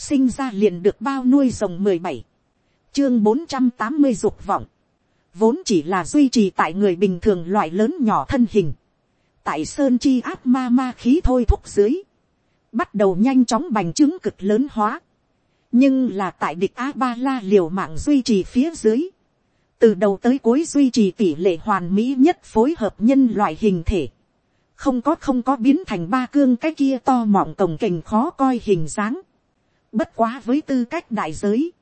sinh ra liền được bao nuôi rồng mười bảy, chương bốn trăm tám mươi dục vọng, vốn chỉ là duy trì tại người bình thường loại lớn nhỏ thân hình, tại sơn chi áp ma ma khí thôi thúc dưới, bắt đầu nhanh chóng bành trướng cực lớn hóa, nhưng là tại địch a ba la liều mạng duy trì phía dưới, từ đầu tới cuối duy trì tỷ lệ hoàn mỹ nhất phối hợp nhân loại hình thể, không có không có biến thành ba cương cái kia to mọng cồng kềnh khó coi hình dáng, bất quá với tư cách đại giới,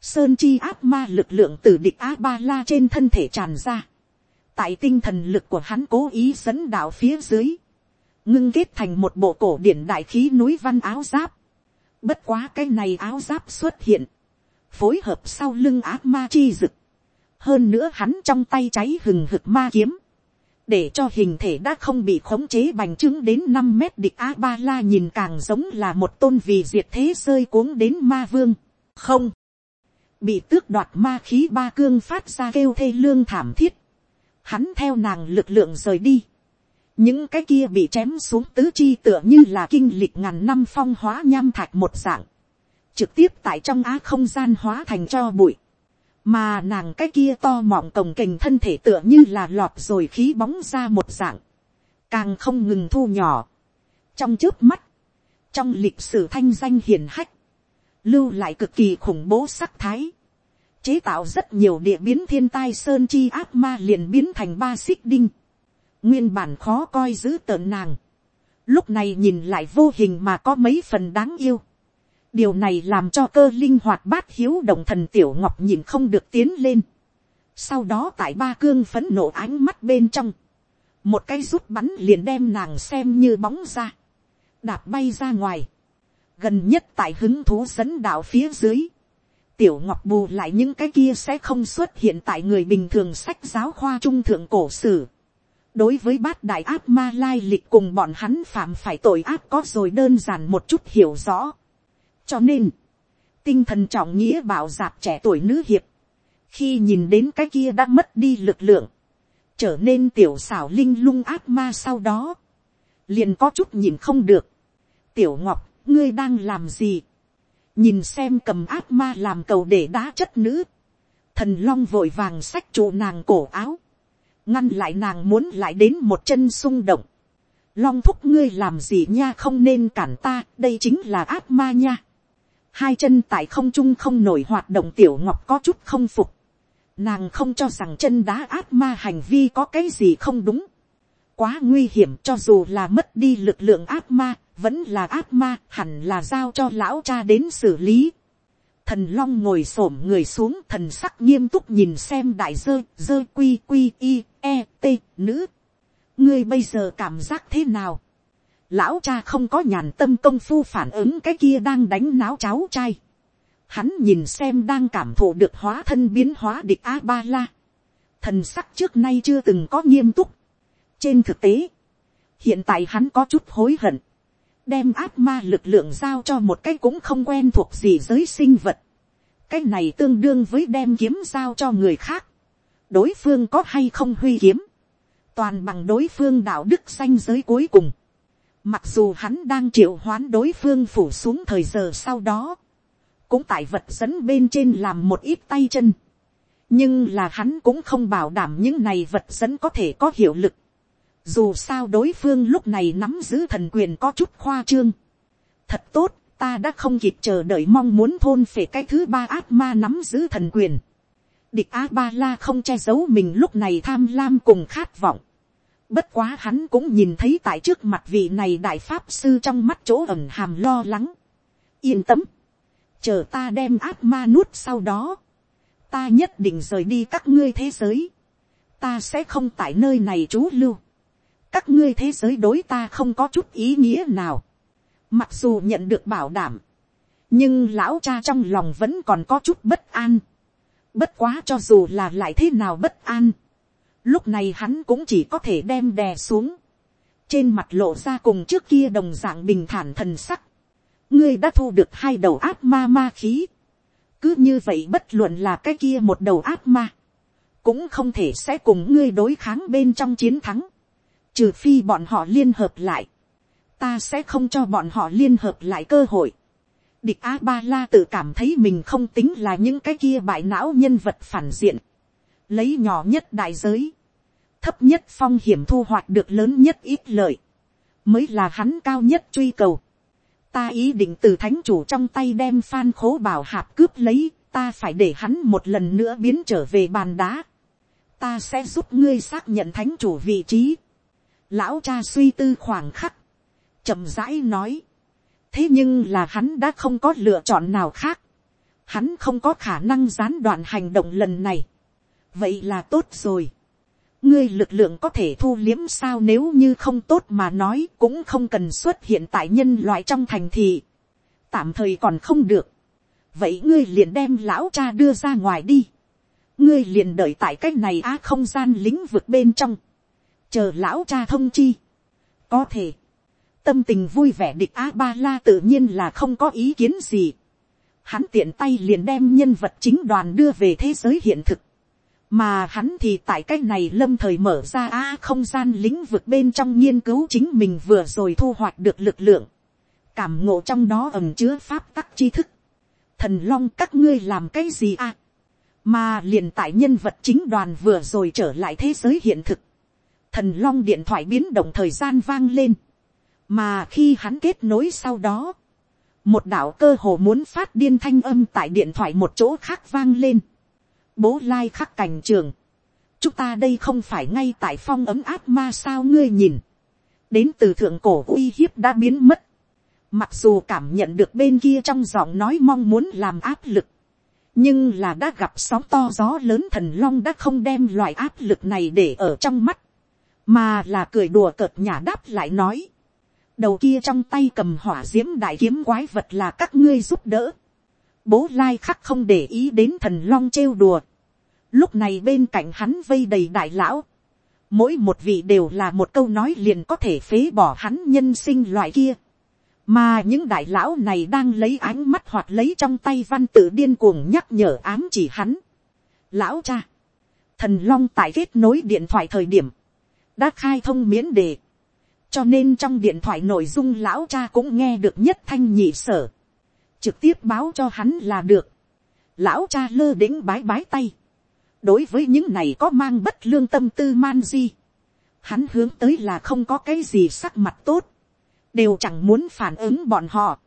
sơn chi áp ma lực lượng từ địch a ba la trên thân thể tràn ra, tại tinh thần lực của hắn cố ý dẫn đạo phía dưới, ngưng kết thành một bộ cổ điển đại khí núi văn áo giáp, bất quá cái này áo giáp xuất hiện, phối hợp sau lưng ác ma chi rực, hơn nữa hắn trong tay cháy hừng hực ma kiếm, để cho hình thể đã không bị khống chế bành trướng đến năm mét địch a ba la nhìn càng giống là một tôn vì diệt thế rơi cuống đến ma vương. không, bị tước đoạt ma khí ba cương phát ra kêu thê lương thảm thiết, hắn theo nàng lực lượng rời đi, những cái kia bị chém xuống tứ chi tựa như là kinh lịch ngàn năm phong hóa nham thạch một dạng, trực tiếp tại trong á không gian hóa thành cho bụi, mà nàng cái kia to mọng cồng kềnh thân thể tựa như là lọt rồi khí bóng ra một dạng, càng không ngừng thu nhỏ, trong trước mắt, trong lịch sử thanh danh hiền hách, lưu lại cực kỳ khủng bố sắc thái, chế tạo rất nhiều địa biến thiên tai sơn chi ác ma liền biến thành ba xích đinh, nguyên bản khó coi giữ tợn nàng, lúc này nhìn lại vô hình mà có mấy phần đáng yêu, điều này làm cho cơ linh hoạt bát hiếu động thần tiểu ngọc nhìn không được tiến lên. sau đó tại ba cương phấn nộ ánh mắt bên trong, một cái rút bắn liền đem nàng xem như bóng ra, đạp bay ra ngoài, gần nhất tại hứng thú dẫn đạo phía dưới, tiểu ngọc bù lại những cái kia sẽ không xuất hiện tại người bình thường sách giáo khoa trung thượng cổ sử. đối với bát đại áp ma lai lịch cùng bọn hắn phạm phải tội ác có rồi đơn giản một chút hiểu rõ cho nên, tinh thần trọng nghĩa bảo giạp trẻ tuổi nữ hiệp, khi nhìn đến cái kia đã mất đi lực lượng, trở nên tiểu xảo linh lung ác ma sau đó, liền có chút nhìn không được. tiểu ngọc, ngươi đang làm gì, nhìn xem cầm ác ma làm cầu để đá chất nữ, thần long vội vàng xách trụ nàng cổ áo, ngăn lại nàng muốn lại đến một chân xung động, long thúc ngươi làm gì nha không nên cản ta, đây chính là ác ma nha hai chân tại không trung không nổi hoạt động tiểu ngọc có chút không phục. Nàng không cho rằng chân đá ác ma hành vi có cái gì không đúng. Quá nguy hiểm cho dù là mất đi lực lượng ác ma, vẫn là ác ma, hẳn là giao cho lão cha đến xử lý. Thần long ngồi xổm người xuống thần sắc nghiêm túc nhìn xem đại dơ, dơ quy quy y, e, t, nữ. Ngươi bây giờ cảm giác thế nào? Lão cha không có nhàn tâm công phu phản ứng cái kia đang đánh náo cháu trai. Hắn nhìn xem đang cảm thụ được hóa thân biến hóa địch A-ba-la. Thần sắc trước nay chưa từng có nghiêm túc. Trên thực tế, hiện tại hắn có chút hối hận. Đem áp ma lực lượng giao cho một cái cũng không quen thuộc gì giới sinh vật. Cái này tương đương với đem kiếm giao cho người khác. Đối phương có hay không huy kiếm. Toàn bằng đối phương đạo đức sanh giới cuối cùng Mặc dù hắn đang triệu hoán đối phương phủ xuống thời giờ sau đó. Cũng tại vật dẫn bên trên làm một ít tay chân. Nhưng là hắn cũng không bảo đảm những này vật dẫn có thể có hiệu lực. Dù sao đối phương lúc này nắm giữ thần quyền có chút khoa trương. Thật tốt, ta đã không kịp chờ đợi mong muốn thôn phệ cái thứ ba ác ma nắm giữ thần quyền. Địch A-ba-la không che giấu mình lúc này tham lam cùng khát vọng Bất quá hắn cũng nhìn thấy tại trước mặt vị này đại pháp sư trong mắt chỗ ẩn hàm lo lắng. Yên tâm. Chờ ta đem ác ma nuốt sau đó. Ta nhất định rời đi các ngươi thế giới. Ta sẽ không tại nơi này trú lưu. Các ngươi thế giới đối ta không có chút ý nghĩa nào. Mặc dù nhận được bảo đảm. Nhưng lão cha trong lòng vẫn còn có chút bất an. Bất quá cho dù là lại thế nào bất an Lúc này hắn cũng chỉ có thể đem đè xuống. Trên mặt lộ ra cùng trước kia đồng dạng bình thản thần sắc. Ngươi đã thu được hai đầu ác ma ma khí. Cứ như vậy bất luận là cái kia một đầu ác ma. Cũng không thể sẽ cùng ngươi đối kháng bên trong chiến thắng. Trừ phi bọn họ liên hợp lại. Ta sẽ không cho bọn họ liên hợp lại cơ hội. Địch A-ba-la tự cảm thấy mình không tính là những cái kia bại não nhân vật phản diện. Lấy nhỏ nhất đại giới. Thấp nhất phong hiểm thu hoạch được lớn nhất ít lợi. Mới là hắn cao nhất truy cầu. Ta ý định từ thánh chủ trong tay đem phan khố bảo hạp cướp lấy. Ta phải để hắn một lần nữa biến trở về bàn đá. Ta sẽ giúp ngươi xác nhận thánh chủ vị trí. Lão cha suy tư khoảng khắc. chậm rãi nói thế nhưng là hắn đã không có lựa chọn nào khác, hắn không có khả năng gián đoạn hành động lần này, vậy là tốt rồi, ngươi lực lượng có thể thu liếm sao nếu như không tốt mà nói cũng không cần xuất hiện tại nhân loại trong thành thị, tạm thời còn không được, vậy ngươi liền đem lão cha đưa ra ngoài đi, ngươi liền đợi tại cái này á không gian lĩnh vực bên trong, chờ lão cha thông chi, có thể, tâm tình vui vẻ địch a ba la tự nhiên là không có ý kiến gì. Hắn tiện tay liền đem nhân vật chính đoàn đưa về thế giới hiện thực. Mà hắn thì tại cái này lâm thời mở ra a không gian lĩnh vực bên trong nghiên cứu chính mình vừa rồi thu hoạch được lực lượng. Cảm ngộ trong đó ẩm chứa pháp tắc tri thức. Thần long các ngươi làm cái gì a Mà liền tại nhân vật chính đoàn vừa rồi trở lại thế giới hiện thực. Thần long điện thoại biến động thời gian vang lên mà khi hắn kết nối sau đó, một đạo cơ hồ muốn phát điên thanh âm tại điện thoại một chỗ khác vang lên bố lai khắc cảnh trường, chúng ta đây không phải ngay tại phong ấm áp ma sao ngươi nhìn, đến từ thượng cổ uy hiếp đã biến mất, mặc dù cảm nhận được bên kia trong giọng nói mong muốn làm áp lực, nhưng là đã gặp sóng to gió lớn thần long đã không đem loại áp lực này để ở trong mắt, mà là cười đùa cợt nhả đáp lại nói, đầu kia trong tay cầm hỏa d i ễ m đại kiếm quái vật là các ngươi giúp đỡ. bố lai khắc không để ý đến thần long trêu đùa lúc này bên cạnh hắn vây đầy đại lão. mỗi một vị đều là một câu nói liền có thể phế bỏ hắn nhân sinh loại kia. mà những đại lão này đang lấy ánh mắt hoặc lấy trong tay văn tự điên cuồng nhắc nhở ám chỉ hắn. lão cha, thần long tại kết nối điện thoại thời điểm, đã khai thông miễn đề cho nên trong điện thoại nội dung lão cha cũng nghe được nhất thanh nhị sở, trực tiếp báo cho hắn là được, lão cha lơ đĩnh bái bái tay, đối với những này có mang bất lương tâm tư man di, hắn hướng tới là không có cái gì sắc mặt tốt, đều chẳng muốn phản ứng bọn họ,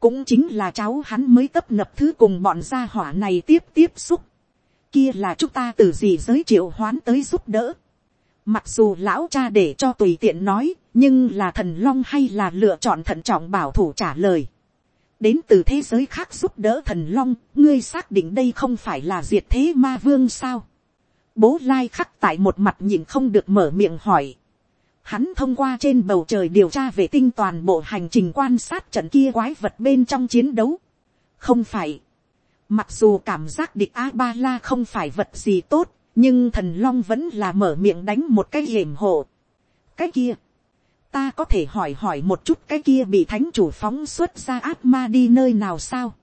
cũng chính là cháu hắn mới tấp nập thứ cùng bọn gia hỏa này tiếp tiếp xúc, kia là chúng ta từ gì giới triệu hoán tới giúp đỡ, Mặc dù lão cha để cho tùy tiện nói, nhưng là thần long hay là lựa chọn thận trọng bảo thủ trả lời. Đến từ thế giới khác giúp đỡ thần long, ngươi xác định đây không phải là diệt thế ma vương sao. Bố lai khắc tại một mặt nhìn không được mở miệng hỏi. Hắn thông qua trên bầu trời điều tra về tinh toàn bộ hành trình quan sát trận kia quái vật bên trong chiến đấu. Không phải. Mặc dù cảm giác địch A-ba-la không phải vật gì tốt, nhưng thần long vẫn là mở miệng đánh một cái hiểm hộ. cái kia, ta có thể hỏi hỏi một chút cái kia bị thánh chủ phóng xuất ra ác ma đi nơi nào sao.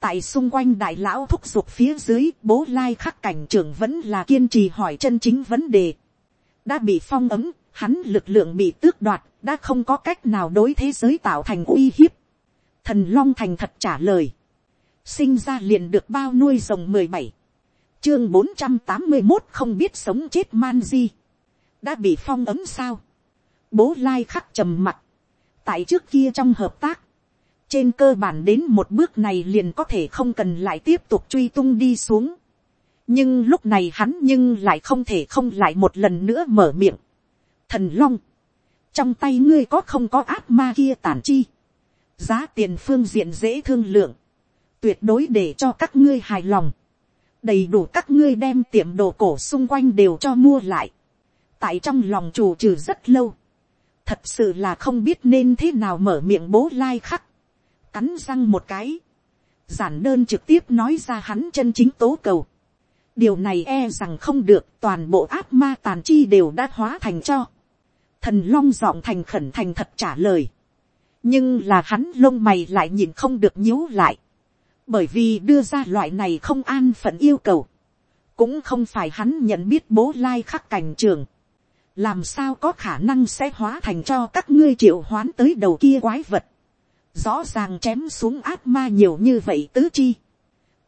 tại xung quanh đại lão thúc giục phía dưới bố lai khắc cảnh trưởng vẫn là kiên trì hỏi chân chính vấn đề. đã bị phong ấm, hắn lực lượng bị tước đoạt, đã không có cách nào đối thế giới tạo thành uy hiếp. thần long thành thật trả lời. sinh ra liền được bao nuôi rồng mười bảy chương bốn trăm tám mươi một không biết sống chết man di. đã bị phong ấm sao bố lai khắc trầm mặt. tại trước kia trong hợp tác. trên cơ bản đến một bước này liền có thể không cần lại tiếp tục truy tung đi xuống. nhưng lúc này hắn nhưng lại không thể không lại một lần nữa mở miệng. thần long. trong tay ngươi có không có ác ma kia tản chi. giá tiền phương diện dễ thương lượng. tuyệt đối để cho các ngươi hài lòng đầy đủ các ngươi đem tiệm đồ cổ xung quanh đều cho mua lại. tại trong lòng chủ trừ rất lâu thật sự là không biết nên thế nào mở miệng bố lai khắc. cắn răng một cái. giản đơn trực tiếp nói ra hắn chân chính tố cầu. điều này e rằng không được toàn bộ áp ma tàn chi đều đã hóa thành cho. thần long giọng thành khẩn thành thật trả lời. nhưng là hắn lông mày lại nhìn không được nhíu lại bởi vì đưa ra loại này không an phận yêu cầu, cũng không phải hắn nhận biết bố lai khắc cảnh trường, làm sao có khả năng sẽ hóa thành cho các ngươi triệu hoán tới đầu kia quái vật, rõ ràng chém xuống ác ma nhiều như vậy tứ chi.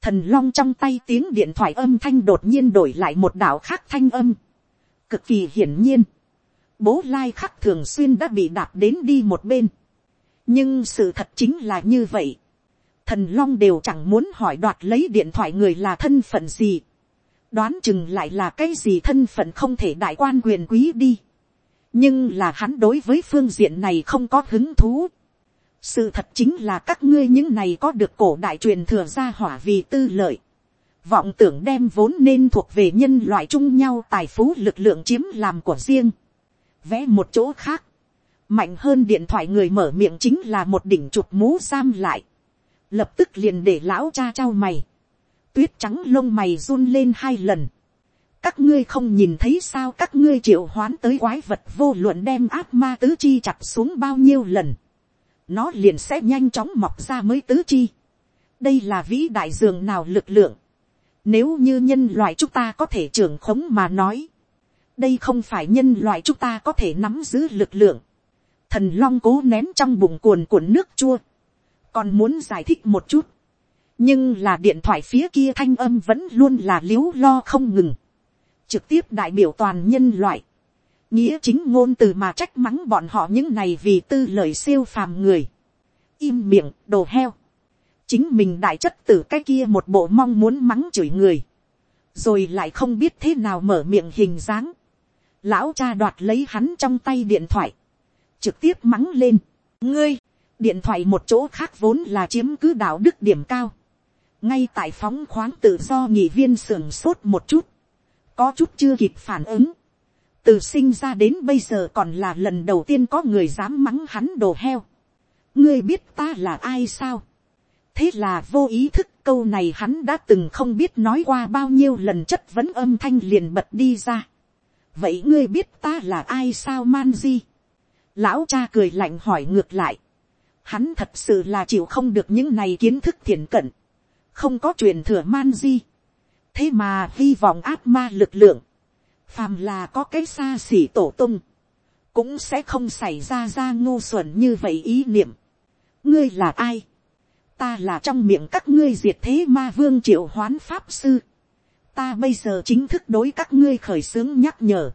thần long trong tay tiếng điện thoại âm thanh đột nhiên đổi lại một đạo khác thanh âm. cực kỳ hiển nhiên. bố lai khắc thường xuyên đã bị đạp đến đi một bên. nhưng sự thật chính là như vậy. thần long đều chẳng muốn hỏi đoạt lấy điện thoại người là thân phận gì đoán chừng lại là cái gì thân phận không thể đại quan quyền quý đi. nhưng là hắn đối với phương diện này không có hứng thú sự thật chính là các ngươi những này có được cổ đại truyền thừa ra hỏa vì tư lợi. vọng tưởng đem vốn nên thuộc về nhân loại chung nhau tài phú lực lượng chiếm làm của riêng. vẽ một chỗ khác. mạnh hơn điện thoại người mở miệng chính là một đỉnh chụp mũ giam lại. lập tức liền để lão cha trao mày tuyết trắng lông mày run lên hai lần. các ngươi không nhìn thấy sao các ngươi triệu hoán tới quái vật vô luận đem ác ma tứ chi chặt xuống bao nhiêu lần nó liền sẽ nhanh chóng mọc ra mới tứ chi. đây là vĩ đại dường nào lực lượng. nếu như nhân loại chúng ta có thể trưởng khống mà nói, đây không phải nhân loại chúng ta có thể nắm giữ lực lượng. thần long cố nén trong bụng cuồn cuộn nước chua, còn muốn giải thích một chút nhưng là điện thoại phía kia thanh âm vẫn luôn là l i ế u lo không ngừng, trực tiếp đại biểu toàn nhân loại nghĩa chính ngôn từ mà trách mắng bọn họ những này vì tư lời siêu phàm người. im miệng, đồ heo. chính mình đại chất từ cái kia một bộ mong muốn mắng chửi người. rồi lại không biết thế nào mở miệng hình dáng. lão cha đoạt lấy hắn trong tay điện thoại. trực tiếp mắng lên. ngươi, điện thoại một chỗ khác vốn là chiếm cứ đạo đức điểm cao ngay tại phóng khoáng tự do nghị viên sưởng sốt một chút. có chút chưa kịp phản ứng từ sinh ra đến bây giờ còn là lần đầu tiên có người dám mắng hắn đồ heo. ngươi biết ta là ai sao. thế là vô ý thức câu này hắn đã từng không biết nói qua bao nhiêu lần chất vấn âm thanh liền bật đi ra. vậy ngươi biết ta là ai sao man di. lão cha cười lạnh hỏi ngược lại. hắn thật sự là chịu không được những này kiến thức thiền cận không có truyền thừa man di. thế mà hy vọng ác ma lực lượng phàm là có cái xa xỉ tổ tung, cũng sẽ không xảy ra ra ngu xuẩn như vậy ý niệm. ngươi là ai, ta là trong miệng các ngươi diệt thế ma vương triệu hoán pháp sư, ta bây giờ chính thức đối các ngươi khởi xướng nhắc nhở,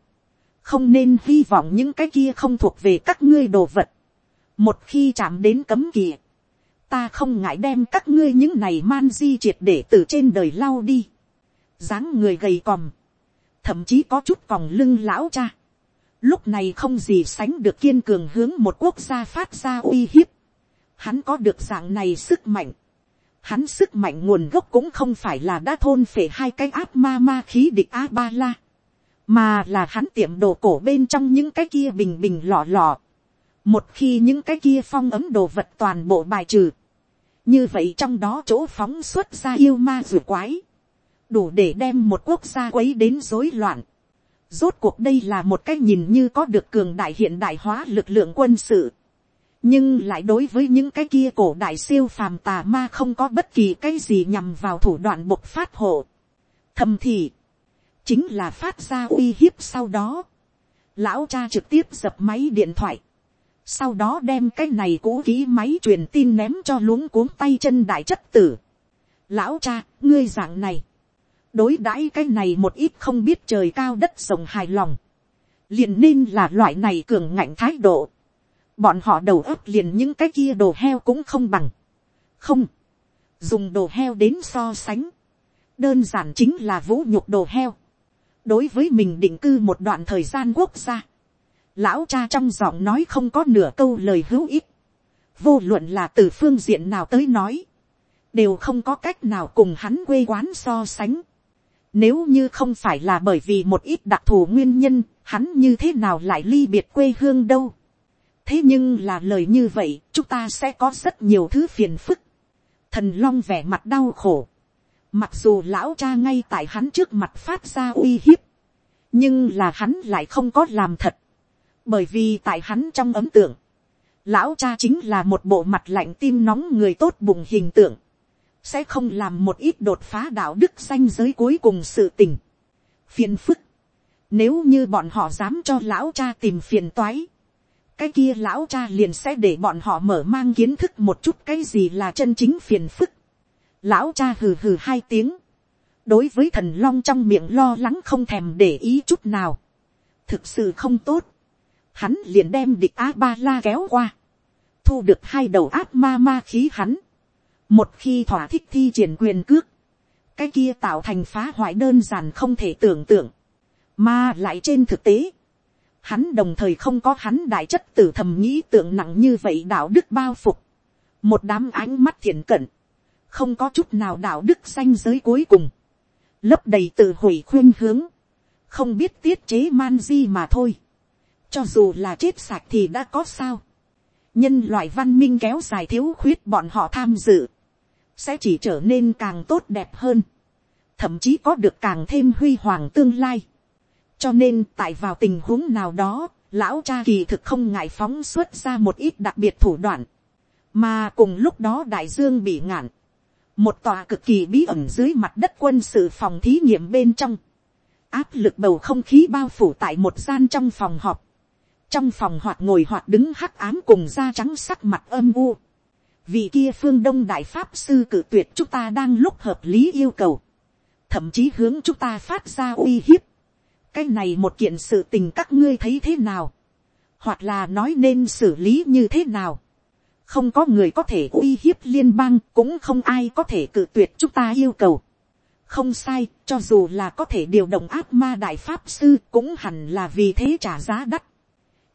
không nên hy vọng những cái kia không thuộc về các ngươi đồ vật, một khi chạm đến cấm kỳ ta không ngại đem các ngươi những này man di triệt để từ trên đời lau đi, dáng người gầy còm, thậm chí có chút còng lưng lão cha, lúc này không gì sánh được kiên cường hướng một quốc gia phát ra uy hiếp, hắn có được dạng này sức mạnh, hắn sức mạnh nguồn gốc cũng không phải là đã thôn phể hai cái áp ma ma khí địch a ba la, mà là hắn tiệm đồ cổ bên trong những cái kia bình bình lọ lọ, một khi những cái kia phong ấm đồ vật toàn bộ bài trừ, như vậy trong đó chỗ phóng xuất ra yêu ma rùa quái, đủ để đem một quốc gia quấy đến rối loạn. Rốt cuộc đây là một cái nhìn như có được cường đại hiện đại hóa lực lượng quân sự. Nhưng lại đối với những cái kia cổ đại siêu phàm tà ma không có bất kỳ cái gì nhằm vào thủ đoạn bộc phát hộ. Thầm thì, chính là phát ra uy hiếp sau đó. Lão cha trực tiếp dập máy điện thoại. Sau đó đem cái này cũ ký máy truyền tin ném cho luống cuống tay chân đại chất tử. Lão cha, ngươi dạng này đối đãi cái này một ít không biết trời cao đất rộng hài lòng, liền nên là loại này cường ngạnh thái độ. bọn họ đầu ấp liền những cái kia đồ heo cũng không bằng. không, dùng đồ heo đến so sánh, đơn giản chính là vũ nhục đồ heo. đối với mình định cư một đoạn thời gian quốc gia, lão cha trong giọng nói không có nửa câu lời hữu ích, vô luận là từ phương diện nào tới nói, đều không có cách nào cùng hắn quê quán so sánh. Nếu như không phải là bởi vì một ít đặc thù nguyên nhân, hắn như thế nào lại ly biệt quê hương đâu. Thế nhưng là lời như vậy, chúng ta sẽ có rất nhiều thứ phiền phức. Thần long vẻ mặt đau khổ. Mặc dù lão cha ngay tại hắn trước mặt phát ra uy hiếp. Nhưng là hắn lại không có làm thật. Bởi vì tại hắn trong ấm tượng. Lão cha chính là một bộ mặt lạnh tim nóng người tốt bụng hình tượng sẽ không làm một ít đột phá đạo đức danh giới cuối cùng sự tình. phiền phức, nếu như bọn họ dám cho lão cha tìm phiền toái, cái kia lão cha liền sẽ để bọn họ mở mang kiến thức một chút cái gì là chân chính phiền phức. lão cha hừ hừ hai tiếng, đối với thần long trong miệng lo lắng không thèm để ý chút nào, thực sự không tốt, hắn liền đem địch a ba la kéo qua, thu được hai đầu áp ma ma khí hắn, một khi thỏa thích thi triển quyền cước, cái kia tạo thành phá hoại đơn giản không thể tưởng tượng, mà lại trên thực tế, hắn đồng thời không có hắn đại chất tử thầm nghĩ tưởng nặng như vậy đạo đức bao phục, một đám ánh mắt thiện cận, không có chút nào đạo đức xanh giới cuối cùng, lấp đầy tự hủy khuyên hướng, không biết tiết chế man di mà thôi, cho dù là chết sạch thì đã có sao, nhân loại văn minh kéo dài thiếu khuyết bọn họ tham dự, sẽ chỉ trở nên càng tốt đẹp hơn, thậm chí có được càng thêm huy hoàng tương lai. cho nên tại vào tình huống nào đó, lão cha kỳ thực không ngại phóng xuất ra một ít đặc biệt thủ đoạn, mà cùng lúc đó đại dương bị ngạn, một tòa cực kỳ bí ẩn dưới mặt đất quân sự phòng thí nghiệm bên trong, áp lực bầu không khí bao phủ tại một gian trong phòng họp, trong phòng hoạt ngồi hoạt đứng hắc ám cùng da trắng sắc mặt âm u, vì kia phương đông đại pháp sư cử tuyệt chúng ta đang lúc hợp lý yêu cầu, thậm chí hướng chúng ta phát ra uy hiếp, cái này một kiện sự tình các ngươi thấy thế nào, hoặc là nói nên xử lý như thế nào, không có người có thể uy hiếp liên bang cũng không ai có thể cử tuyệt chúng ta yêu cầu. không sai, cho dù là có thể điều động ác ma đại pháp sư cũng hẳn là vì thế trả giá đắt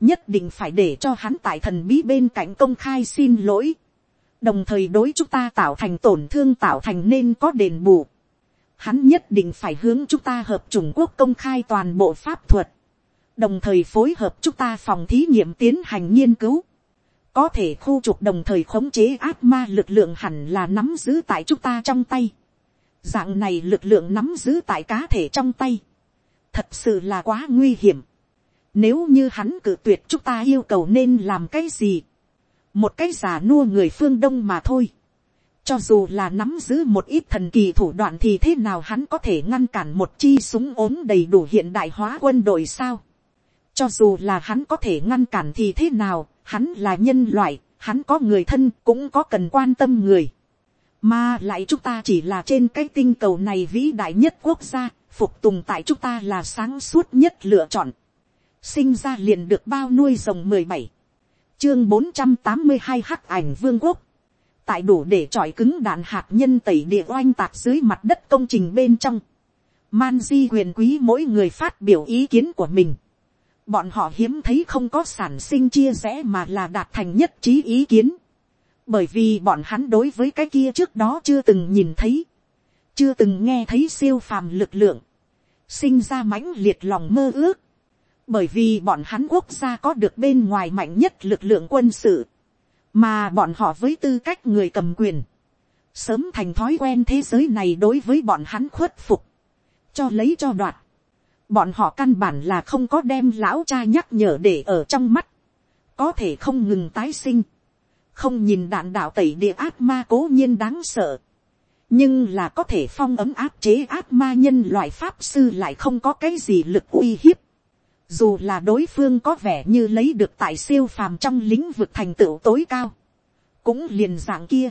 nhất định phải để cho hắn tại thần bí bên cạnh công khai xin lỗi. đồng thời đối chúng ta tạo thành tổn thương tạo thành nên có đền bù. hắn nhất định phải hướng chúng ta hợp trung quốc công khai toàn bộ pháp thuật. đồng thời phối hợp chúng ta phòng thí nghiệm tiến hành nghiên cứu có thể khu trục đồng thời khống chế ác ma lực lượng hẳn là nắm giữ tại chúng ta trong tay. Dạng này lực lượng nắm giữ tại cá thể trong tay. Thật sự là quá nguy hiểm. Nếu như hắn cự tuyệt chúng ta yêu cầu nên làm cái gì? Một cái giả nua người phương Đông mà thôi. Cho dù là nắm giữ một ít thần kỳ thủ đoạn thì thế nào hắn có thể ngăn cản một chi súng ốm đầy đủ hiện đại hóa quân đội sao? Cho dù là hắn có thể ngăn cản thì thế nào, hắn là nhân loại, hắn có người thân cũng có cần quan tâm người. Mà lại chúng ta chỉ là trên cái tinh cầu này vĩ đại nhất quốc gia, phục tùng tại chúng ta là sáng suốt nhất lựa chọn. Sinh ra liền được bao nuôi rồng mười bảy Chương bốn trăm tám mươi hai hắc ảnh vương quốc. Tại đủ để trọi cứng đạn hạt nhân tẩy địa oanh tạc dưới mặt đất công trình bên trong. Man di quyền quý mỗi người phát biểu ý kiến của mình bọn họ hiếm thấy không có sản sinh chia rẽ mà là đạt thành nhất trí ý kiến. bởi vì bọn hắn đối với cái kia trước đó chưa từng nhìn thấy, chưa từng nghe thấy siêu phàm lực lượng, sinh ra mãnh liệt lòng mơ ước, bởi vì bọn hắn quốc gia có được bên ngoài mạnh nhất lực lượng quân sự, mà bọn họ với tư cách người cầm quyền, sớm thành thói quen thế giới này đối với bọn hắn khuất phục, cho lấy cho đoạt, bọn họ căn bản là không có đem lão cha nhắc nhở để ở trong mắt, có thể không ngừng tái sinh, không nhìn đạn đạo tẩy địa ác ma cố nhiên đáng sợ, nhưng là có thể phong ấm áp chế ác ma nhân loại pháp sư lại không có cái gì lực uy hiếp, dù là đối phương có vẻ như lấy được tại siêu phàm trong lĩnh vực thành tựu tối cao, cũng liền dạng kia,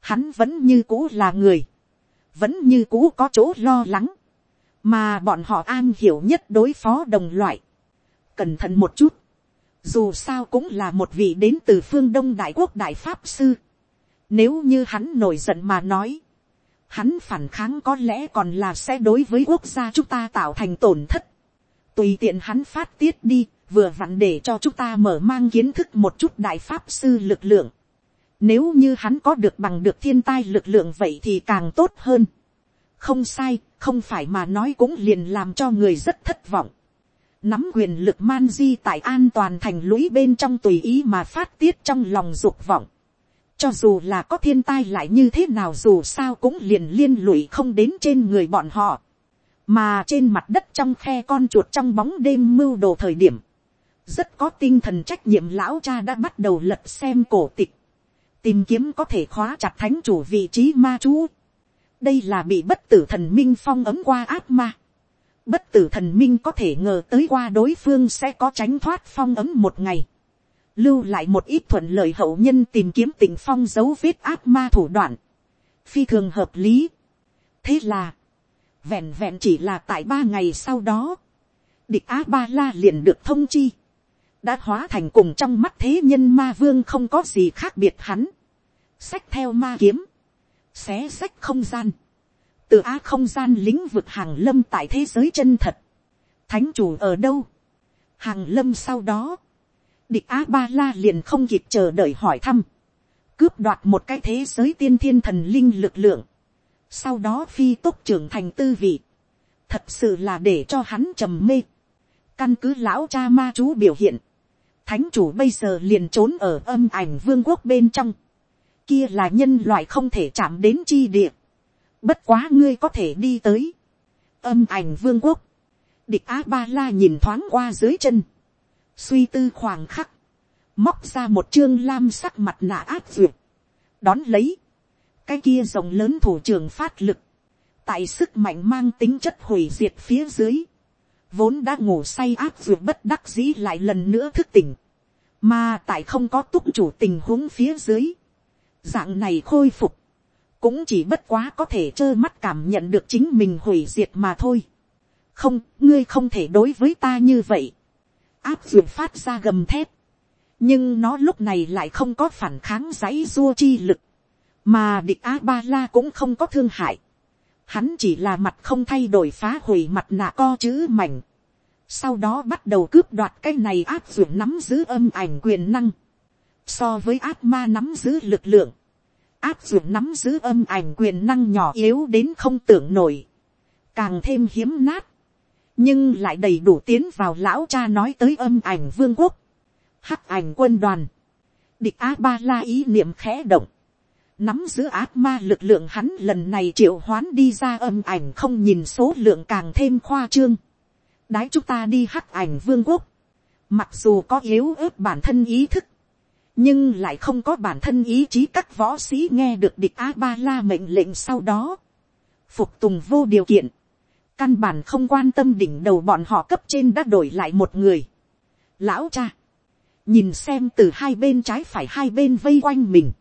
hắn vẫn như cũ là người, vẫn như cũ có chỗ lo lắng, mà bọn họ an hiểu nhất đối phó đồng loại. cẩn thận một chút, dù sao cũng là một vị đến từ phương đông đại quốc đại pháp sư. nếu như hắn nổi giận mà nói, hắn phản kháng có lẽ còn là sẽ đối với quốc gia chúng ta tạo thành tổn thất tùy tiện hắn phát tiết đi, vừa vặn để cho chúng ta mở mang kiến thức một chút đại pháp sư lực lượng. Nếu như hắn có được bằng được thiên tai lực lượng vậy thì càng tốt hơn. Không sai, không phải mà nói cũng liền làm cho người rất thất vọng. Nắm quyền lực man di tại an toàn thành lũy bên trong tùy ý mà phát tiết trong lòng dục vọng. Cho dù là có thiên tai lại như thế nào dù sao cũng liền liên lụy không đến trên người bọn họ. Mà trên mặt đất trong khe con chuột trong bóng đêm mưu đồ thời điểm. Rất có tinh thần trách nhiệm lão cha đã bắt đầu lật xem cổ tịch. Tìm kiếm có thể khóa chặt thánh chủ vị trí ma chú đây là bị bất tử thần minh phong ấm qua ác ma. Bất tử thần minh có thể ngờ tới qua đối phương sẽ có tránh thoát phong ấm một ngày. lưu lại một ít thuận lợi hậu nhân tìm kiếm tình phong dấu vết ác ma thủ đoạn, phi thường hợp lý. thế là, vẹn vẹn chỉ là tại ba ngày sau đó, địch á ba la liền được thông chi, đã hóa thành cùng trong mắt thế nhân ma vương không có gì khác biệt hắn, sách theo ma kiếm, xé sách không gian, từ á không gian lĩnh vực hàng lâm tại thế giới chân thật, thánh chủ ở đâu, hàng lâm sau đó, địch á ba la liền không kịp chờ đợi hỏi thăm, cướp đoạt một cái thế giới tiên thiên thần linh lực lượng, sau đó phi tốc trưởng thành tư vị, thật sự là để cho hắn trầm mê, căn cứ lão cha ma chú biểu hiện, thánh chủ bây giờ liền trốn ở âm ảnh vương quốc bên trong, kia là nhân loại không thể chạm đến chi địa, bất quá ngươi có thể đi tới, âm ảnh vương quốc, địch á ba la nhìn thoáng qua dưới chân, suy tư khoảng khắc, móc ra một chương lam sắc mặt nạ áp duyệt, đón lấy, cái kia rộng lớn thủ trưởng phát lực, tại sức mạnh mang tính chất hủy diệt phía dưới, vốn đã ngủ say áp duyệt bất đắc dĩ lại lần nữa thức tỉnh, mà tại không có túc chủ tình huống phía dưới, dạng này khôi phục, cũng chỉ bất quá có thể trơ mắt cảm nhận được chính mình hủy diệt mà thôi. không, ngươi không thể đối với ta như vậy. áp dụng phát ra gầm thép, nhưng nó lúc này lại không có phản kháng giấy dua chi lực, mà địch a ba la cũng không có thương hại. hắn chỉ là mặt không thay đổi phá hủy mặt nạ co chữ mảnh, sau đó bắt đầu cướp đoạt cái này áp dụng nắm giữ âm ảnh quyền năng, so với áp ma nắm giữ lực lượng, áp dụng nắm giữ âm ảnh quyền năng nhỏ yếu đến không tưởng nổi, càng thêm hiếm nát, nhưng lại đầy đủ tiến vào lão cha nói tới âm ảnh vương quốc, hắc ảnh quân đoàn, địch a ba la ý niệm khẽ động, nắm giữ ác ma lực lượng hắn lần này triệu hoán đi ra âm ảnh không nhìn số lượng càng thêm khoa trương, đái chúng ta đi hắc ảnh vương quốc, mặc dù có yếu ớt bản thân ý thức, nhưng lại không có bản thân ý chí các võ sĩ nghe được địch a ba la mệnh lệnh sau đó, phục tùng vô điều kiện, căn bản không quan tâm đỉnh đầu bọn họ cấp trên đã đổi lại một người. Lão cha, nhìn xem từ hai bên trái phải hai bên vây quanh mình,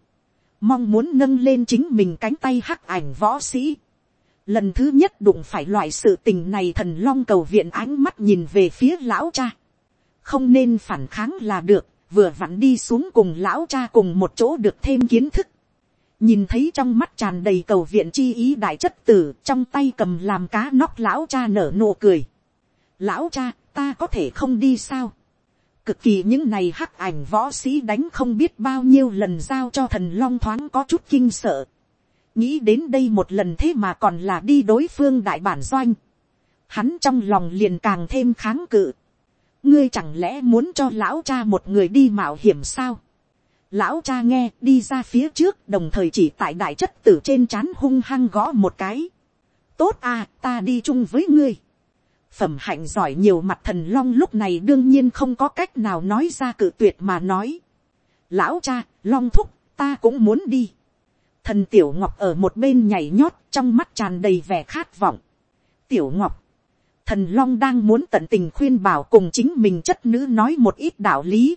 mong muốn nâng lên chính mình cánh tay hắc ảnh võ sĩ. Lần thứ nhất đụng phải loại sự tình này thần long cầu viện ánh mắt nhìn về phía lão cha. Không nên phản kháng là được, vừa vặn đi xuống cùng lão cha cùng một chỗ được thêm kiến thức. nhìn thấy trong mắt tràn đầy cầu viện chi ý đại chất tử trong tay cầm làm cá nóc lão cha nở nụ cười. lão cha ta có thể không đi sao cực kỳ những này hắc ảnh võ sĩ đánh không biết bao nhiêu lần giao cho thần long thoáng có chút kinh sợ. nghĩ đến đây một lần thế mà còn là đi đối phương đại bản doanh. hắn trong lòng liền càng thêm kháng cự ngươi chẳng lẽ muốn cho lão cha một người đi mạo hiểm sao. lão cha nghe đi ra phía trước, đồng thời chỉ tại đại chất tử trên c h á n hung hăng gõ một cái. tốt à ta đi chung với ngươi phẩm hạnh giỏi nhiều mặt thần long lúc này đương nhiên không có cách nào nói ra cự tuyệt mà nói. lão cha long thúc ta cũng muốn đi. thần tiểu ngọc ở một bên nhảy nhót trong mắt tràn đầy vẻ khát vọng. tiểu ngọc thần long đang muốn tận tình khuyên bảo cùng chính mình chất nữ nói một ít đạo lý,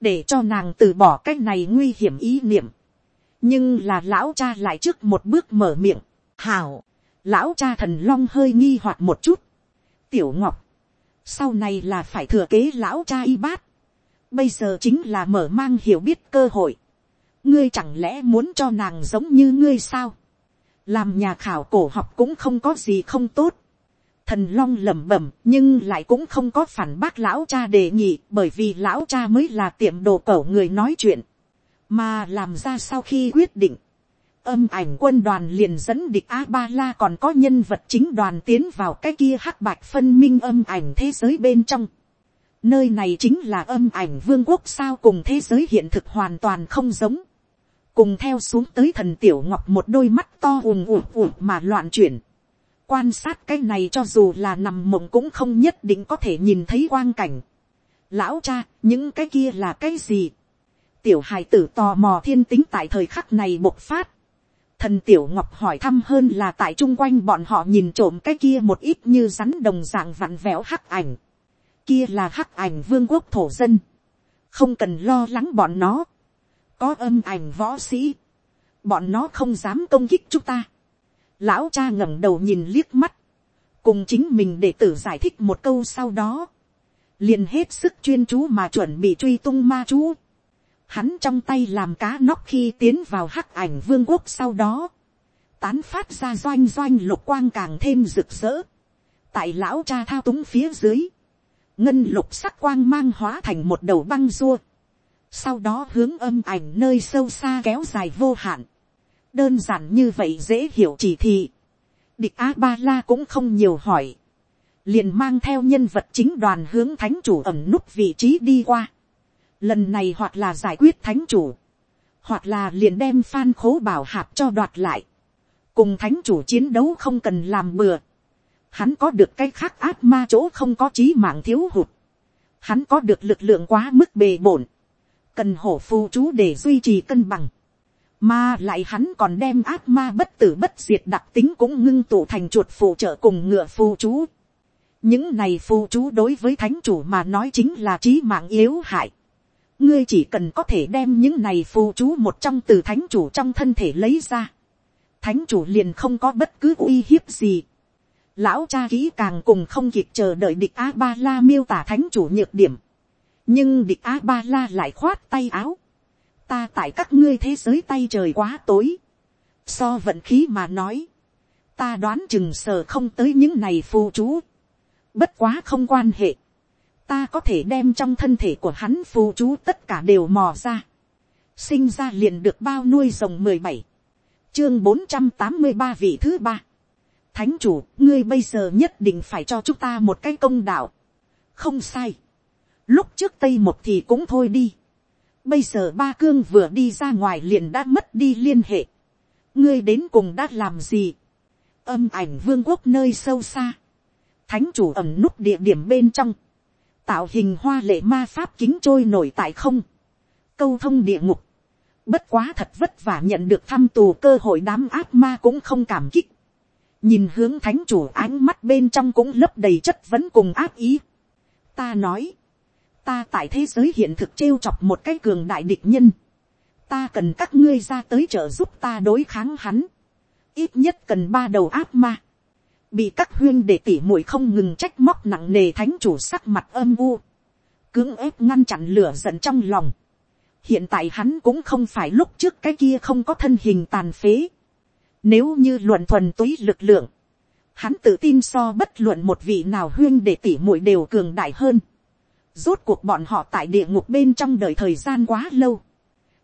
để cho nàng từ bỏ cái này nguy hiểm ý niệm. nhưng là lão cha lại trước một bước mở miệng, hảo, lão cha thần long hơi nghi hoặc một chút, tiểu ngọc, sau này là phải thừa kế lão cha y bát, bây giờ chính là mở mang hiểu biết cơ hội, ngươi chẳng lẽ muốn cho nàng giống như ngươi sao, làm nhà khảo cổ học cũng không có gì không tốt, Thần long lẩm bẩm nhưng lại cũng không có phản bác lão cha đề nghị bởi vì lão cha mới là tiệm đồ cẩu người nói chuyện. Mà làm ra sau khi quyết định. Âm ảnh quân đoàn liền dẫn địch A-ba-la còn có nhân vật chính đoàn tiến vào cái kia hắc bạch phân minh âm ảnh thế giới bên trong. Nơi này chính là âm ảnh vương quốc sao cùng thế giới hiện thực hoàn toàn không giống. Cùng theo xuống tới thần tiểu ngọc một đôi mắt to ùm ùm ùm mà loạn chuyển quan sát cái này cho dù là nằm mộng cũng không nhất định có thể nhìn thấy quang cảnh. Lão cha, những cái kia là cái gì? Tiểu hài tử tò mò thiên tính tại thời khắc này bộc phát. Thần tiểu ngọc hỏi thăm hơn là tại chung quanh bọn họ nhìn trộm cái kia một ít như rắn đồng dạng vặn vẹo hắc ảnh. Kia là hắc ảnh vương quốc thổ dân. không cần lo lắng bọn nó, có âm ảnh võ sĩ, bọn nó không dám công kích chúng ta. Lão cha ngẩng đầu nhìn liếc mắt, cùng chính mình để tử giải thích một câu sau đó, liền hết sức chuyên chú mà chuẩn bị truy tung ma chú. Hắn trong tay làm cá nóc khi tiến vào hắc ảnh vương quốc sau đó, tán phát ra doanh doanh lục quang càng thêm rực rỡ. Tại lão cha thao túng phía dưới, ngân lục sắc quang mang hóa thành một đầu băng rua. Sau đó hướng âm ảnh nơi sâu xa kéo dài vô hạn. Đơn giản như vậy dễ hiểu chỉ thị. Địch A-ba-la cũng không nhiều hỏi. Liền mang theo nhân vật chính đoàn hướng thánh chủ ẩm nút vị trí đi qua. Lần này hoặc là giải quyết thánh chủ. Hoặc là liền đem phan khố bảo hạp cho đoạt lại. Cùng thánh chủ chiến đấu không cần làm bừa hắn có được cái khác ác ma chỗ không có trí mạng thiếu hụt, hắn có được lực lượng quá mức bề bổn, cần hổ phù chú để duy trì cân bằng, mà lại hắn còn đem ác ma bất tử bất diệt đặc tính cũng ngưng tụ thành chuột phụ trợ cùng ngựa phù chú. những này phù chú đối với thánh chủ mà nói chính là trí mạng yếu hại ngươi chỉ cần có thể đem những này phù chú một trong từ thánh chủ trong thân thể lấy ra. thánh chủ liền không có bất cứ uy hiếp gì Lão cha kỹ càng cùng không kịp chờ đợi địch A-ba-la miêu tả thánh chủ nhược điểm. Nhưng địch A-ba-la lại khoát tay áo. Ta tại các ngươi thế giới tay trời quá tối. So vận khí mà nói. Ta đoán chừng sờ không tới những này phù chú. Bất quá không quan hệ. Ta có thể đem trong thân thể của hắn phù chú tất cả đều mò ra. Sinh ra liền được bao nuôi rồng mười bảy Chương bốn trăm tám mươi ba vị thứ ba thánh chủ, ngươi bây giờ nhất định phải cho chúng ta một cái công đạo. không sai. lúc trước tây một thì cũng thôi đi. bây giờ ba cương vừa đi ra ngoài liền đã mất đi liên hệ. ngươi đến cùng đã làm gì. âm ảnh vương quốc nơi sâu xa. thánh chủ ẩm nút địa điểm bên trong tạo hình hoa lệ ma pháp kính trôi nổi tại không. câu thông địa ngục. bất quá thật vất vả nhận được thăm tù cơ hội đám ác ma cũng không cảm kích nhìn hướng thánh chủ ánh mắt bên trong cũng lấp đầy chất vấn cùng áp ý. ta nói, ta tại thế giới hiện thực trêu chọc một cái cường đại địch nhân, ta cần các ngươi ra tới trợ giúp ta đối kháng hắn, ít nhất cần ba đầu áp ma, bị các huyên để tỉ mũi không ngừng trách móc nặng nề thánh chủ sắc mặt âm u, cưỡng ép ngăn chặn lửa giận trong lòng. hiện tại hắn cũng không phải lúc trước cái kia không có thân hình tàn phế, nếu như luận thuần túy lực lượng, hắn tự tin so bất luận một vị nào huyên để tỉ mũi đều cường đại hơn. Rốt cuộc bọn họ tại địa ngục bên trong đời thời gian quá lâu.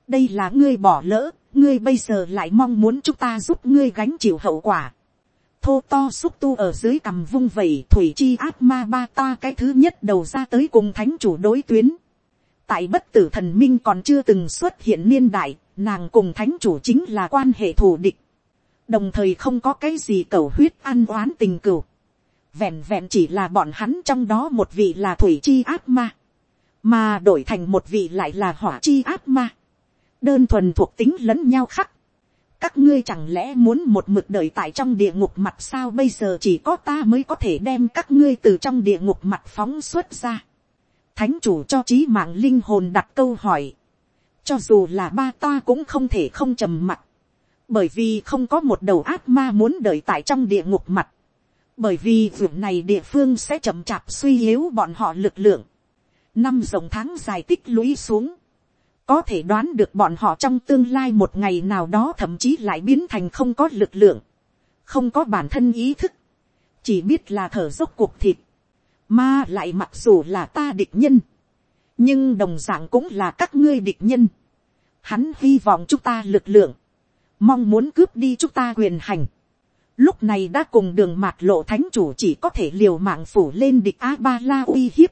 Đây là ngươi bỏ lỡ, ngươi bây giờ lại mong muốn chúng ta giúp ngươi gánh chịu hậu quả. Thô to xúc tu ở dưới cằm vung vẩy thủy chi ác ma ba ta cái thứ nhất đầu ra tới cùng thánh chủ đối tuyến. Tại bất tử thần minh còn chưa từng xuất hiện niên đại, nàng cùng thánh chủ chính là quan hệ thù địch. Đồng thời không có cái gì cầu huyết ăn oán tình cừu, vẹn vẹn chỉ là bọn hắn trong đó một vị là thủy chi ác ma, mà đổi thành một vị lại là hỏa chi ác ma, đơn thuần thuộc tính lẫn nhau khắc, các ngươi chẳng lẽ muốn một mực đợi tại trong địa ngục mặt sao bây giờ chỉ có ta mới có thể đem các ngươi từ trong địa ngục mặt phóng xuất ra. Thánh chủ cho trí mạng linh hồn đặt câu hỏi. Cho dù là ba ta cũng không thể không trầm mặt bởi vì không có một đầu ác ma muốn đợi tại trong địa ngục mặt, bởi vì việc này địa phương sẽ chậm chạp suy yếu bọn họ lực lượng, năm dòng tháng dài tích lũy xuống, có thể đoán được bọn họ trong tương lai một ngày nào đó thậm chí lại biến thành không có lực lượng, không có bản thân ý thức, chỉ biết là thở dốc cuộc thịt, mà lại mặc dù là ta địch nhân, nhưng đồng d ạ n g cũng là các ngươi địch nhân, hắn hy vọng chúng ta lực lượng, mong muốn cướp đi chúng ta quyền hành. Lúc này đã cùng đường mạt lộ thánh chủ chỉ có thể liều mạng phủ lên địch A-ba-la uy hiếp.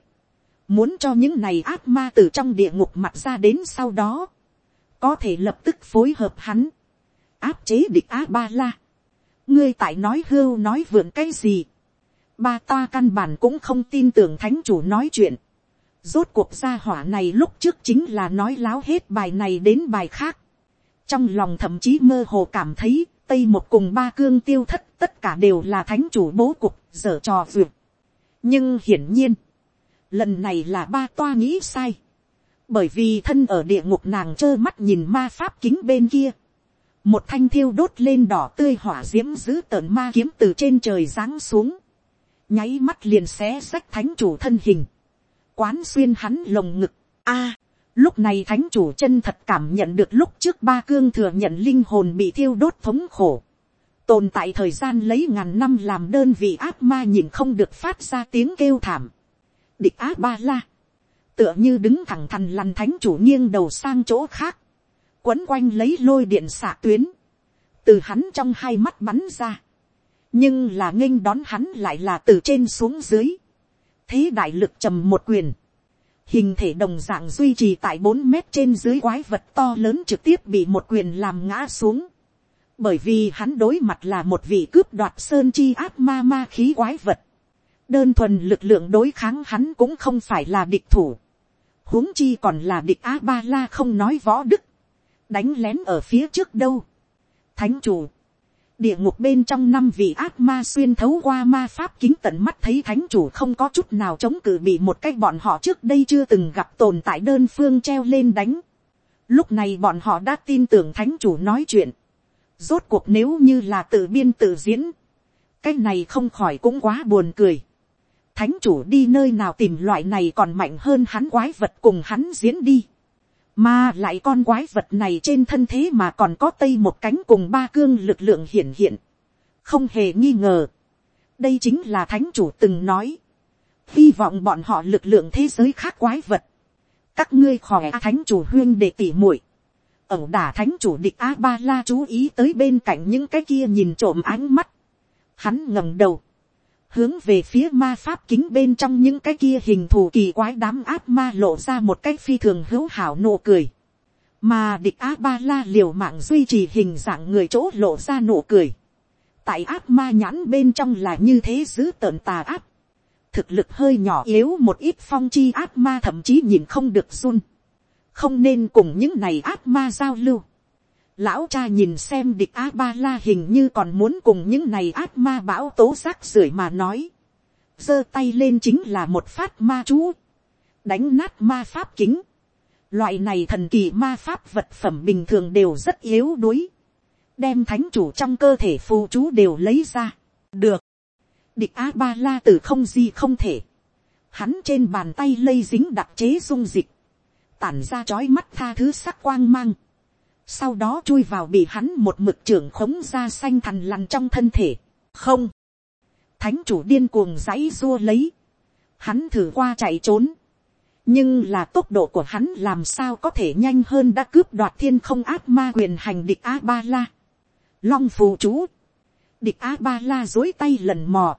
Muốn cho những này ác ma từ trong địa ngục mặt ra đến sau đó. Có thể lập tức phối hợp hắn. Áp chế địch á ba la Ngươi tại nói hưu nói vượn cái gì. Ba ta căn bản cũng không tin tưởng thánh chủ nói chuyện. Rốt cuộc gia hỏa này lúc trước chính là nói láo hết bài này đến bài khác trong lòng thậm chí mơ hồ cảm thấy, tây một cùng ba cương tiêu thất tất cả đều là thánh chủ bố cục, dở trò vượt nhưng hiển nhiên lần này là ba toa nghĩ sai. Bởi vì thân ở địa ngục nàng trơ mắt nhìn ma pháp kính bên kia, một thanh thiêu đốt lên đỏ tươi hỏa diễm giữ tợn ma kiếm từ trên trời giáng xuống, nháy mắt liền xé sách thánh chủ thân hình, quán xuyên hắn lồng ngực, a, lúc này thánh chủ chân thật cảm nhận được lúc trước ba cương thừa nhận linh hồn bị thiêu đốt thống khổ, tồn tại thời gian lấy ngàn năm làm đơn vị ác ma nhìn không được phát ra tiếng kêu thảm, địch á ba la, tựa như đứng thẳng thằn lằn thánh chủ nghiêng đầu sang chỗ khác, quấn quanh lấy lôi điện xạ tuyến, từ hắn trong hai mắt bắn ra, nhưng là nghênh đón hắn lại là từ trên xuống dưới, thế đại lực trầm một quyền, hình thể đồng dạng duy trì tại bốn mét trên dưới quái vật to lớn trực tiếp bị một quyền làm ngã xuống, bởi vì hắn đối mặt là một vị cướp đoạt sơn chi áp ma ma khí quái vật, đơn thuần lực lượng đối kháng hắn cũng không phải là địch thủ, huống chi còn là địch a ba la không nói võ đức, đánh lén ở phía trước đâu. thánh chủ, địa ngục bên trong năm vị ác ma xuyên thấu qua ma pháp kính tận mắt thấy thánh chủ không có chút nào chống cự bị một cách bọn họ trước đây chưa từng gặp tồn tại đơn phương treo lên đánh. lúc này bọn họ đã tin tưởng thánh chủ nói chuyện. rốt cuộc nếu như là tự biên tự diễn, cái này không khỏi cũng quá buồn cười thánh chủ đi nơi nào tìm loại này còn mạnh hơn hắn quái vật cùng hắn diễn đi. Mà lại con quái vật này trên thân thế mà còn có tây một cánh cùng ba cương lực lượng hiển hiện. Không hề nghi ngờ. Đây chính là thánh chủ từng nói. Hy vọng bọn họ lực lượng thế giới khác quái vật. Các ngươi khỏe thánh chủ huyên để tỉ muội ẩu đả thánh chủ địch a ba la chú ý tới bên cạnh những cái kia nhìn trộm ánh mắt. Hắn ngẩng đầu hướng về phía ma pháp kính bên trong những cái kia hình thù kỳ quái đám áp ma lộ ra một cái phi thường hữu hảo nụ cười. Mà địch á ba la liều mạng duy trì hình dạng người chỗ lộ ra nụ cười. Tại áp ma nhãn bên trong là như thế giữ tợn tà áp. Thực lực hơi nhỏ yếu một ít phong chi áp ma thậm chí nhìn không được run. Không nên cùng những này áp ma giao lưu Lão cha nhìn xem địch A-ba-la hình như còn muốn cùng những này ác ma bão tố giác rưởi mà nói. giơ tay lên chính là một phát ma chú. Đánh nát ma pháp kính. Loại này thần kỳ ma pháp vật phẩm bình thường đều rất yếu đuối. Đem thánh chủ trong cơ thể phù chú đều lấy ra. Được. Địch A-ba-la từ không gì không thể. Hắn trên bàn tay lây dính đặc chế dung dịch. Tản ra chói mắt tha thứ sắc quang mang sau đó chui vào bị hắn một mực trưởng khống ra xanh thằn lằn trong thân thể. không, thánh chủ điên cuồng dãy dua lấy, hắn thử qua chạy trốn, nhưng là tốc độ của hắn làm sao có thể nhanh hơn đã cướp đoạt thiên không ác ma quyền hành địch a ba la. long phù chú, địch a ba la dối tay lần mò,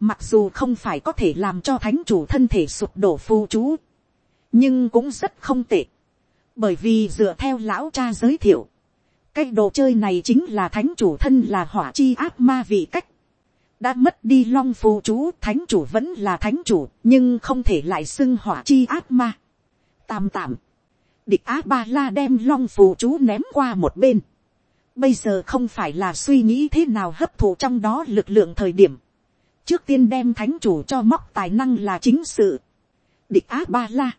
mặc dù không phải có thể làm cho thánh chủ thân thể sụp đổ phù chú, nhưng cũng rất không tệ bởi vì dựa theo lão cha giới thiệu, cái đồ chơi này chính là thánh chủ thân là hỏa chi ác ma vị cách. đã mất đi long phù chú thánh chủ vẫn là thánh chủ nhưng không thể lại xưng hỏa chi ác ma. tam tạm, địch á ba la đem long phù chú ném qua một bên. bây giờ không phải là suy nghĩ thế nào hấp thụ trong đó lực lượng thời điểm. trước tiên đem thánh chủ cho móc tài năng là chính sự. địch á ba la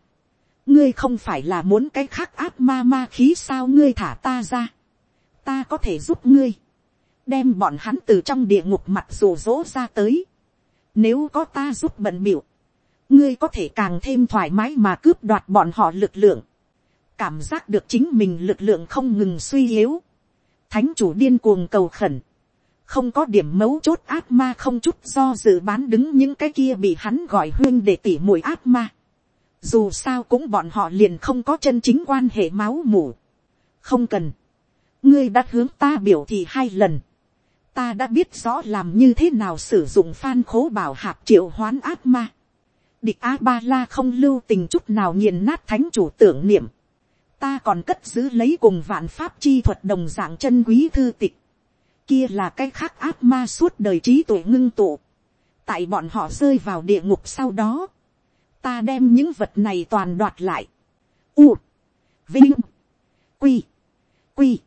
ngươi không phải là muốn cái khác áp ma ma khí sao ngươi thả ta ra, ta có thể giúp ngươi, đem bọn hắn từ trong địa ngục mặt rủ rỗ ra tới, nếu có ta giúp bận biểu, ngươi có thể càng thêm thoải mái mà cướp đoạt bọn họ lực lượng, cảm giác được chính mình lực lượng không ngừng suy yếu, thánh chủ điên cuồng cầu khẩn, không có điểm mấu chốt ác ma không chút do dự bán đứng những cái kia bị hắn gọi huyên để tỉ mùi ác ma dù sao cũng bọn họ liền không có chân chính quan hệ máu mủ. không cần, ngươi đã hướng ta biểu thị hai lần, ta đã biết rõ làm như thế nào sử dụng phan khố bảo hạp triệu hoán ác ma. địch a ba la không lưu tình chút nào nghiền nát thánh chủ tưởng niệm. ta còn cất giữ lấy cùng vạn pháp chi thuật đồng dạng chân quý thư tịch. kia là cái khác ác ma suốt đời trí tuệ ngưng tụ. tại bọn họ rơi vào địa ngục sau đó ta đem những vật này toàn đoạt lại. U, vinh, quy, quy,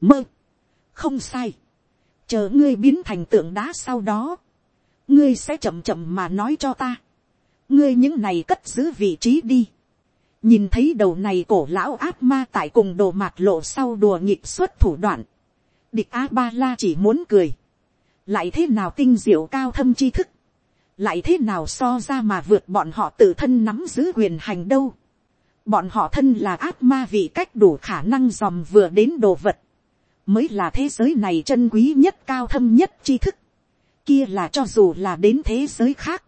mơ, không sai. chờ ngươi biến thành tượng đá sau đó, ngươi sẽ chậm chậm mà nói cho ta. ngươi những này cất giữ vị trí đi. nhìn thấy đầu này cổ lão ác ma tại cùng đồ mạt lộ sau đùa nhịp xuất thủ đoạn, địch a ba la chỉ muốn cười, lại thế nào tinh diệu cao thâm tri thức, lại thế nào so ra mà vượt bọn họ tự thân nắm giữ quyền hành đâu. bọn họ thân là ác ma vì cách đủ khả năng dòm vừa đến đồ vật, mới là thế giới này chân quý nhất cao thâm nhất tri thức, kia là cho dù là đến thế giới khác,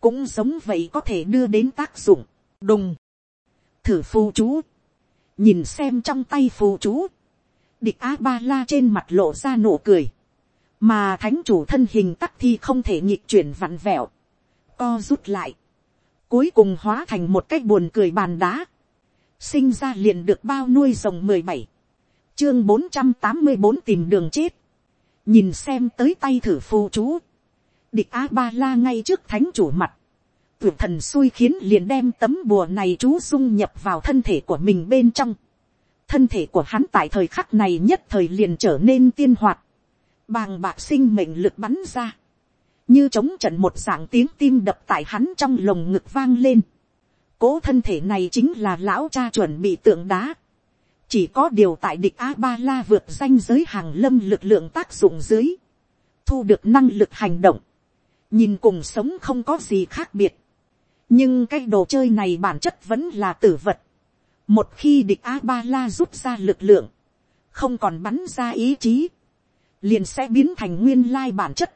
cũng giống vậy có thể đưa đến tác dụng, đùng, thử phù chú, nhìn xem trong tay phù chú, địch a ba la trên mặt lộ ra nụ cười, mà thánh chủ thân hình tắc thi không thể nhịp chuyển vặn vẹo, co rút lại, cuối cùng hóa thành một cái buồn cười bàn đá, sinh ra liền được bao nuôi rồng mười bảy, chương bốn trăm tám mươi bốn tìm đường chết, nhìn xem tới tay thử phù chú, địch a ba la ngay trước thánh chủ mặt, tuyệt thần xui khiến liền đem tấm bùa này chú dung nhập vào thân thể của mình bên trong. Thân thể của hắn tại thời khắc này nhất thời liền trở nên tiên hoạt. Bàng bạc sinh mệnh lực bắn ra. Như chống trận một dạng tiếng tim đập tại hắn trong lồng ngực vang lên. Cố thân thể này chính là lão cha chuẩn bị tượng đá. Chỉ có điều tại địch A-ba-la vượt danh giới hàng lâm lực lượng tác dụng dưới. Thu được năng lực hành động. Nhìn cùng sống không có gì khác biệt nhưng cái đồ chơi này bản chất vẫn là tử vật. một khi địch a ba la rút ra lực lượng, không còn bắn ra ý chí, liền sẽ biến thành nguyên lai bản chất.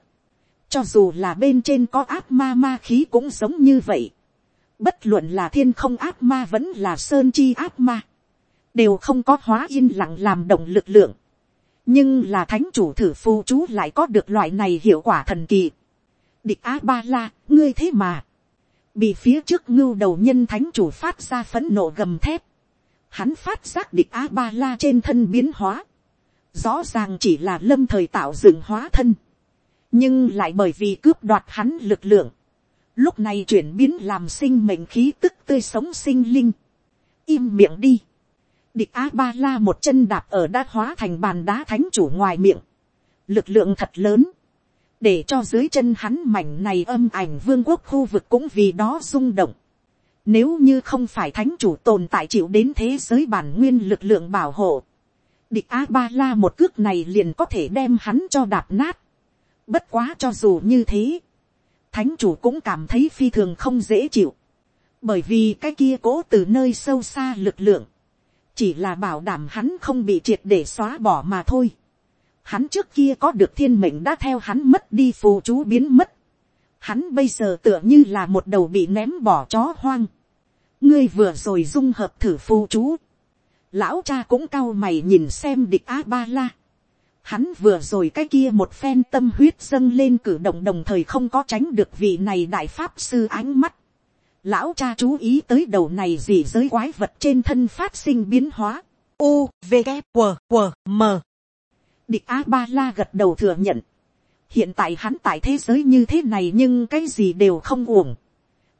cho dù là bên trên có áp ma ma khí cũng giống như vậy. bất luận là thiên không áp ma vẫn là sơn chi áp ma, đều không có hóa yên lặng làm động lực lượng. nhưng là thánh chủ thử phu chú lại có được loại này hiệu quả thần kỳ. địch a ba la, ngươi thế mà, bị phía trước ngưu đầu nhân thánh chủ phát ra phấn nộ gầm thép, hắn phát giác địch a ba la trên thân biến hóa, rõ ràng chỉ là lâm thời tạo dựng hóa thân, nhưng lại bởi vì cướp đoạt hắn lực lượng, lúc này chuyển biến làm sinh mệnh khí tức tươi sống sinh linh, im miệng đi, địch a ba la một chân đạp ở đã hóa thành bàn đá thánh chủ ngoài miệng, lực lượng thật lớn, để cho dưới chân hắn mảnh này âm ảnh vương quốc khu vực cũng vì đó rung động. Nếu như không phải thánh chủ tồn tại chịu đến thế giới bản nguyên lực lượng bảo hộ, địch a ba la một cước này liền có thể đem hắn cho đạp nát. Bất quá cho dù như thế, thánh chủ cũng cảm thấy phi thường không dễ chịu. Bởi vì cái kia cố từ nơi sâu xa lực lượng, chỉ là bảo đảm hắn không bị triệt để xóa bỏ mà thôi Hắn trước kia có được thiên mệnh đã theo hắn mất đi phù chú biến mất. Hắn bây giờ tựa như là một đầu bị ném bỏ chó hoang. Ngươi vừa rồi dung hợp thử phù chú. Lão cha cũng cau mày nhìn xem địch A-ba-la. Hắn vừa rồi cái kia một phen tâm huyết dâng lên cử động đồng thời không có tránh được vị này đại pháp sư ánh mắt. Lão cha chú ý tới đầu này gì giới quái vật trên thân phát sinh biến hóa. U, V, K, W, W, M. Địch A-ba-la gật đầu thừa nhận. Hiện tại hắn tại thế giới như thế này nhưng cái gì đều không uổng.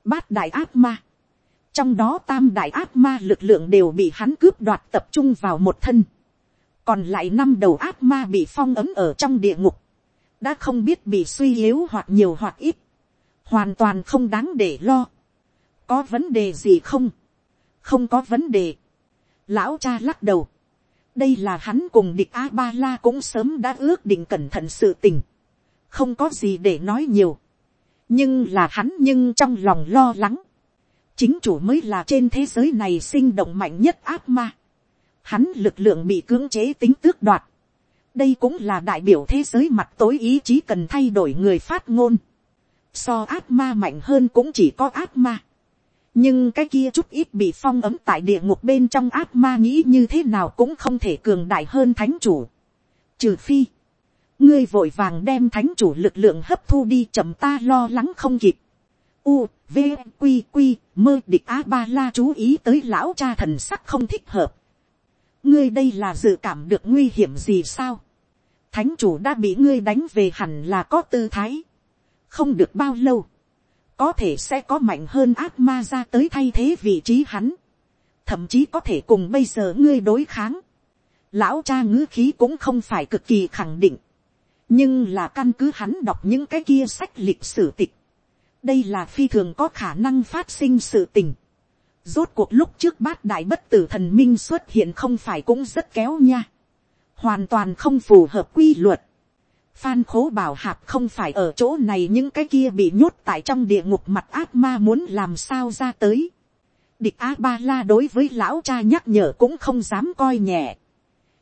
Bát đại ác ma. Trong đó tam đại ác ma lực lượng đều bị hắn cướp đoạt tập trung vào một thân. Còn lại năm đầu ác ma bị phong ấm ở trong địa ngục. Đã không biết bị suy yếu hoặc nhiều hoặc ít. Hoàn toàn không đáng để lo. Có vấn đề gì không? Không có vấn đề. Lão cha lắc đầu đây là hắn cùng địch a ba la cũng sớm đã ước định cẩn thận sự tình, không có gì để nói nhiều, nhưng là hắn nhưng trong lòng lo lắng, chính chủ mới là trên thế giới này sinh động mạnh nhất ác ma, hắn lực lượng bị cưỡng chế tính tước đoạt, đây cũng là đại biểu thế giới mặt tối ý chí cần thay đổi người phát ngôn, so ác ma mạnh hơn cũng chỉ có ác ma, nhưng cái kia chút ít bị phong ấm tại địa ngục bên trong ác ma nghĩ như thế nào cũng không thể cường đại hơn thánh chủ. Trừ phi, ngươi vội vàng đem thánh chủ lực lượng hấp thu đi chậm ta lo lắng không kịp. U, V, Quy, mơ địch a ba la chú ý tới lão cha thần sắc không thích hợp. ngươi đây là dự cảm được nguy hiểm gì sao. thánh chủ đã bị ngươi đánh về hẳn là có tư thái. không được bao lâu có thể sẽ có mạnh hơn ác ma ra tới thay thế vị trí hắn, thậm chí có thể cùng bây giờ ngươi đối kháng. Lão cha ngữ khí cũng không phải cực kỳ khẳng định, nhưng là căn cứ hắn đọc những cái kia sách lịch sử tịch đây là phi thường có khả năng phát sinh sự tình. Rốt cuộc lúc trước bát đại bất tử thần minh xuất hiện không phải cũng rất kéo nha. Hoàn toàn không phù hợp quy luật. Phan khố bảo hạp không phải ở chỗ này những cái kia bị nhốt tại trong địa ngục mặt ác ma muốn làm sao ra tới. Địch A-ba-la đối với lão cha nhắc nhở cũng không dám coi nhẹ.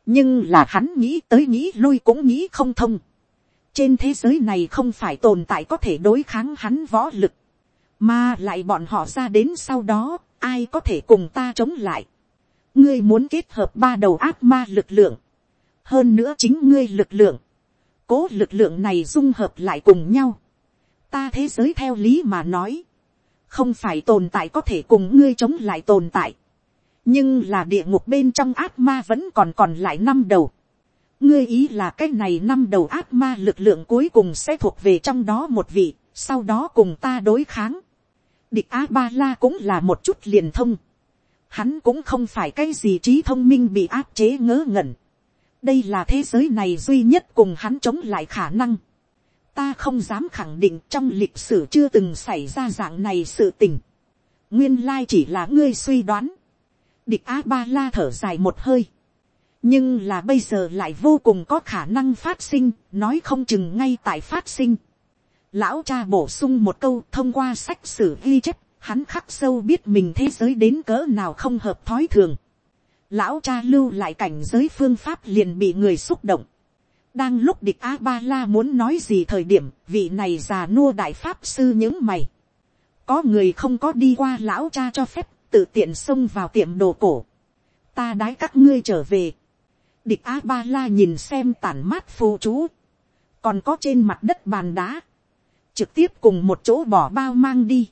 Nhưng là hắn nghĩ tới nghĩ lui cũng nghĩ không thông. Trên thế giới này không phải tồn tại có thể đối kháng hắn võ lực. Mà lại bọn họ ra đến sau đó, ai có thể cùng ta chống lại. Ngươi muốn kết hợp ba đầu ác ma lực lượng. Hơn nữa chính ngươi lực lượng. Cố lực lượng này dung hợp lại cùng nhau. Ta thế giới theo lý mà nói. Không phải tồn tại có thể cùng ngươi chống lại tồn tại. Nhưng là địa ngục bên trong ác ma vẫn còn còn lại năm đầu. Ngươi ý là cái này năm đầu ác ma lực lượng cuối cùng sẽ thuộc về trong đó một vị, sau đó cùng ta đối kháng Địch A-ba-la cũng là một chút liền thông. Hắn cũng không phải cái gì trí thông minh bị áp chế ngớ ngẩn. Đây là thế giới này duy nhất cùng hắn chống lại khả năng. Ta không dám khẳng định trong lịch sử chưa từng xảy ra dạng này sự tình. Nguyên lai chỉ là ngươi suy đoán. Địch A-ba-la thở dài một hơi. Nhưng là bây giờ lại vô cùng có khả năng phát sinh, nói không chừng ngay tại phát sinh Lão cha bổ sung một câu thông qua sách sử ghi chép, hắn khắc sâu biết mình thế giới đến cỡ nào không hợp thói thường. Lão cha lưu lại cảnh giới phương pháp liền bị người xúc động. Đang lúc địch A-ba-la muốn nói gì thời điểm, vị này già nua đại pháp sư những mày. Có người không có đi qua lão cha cho phép, tự tiện xông vào tiệm đồ cổ. Ta đái các ngươi trở về. Địch A-ba-la nhìn xem tản mát phù chú. Còn có trên mặt đất bàn đá, trực tiếp cùng một chỗ bỏ bao mang đi.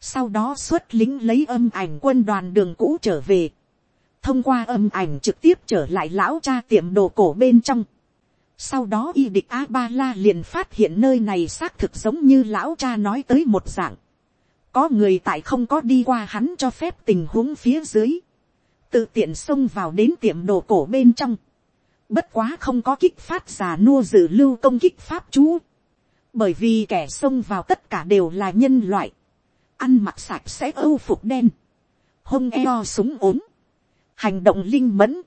Sau đó xuất lính lấy âm ảnh quân đoàn đường cũ trở về. Thông qua âm ảnh trực tiếp trở lại lão cha tiệm đồ cổ bên trong. Sau đó y địch A-ba-la liền phát hiện nơi này xác thực giống như lão cha nói tới một dạng. Có người tại không có đi qua hắn cho phép tình huống phía dưới. Tự tiện xông vào đến tiệm đồ cổ bên trong. Bất quá không có kích phát giả nua dự lưu công kích pháp chú. Bởi vì kẻ xông vào tất cả đều là nhân loại, ăn mặc sạch sẽ âu phục đen, hông eo súng ốm, hành động linh mẫn,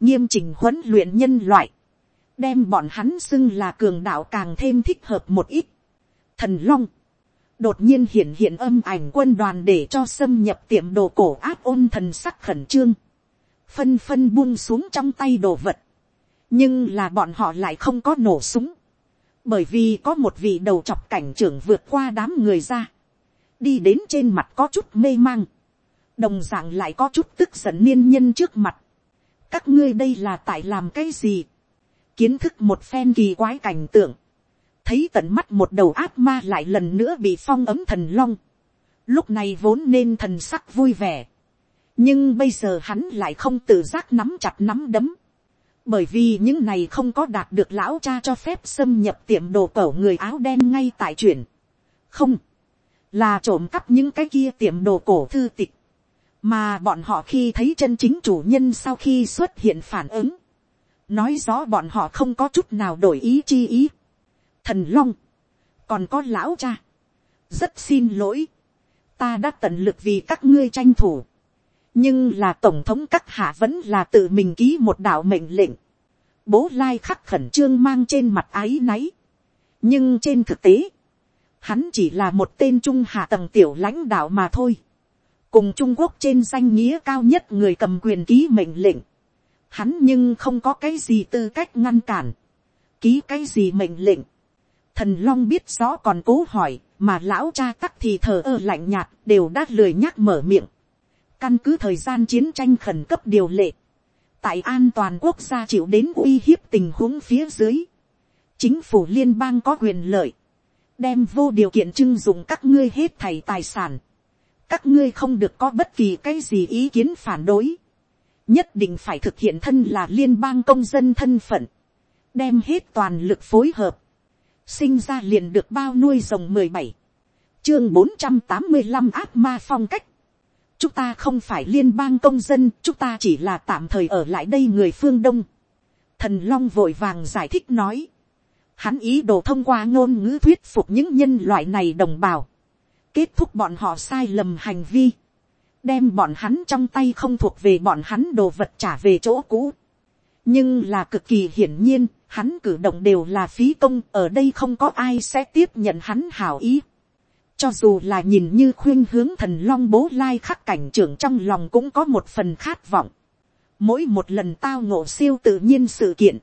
nghiêm chỉnh huấn luyện nhân loại, đem bọn hắn xưng là cường đạo càng thêm thích hợp một ít. Thần long, đột nhiên hiện hiện âm ảnh quân đoàn để cho xâm nhập tiệm đồ cổ áp ôn thần sắc khẩn trương, phân phân buông xuống trong tay đồ vật, nhưng là bọn họ lại không có nổ súng, bởi vì có một vị đầu chọc cảnh trưởng vượt qua đám người ra, đi đến trên mặt có chút mê mang, đồng d ạ n g lại có chút tức giận niên nhân trước mặt, các ngươi đây là tại làm cái gì, kiến thức một phen kỳ quái cảnh tượng, thấy tận mắt một đầu ác ma lại lần nữa bị phong ấm thần long, lúc này vốn nên thần sắc vui vẻ, nhưng bây giờ hắn lại không tự giác nắm chặt nắm đấm, bởi vì những này không có đạt được lão cha cho phép xâm nhập tiệm đồ cổ người áo đen ngay tại chuyển. không, là trộm cắp những cái kia tiệm đồ cổ thư tịch, mà bọn họ khi thấy chân chính chủ nhân sau khi xuất hiện phản ứng, nói rõ bọn họ không có chút nào đổi ý chi ý thần long, còn có lão cha, rất xin lỗi, ta đã tận lực vì các ngươi tranh thủ, nhưng là tổng thống các hạ vẫn là tự mình ký một đạo mệnh lệnh. bố lai khắc khẩn trương mang trên mặt ái náy. nhưng trên thực tế, hắn chỉ là một tên trung hạ tầng tiểu lãnh đạo mà thôi. cùng trung quốc trên danh nghĩa cao nhất người cầm quyền ký mệnh lệnh. hắn nhưng không có cái gì tư cách ngăn cản. ký cái gì mệnh lệnh thần long biết rõ còn cố hỏi, mà lão cha tắc thì thờ ơ lạnh nhạt đều đã lười nhắc mở miệng Căn cứ thời gian chiến tranh khẩn cấp điều lệ. Tại an toàn quốc gia chịu đến uy hiếp tình huống phía dưới. Chính phủ liên bang có quyền lợi. Đem vô điều kiện trưng dụng các ngươi hết thảy tài sản. Các ngươi không được có bất kỳ cái gì ý kiến phản đối. Nhất định phải thực hiện thân là liên bang công dân thân phận. Đem hết toàn lực phối hợp. Sinh ra liền được bao nuôi rồng mười bảy chương bốn trăm tám mươi năm ác ma phong cách chúng ta không phải liên bang công dân, chúng ta chỉ là tạm thời ở lại đây người phương đông. Thần long vội vàng giải thích nói. Hắn ý đồ thông qua ngôn ngữ thuyết phục những nhân loại này đồng bào. Kết thúc bọn họ sai lầm hành vi. đem bọn hắn trong tay không thuộc về bọn hắn đồ vật trả về chỗ cũ nhưng là cực kỳ hiển nhiên, hắn cử động đều là phí công, ở đây không có ai sẽ tiếp nhận hắn hảo ý. cho dù là nhìn như khuyên hướng thần long bố lai khắc cảnh trưởng trong lòng cũng có một phần khát vọng. mỗi một lần tao ngộ siêu tự nhiên sự kiện,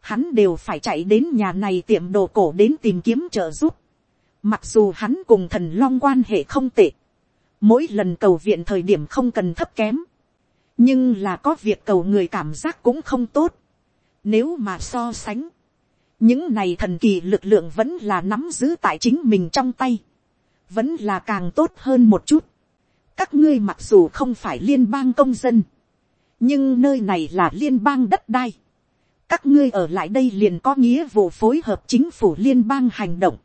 hắn đều phải chạy đến nhà này tiệm đồ cổ đến tìm kiếm trợ giúp. Mặc dù hắn cùng thần long quan hệ không tệ, mỗi lần cầu viện thời điểm không cần thấp kém, nhưng là có việc cầu người cảm giác cũng không tốt. Nếu mà so sánh, những này thần kỳ lực lượng vẫn là nắm giữ tại chính mình trong tay, vẫn là càng tốt hơn một chút. Các ngươi mặc dù không phải liên bang công dân, nhưng nơi này là liên bang đất đai. Các ngươi ở lại đây liền có nghĩa vụ phối hợp chính phủ liên bang hành động.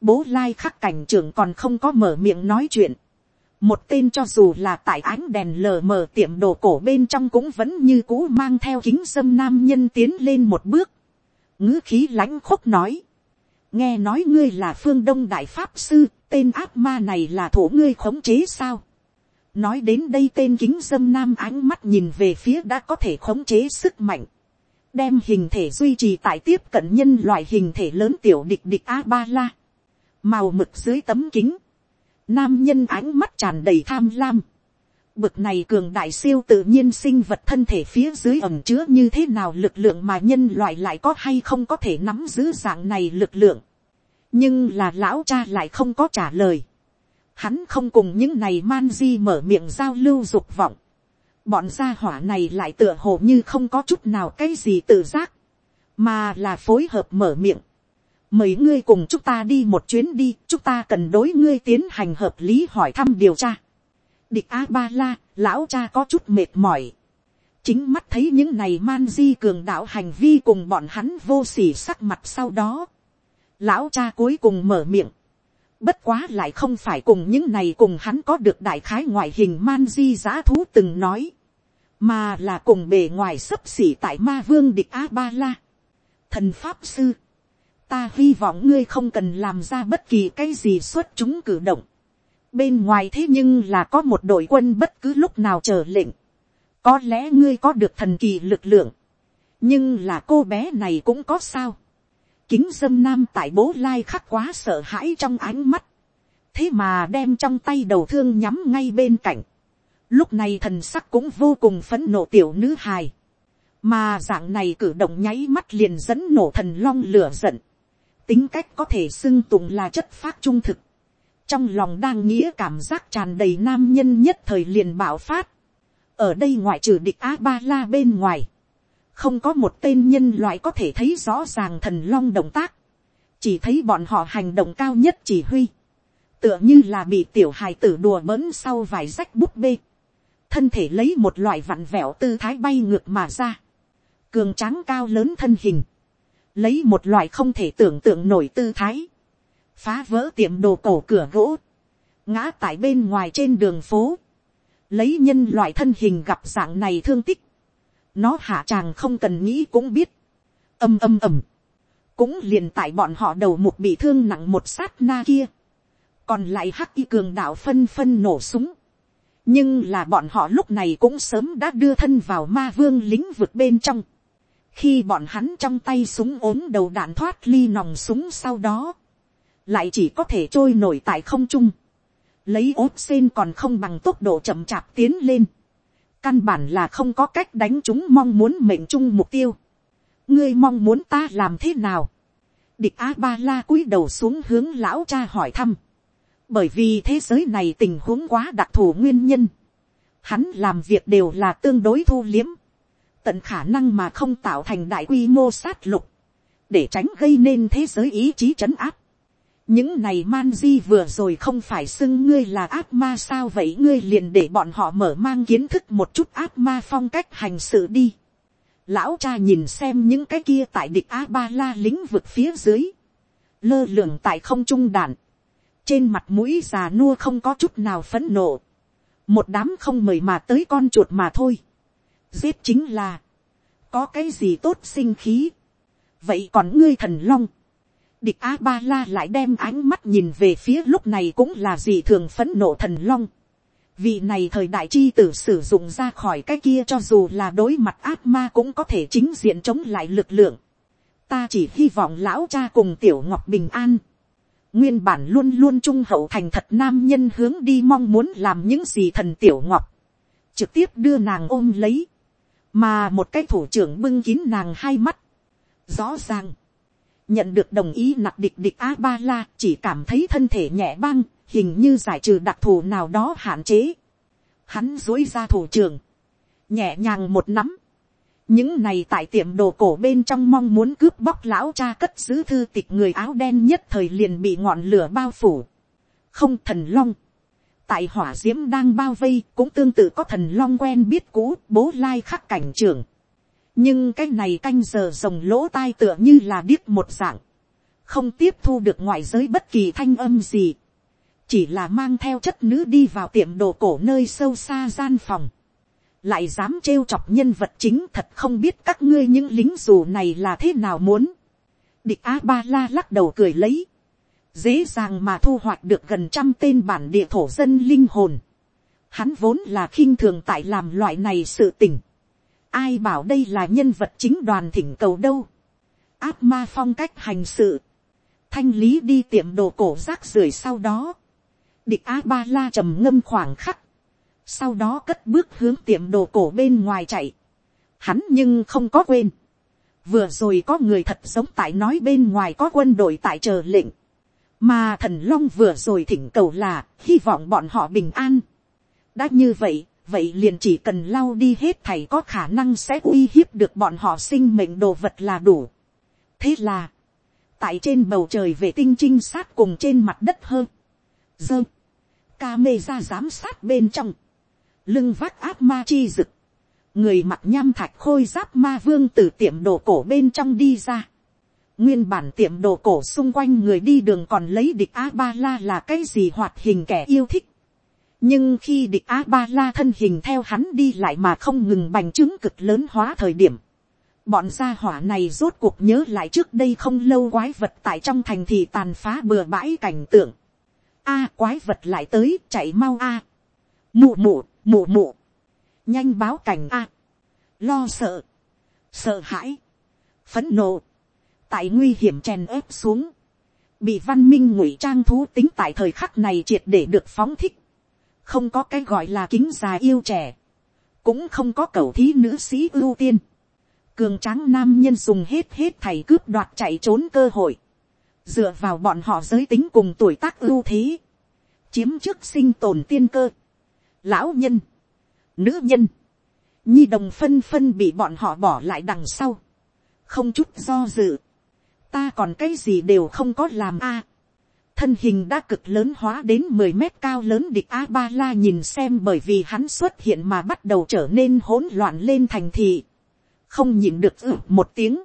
Bố lai khắc cảnh trưởng còn không có mở miệng nói chuyện một tên cho dù là tại ánh đèn lờ mờ tiệm đồ cổ bên trong cũng vẫn như cũ mang theo kính dâm nam nhân tiến lên một bước, ngữ khí lãnh khúc nói, nghe nói ngươi là phương đông đại pháp sư, tên ác ma này là thủ ngươi khống chế sao. nói đến đây tên kính dâm nam ánh mắt nhìn về phía đã có thể khống chế sức mạnh, đem hình thể duy trì tại tiếp cận nhân loại hình thể lớn tiểu địch địch a ba la, màu mực dưới tấm kính, Nam nhân ánh mắt tràn đầy tham lam. Bực này cường đại siêu tự nhiên sinh vật thân thể phía dưới ẩm chứa như thế nào lực lượng mà nhân loại lại có hay không có thể nắm giữ dạng này lực lượng. Nhưng là lão cha lại không có trả lời. Hắn không cùng những này man di mở miệng giao lưu dục vọng. Bọn gia hỏa này lại tựa hồ như không có chút nào cái gì tự giác. Mà là phối hợp mở miệng mời ngươi cùng chúng ta đi một chuyến đi, chúng ta cần đối ngươi tiến hành hợp lý hỏi thăm điều tra. Địch A Ba La, lão cha có chút mệt mỏi. Chính mắt thấy những này man di cường đạo hành vi cùng bọn hắn vô sỉ sắc mặt sau đó. Lão cha cuối cùng mở miệng. Bất quá lại không phải cùng những này cùng hắn có được đại khái ngoại hình man di giã thú từng nói. Mà là cùng bề ngoài sấp xỉ tại ma vương địch A Ba La. Thần Pháp Sư ta hy vọng ngươi không cần làm ra bất kỳ cái gì xuất chúng cử động. bên ngoài thế nhưng là có một đội quân bất cứ lúc nào chờ lệnh. có lẽ ngươi có được thần kỳ lực lượng. nhưng là cô bé này cũng có sao. kính dâm nam tại bố lai khắc quá sợ hãi trong ánh mắt. thế mà đem trong tay đầu thương nhắm ngay bên cạnh. lúc này thần sắc cũng vô cùng phấn nộ tiểu nữ hài mà dạng này cử động nháy mắt liền dẫn nổ thần long lửa giận tính cách có thể xưng tụng là chất phát trung thực, trong lòng đang nghĩa cảm giác tràn đầy nam nhân nhất thời liền bạo phát, ở đây ngoại trừ địch a ba la bên ngoài, không có một tên nhân loại có thể thấy rõ ràng thần long động tác, chỉ thấy bọn họ hành động cao nhất chỉ huy, tựa như là bị tiểu hài tử đùa bỡn sau vài rách bút bê, thân thể lấy một loại vặn vẹo tư thái bay ngược mà ra, cường tráng cao lớn thân hình, lấy một loại không thể tưởng tượng nổi tư thái, phá vỡ tiệm đồ cổ cửa gỗ, ngã tại bên ngoài trên đường phố, lấy nhân loại thân hình gặp dạng này thương tích, nó hạ tràng không cần nghĩ cũng biết, âm âm ầm, cũng liền tại bọn họ đầu một bị thương nặng một sát na kia, còn lại hắc y cường đạo phân phân nổ súng, nhưng là bọn họ lúc này cũng sớm đã đưa thân vào ma vương lĩnh vực bên trong, khi bọn hắn trong tay súng ốm đầu đạn thoát ly nòng súng sau đó, lại chỉ có thể trôi nổi tại không trung, lấy ốp sen còn không bằng tốc độ chậm chạp tiến lên, căn bản là không có cách đánh chúng mong muốn mệnh chung mục tiêu, ngươi mong muốn ta làm thế nào, địch a ba la cúi đầu xuống hướng lão cha hỏi thăm, bởi vì thế giới này tình huống quá đặc thù nguyên nhân, hắn làm việc đều là tương đối thu liếm, tận khả năng mà không tạo thành đại quy mô sát lục, để tránh gây nên thế giới ý chí trấn áp. những này man di vừa rồi không phải xưng ngươi là ác ma sao vậy ngươi liền để bọn họ mở mang kiến thức một chút ác ma phong cách hành sự đi. lão cha nhìn xem những cái kia tại địch a ba la lĩnh vực phía dưới, lơ lường tại không trung đạn trên mặt mũi già nua không có chút nào phấn nộ, một đám không mời mà tới con chuột mà thôi giết chính là, có cái gì tốt sinh khí. vậy còn ngươi thần long, địch a ba la lại đem ánh mắt nhìn về phía lúc này cũng là gì thường phấn nộ thần long. Vị này thời đại chi tử sử dụng ra khỏi cái kia cho dù là đối mặt ác ma cũng có thể chính diện chống lại lực lượng. Ta chỉ hy vọng lão cha cùng tiểu ngọc bình an. Nguyên bản luôn luôn trung hậu thành thật nam nhân hướng đi mong muốn làm những gì thần tiểu ngọc. Trực tiếp đưa nàng ôm lấy. Mà một cái thủ trưởng bưng kín nàng hai mắt. Rõ ràng nhận được đồng ý nặc địch địch a ba la chỉ cảm thấy thân thể nhẹ băng hình như giải trừ đặc thù nào đó hạn chế. Hắn dối ra thủ trưởng, nhẹ nhàng một nắm. những này tại tiệm đồ cổ bên trong mong muốn cướp bóc lão cha cất giữ thư tịch người áo đen nhất thời liền bị ngọn lửa bao phủ. không thần long tại hỏa d i ễ m đang bao vây cũng tương tự có thần long quen biết cũ bố lai khắc cảnh trưởng. Nhưng cái này canh giờ rồng lỗ tai tựa như là điếc một dạng, không tiếp thu được ngoại giới bất kỳ thanh âm gì, chỉ là mang theo chất nữ đi vào tiệm đồ cổ nơi sâu xa gian phòng, lại dám trêu chọc nhân vật chính thật không biết các ngươi những lính dù này là thế nào muốn. địch a ba la lắc đầu cười lấy, dễ dàng mà thu hoạch được gần trăm tên bản địa thổ dân linh hồn. Hắn vốn là khinh thường tại làm loại này sự tình ai bảo đây là nhân vật chính đoàn thỉnh cầu đâu. áp ma phong cách hành sự. thanh lý đi tiệm đồ cổ rác rưởi sau đó. địch a ba la trầm ngâm khoảng khắc. sau đó cất bước hướng tiệm đồ cổ bên ngoài chạy. hắn nhưng không có quên. vừa rồi có người thật giống tại nói bên ngoài có quân đội tại chờ lệnh mà thần long vừa rồi thỉnh cầu là hy vọng bọn họ bình an. đã như vậy vậy liền chỉ cần lau đi hết thầy có khả năng sẽ uy hiếp được bọn họ sinh mệnh đồ vật là đủ. thế là, tại trên bầu trời vệ tinh trinh sát cùng trên mặt đất hơn, dơ, ca mê ra giám sát bên trong, lưng vác áp ma chi rực, người mặt nham thạch khôi giáp ma vương từ tiệm đồ cổ bên trong đi ra. Nguyên bản tiệm đồ cổ xung quanh người đi đường còn lấy địch A-ba-la là cái gì hoạt hình kẻ yêu thích nhưng khi địch a ba la thân hình theo hắn đi lại mà không ngừng bành trướng cực lớn hóa thời điểm, bọn gia hỏa này rốt cuộc nhớ lại trước đây không lâu quái vật tại trong thành thị tàn phá bừa bãi cảnh tượng. a quái vật lại tới chạy mau a. mụ mụ mụ mụ. nhanh báo cảnh a. lo sợ. sợ hãi. phấn nộ tại nguy hiểm chèn ép xuống. bị văn minh ngụy trang thú tính tại thời khắc này triệt để được phóng thích. Không có cái gọi là kính già yêu trẻ, cũng không có cầu thí nữ sĩ ưu tiên, cường tráng nam nhân dùng hết hết thầy cướp đoạt chạy trốn cơ hội, dựa vào bọn họ giới tính cùng tuổi tác ưu thế, chiếm trước sinh tồn tiên cơ, lão nhân, nữ nhân, nhi đồng phân phân bị bọn họ bỏ lại đằng sau, không chút do dự, ta còn cái gì đều không có làm a, thân hình đã cực lớn hóa đến mười mét cao lớn địch a ba la nhìn xem bởi vì hắn xuất hiện mà bắt đầu trở nên hỗn loạn lên thành thị, không nhìn được ử một tiếng,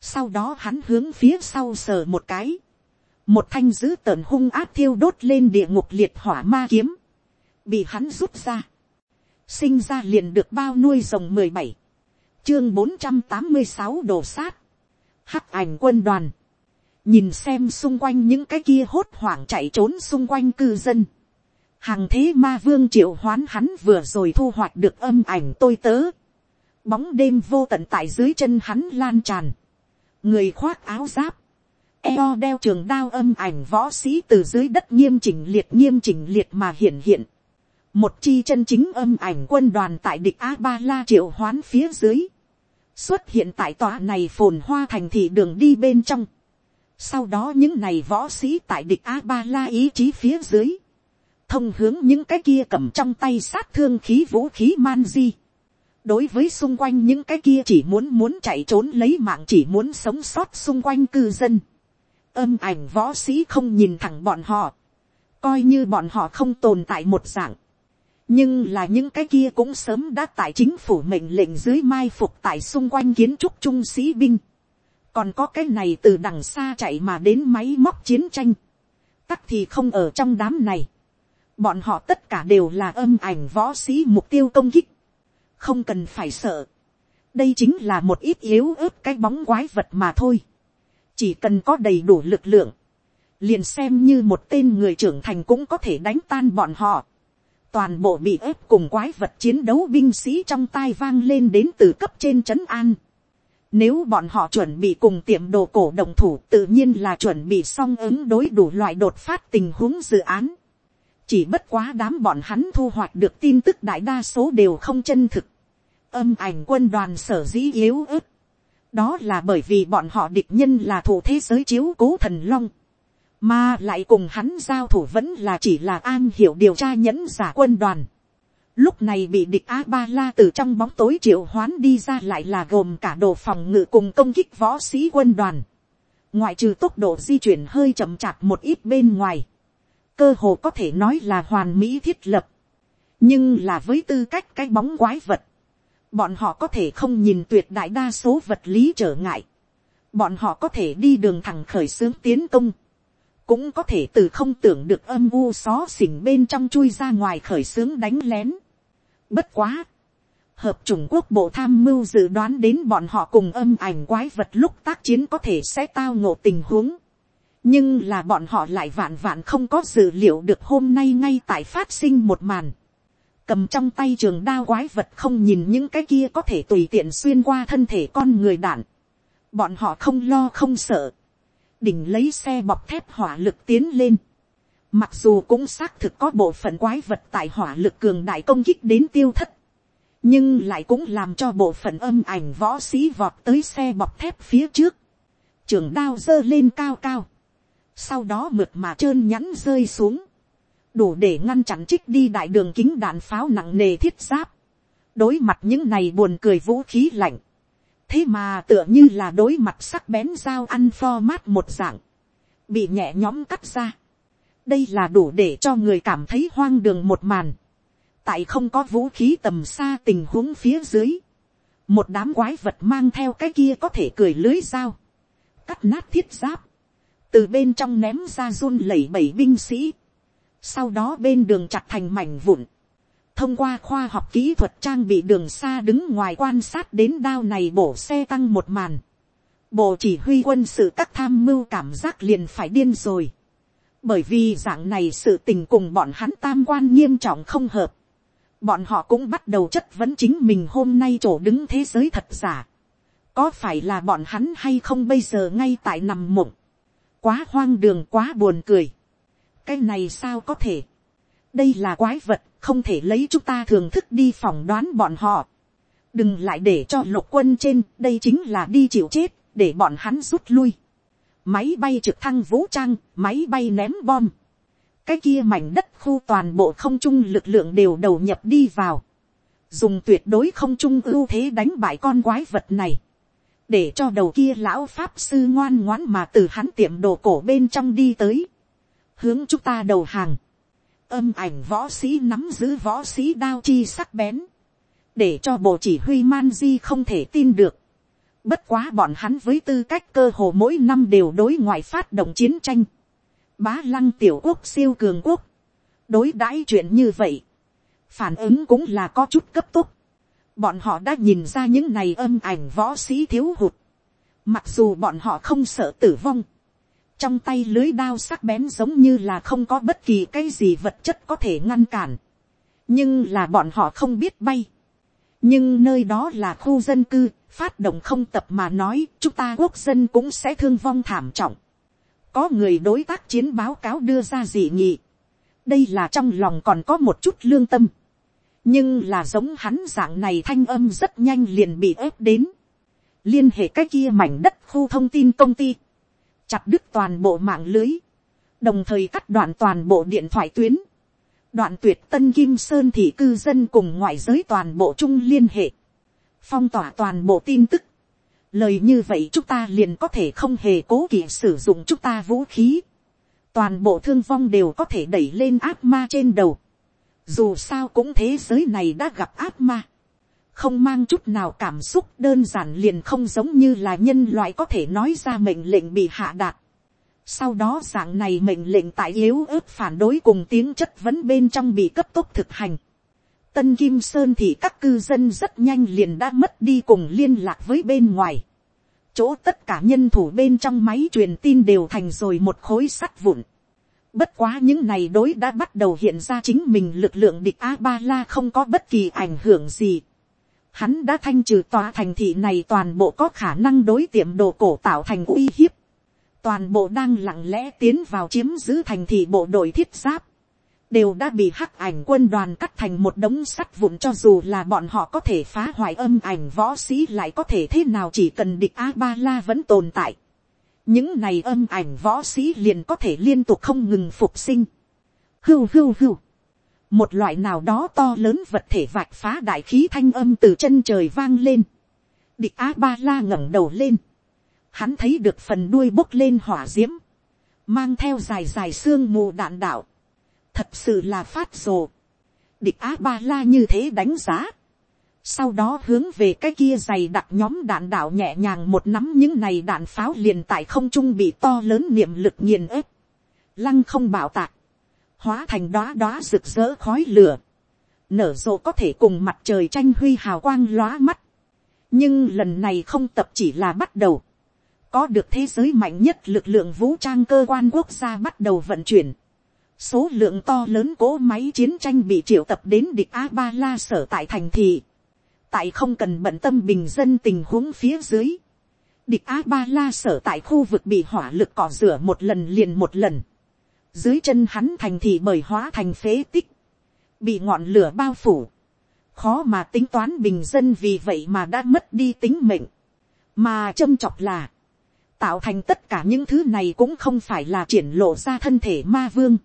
sau đó hắn hướng phía sau sờ một cái, một thanh dữ tợn hung áp thiêu đốt lên địa ngục liệt hỏa ma kiếm, bị hắn rút ra, sinh ra liền được bao nuôi rồng mười bảy, chương bốn trăm tám mươi sáu đồ sát, hắc ảnh quân đoàn, nhìn xem xung quanh những cái kia hốt hoảng chạy trốn xung quanh cư dân. hàng thế ma vương triệu hoán hắn vừa rồi thu hoạch được âm ảnh tôi tớ. Bóng đêm vô tận tại dưới chân hắn lan tràn. Người khoác áo giáp. Eo đeo trường đao âm ảnh võ sĩ từ dưới đất nghiêm chỉnh liệt nghiêm chỉnh liệt mà hiện hiện. Một chi chân chính âm ảnh quân đoàn tại địch A-ba-la triệu hoán phía dưới. Xuất hiện tại tòa này phồn hoa thành thị đường đi bên trong sau đó những này võ sĩ tại địch A-ba-la ý chí phía dưới. Thông hướng những cái kia cầm trong tay sát thương khí vũ khí man di. Đối với xung quanh những cái kia chỉ muốn muốn chạy trốn lấy mạng chỉ muốn sống sót xung quanh cư dân. Âm ảnh võ sĩ không nhìn thẳng bọn họ. Coi như bọn họ không tồn tại một dạng. Nhưng là những cái kia cũng sớm đã tại chính phủ mệnh lệnh dưới mai phục tại xung quanh kiến trúc trung sĩ binh. Còn có cái này từ đằng xa chạy mà đến máy móc chiến tranh, tắc thì không ở trong đám này, bọn họ tất cả đều là âm ảnh võ sĩ mục tiêu công kích, không cần phải sợ, đây chính là một ít yếu ớt cái bóng quái vật mà thôi, chỉ cần có đầy đủ lực lượng, liền xem như một tên người trưởng thành cũng có thể đánh tan bọn họ, toàn bộ bị ép cùng quái vật chiến đấu binh sĩ trong tai vang lên đến từ cấp trên trấn an. Nếu bọn họ chuẩn bị cùng tiệm đồ cổ đồng thủ, tự nhiên là chuẩn bị song ứng đối đủ loại đột phát tình huống dự án. Chỉ bất quá đám bọn hắn thu hoạch được tin tức đại đa số đều không chân thực. Âm ảnh quân đoàn sở dĩ yếu ớt. Đó là bởi vì bọn họ địch nhân là thủ thế giới chiếu cố thần long. Mà lại cùng hắn giao thủ vẫn là chỉ là an hiểu điều tra nhẫn giả quân đoàn. Lúc này bị địch A-ba-la từ trong bóng tối triệu hoán đi ra lại là gồm cả đồ phòng ngự cùng công kích võ sĩ quân đoàn. Ngoại trừ tốc độ di chuyển hơi chậm chạp một ít bên ngoài. Cơ hồ có thể nói là hoàn mỹ thiết lập. Nhưng là với tư cách cái bóng quái vật. Bọn họ có thể không nhìn tuyệt đại đa số vật lý trở ngại. Bọn họ có thể đi đường thẳng khởi xướng tiến công cũng có thể từ không tưởng được âm u xó xỉnh bên trong chui ra ngoài khởi xướng đánh lén. Bất quá. Hợp Trung Quốc Bộ Tham mưu dự đoán đến bọn họ cùng âm ảnh quái vật lúc tác chiến có thể sẽ tao ngộ tình huống. Nhưng là bọn họ lại vạn vạn không có dự liệu được hôm nay ngay tại phát sinh một màn. Cầm trong tay trường đao quái vật không nhìn những cái kia có thể tùy tiện xuyên qua thân thể con người đạn. Bọn họ không lo không sợ đỉnh lấy xe bọc thép hỏa lực tiến lên. Mặc dù cũng xác thực có bộ phận quái vật tại hỏa lực cường đại công kích đến tiêu thất. Nhưng lại cũng làm cho bộ phận âm ảnh võ sĩ vọt tới xe bọc thép phía trước. Trường đao dơ lên cao cao. Sau đó mượt mà trơn nhắn rơi xuống. Đủ để ngăn chặn trích đi đại đường kính đạn pháo nặng nề thiết giáp. Đối mặt những này buồn cười vũ khí lạnh thế mà tựa như là đối mặt sắc bén dao ăn format một dạng, bị nhẹ nhõm cắt ra. đây là đủ để cho người cảm thấy hoang đường một màn, tại không có vũ khí tầm xa tình huống phía dưới, một đám quái vật mang theo cái kia có thể cười lưới dao, cắt nát thiết giáp, từ bên trong ném ra run lẩy bẩy binh sĩ, sau đó bên đường chặt thành mảnh vụn, thông qua khoa học kỹ thuật trang bị đường xa đứng ngoài quan sát đến đao này bổ xe tăng một màn. Bộ chỉ huy quân sự các tham mưu cảm giác liền phải điên rồi. Bởi vì dạng này sự tình cùng bọn hắn tam quan nghiêm trọng không hợp. Bọn họ cũng bắt đầu chất vấn chính mình hôm nay chỗ đứng thế giới thật giả. Có phải là bọn hắn hay không bây giờ ngay tại nằm mộng. Quá hoang đường, quá buồn cười. Cái này sao có thể. Đây là quái vật không thể lấy chúng ta thường thức đi phỏng đoán bọn họ. đừng lại để cho lục quân trên, đây chính là đi chịu chết, để bọn hắn rút lui. máy bay trực thăng vũ trang, máy bay ném bom. cái kia mảnh đất khu toàn bộ không trung lực lượng đều đầu nhập đi vào. dùng tuyệt đối không trung ưu thế đánh bại con quái vật này. để cho đầu kia lão pháp sư ngoan ngoãn mà từ hắn tiệm đồ cổ bên trong đi tới. hướng chúng ta đầu hàng âm ảnh võ sĩ nắm giữ võ sĩ đao chi sắc bén, để cho bộ chỉ huy man di không thể tin được. Bất quá bọn hắn với tư cách cơ hồ mỗi năm đều đối ngoại phát động chiến tranh. Bá lăng tiểu quốc siêu cường quốc. Đối đãi chuyện như vậy. Phản ứng cũng là có chút cấp tốc. Bọn họ đã nhìn ra những này âm ảnh võ sĩ thiếu hụt. Mặc dù bọn họ không sợ tử vong trong tay lưới đao sắc bén giống như là không có bất kỳ cái gì vật chất có thể ngăn cản. nhưng là bọn họ không biết bay. nhưng nơi đó là khu dân cư, phát động không tập mà nói chúng ta quốc dân cũng sẽ thương vong thảm trọng. có người đối tác chiến báo cáo đưa ra dị nghị. đây là trong lòng còn có một chút lương tâm. nhưng là giống hắn dạng này thanh âm rất nhanh liền bị ép đến. liên hệ cái kia mảnh đất khu thông tin công ty chặt đứt toàn bộ mạng lưới, đồng thời cắt đoạn toàn bộ điện thoại tuyến, đoạn tuyệt tân kim sơn thị cư dân cùng ngoại giới toàn bộ chung liên hệ, phong tỏa toàn bộ tin tức, lời như vậy chúng ta liền có thể không hề cố kỵ sử dụng chúng ta vũ khí, toàn bộ thương vong đều có thể đẩy lên ác ma trên đầu, dù sao cũng thế giới này đã gặp ác ma, không mang chút nào cảm xúc, đơn giản liền không giống như là nhân loại có thể nói ra mệnh lệnh bị hạ đạt. Sau đó dạng này mệnh lệnh tại yếu ớt phản đối cùng tiếng chất vấn bên trong bị cấp tốc thực hành. Tân Kim Sơn thì các cư dân rất nhanh liền đã mất đi cùng liên lạc với bên ngoài. Chỗ tất cả nhân thủ bên trong máy truyền tin đều thành rồi một khối sắt vụn. Bất quá những này đối đã bắt đầu hiện ra chính mình lực lượng địch A-ba-la không có bất kỳ ảnh hưởng gì. Hắn đã thanh trừ tòa thành thị này toàn bộ có khả năng đối tiệm đồ cổ tạo thành uy hiếp. Toàn bộ đang lặng lẽ tiến vào chiếm giữ thành thị bộ đội thiết giáp. Đều đã bị hắc ảnh quân đoàn cắt thành một đống sắt vụn cho dù là bọn họ có thể phá hoại âm ảnh võ sĩ lại có thể thế nào chỉ cần địch A-ba-la vẫn tồn tại những này âm ảnh võ sĩ liền có thể liên tục không ngừng phục sinh. Hưu hưu hưu. Một loại nào đó to lớn vật thể vạch phá đại khí thanh âm từ chân trời vang lên. Địch A-ba-la ngẩng đầu lên. Hắn thấy được phần đuôi bốc lên hỏa diễm. Mang theo dài dài xương mù đạn đạo. Thật sự là phát rồ. Địch A-ba-la như thế đánh giá sau đó hướng về cái kia dày đặc nhóm đạn đạo nhẹ nhàng một nắm những này đạn pháo liền tại không trung bị to lớn niệm lực nghiền ép, lăng không bảo tạc, hóa thành đóa đóa rực rỡ khói lửa, nở rộ có thể cùng mặt trời tranh huy hào quang lóa mắt, nhưng lần này không tập chỉ là bắt đầu, có được thế giới mạnh nhất lực lượng vũ trang cơ quan quốc gia bắt đầu vận chuyển, số lượng to lớn cỗ máy chiến tranh bị triệu tập đến địch a ba la sở tại thành thị, tại không cần bận tâm bình dân tình huống phía dưới, địch a ba la sở tại khu vực bị hỏa lực cỏ rửa một lần liền một lần, dưới chân hắn thành thị bởi hóa thành phế tích, bị ngọn lửa bao phủ, khó mà tính toán bình dân vì vậy mà đã mất đi tính mệnh, mà châm chọc là, tạo thành tất cả những thứ này cũng không phải là triển lộ ra thân thể ma vương,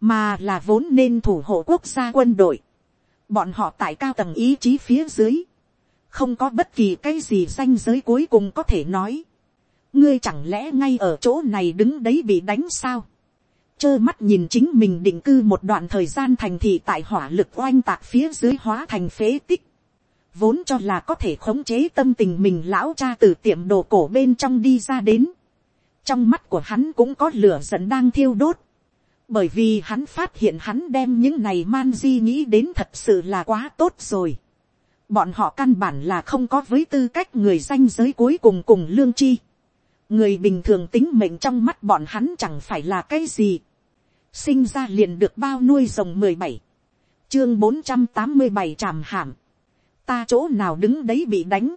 mà là vốn nên thủ hộ quốc gia quân đội, bọn họ tại cao tầng ý chí phía dưới, không có bất kỳ cái gì danh giới cuối cùng có thể nói. ngươi chẳng lẽ ngay ở chỗ này đứng đấy bị đánh sao trơ mắt nhìn chính mình định cư một đoạn thời gian thành thị tại hỏa lực oanh tạc phía dưới hóa thành phế tích. vốn cho là có thể khống chế tâm tình mình lão cha từ tiệm đồ cổ bên trong đi ra đến. trong mắt của hắn cũng có lửa giận đang thiêu đốt bởi vì hắn phát hiện hắn đem những này man di nghĩ đến thật sự là quá tốt rồi. bọn họ căn bản là không có với tư cách người danh giới cuối cùng cùng lương chi. người bình thường tính mệnh trong mắt bọn hắn chẳng phải là cái gì sinh ra liền được bao nuôi rồng mười bảy, chương bốn trăm tám mươi bảy tràm hàm. ta chỗ nào đứng đấy bị đánh.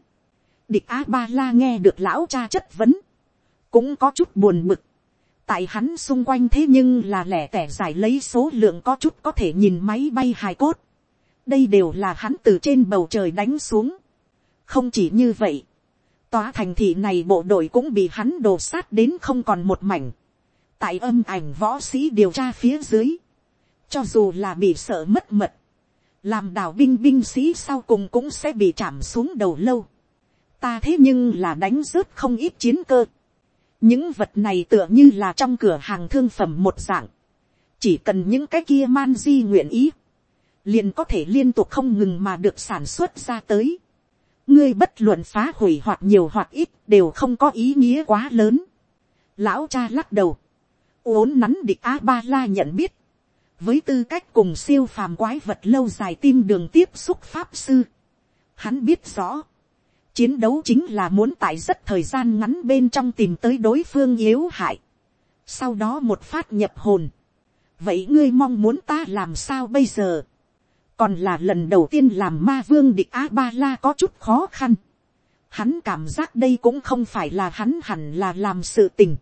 địch a ba la nghe được lão cha chất vấn, cũng có chút buồn bực tại hắn xung quanh thế nhưng là lẻ tẻ giải lấy số lượng có chút có thể nhìn máy bay hài cốt. đây đều là hắn từ trên bầu trời đánh xuống. không chỉ như vậy, tòa thành thị này bộ đội cũng bị hắn đổ sát đến không còn một mảnh tại âm ảnh võ sĩ điều tra phía dưới, cho dù là bị sợ mất mật, làm đào binh binh sĩ sau cùng cũng sẽ bị chạm xuống đầu lâu. ta thế nhưng là đánh rớt không ít chiến cơ những vật này tựa như là trong cửa hàng thương phẩm một dạng, chỉ cần những cái kia man di nguyện ý, liền có thể liên tục không ngừng mà được sản xuất ra tới. ngươi bất luận phá hủy hoặc nhiều hoặc ít đều không có ý nghĩa quá lớn. lão cha lắc đầu, uốn nắn địch a ba la nhận biết, với tư cách cùng siêu phàm quái vật lâu dài tim đường tiếp xúc pháp sư, hắn biết rõ, Chiến đấu chính là muốn tại rất thời gian ngắn bên trong tìm tới đối phương yếu hại. Sau đó một phát nhập hồn. Vậy ngươi mong muốn ta làm sao bây giờ? Còn là lần đầu tiên làm ma vương địch A-ba-la có chút khó khăn. Hắn cảm giác đây cũng không phải là hắn hẳn là làm sự tình.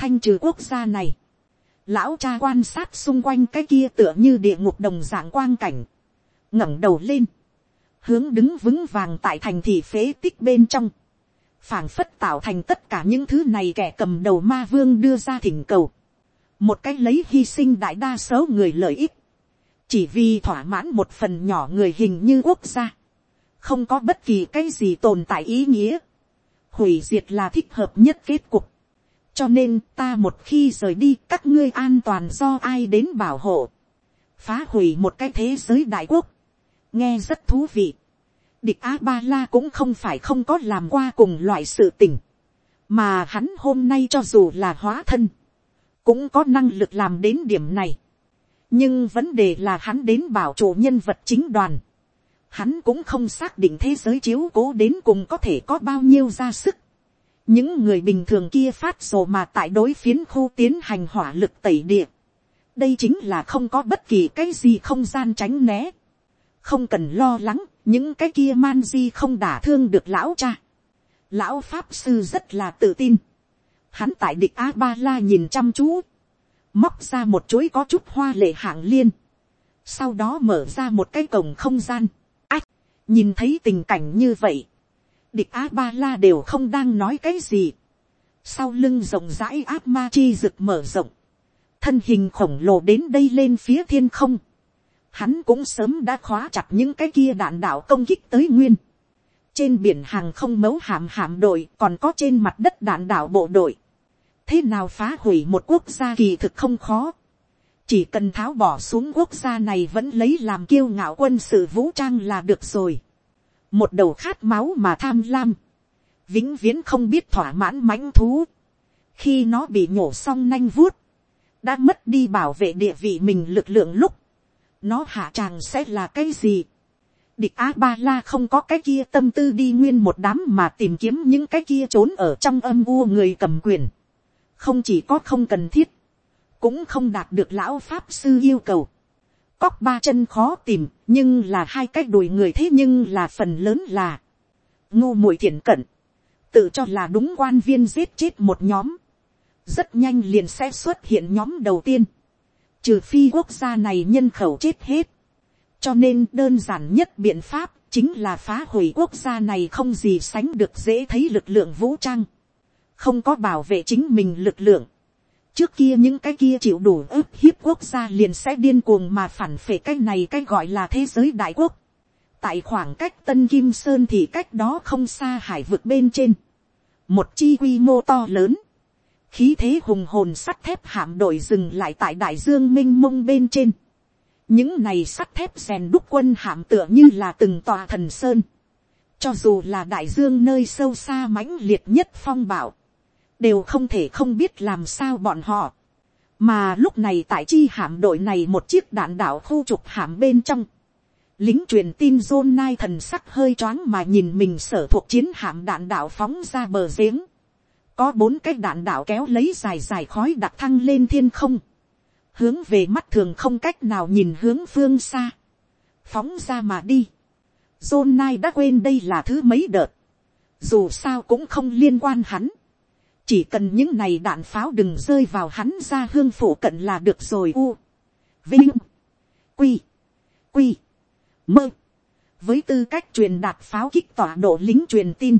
Thanh trừ quốc gia này. Lão cha quan sát xung quanh cái kia tựa như địa ngục đồng dạng quang cảnh. ngẩng đầu lên. Hướng đứng vững vàng tại thành thị phế tích bên trong, phảng phất tạo thành tất cả những thứ này kẻ cầm đầu ma vương đưa ra thỉnh cầu, một cách lấy hy sinh đại đa số người lợi ích, chỉ vì thỏa mãn một phần nhỏ người hình như quốc gia, không có bất kỳ cái gì tồn tại ý nghĩa, hủy diệt là thích hợp nhất kết cục, cho nên ta một khi rời đi các ngươi an toàn do ai đến bảo hộ, phá hủy một cái thế giới đại quốc, nghe rất thú vị. địch a ba la cũng không phải không có làm qua cùng loại sự tình, mà hắn hôm nay cho dù là hóa thân, cũng có năng lực làm đến điểm này. nhưng vấn đề là hắn đến bảo chủ nhân vật chính đoàn. hắn cũng không xác định thế giới chiếu cố đến cùng có thể có bao nhiêu ra sức những người bình thường kia phát rồ mà tại đối phiến khu tiến hành hỏa lực tẩy địa, đây chính là không có bất kỳ cái gì không gian tránh né. không cần lo lắng, những cái kia man di không đả thương được lão cha. lão pháp sư rất là tự tin. hắn tại địch a ba la nhìn chăm chú, móc ra một chuỗi có chút hoa lệ hạng liên, sau đó mở ra một cái cổng không gian. ách, nhìn thấy tình cảnh như vậy, địch a ba la đều không đang nói cái gì. sau lưng rộng rãi áp ma chi rực mở rộng, thân hình khổng lồ đến đây lên phía thiên không, hắn cũng sớm đã khóa chặt những cái kia đạn đạo công kích tới nguyên. trên biển hàng không mấu hàm hàm đội còn có trên mặt đất đạn đạo bộ đội. thế nào phá hủy một quốc gia kỳ thực không khó. chỉ cần tháo bỏ xuống quốc gia này vẫn lấy làm kiêu ngạo quân sự vũ trang là được rồi một đầu khát máu mà tham lam. vĩnh viễn không biết thỏa mãn mãnh thú. khi nó bị nhổ xong nanh vuốt, đã mất đi bảo vệ địa vị mình lực lượng lúc, nó hạ tràng sẽ là cái gì. địch a ba la không có cái kia tâm tư đi nguyên một đám mà tìm kiếm những cái kia trốn ở trong âm vua người cầm quyền. không chỉ có không cần thiết, cũng không đạt được lão pháp sư yêu cầu cóc ba chân khó tìm, nhưng là hai cái đùi người thế nhưng là phần lớn là ngu muội thiện cận, tự cho là đúng quan viên giết chết một nhóm, rất nhanh liền sẽ xuất hiện nhóm đầu tiên, trừ phi quốc gia này nhân khẩu chết hết, cho nên đơn giản nhất biện pháp chính là phá hủy quốc gia này không gì sánh được dễ thấy lực lượng vũ trang, không có bảo vệ chính mình lực lượng, trước kia những cái kia chịu đủ ức hiếp quốc gia liền sẽ điên cuồng mà phản phệ cái này cái gọi là thế giới đại quốc, tại khoảng cách tân kim sơn thì cách đó không xa hải vực bên trên, một chi quy mô to lớn, khí thế hùng hồn sắt thép hạm đội dừng lại tại đại dương m i n h mông bên trên. những này sắt thép rèn đúc quân hạm tựa như là từng tòa thần sơn. cho dù là đại dương nơi sâu xa mãnh liệt nhất phong bảo, đều không thể không biết làm sao bọn họ. mà lúc này tại chi hạm đội này một chiếc đạn đạo khu trục hạm bên trong. lính truyền tin John Nai thần sắc hơi choáng mà nhìn mình sở thuộc chiến hạm đạn đạo phóng ra bờ giếng có bốn cái đạn đạo kéo lấy dài dài khói đặc thăng lên thiên không, hướng về mắt thường không cách nào nhìn hướng phương xa, phóng ra mà đi. John Nai đã quên đây là thứ mấy đợt, dù sao cũng không liên quan hắn, chỉ cần những này đạn pháo đừng rơi vào hắn ra hương phủ cận là được rồi u, vinh, quy, quy, mơ, với tư cách truyền đạt pháo kích tọa độ lính truyền tin,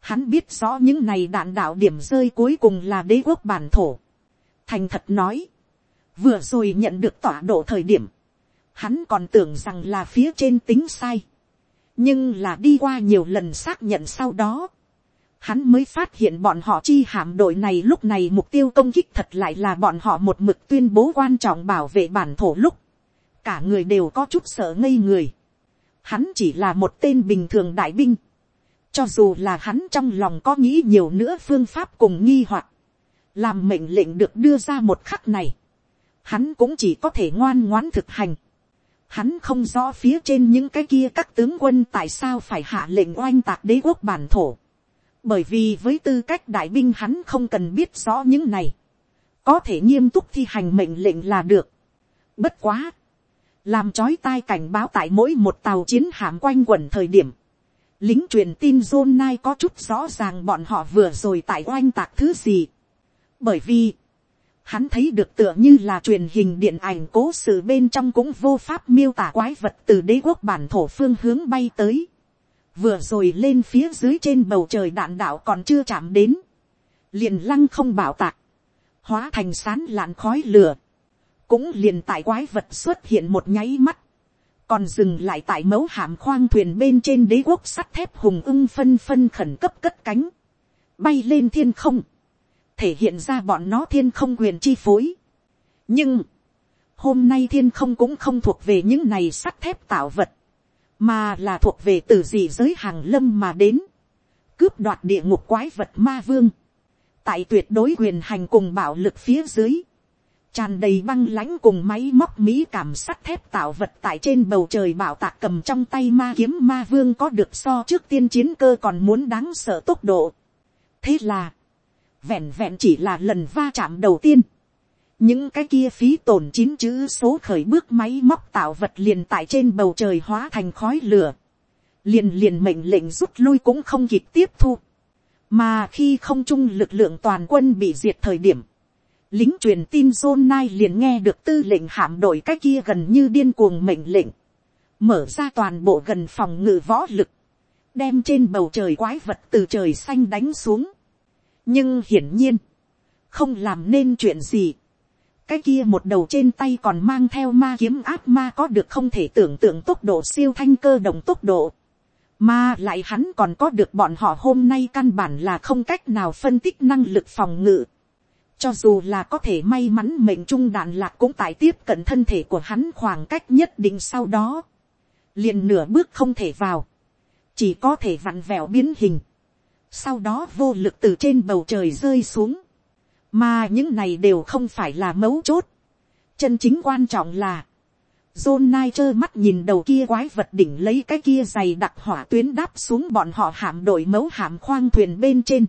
Hắn biết rõ những này đạn đạo điểm rơi cuối cùng là đế quốc bản thổ. Thành thật nói. Vừa rồi nhận được tọa độ thời điểm. Hắn còn tưởng rằng là phía trên tính sai. Nhưng là đi qua nhiều lần xác nhận sau đó. Hắn mới phát hiện bọn họ chi hạm đội này lúc này mục tiêu công kích thật lại là bọn họ một mực tuyên bố quan trọng bảo vệ bản thổ lúc. Cả người đều có chút sợ ngây người. Hắn chỉ là một tên bình thường đại binh cho dù là hắn trong lòng có nghĩ nhiều nữa phương pháp cùng nghi hoặc. Làm mệnh lệnh được đưa ra một khắc này. Hắn cũng chỉ có thể ngoan ngoãn thực hành. Hắn không rõ phía trên những cái kia các tướng quân tại sao phải hạ lệnh oanh tạc đế quốc bản thổ. Bởi vì với tư cách đại binh hắn không cần biết rõ những này. Có thể nghiêm túc thi hành mệnh lệnh là được. Bất quá. Làm chói tai cảnh báo tại mỗi một tàu chiến hạm quanh quẩn thời điểm lính truyền tin John Nai có chút rõ ràng bọn họ vừa rồi tại oanh tạc thứ gì. Bởi vì, hắn thấy được tựa như là truyền hình điện ảnh cố sự bên trong cũng vô pháp miêu tả quái vật từ đế quốc bản thổ phương hướng bay tới. Vừa rồi lên phía dưới trên bầu trời đạn đạo còn chưa chạm đến. Liền lăng không bảo tạc. Hóa thành sán lạn khói lửa. Cũng liền tại quái vật xuất hiện một nháy mắt còn dừng lại tại mấu hàm khoang thuyền bên trên đế quốc sắt thép hùng ưng phân phân khẩn cấp cất cánh, bay lên thiên không, thể hiện ra bọn nó thiên không quyền chi phối. nhưng, hôm nay thiên không cũng không thuộc về những này sắt thép tạo vật, mà là thuộc về từ gì giới hàng lâm mà đến, cướp đoạt địa ngục quái vật ma vương, tại tuyệt đối quyền hành cùng bạo lực phía dưới, tràn đầy băng lãnh cùng máy móc mỹ cảm sắt thép tạo vật tại trên bầu trời bảo tạc cầm trong tay ma kiếm ma vương có được so trước tiên chiến cơ còn muốn đáng sợ tốc độ. thế là, vẹn vẹn chỉ là lần va chạm đầu tiên, những cái kia phí tổn chín chữ số khởi bước máy móc tạo vật liền tại trên bầu trời hóa thành khói lửa, liền liền mệnh lệnh rút lui cũng không kịp tiếp thu, mà khi không trung lực lượng toàn quân bị diệt thời điểm, lính truyền tin John Nai liền nghe được tư lệnh hạm đội cái kia gần như điên cuồng mệnh lệnh, mở ra toàn bộ gần phòng ngự võ lực, đem trên bầu trời quái vật từ trời xanh đánh xuống. nhưng hiển nhiên, không làm nên chuyện gì cái kia một đầu trên tay còn mang theo ma kiếm áp ma có được không thể tưởng tượng tốc độ siêu thanh cơ động tốc độ. mà lại hắn còn có được bọn họ hôm nay căn bản là không cách nào phân tích năng lực phòng ngự. cho dù là có thể may mắn mệnh trung đạn lạc cũng tại tiếp cận thân thể của hắn khoảng cách nhất định sau đó. liền nửa bước không thể vào chỉ có thể vặn vẹo biến hình, sau đó vô lực từ trên bầu trời rơi xuống, mà những này đều không phải là mấu chốt, chân chính quan trọng là, John Nai trơ mắt nhìn đầu kia quái vật đỉnh lấy cái kia dày đặc hỏa tuyến đáp xuống bọn họ hạm đội mấu hạm khoang thuyền bên trên.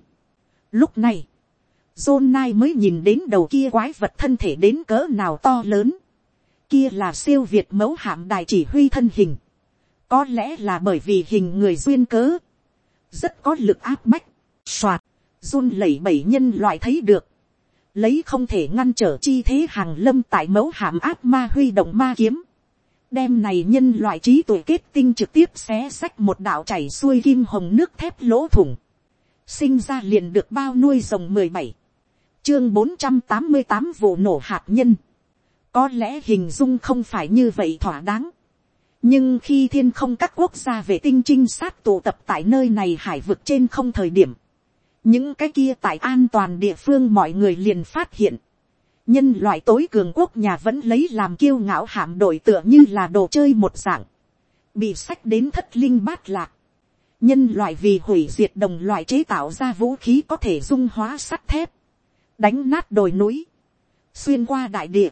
Lúc này, John Nai mới nhìn đến đầu kia quái vật thân thể đến cỡ nào to lớn. Kia là siêu việt mấu hạm đài chỉ huy thân hình. Có lẽ là bởi vì hình người duyên cớ. Rất có lực áp bách. Soạt. Run lẩy bẩy nhân loại thấy được. Lấy không thể ngăn trở chi thế hàng lâm tại mẫu hàm áp ma huy động ma kiếm. Đem này nhân loại trí tuổi kết tinh trực tiếp xé sách một đạo chảy xuôi kim hồng nước thép lỗ thủng. Sinh ra liền được bao nuôi rồng mười bảy Chương bốn trăm tám mươi tám vụ nổ hạt nhân. Có lẽ hình dung không phải như vậy thỏa đáng nhưng khi thiên không các quốc gia vệ tinh trinh sát tụ tập tại nơi này hải vực trên không thời điểm, những cái kia tại an toàn địa phương mọi người liền phát hiện, nhân loại tối cường quốc nhà vẫn lấy làm kiêu ngạo hạm đội tựa như là đồ chơi một dạng, bị sách đến thất linh bát lạc. nhân loại vì hủy diệt đồng loại chế tạo ra vũ khí có thể dung hóa sắt thép, đánh nát đồi núi, xuyên qua đại địa,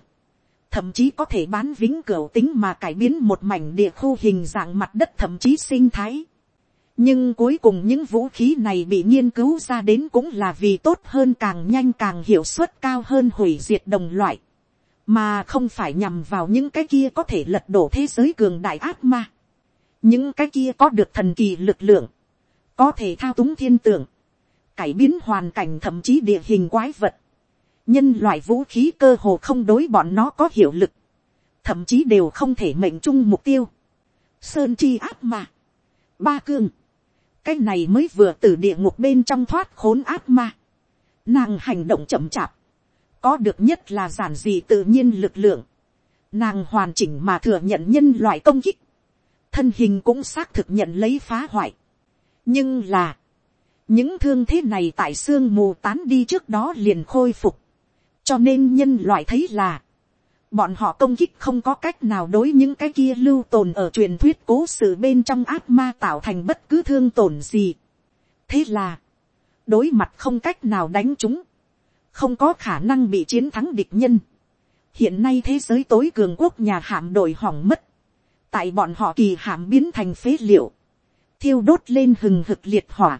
thậm chí có thể bán vĩnh cửu tính mà cải biến một mảnh địa khu hình dạng mặt đất thậm chí sinh thái nhưng cuối cùng những vũ khí này bị nghiên cứu ra đến cũng là vì tốt hơn càng nhanh càng hiệu suất cao hơn hủy diệt đồng loại, mà không phải nhằm vào những cái kia có thể lật đổ thế giới cường đại ác ma. những cái kia có được thần kỳ lực lượng, có thể thao túng thiên tượng, cải biến hoàn cảnh thậm chí địa hình quái vật. Nhân loại vũ khí cơ hồ không đối bọn nó có hiệu lực, thậm chí đều không thể mệnh chung mục tiêu. Sơn chi áp mà, ba cương, cái này mới vừa từ địa ngục bên trong thoát khốn áp ma. Nàng hành động chậm chạp, có được nhất là giản dị tự nhiên lực lượng. Nàng hoàn chỉnh mà thừa nhận nhân loại công kích, thân hình cũng xác thực nhận lấy phá hoại. nhưng là, những thương thế này tại xương mù tán đi trước đó liền khôi phục cho nên nhân loại thấy là, bọn họ công kích không có cách nào đối những cái kia lưu tồn ở truyền thuyết cố sự bên trong ác ma tạo thành bất cứ thương tổn gì. thế là, đối mặt không cách nào đánh chúng, không có khả năng bị chiến thắng địch nhân. hiện nay thế giới tối cường quốc nhà hạm đội hỏng mất, tại bọn họ kỳ hạm biến thành phế liệu, thiêu đốt lên hừng hực liệt hỏa,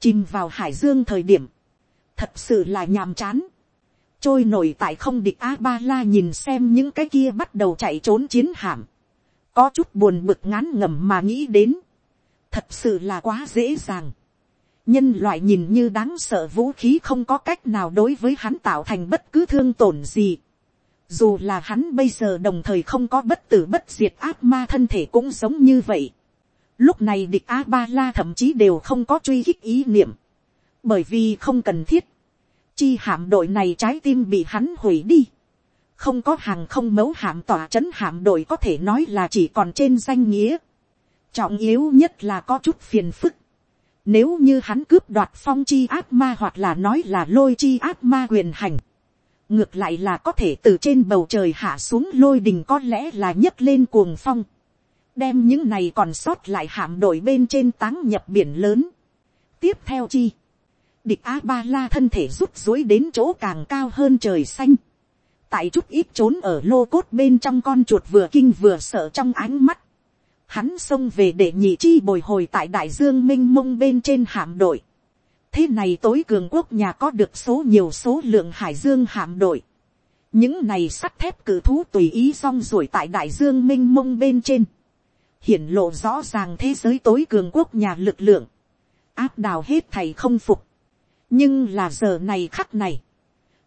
chìm vào hải dương thời điểm, thật sự là nhàm chán trôi nổi tại không địch a ba la nhìn xem những cái kia bắt đầu chạy trốn chiến hạm, có chút buồn bực ngán ngẩm mà nghĩ đến, thật sự là quá dễ dàng. nhân loại nhìn như đáng sợ vũ khí không có cách nào đối với hắn tạo thành bất cứ thương tổn gì. dù là hắn bây giờ đồng thời không có bất tử bất diệt ác ma thân thể cũng giống như vậy. lúc này địch a ba la thậm chí đều không có truy khích ý niệm, bởi vì không cần thiết chi hạm đội này trái tim bị hắn hủy đi. không có hàng không mấu hạm tỏa trấn hạm đội có thể nói là chỉ còn trên danh nghĩa. trọng yếu nhất là có chút phiền phức. nếu như hắn cướp đoạt phong chi ác ma hoặc là nói là lôi chi ác ma quyền hành. ngược lại là có thể từ trên bầu trời hạ xuống lôi đình có lẽ là nhấc lên cuồng phong. đem những này còn sót lại hạm đội bên trên táng nhập biển lớn. tiếp theo chi địch a ba la thân thể rút dối đến chỗ càng cao hơn trời xanh. tại chút ít trốn ở lô cốt bên trong con chuột vừa kinh vừa sợ trong ánh mắt. hắn xông về để nhị chi bồi hồi tại đại dương m i n h mông bên trên hạm đội. thế này tối cường quốc nhà có được số nhiều số lượng hải dương hạm đội. những này sắt thép cử thú tùy ý rong ruổi tại đại dương m i n h mông bên trên, hiển lộ rõ ràng thế giới tối cường quốc nhà lực lượng, áp đào hết thầy không phục, nhưng là giờ này khắc này,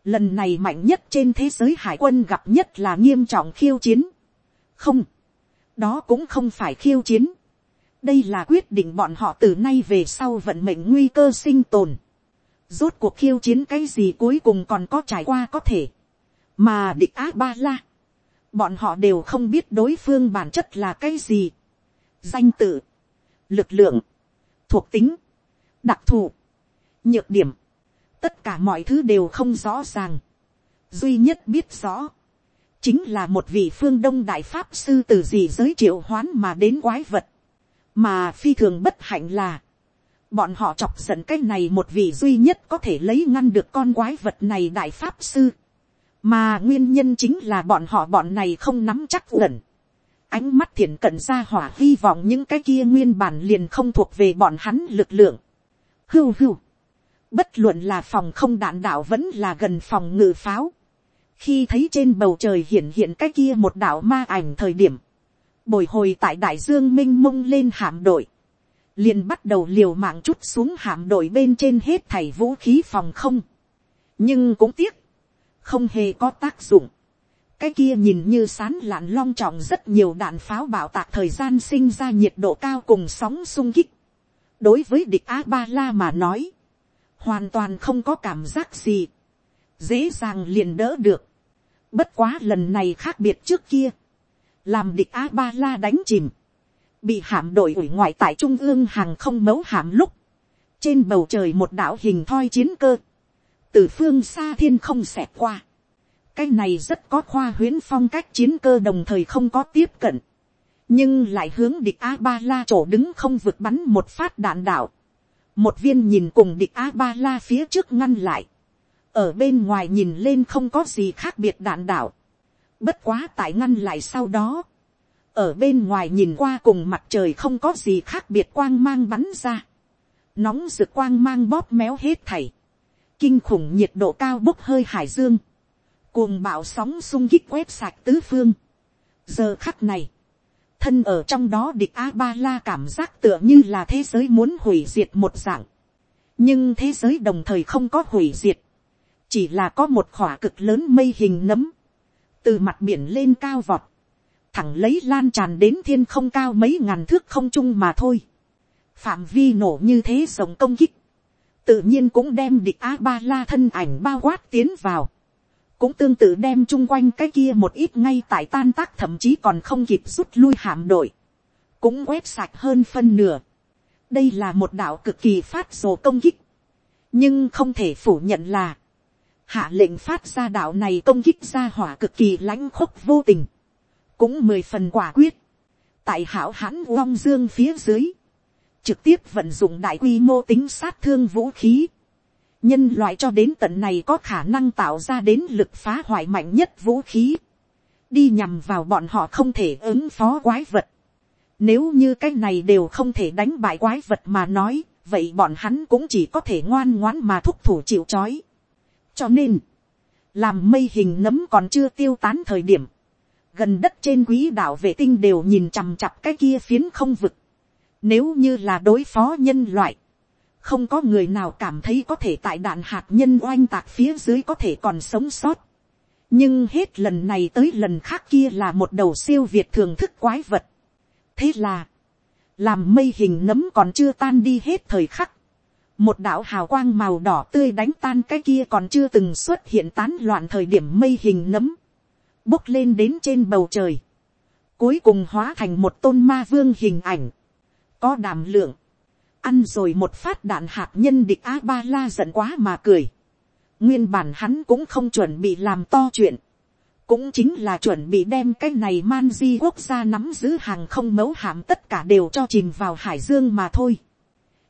lần này mạnh nhất trên thế giới hải quân gặp nhất là nghiêm trọng khiêu chiến, không, đó cũng không phải khiêu chiến, đây là quyết định bọn họ từ nay về sau vận mệnh nguy cơ sinh tồn, rốt cuộc khiêu chiến cái gì cuối cùng còn có trải qua có thể, mà địch á ba la, bọn họ đều không biết đối phương bản chất là cái gì, danh tự, lực lượng, thuộc tính, đặc thù, nhược điểm, tất cả mọi thứ đều không rõ ràng, duy nhất biết rõ, chính là một vị phương đông đại pháp sư từ gì giới triệu hoán mà đến quái vật, mà phi thường bất hạnh là, bọn họ chọc giận cái này một vị duy nhất có thể lấy ngăn được con quái vật này đại pháp sư, mà nguyên nhân chính là bọn họ bọn này không nắm chắc gần. ánh mắt thiện cận ra hỏa hy vọng những cái kia nguyên bản liền không thuộc về bọn hắn lực lượng. hưu hưu bất luận là phòng không đạn đạo vẫn là gần phòng ngự pháo. khi thấy trên bầu trời hiện hiện cái kia một đạo ma ảnh thời điểm, bồi hồi tại đại dương m i n h mông lên hạm đội, liền bắt đầu liều mạng chút xuống hạm đội bên trên hết thảy vũ khí phòng không. nhưng cũng tiếc, không hề có tác dụng. cái kia nhìn như sán lạn long trọng rất nhiều đạn pháo bảo tạc thời gian sinh ra nhiệt độ cao cùng sóng sung kích. đối với địch a ba la mà nói, hoàn toàn không có cảm giác gì, dễ dàng liền đỡ được. bất quá lần này khác biệt trước kia, làm địch a ba la đánh chìm, bị hạm đội ủy ngoại tại trung ương hàng không mấu hạm lúc, trên bầu trời một đảo hình thoi chiến cơ, từ phương xa thiên không xẹt qua. cái này rất có khoa huyễn phong cách chiến cơ đồng thời không có tiếp cận, nhưng lại hướng địch a ba la chỗ đứng không vượt bắn một phát đạn đạo một viên nhìn cùng địch a ba la phía trước ngăn lại, ở bên ngoài nhìn lên không có gì khác biệt đạn đảo. bất quá tại ngăn lại sau đó, ở bên ngoài nhìn qua cùng mặt trời không có gì khác biệt quang mang bắn ra, nóng rực quang mang bóp méo hết thảy, kinh khủng nhiệt độ cao bốc hơi hải dương, cuồng bạo sóng sung kích quét sạch tứ phương. giờ khắc này, thân ở trong đó địch a ba la cảm giác tựa như là thế giới muốn hủy diệt một dạng, nhưng thế giới đồng thời không có hủy diệt, chỉ là có một khỏa cực lớn mây hình nấm, từ mặt biển lên cao vọt, thẳng lấy lan tràn đến thiên không cao mấy ngàn thước không trung mà thôi. phạm vi nổ như thế sống công kích, tự nhiên cũng đem địch a ba la thân ảnh bao quát tiến vào, cũng tương tự đem chung quanh cái kia một ít ngay tại tan tác thậm chí còn không kịp rút lui hạm đội, cũng quét sạch hơn phân nửa. đây là một đạo cực kỳ phát rồ công kích, nhưng không thể phủ nhận là, hạ lệnh phát ra đạo này công kích ra hỏa cực kỳ lãnh khúc vô tình, cũng mười phần quả quyết, tại hảo hãn long dương phía dưới, trực tiếp vận dụng đại quy mô tính sát thương vũ khí nhân loại cho đến tận này có khả năng tạo ra đến lực phá hoại mạnh nhất vũ khí, đi nhằm vào bọn họ không thể ứng phó quái vật. Nếu như cái này đều không thể đánh bại quái vật mà nói, vậy bọn hắn cũng chỉ có thể ngoan ngoãn mà thúc thủ chịu c h ó i. cho nên, làm mây hình nấm còn chưa tiêu tán thời điểm, gần đất trên quý đạo vệ tinh đều nhìn chằm chặp cái kia phiến không vực, nếu như là đối phó nhân loại, không có người nào cảm thấy có thể tại đạn hạt nhân oanh tạc phía dưới có thể còn sống sót. nhưng hết lần này tới lần khác kia là một đầu siêu việt thường thức quái vật. thế là, làm mây hình nấm còn chưa tan đi hết thời khắc, một đạo hào quang màu đỏ tươi đánh tan cái kia còn chưa từng xuất hiện tán loạn thời điểm mây hình nấm, bốc lên đến trên bầu trời, cuối cùng hóa thành một tôn ma vương hình ảnh, có đàm lượng, ăn rồi một phát đạn hạt nhân địch a ba la giận quá mà cười. nguyên bản hắn cũng không chuẩn bị làm to chuyện, cũng chính là chuẩn bị đem cái này man di quốc gia nắm giữ hàng không mấu hạm tất cả đều cho chìm vào hải dương mà thôi.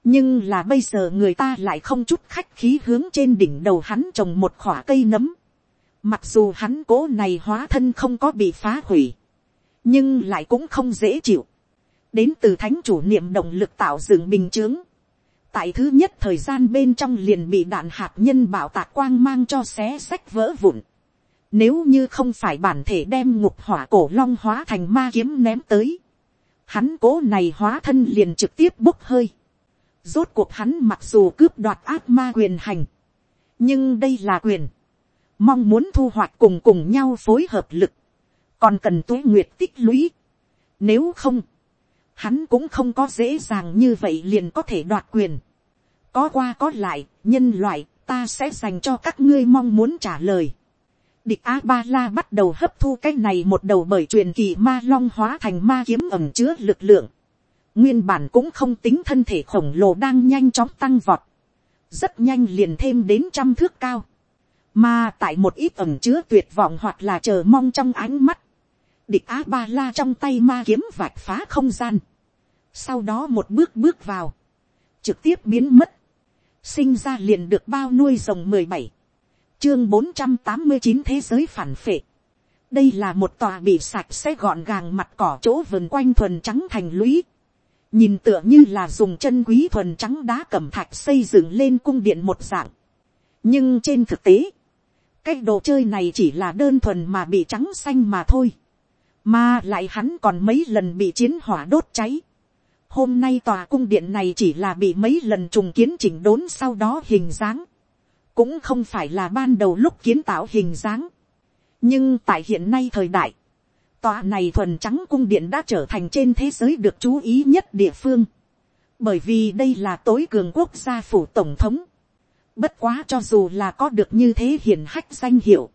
nhưng là bây giờ người ta lại không chút khách khí hướng trên đỉnh đầu hắn trồng một khỏa cây nấm. mặc dù hắn cố này hóa thân không có bị phá hủy, nhưng lại cũng không dễ chịu đến từ thánh chủ niệm động lực tạo dựng bình chướng. tại thứ nhất thời gian bên trong liền bị đạn hạt nhân bảo tạc quang mang cho xé sách vỡ vụn. Nếu như không phải bản thể đem ngục hỏa cổ long hóa thành ma kiếm ném tới. Hắn cố này hóa thân liền trực tiếp bốc hơi. Rốt cuộc hắn mặc dù cướp đoạt ác ma quyền hành. Nhưng đây là quyền. Mong muốn thu hoạch cùng cùng nhau phối hợp lực. Còn cần tuế nguyệt tích lũy. Nếu không. Hắn cũng không có dễ dàng như vậy liền có thể đoạt quyền. Có qua có lại, nhân loại, ta sẽ dành cho các ngươi mong muốn trả lời Địch A-ba-la bắt đầu hấp thu cái này một đầu bởi truyền kỳ ma long hóa thành ma kiếm ẩm chứa lực lượng. Nguyên bản cũng không tính thân thể khổng lồ đang nhanh chóng tăng vọt. Rất nhanh liền thêm đến trăm thước cao. Mà tại một ít ẩm chứa tuyệt vọng hoặc là chờ mong trong ánh mắt. Địch A-ba-la trong tay ma kiếm vạch phá không gian. Sau đó một bước bước vào. Trực tiếp biến mất. Sinh ra liền được bao nuôi rồng mười bảy chương bốn trăm tám mươi chín thế giới phản phệ. đây là một tòa bị sạch sẽ gọn gàng mặt cỏ chỗ vườn quanh thuần trắng thành lũy. nhìn tựa như là dùng chân quý thuần trắng đá cẩm thạch xây dựng lên cung điện một dạng. nhưng trên thực tế, cái đồ chơi này chỉ là đơn thuần mà bị trắng xanh mà thôi. mà lại hắn còn mấy lần bị chiến hỏa đốt cháy hôm nay tòa cung điện này chỉ là bị mấy lần trùng kiến chỉnh đốn sau đó hình dáng cũng không phải là ban đầu lúc kiến tạo hình dáng. nhưng tại hiện nay thời đại, tòa này thuần trắng cung điện đã trở thành trên thế giới được chú ý nhất địa phương. bởi vì đây là tối cường quốc gia phủ tổng thống. bất quá cho dù là có được như thế hiền hách danh hiệu,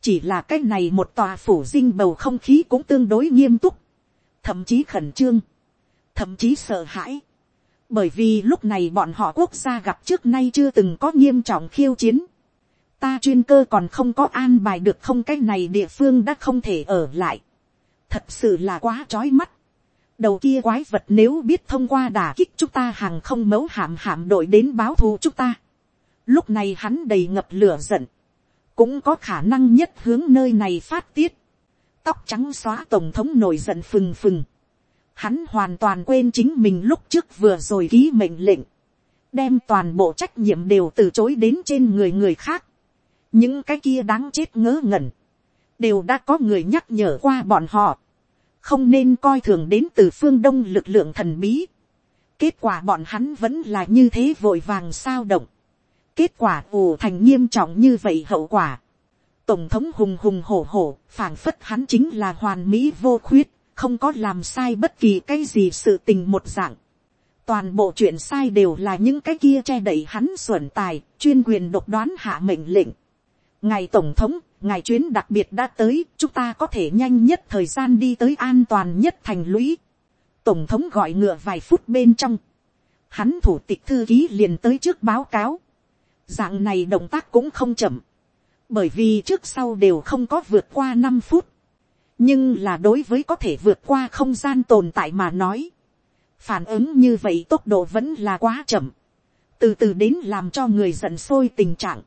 chỉ là cái này một tòa phủ dinh bầu không khí cũng tương đối nghiêm túc, thậm chí khẩn trương, thậm chí sợ hãi bởi vì lúc này bọn họ quốc gia gặp trước nay chưa từng có nghiêm trọng khiêu chiến. ta chuyên cơ còn không có an bài được không cái này địa phương đã không thể ở lại. thật sự là quá trói mắt. đầu kia quái vật nếu biết thông qua đả kích chúng ta hàng không mấu hàm hàm đội đến báo thù chúng ta. lúc này hắn đầy ngập lửa giận. cũng có khả năng nhất hướng nơi này phát tiết. tóc trắng xóa tổng thống nổi giận phừng phừng hắn hoàn toàn quên chính mình lúc trước vừa rồi ký mệnh lệnh, đem toàn bộ trách nhiệm đều từ chối đến trên người người khác. những cái kia đáng chết ngớ ngẩn, đều đã có người nhắc nhở qua bọn họ, không nên coi thường đến từ phương đông lực lượng thần bí. kết quả bọn hắn vẫn là như thế vội vàng sao động. kết quả ù thành nghiêm trọng như vậy hậu quả. tổng thống hùng hùng hổ hổ, phảng phất hắn chính là hoàn mỹ vô khuyết không có làm sai bất kỳ cái gì sự tình một dạng. Toàn bộ chuyện sai đều là những cái kia che đậy hắn xuẩn tài, chuyên quyền độc đoán hạ mệnh lệnh. Ngài Tổng thống, ngài chuyến đặc biệt đã tới, chúng ta có thể nhanh nhất thời gian đi tới an toàn nhất thành lũy. Tổng thống gọi ngựa vài phút bên trong. Hắn thủ tịch thư ký liền tới trước báo cáo. Dạng này động tác cũng không chậm. Bởi vì trước sau đều không có vượt qua năm phút nhưng là đối với có thể vượt qua không gian tồn tại mà nói, phản ứng như vậy tốc độ vẫn là quá chậm, từ từ đến làm cho người giận sôi tình trạng,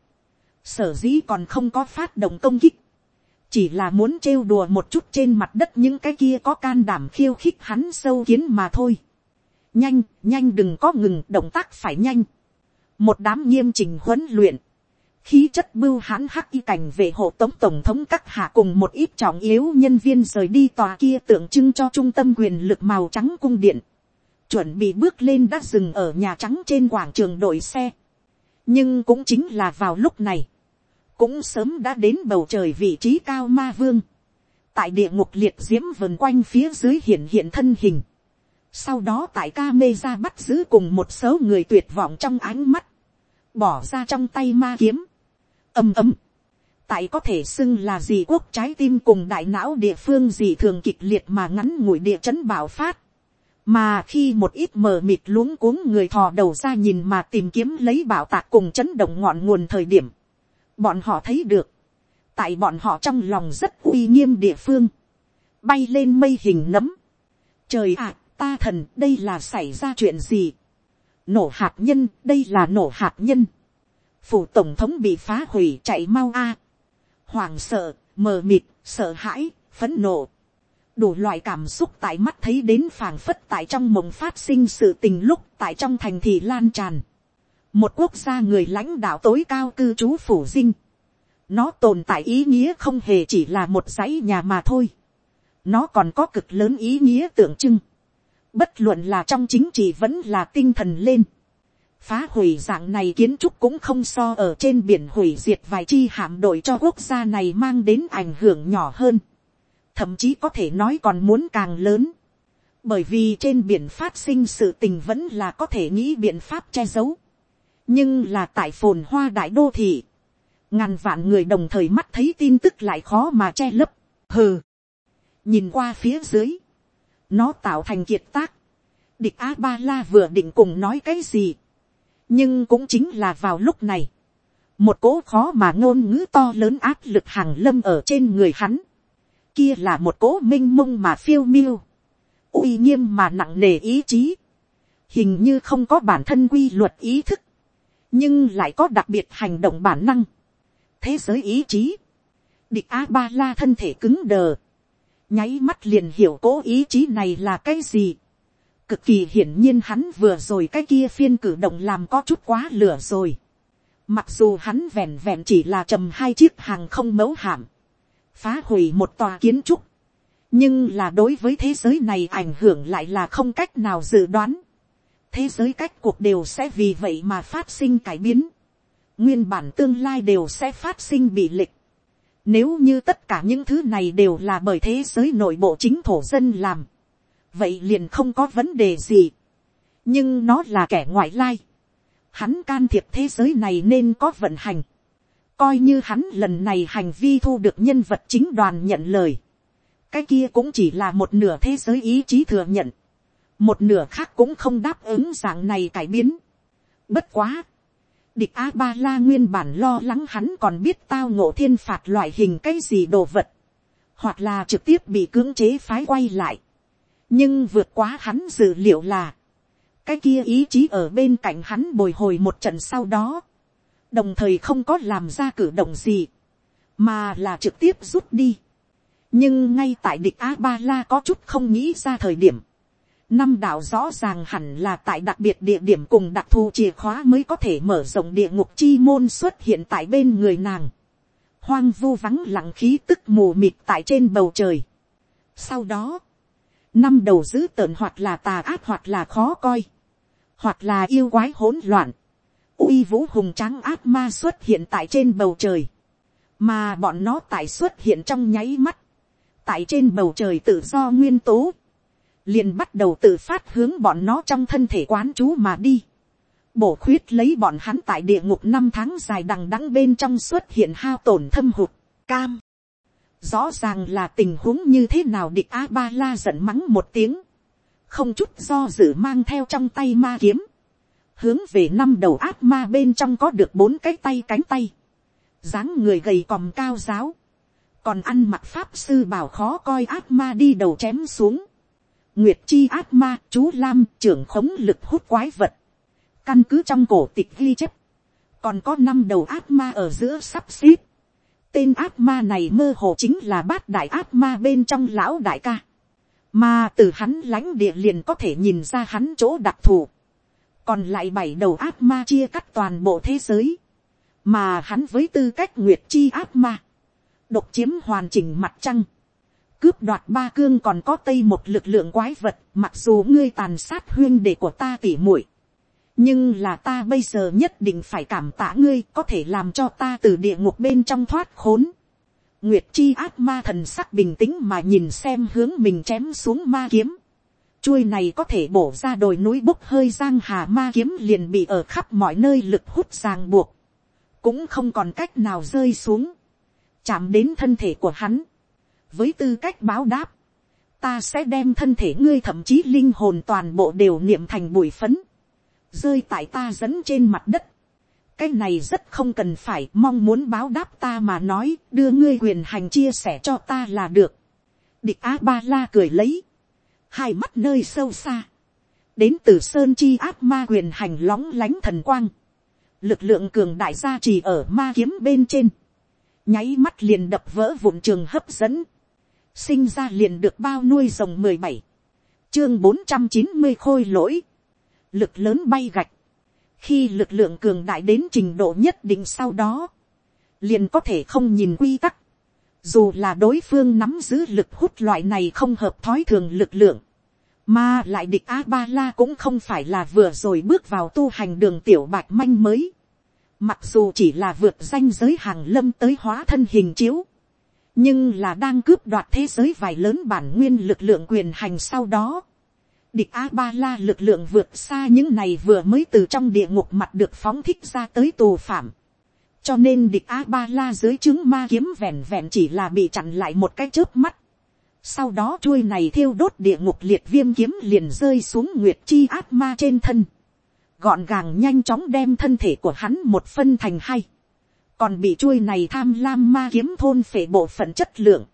sở dĩ còn không có phát động công kích, chỉ là muốn trêu đùa một chút trên mặt đất những cái kia có can đảm khiêu khích hắn sâu kiến mà thôi. nhanh, nhanh đừng có ngừng động tác phải nhanh. một đám nghiêm trình huấn luyện, khí chất bưu hãn hắc y cảnh về hộ tống tổng thống các hạ cùng một ít trọng yếu nhân viên rời đi tòa kia tượng trưng cho trung tâm quyền lực màu trắng cung điện. Chuẩn bị bước lên đã dừng ở nhà trắng trên quảng trường đội xe. Nhưng cũng chính là vào lúc này. Cũng sớm đã đến bầu trời vị trí cao ma vương. Tại địa ngục liệt diễm vần quanh phía dưới hiện hiện thân hình. Sau đó tại ca mê ra bắt giữ cùng một số người tuyệt vọng trong ánh mắt. Bỏ ra trong tay ma kiếm ầm ầm. tại có thể xưng là gì quốc trái tim cùng đại não địa phương gì thường kịch liệt mà ngắn ngủi địa chấn bạo phát. mà khi một ít mờ mịt luống cuống người thò đầu ra nhìn mà tìm kiếm lấy bảo tạc cùng chấn động ngọn nguồn thời điểm, bọn họ thấy được, tại bọn họ trong lòng rất uy nghiêm địa phương, bay lên mây hình nấm. trời ạ, ta thần đây là xảy ra chuyện gì. nổ hạt nhân đây là nổ hạt nhân phủ tổng thống bị phá hủy chạy mau a. Hoàng sợ, mờ mịt, sợ hãi, phấn nộ. Đủ loại cảm xúc tại mắt thấy đến phảng phất tại trong mộng phát sinh sự tình lúc tại trong thành thị lan tràn. Một quốc gia người lãnh đạo tối cao cư trú phủ dinh. nó tồn tại ý nghĩa không hề chỉ là một dãy nhà mà thôi. nó còn có cực lớn ý nghĩa tượng trưng. bất luận là trong chính trị vẫn là tinh thần lên phá hủy dạng này kiến trúc cũng không so ở trên biển hủy diệt vài chi hạm đội cho quốc gia này mang đến ảnh hưởng nhỏ hơn. thậm chí có thể nói còn muốn càng lớn. bởi vì trên biển phát sinh sự tình vẫn là có thể nghĩ biện pháp che giấu. nhưng là tại phồn hoa đại đô thị ngàn vạn người đồng thời mắt thấy tin tức lại khó mà che lấp, hừ, nhìn qua phía dưới, nó tạo thành kiệt tác, địch a ba la vừa định cùng nói cái gì, nhưng cũng chính là vào lúc này, một cố khó mà ngôn ngữ to lớn áp lực hàng lâm ở trên người hắn, kia là một cố m i n h mông mà phiêu miêu, uy nghiêm mà nặng nề ý chí, hình như không có bản thân quy luật ý thức, nhưng lại có đặc biệt hành động bản năng, thế giới ý chí, địch a ba la thân thể cứng đờ, nháy mắt liền hiểu cố ý chí này là cái gì cực kỳ hiển nhiên hắn vừa rồi cái kia phiên cử động làm có chút quá lửa rồi. mặc dù hắn vẹn vẹn chỉ là trầm hai chiếc hàng không mấu hạm, phá hủy một tòa kiến trúc, nhưng là đối với thế giới này ảnh hưởng lại là không cách nào dự đoán. thế giới cách cuộc đều sẽ vì vậy mà phát sinh cải biến nguyên bản tương lai đều sẽ phát sinh bị lịch. Nếu như tất cả những thứ này đều là bởi thế giới nội bộ chính thổ dân làm, vậy liền không có vấn đề gì. nhưng nó là kẻ ngoại lai. Hắn can thiệp thế giới này nên có vận hành. Coi như hắn lần này hành vi thu được nhân vật chính đoàn nhận lời. Cái kia cũng chỉ là một nửa thế giới ý chí thừa nhận. Một nửa khác cũng không đáp ứng dạng này cải biến. Bất quá địch a ba la nguyên bản lo lắng hắn còn biết tao ngộ thiên phạt loại hình cái gì đồ vật, hoặc là trực tiếp bị cưỡng chế phái quay lại nhưng vượt quá hắn dự liệu là, cái kia ý chí ở bên cạnh hắn bồi hồi một trận sau đó, đồng thời không có làm ra cử động gì, mà là trực tiếp rút đi. nhưng ngay tại địch a ba la có chút không nghĩ ra thời điểm, năm đạo rõ ràng hẳn là tại đặc biệt địa điểm cùng đặc thù chìa khóa mới có thể mở rộng địa ngục chi môn xuất hiện tại bên người nàng. Hoang vu vắng lặng khí tức mù mịt tại trên bầu trời. Sau đó, năm đầu dữ tợn hoặc là tà ác hoặc là khó coi, hoặc là yêu quái hỗn loạn, uy vũ hùng tráng ác ma xuất hiện tại trên bầu trời, mà bọn nó tại xuất hiện trong nháy mắt, tại trên bầu trời tự do nguyên tố, liền bắt đầu tự phát hướng bọn nó trong thân thể quán chú mà đi. Bổ khuyết lấy bọn hắn tại địa ngục năm tháng dài đằng đẵng bên trong xuất hiện hao tổn thâm hụt, cam. Rõ ràng là tình huống như thế nào địch A-ba-la giận mắng một tiếng. Không chút do dự mang theo trong tay ma kiếm. Hướng về năm đầu ác ma bên trong có được bốn cái tay cánh tay. dáng người gầy còm cao giáo. Còn ăn mặc pháp sư bảo khó coi ác ma đi đầu chém xuống Nguyệt chi ác ma, chú Lam, trưởng khống lực hút quái vật. Căn cứ trong cổ tịch ghi chép. Còn có năm đầu ác ma ở giữa sắp xếp. Tên ác ma này mơ hồ chính là bát đại ác ma bên trong lão đại ca. Mà từ hắn lãnh địa liền có thể nhìn ra hắn chỗ đặc thù. Còn lại bảy đầu ác ma chia cắt toàn bộ thế giới. Mà hắn với tư cách nguyệt chi ác ma. Độc chiếm hoàn chỉnh mặt trăng cướp đoạt ba cương còn có tây một lực lượng quái vật, mặc dù ngươi tàn sát huyên đệ của ta tỉ muội nhưng là ta bây giờ nhất định phải cảm tạ ngươi có thể làm cho ta từ địa ngục bên trong thoát khốn. Nguyệt chi ác ma thần sắc bình tĩnh mà nhìn xem hướng mình chém xuống ma kiếm. Chuôi này có thể bổ ra đồi núi bốc hơi giang hà ma kiếm liền bị ở khắp mọi nơi lực hút ràng buộc. Cũng không còn cách nào rơi xuống. Chạm đến thân thể của hắn với tư cách báo đáp, ta sẽ đem thân thể ngươi thậm chí linh hồn toàn bộ đều niệm thành bụi phấn, rơi tại ta dẫn trên mặt đất. cái này rất không cần phải mong muốn báo đáp ta mà nói đưa ngươi quyền hành chia sẻ cho ta là được. địch Á ba la cười lấy, hai mắt nơi sâu xa, đến từ sơn chi ác ma quyền hành lóng lánh thần quang, lực lượng cường đại gia trì ở ma kiếm bên trên, nháy mắt liền đập vỡ vụn trường hấp dẫn, sinh ra liền được bao nuôi rồng mười bảy, chương bốn trăm chín mươi khôi lỗi, lực lớn bay gạch, khi lực lượng cường đại đến trình độ nhất định sau đó, liền có thể không nhìn quy tắc, dù là đối phương nắm giữ lực hút loại này không hợp thói thường lực lượng, mà lại địch a ba la cũng không phải là vừa rồi bước vào tu hành đường tiểu bạch manh mới, mặc dù chỉ là vượt danh giới hàng lâm tới hóa thân hình chiếu, nhưng là đang cướp đoạt thế giới vài lớn bản nguyên lực lượng quyền hành sau đó, địch a ba la lực lượng vượt xa những này vừa mới từ trong địa ngục mặt được phóng thích ra tới tù phạm. cho nên địch a ba la dưới chứng ma kiếm vẹn vẹn chỉ là bị chặn lại một cái chớp mắt. sau đó chuôi này thiêu đốt địa ngục liệt viêm kiếm liền rơi xuống nguyệt chi ác ma trên thân. gọn gàng nhanh chóng đem thân thể của hắn một phân thành hai. còn bị chuôi này tham lam ma kiếm thôn phệ bộ phận chất lượng.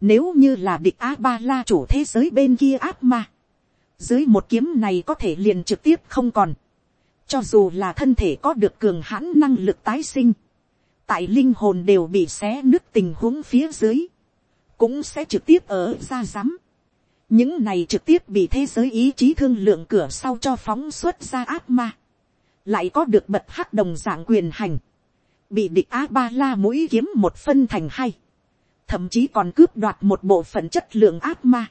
nếu như là địch a ba la chủ thế giới bên kia ác ma dưới một kiếm này có thể liền trực tiếp không còn, cho dù là thân thể có được cường hãn năng lực tái sinh, tại linh hồn đều bị xé nứt tình huống phía dưới, cũng sẽ trực tiếp ở ra rắm. những này trực tiếp bị thế giới ý chí thương lượng cửa sau cho phóng xuất ra ác ma, lại có được bật hắc đồng dạng quyền hành, bị địch a ba la mũi kiếm một phân thành hai, thậm chí còn cướp đoạt một bộ phận chất lượng ác ma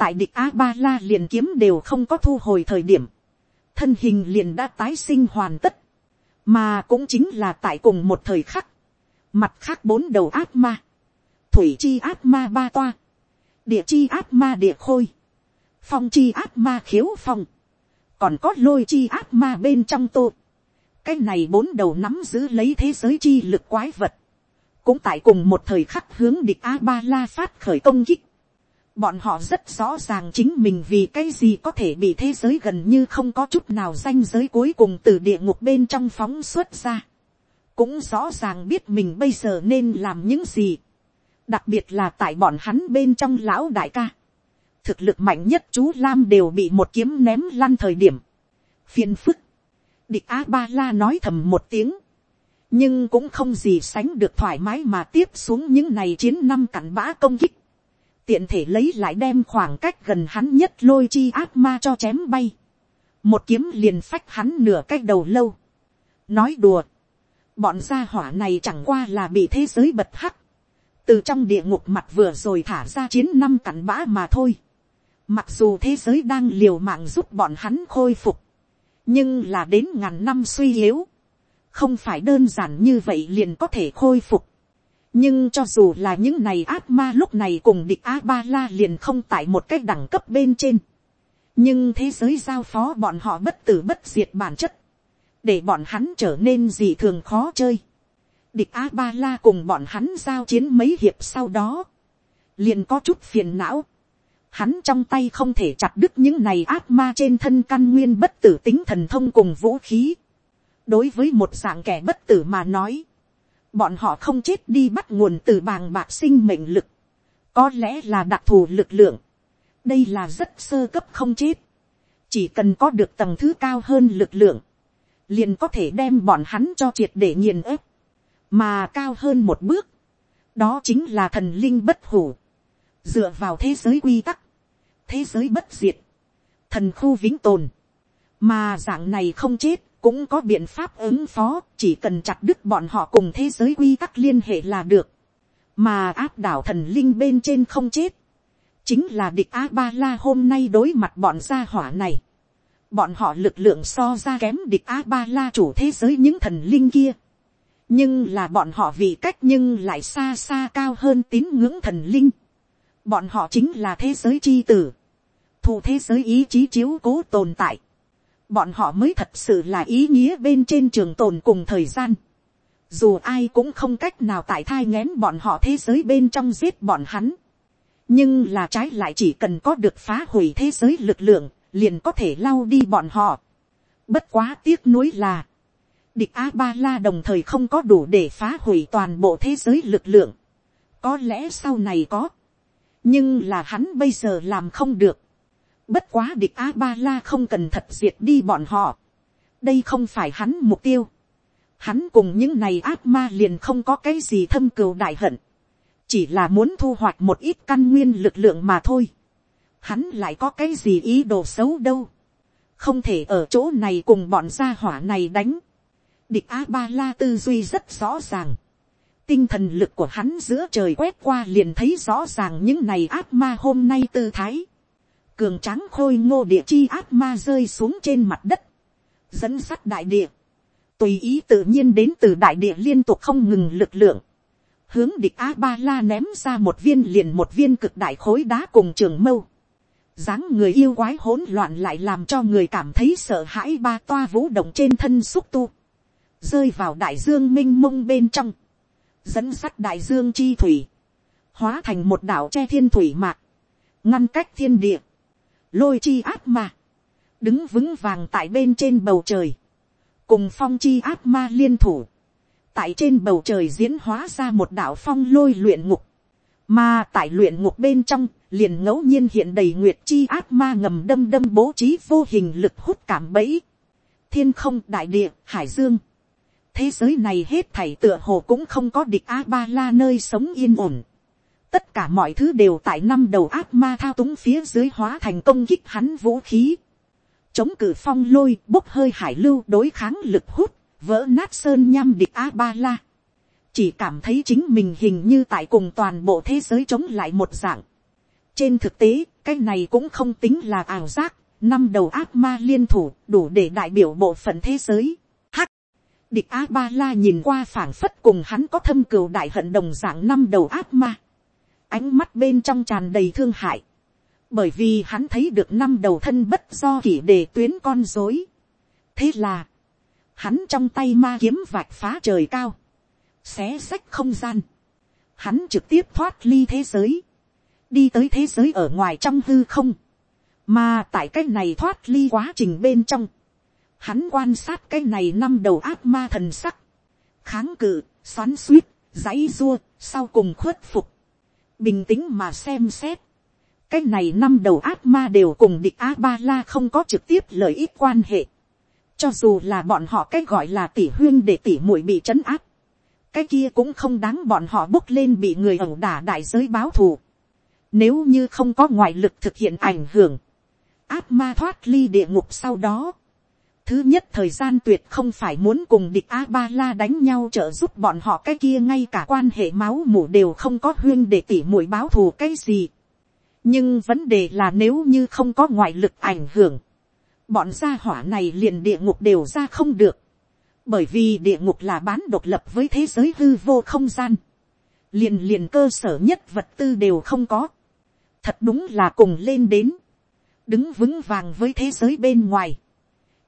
tại địch a ba la liền kiếm đều không có thu hồi thời điểm, thân hình liền đã tái sinh hoàn tất, mà cũng chính là tại cùng một thời khắc, mặt khác bốn đầu ác ma, thủy chi ác ma ba toa, địa chi ác ma địa khôi, phong chi ác ma khiếu phong, còn có lôi chi ác ma bên trong tô. cái này bốn đầu nắm giữ lấy thế giới chi lực quái vật, cũng tại cùng một thời khắc hướng địch a ba la phát khởi công kích, Bọn họ rất rõ ràng chính mình vì cái gì có thể bị thế giới gần như không có chút nào danh giới cuối cùng từ địa ngục bên trong phóng xuất ra. Cũng rõ ràng biết mình bây giờ nên làm những gì. Đặc biệt là tại bọn hắn bên trong lão đại ca. Thực lực mạnh nhất chú Lam đều bị một kiếm ném lăn thời điểm. Phiền phức. Địch A-ba-la nói thầm một tiếng nhưng cũng không gì sánh được thoải mái mà tiếp xuống những này chiến năm cặn bã công kích tiện thể lấy lại đem khoảng cách gần hắn nhất lôi chi ác ma cho chém bay, một kiếm liền phách hắn nửa cách đầu lâu. nói đùa, bọn gia hỏa này chẳng qua là bị thế giới bật hắc, từ trong địa ngục mặt vừa rồi thả ra chiến năm cặn bã mà thôi. Mặc dù thế giới đang liều mạng giúp bọn hắn khôi phục, nhưng là đến ngàn năm suy yếu, không phải đơn giản như vậy liền có thể khôi phục nhưng cho dù là những này ác ma lúc này cùng địch a ba la liền không tại một cách đẳng cấp bên trên. Nhưng thế giới giao phó bọn họ bất tử bất diệt bản chất. Để bọn hắn trở nên gì thường khó chơi. Địch a ba la cùng bọn hắn giao chiến mấy hiệp sau đó. Liền có chút phiền não. Hắn trong tay không thể chặt đứt những này ác ma trên thân căn nguyên bất tử tính thần thông cùng vũ khí. Đối với một dạng kẻ bất tử mà nói bọn họ không chết đi bắt nguồn từ bàng bạc sinh mệnh lực, có lẽ là đặc thù lực lượng, đây là rất sơ cấp không chết, chỉ cần có được tầng thứ cao hơn lực lượng, liền có thể đem bọn hắn cho triệt để nghiền ép, mà cao hơn một bước, đó chính là thần linh bất hủ, dựa vào thế giới quy tắc, thế giới bất diệt, thần khu vĩnh tồn, mà dạng này không chết, cũng có biện pháp ứng phó, chỉ cần chặt đứt bọn họ cùng thế giới quy tắc liên hệ là được. Mà áp đảo thần linh bên trên không chết. Chính là địch A-ba-la hôm nay đối mặt bọn gia hỏa này. Bọn họ lực lượng so ra kém địch A-ba-la chủ thế giới những thần linh kia. Nhưng là bọn họ vì cách nhưng lại xa xa cao hơn tín ngưỡng thần linh. Bọn họ chính là thế giới chi tử. Thù thế giới ý chí chiếu cố tồn tại bọn họ mới thật sự là ý nghĩa bên trên trường tồn cùng thời gian. Dù ai cũng không cách nào tại thai ngén bọn họ thế giới bên trong giết bọn hắn. Nhưng là trái lại chỉ cần có được phá hủy thế giới lực lượng, liền có thể lau đi bọn họ. Bất quá tiếc nuối là, địch A-ba-la đồng thời không có đủ để phá hủy toàn bộ thế giới lực lượng. Có lẽ sau này có. Nhưng là hắn bây giờ làm không được Bất quá địch A-ba-la không cần thật diệt đi bọn họ. Đây không phải hắn mục tiêu. Hắn cùng những này ác ma liền không có cái gì thâm cừu đại hận. Chỉ là muốn thu hoạch một ít căn nguyên lực lượng mà thôi. Hắn lại có cái gì ý đồ xấu đâu. Không thể ở chỗ này cùng bọn gia hỏa này đánh. Địch A-ba-la tư duy rất rõ ràng. tinh thần lực của hắn giữa trời quét qua liền thấy rõ ràng những này ác ma hôm nay tư thái. Cường tráng khôi ngô địa chi ác ma rơi xuống trên mặt đất. Dẫn sắt đại địa. Tùy ý tự nhiên đến từ đại địa liên tục không ngừng lực lượng. Hướng địch A-ba-la ném ra một viên liền một viên cực đại khối đá cùng trường mâu. dáng người yêu quái hỗn loạn lại làm cho người cảm thấy sợ hãi ba toa vũ động trên thân xúc tu. Rơi vào đại dương minh mông bên trong dẫn sắt đại dương chi thủy, hóa thành một đảo che thiên thủy mạc, ngăn cách thiên địa, lôi chi ác ma, đứng vững vàng tại bên trên bầu trời, cùng phong chi ác ma liên thủ, tại trên bầu trời diễn hóa ra một đảo phong lôi luyện ngục, mà tại luyện ngục bên trong, liền ngẫu nhiên hiện đầy nguyệt chi ác ma ngầm đâm đâm bố trí vô hình lực hút cảm bẫy, thiên không đại địa hải dương, thế giới này hết thảy tựa hồ cũng không có địch a ba la nơi sống yên ổn tất cả mọi thứ đều tại năm đầu ác ma thao túng phía dưới hóa thành công kích hắn vũ khí. chống cử phong lôi bốc hơi hải lưu đối kháng lực hút, vỡ nát sơn nham địch a ba la. chỉ cảm thấy chính mình hình như tại cùng toàn bộ thế giới chống lại một dạng. trên thực tế, cái này cũng không tính là ảo giác, năm đầu ác ma liên thủ đủ để đại biểu bộ phận thế giới Địch A-ba-la nhìn qua phảng phất cùng hắn có thâm cừu đại hận đồng dạng năm đầu ác ma. Ánh mắt bên trong tràn đầy thương hại. Bởi vì hắn thấy được năm đầu thân bất do kỷ đề tuyến con dối. Thế là, hắn trong tay ma kiếm vạch phá trời cao. Xé sách không gian. Hắn trực tiếp thoát ly thế giới. Đi tới thế giới ở ngoài trong hư không. Mà tại cái này thoát ly quá trình bên trong hắn quan sát cái này năm đầu ác ma thần sắc, kháng cự, xoắn suýt, dãy dua, sau cùng khuất phục, bình tĩnh mà xem xét, cái này năm đầu ác ma đều cùng địch a ba la không có trực tiếp lợi ích quan hệ, cho dù là bọn họ cái gọi là tỷ huyên để tỷ muội bị trấn áp, cái kia cũng không đáng bọn họ bốc lên bị người ẩu đả đại giới báo thù. Nếu như không có ngoại lực thực hiện ảnh hưởng, ác ma thoát ly địa ngục sau đó, Thứ nhất thời gian tuyệt không phải muốn cùng địch A-ba-la đánh nhau trợ giúp bọn họ cái kia ngay cả quan hệ máu mủ đều không có huyên để tỉ mũi báo thù cái gì. Nhưng vấn đề là nếu như không có ngoại lực ảnh hưởng. Bọn gia hỏa này liền địa ngục đều ra không được. Bởi vì địa ngục là bán độc lập với thế giới hư vô không gian. Liền liền cơ sở nhất vật tư đều không có. Thật đúng là cùng lên đến. Đứng vững vàng với thế giới bên ngoài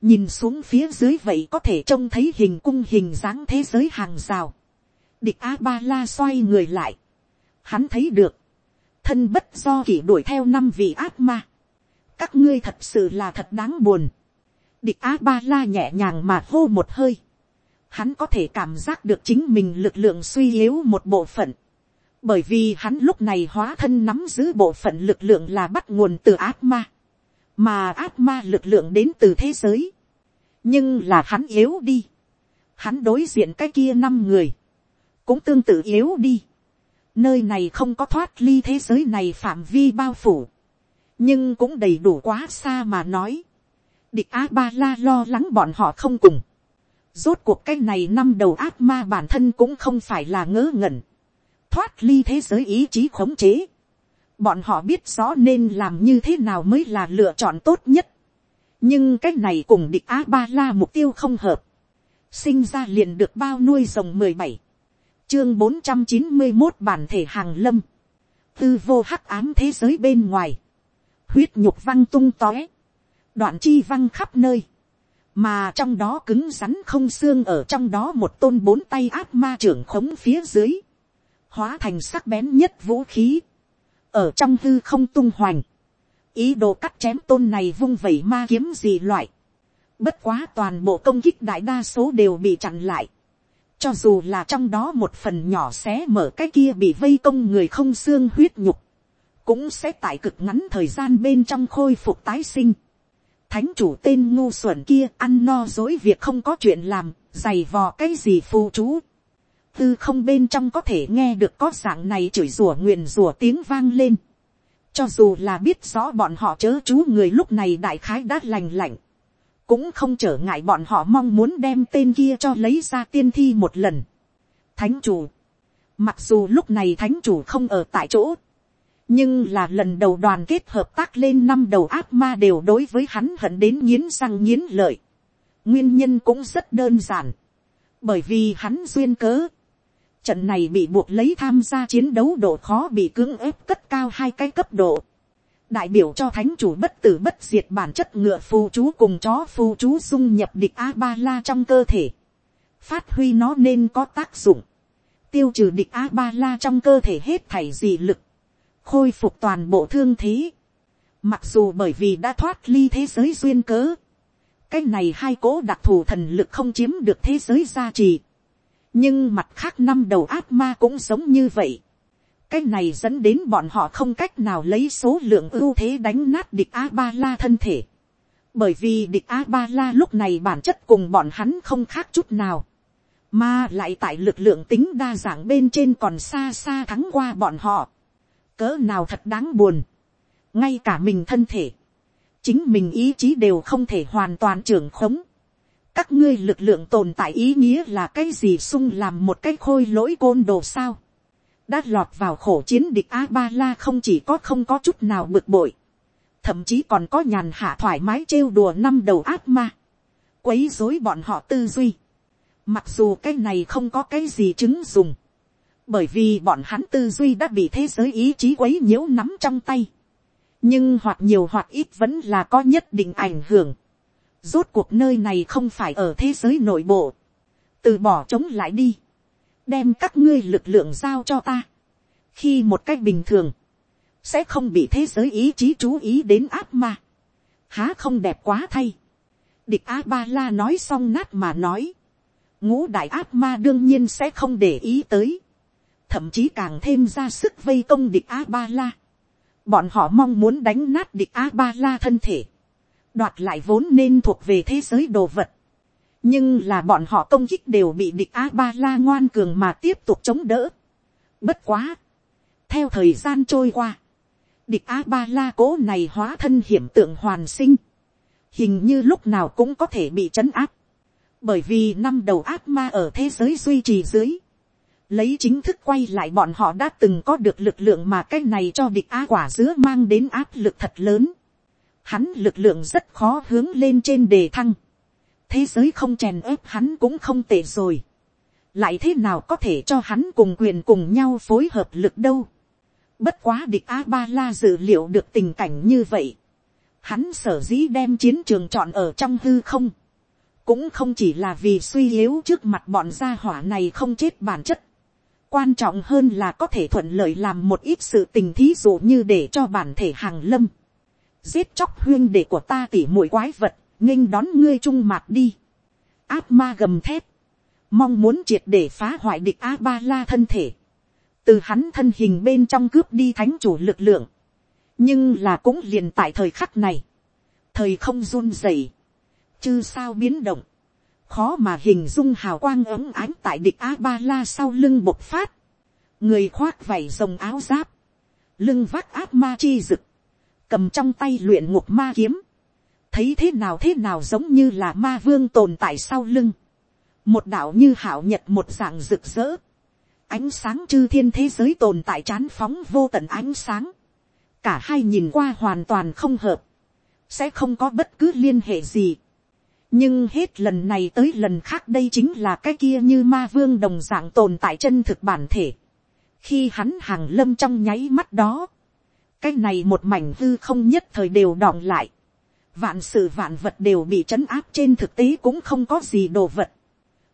nhìn xuống phía dưới vậy có thể trông thấy hình cung hình dáng thế giới hàng rào. địch a ba la xoay người lại. hắn thấy được, thân bất do kỷ đuổi theo năm vị ác ma. các ngươi thật sự là thật đáng buồn. địch a ba la nhẹ nhàng mà hô một hơi. hắn có thể cảm giác được chính mình lực lượng suy yếu một bộ phận. bởi vì hắn lúc này hóa thân nắm giữ bộ phận lực lượng là bắt nguồn từ ác ma mà ác ma lực lượng đến từ thế giới, nhưng là hắn yếu đi, hắn đối diện cái kia năm người, cũng tương tự yếu đi, nơi này không có thoát ly thế giới này phạm vi bao phủ, nhưng cũng đầy đủ quá xa mà nói, địch a ba la lo lắng bọn họ không cùng, rốt cuộc cái này năm đầu ác ma bản thân cũng không phải là ngớ ngẩn, thoát ly thế giới ý chí khống chế, bọn họ biết rõ nên làm như thế nào mới là lựa chọn tốt nhất. nhưng cái này cùng địch a ba la mục tiêu không hợp. sinh ra liền được bao nuôi rồng mười bảy, chương bốn trăm chín mươi một bản thể hàng lâm, tư vô hắc ám thế giới bên ngoài, huyết nhục văng tung tóe, đoạn chi văng khắp nơi, mà trong đó cứng rắn không xương ở trong đó một tôn bốn tay áp ma trưởng khống phía dưới, hóa thành sắc bén nhất vũ khí, ở trong hư không tung hoành, ý đồ cắt chém tôn này vung vẩy ma kiếm gì loại, bất quá toàn bộ công kích đại đa số đều bị chặn lại, cho dù là trong đó một phần nhỏ xé mở cái kia bị vây công người không xương huyết nhục, cũng sẽ tại cực ngắn thời gian bên trong khôi phục tái sinh. Thánh chủ tên ngu xuẩn kia ăn no dối việc không có chuyện làm, giày vò cái gì phù chú tư không bên trong có thể nghe được có dạng này chửi rủa nguyền rủa tiếng vang lên. cho dù là biết rõ bọn họ chớ chú người lúc này đại khái đã lành lạnh, cũng không trở ngại bọn họ mong muốn đem tên kia cho lấy ra tiên thi một lần. thánh chủ, Mặc dù lúc này thánh chủ không ở tại chỗ. Nhưng là lần đầu đoàn kết hợp tác lên năm đầu ác ma đều đối với hắn hận đến nghiến răng nghiến lợi. Nguyên nhân cũng rất đơn giản. Bởi vì hắn duyên cớ. Trận này bị buộc lấy tham gia chiến đấu độ khó bị cưỡng ép cất cao hai cái cấp độ. Đại biểu cho thánh chủ bất tử bất diệt bản chất ngựa phù chú cùng chó phù chú dung nhập địch A-ba-la trong cơ thể. Phát huy nó nên có tác dụng tiêu trừ địch a ba la trong cơ thể hết thảy dị lực, khôi phục toàn bộ thương thế. Mặc dù bởi vì đã thoát ly thế giới duyên cớ, cái này hai cố đặc thù thần lực không chiếm được thế giới gia trì nhưng mặt khác năm đầu ác ma cũng giống như vậy. cái này dẫn đến bọn họ không cách nào lấy số lượng ưu thế đánh nát địch a ba la thân thể. bởi vì địch a ba la lúc này bản chất cùng bọn hắn không khác chút nào mà lại tại lực lượng tính đa dạng bên trên còn xa xa thắng qua bọn họ. Cỡ nào thật đáng buồn. Ngay cả mình thân thể. Chính mình ý chí đều không thể hoàn toàn trưởng khống. Các ngươi lực lượng tồn tại ý nghĩa là cái gì sung làm một cái khôi lỗi côn đồ sao. Đã lọt vào khổ chiến địch A-ba-la không chỉ có không có chút nào bực bội. Thậm chí còn có nhàn hạ thoải mái trêu đùa năm đầu ác ma. Quấy dối bọn họ tư duy Mặc dù cái này không có cái gì chứng dùng. Bởi vì bọn hắn tư duy đã bị thế giới ý chí quấy nhiễu nắm trong tay. Nhưng hoặc nhiều hoặc ít vẫn là có nhất định ảnh hưởng. Rốt cuộc nơi này không phải ở thế giới nội bộ. Từ bỏ chống lại đi. Đem các ngươi lực lượng giao cho ta. Khi một cách bình thường. Sẽ không bị thế giới ý chí chú ý đến áp ma. Há không đẹp quá thay. Địch A-ba-la nói xong nát mà nói ngũ đại áp ma đương nhiên sẽ không để ý tới, thậm chí càng thêm ra sức vây công địch a ba la. bọn họ mong muốn đánh nát địch a ba la thân thể, đoạt lại vốn nên thuộc về thế giới đồ vật. nhưng là bọn họ công kích đều bị địch a ba la ngoan cường mà tiếp tục chống đỡ. bất quá, theo thời gian trôi qua, địch a ba la cố này hóa thân hiểm tượng hoàn sinh, hình như lúc nào cũng có thể bị trấn áp bởi vì năm đầu ác ma ở thế giới duy trì dưới, lấy chính thức quay lại bọn họ đã từng có được lực lượng mà cái này cho địch á quả dứa mang đến áp lực thật lớn. Hắn lực lượng rất khó hướng lên trên đề thăng. Thế giới không chèn ép hắn cũng không tệ rồi. Lại thế nào có thể cho hắn cùng quyền cùng nhau phối hợp lực đâu. Bất quá địch A-ba-la dự liệu được tình cảnh như vậy. Hắn sở dĩ đem chiến trường chọn ở trong hư không cũng không chỉ là vì suy yếu trước mặt bọn gia hỏa này không chết bản chất. quan trọng hơn là có thể thuận lợi làm một ít sự tình thí dụ như để cho bản thể hàng lâm giết chóc huyên để của ta tỉ mũi quái vật, nghênh đón ngươi trung mặt đi. áp ma gầm thép, mong muốn triệt để phá hoại địch a ba la thân thể. từ hắn thân hình bên trong cướp đi thánh chủ lực lượng. nhưng là cũng liền tại thời khắc này. thời không run rẩy chư sao biến động, khó mà hình dung hào quang ấm ánh tại địch a ba la sau lưng bộc phát, người khoác vảy rồng áo giáp, lưng vác áp ma chi rực, cầm trong tay luyện ngục ma kiếm, thấy thế nào thế nào giống như là ma vương tồn tại sau lưng, một đạo như hảo nhật một dạng rực rỡ, ánh sáng chư thiên thế giới tồn tại chán phóng vô tận ánh sáng, cả hai nhìn qua hoàn toàn không hợp, sẽ không có bất cứ liên hệ gì. Nhưng hết lần này tới lần khác đây chính là cái kia như ma vương đồng dạng tồn tại chân thực bản thể. khi hắn hàng lâm trong nháy mắt đó, cái này một mảnh hư không nhất thời đều đọng lại. vạn sự vạn vật đều bị trấn áp trên thực tế cũng không có gì đồ vật.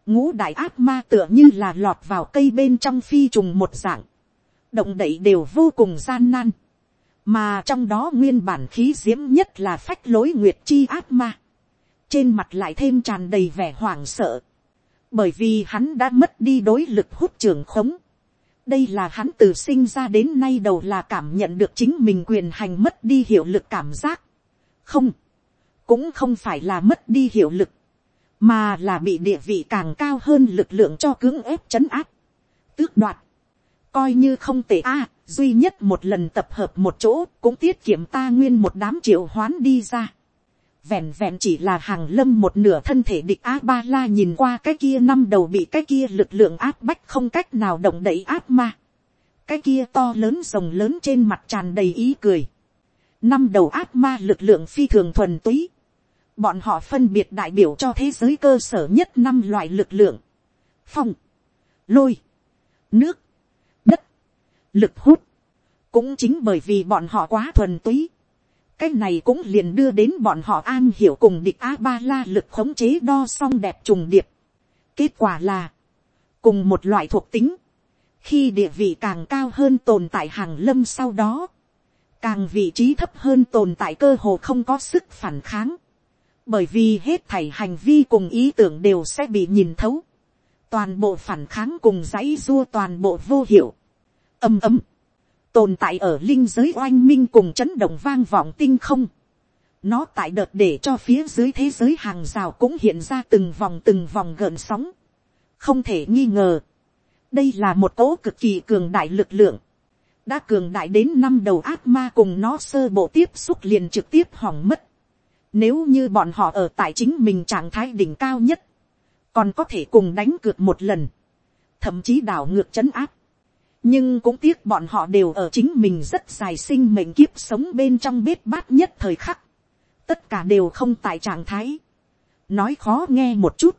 ngũ đại áp ma tựa như là lọt vào cây bên trong phi trùng một dạng. động đậy đều vô cùng gian nan. mà trong đó nguyên bản khí diễm nhất là phách lối nguyệt chi áp ma trên mặt lại thêm tràn đầy vẻ hoảng sợ, bởi vì hắn đã mất đi đối lực hút trường khống đây là hắn từ sinh ra đến nay đầu là cảm nhận được chính mình quyền hành mất đi hiệu lực cảm giác. không, cũng không phải là mất đi hiệu lực, mà là bị địa vị càng cao hơn lực lượng cho cưỡng ép chấn áp, tước đoạt, coi như không tệ a, duy nhất một lần tập hợp một chỗ cũng tiết kiệm ta nguyên một đám triệu hoán đi ra vẹn vẹn chỉ là hàng lâm một nửa thân thể địch a ba la nhìn qua cái kia năm đầu bị cái kia lực lượng áp bách không cách nào động đậy áp ma. cái kia to lớn rồng lớn trên mặt tràn đầy ý cười. năm đầu áp ma lực lượng phi thường thuần túy. bọn họ phân biệt đại biểu cho thế giới cơ sở nhất năm loại lực lượng. phong, lôi, nước, đất, lực hút. cũng chính bởi vì bọn họ quá thuần túy cái này cũng liền đưa đến bọn họ an hiểu cùng địch a ba la lực khống chế đo song đẹp trùng điệp. kết quả là, cùng một loại thuộc tính, khi địa vị càng cao hơn tồn tại hàng lâm sau đó, càng vị trí thấp hơn tồn tại cơ hồ không có sức phản kháng, bởi vì hết thảy hành vi cùng ý tưởng đều sẽ bị nhìn thấu, toàn bộ phản kháng cùng dãy dua toàn bộ vô hiệu, âm ấm, tồn tại ở linh giới oanh minh cùng chấn động vang vọng tinh không. nó tại đợt để cho phía dưới thế giới hàng rào cũng hiện ra từng vòng từng vòng gợn sóng. không thể nghi ngờ. đây là một cỗ cực kỳ cường đại lực lượng. đã cường đại đến năm đầu ác ma cùng nó sơ bộ tiếp xúc liền trực tiếp hỏng mất. nếu như bọn họ ở tại chính mình trạng thái đỉnh cao nhất, còn có thể cùng đánh cược một lần, thậm chí đảo ngược chấn áp nhưng cũng tiếc bọn họ đều ở chính mình rất dài sinh mệnh kiếp sống bên trong bếp bát nhất thời khắc. tất cả đều không tại trạng thái. nói khó nghe một chút.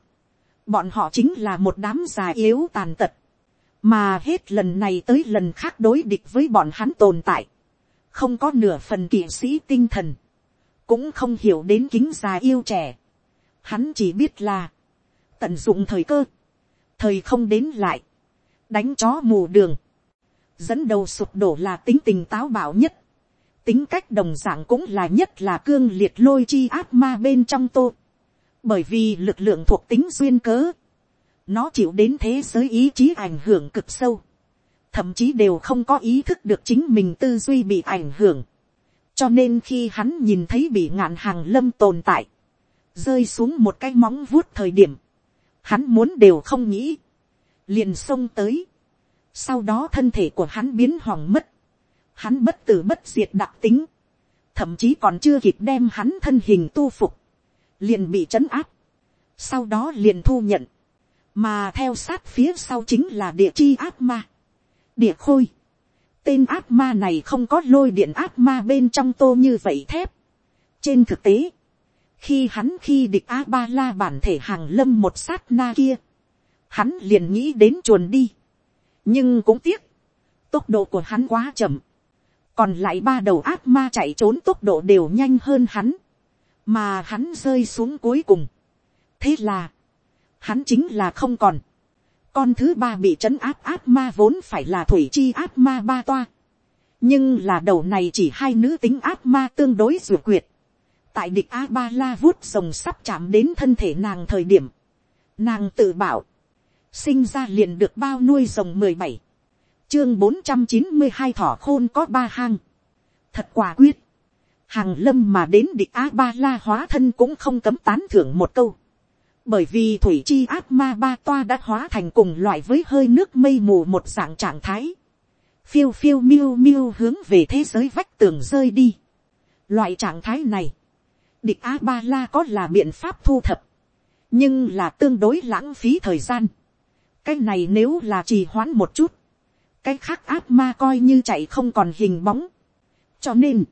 bọn họ chính là một đám già yếu tàn tật. mà hết lần này tới lần khác đối địch với bọn hắn tồn tại. không có nửa phần kỵ sĩ tinh thần. cũng không hiểu đến kính già yêu trẻ. hắn chỉ biết là, tận dụng thời cơ, thời không đến lại, đánh chó mù đường dẫn đầu sụp đổ là tính tình táo bạo nhất, tính cách đồng dạng cũng là nhất là cương liệt lôi chi áp ma bên trong tô, bởi vì lực lượng thuộc tính duyên cớ, nó chịu đến thế giới ý chí ảnh hưởng cực sâu, thậm chí đều không có ý thức được chính mình tư duy bị ảnh hưởng, cho nên khi hắn nhìn thấy bị ngạn hàng lâm tồn tại, rơi xuống một cái móng vuốt thời điểm, hắn muốn đều không nghĩ, liền xông tới, sau đó thân thể của hắn biến hỏng mất. Hắn bất tử bất diệt đặc tính. Thậm chí còn chưa kịp đem hắn thân hình tu phục. Liền bị trấn áp. Sau đó liền thu nhận. Mà theo sát phía sau chính là địa chi ác ma. Địa khôi. Tên ác ma này không có lôi điện ác ma bên trong tô như vậy thép. Trên thực tế. Khi hắn khi địch A-ba-la bản thể hàng lâm một sát na kia. Hắn liền nghĩ đến chuồn đi nhưng cũng tiếc, tốc độ của hắn quá chậm, còn lại ba đầu ác ma chạy trốn tốc độ đều nhanh hơn hắn, mà hắn rơi xuống cuối cùng. thế là, hắn chính là không còn, con thứ ba bị trấn áp ác ma vốn phải là thủy chi ác ma ba toa, nhưng là đầu này chỉ hai nữ tính ác ma tương đối ruột quyệt, tại địch a ba la vuốt rồng sắp chạm đến thân thể nàng thời điểm, nàng tự bảo, sinh ra liền được bao nuôi rồng mười bảy, chương bốn trăm chín mươi hai thỏ khôn có ba hang, thật quả quyết, hàng lâm mà đến địch a ba la hóa thân cũng không cấm tán thưởng một câu, bởi vì thủy chi ác ma ba toa đã hóa thành cùng loại với hơi nước mây mù một dạng trạng thái, phiêu phiêu miêu miêu hướng về thế giới vách tường rơi đi. Loại trạng thái này, địch a ba la có là biện pháp thu thập, nhưng là tương đối lãng phí thời gian cái này nếu là trì hoãn một chút, cái khác ác ma coi như chạy không còn hình bóng. cho nên,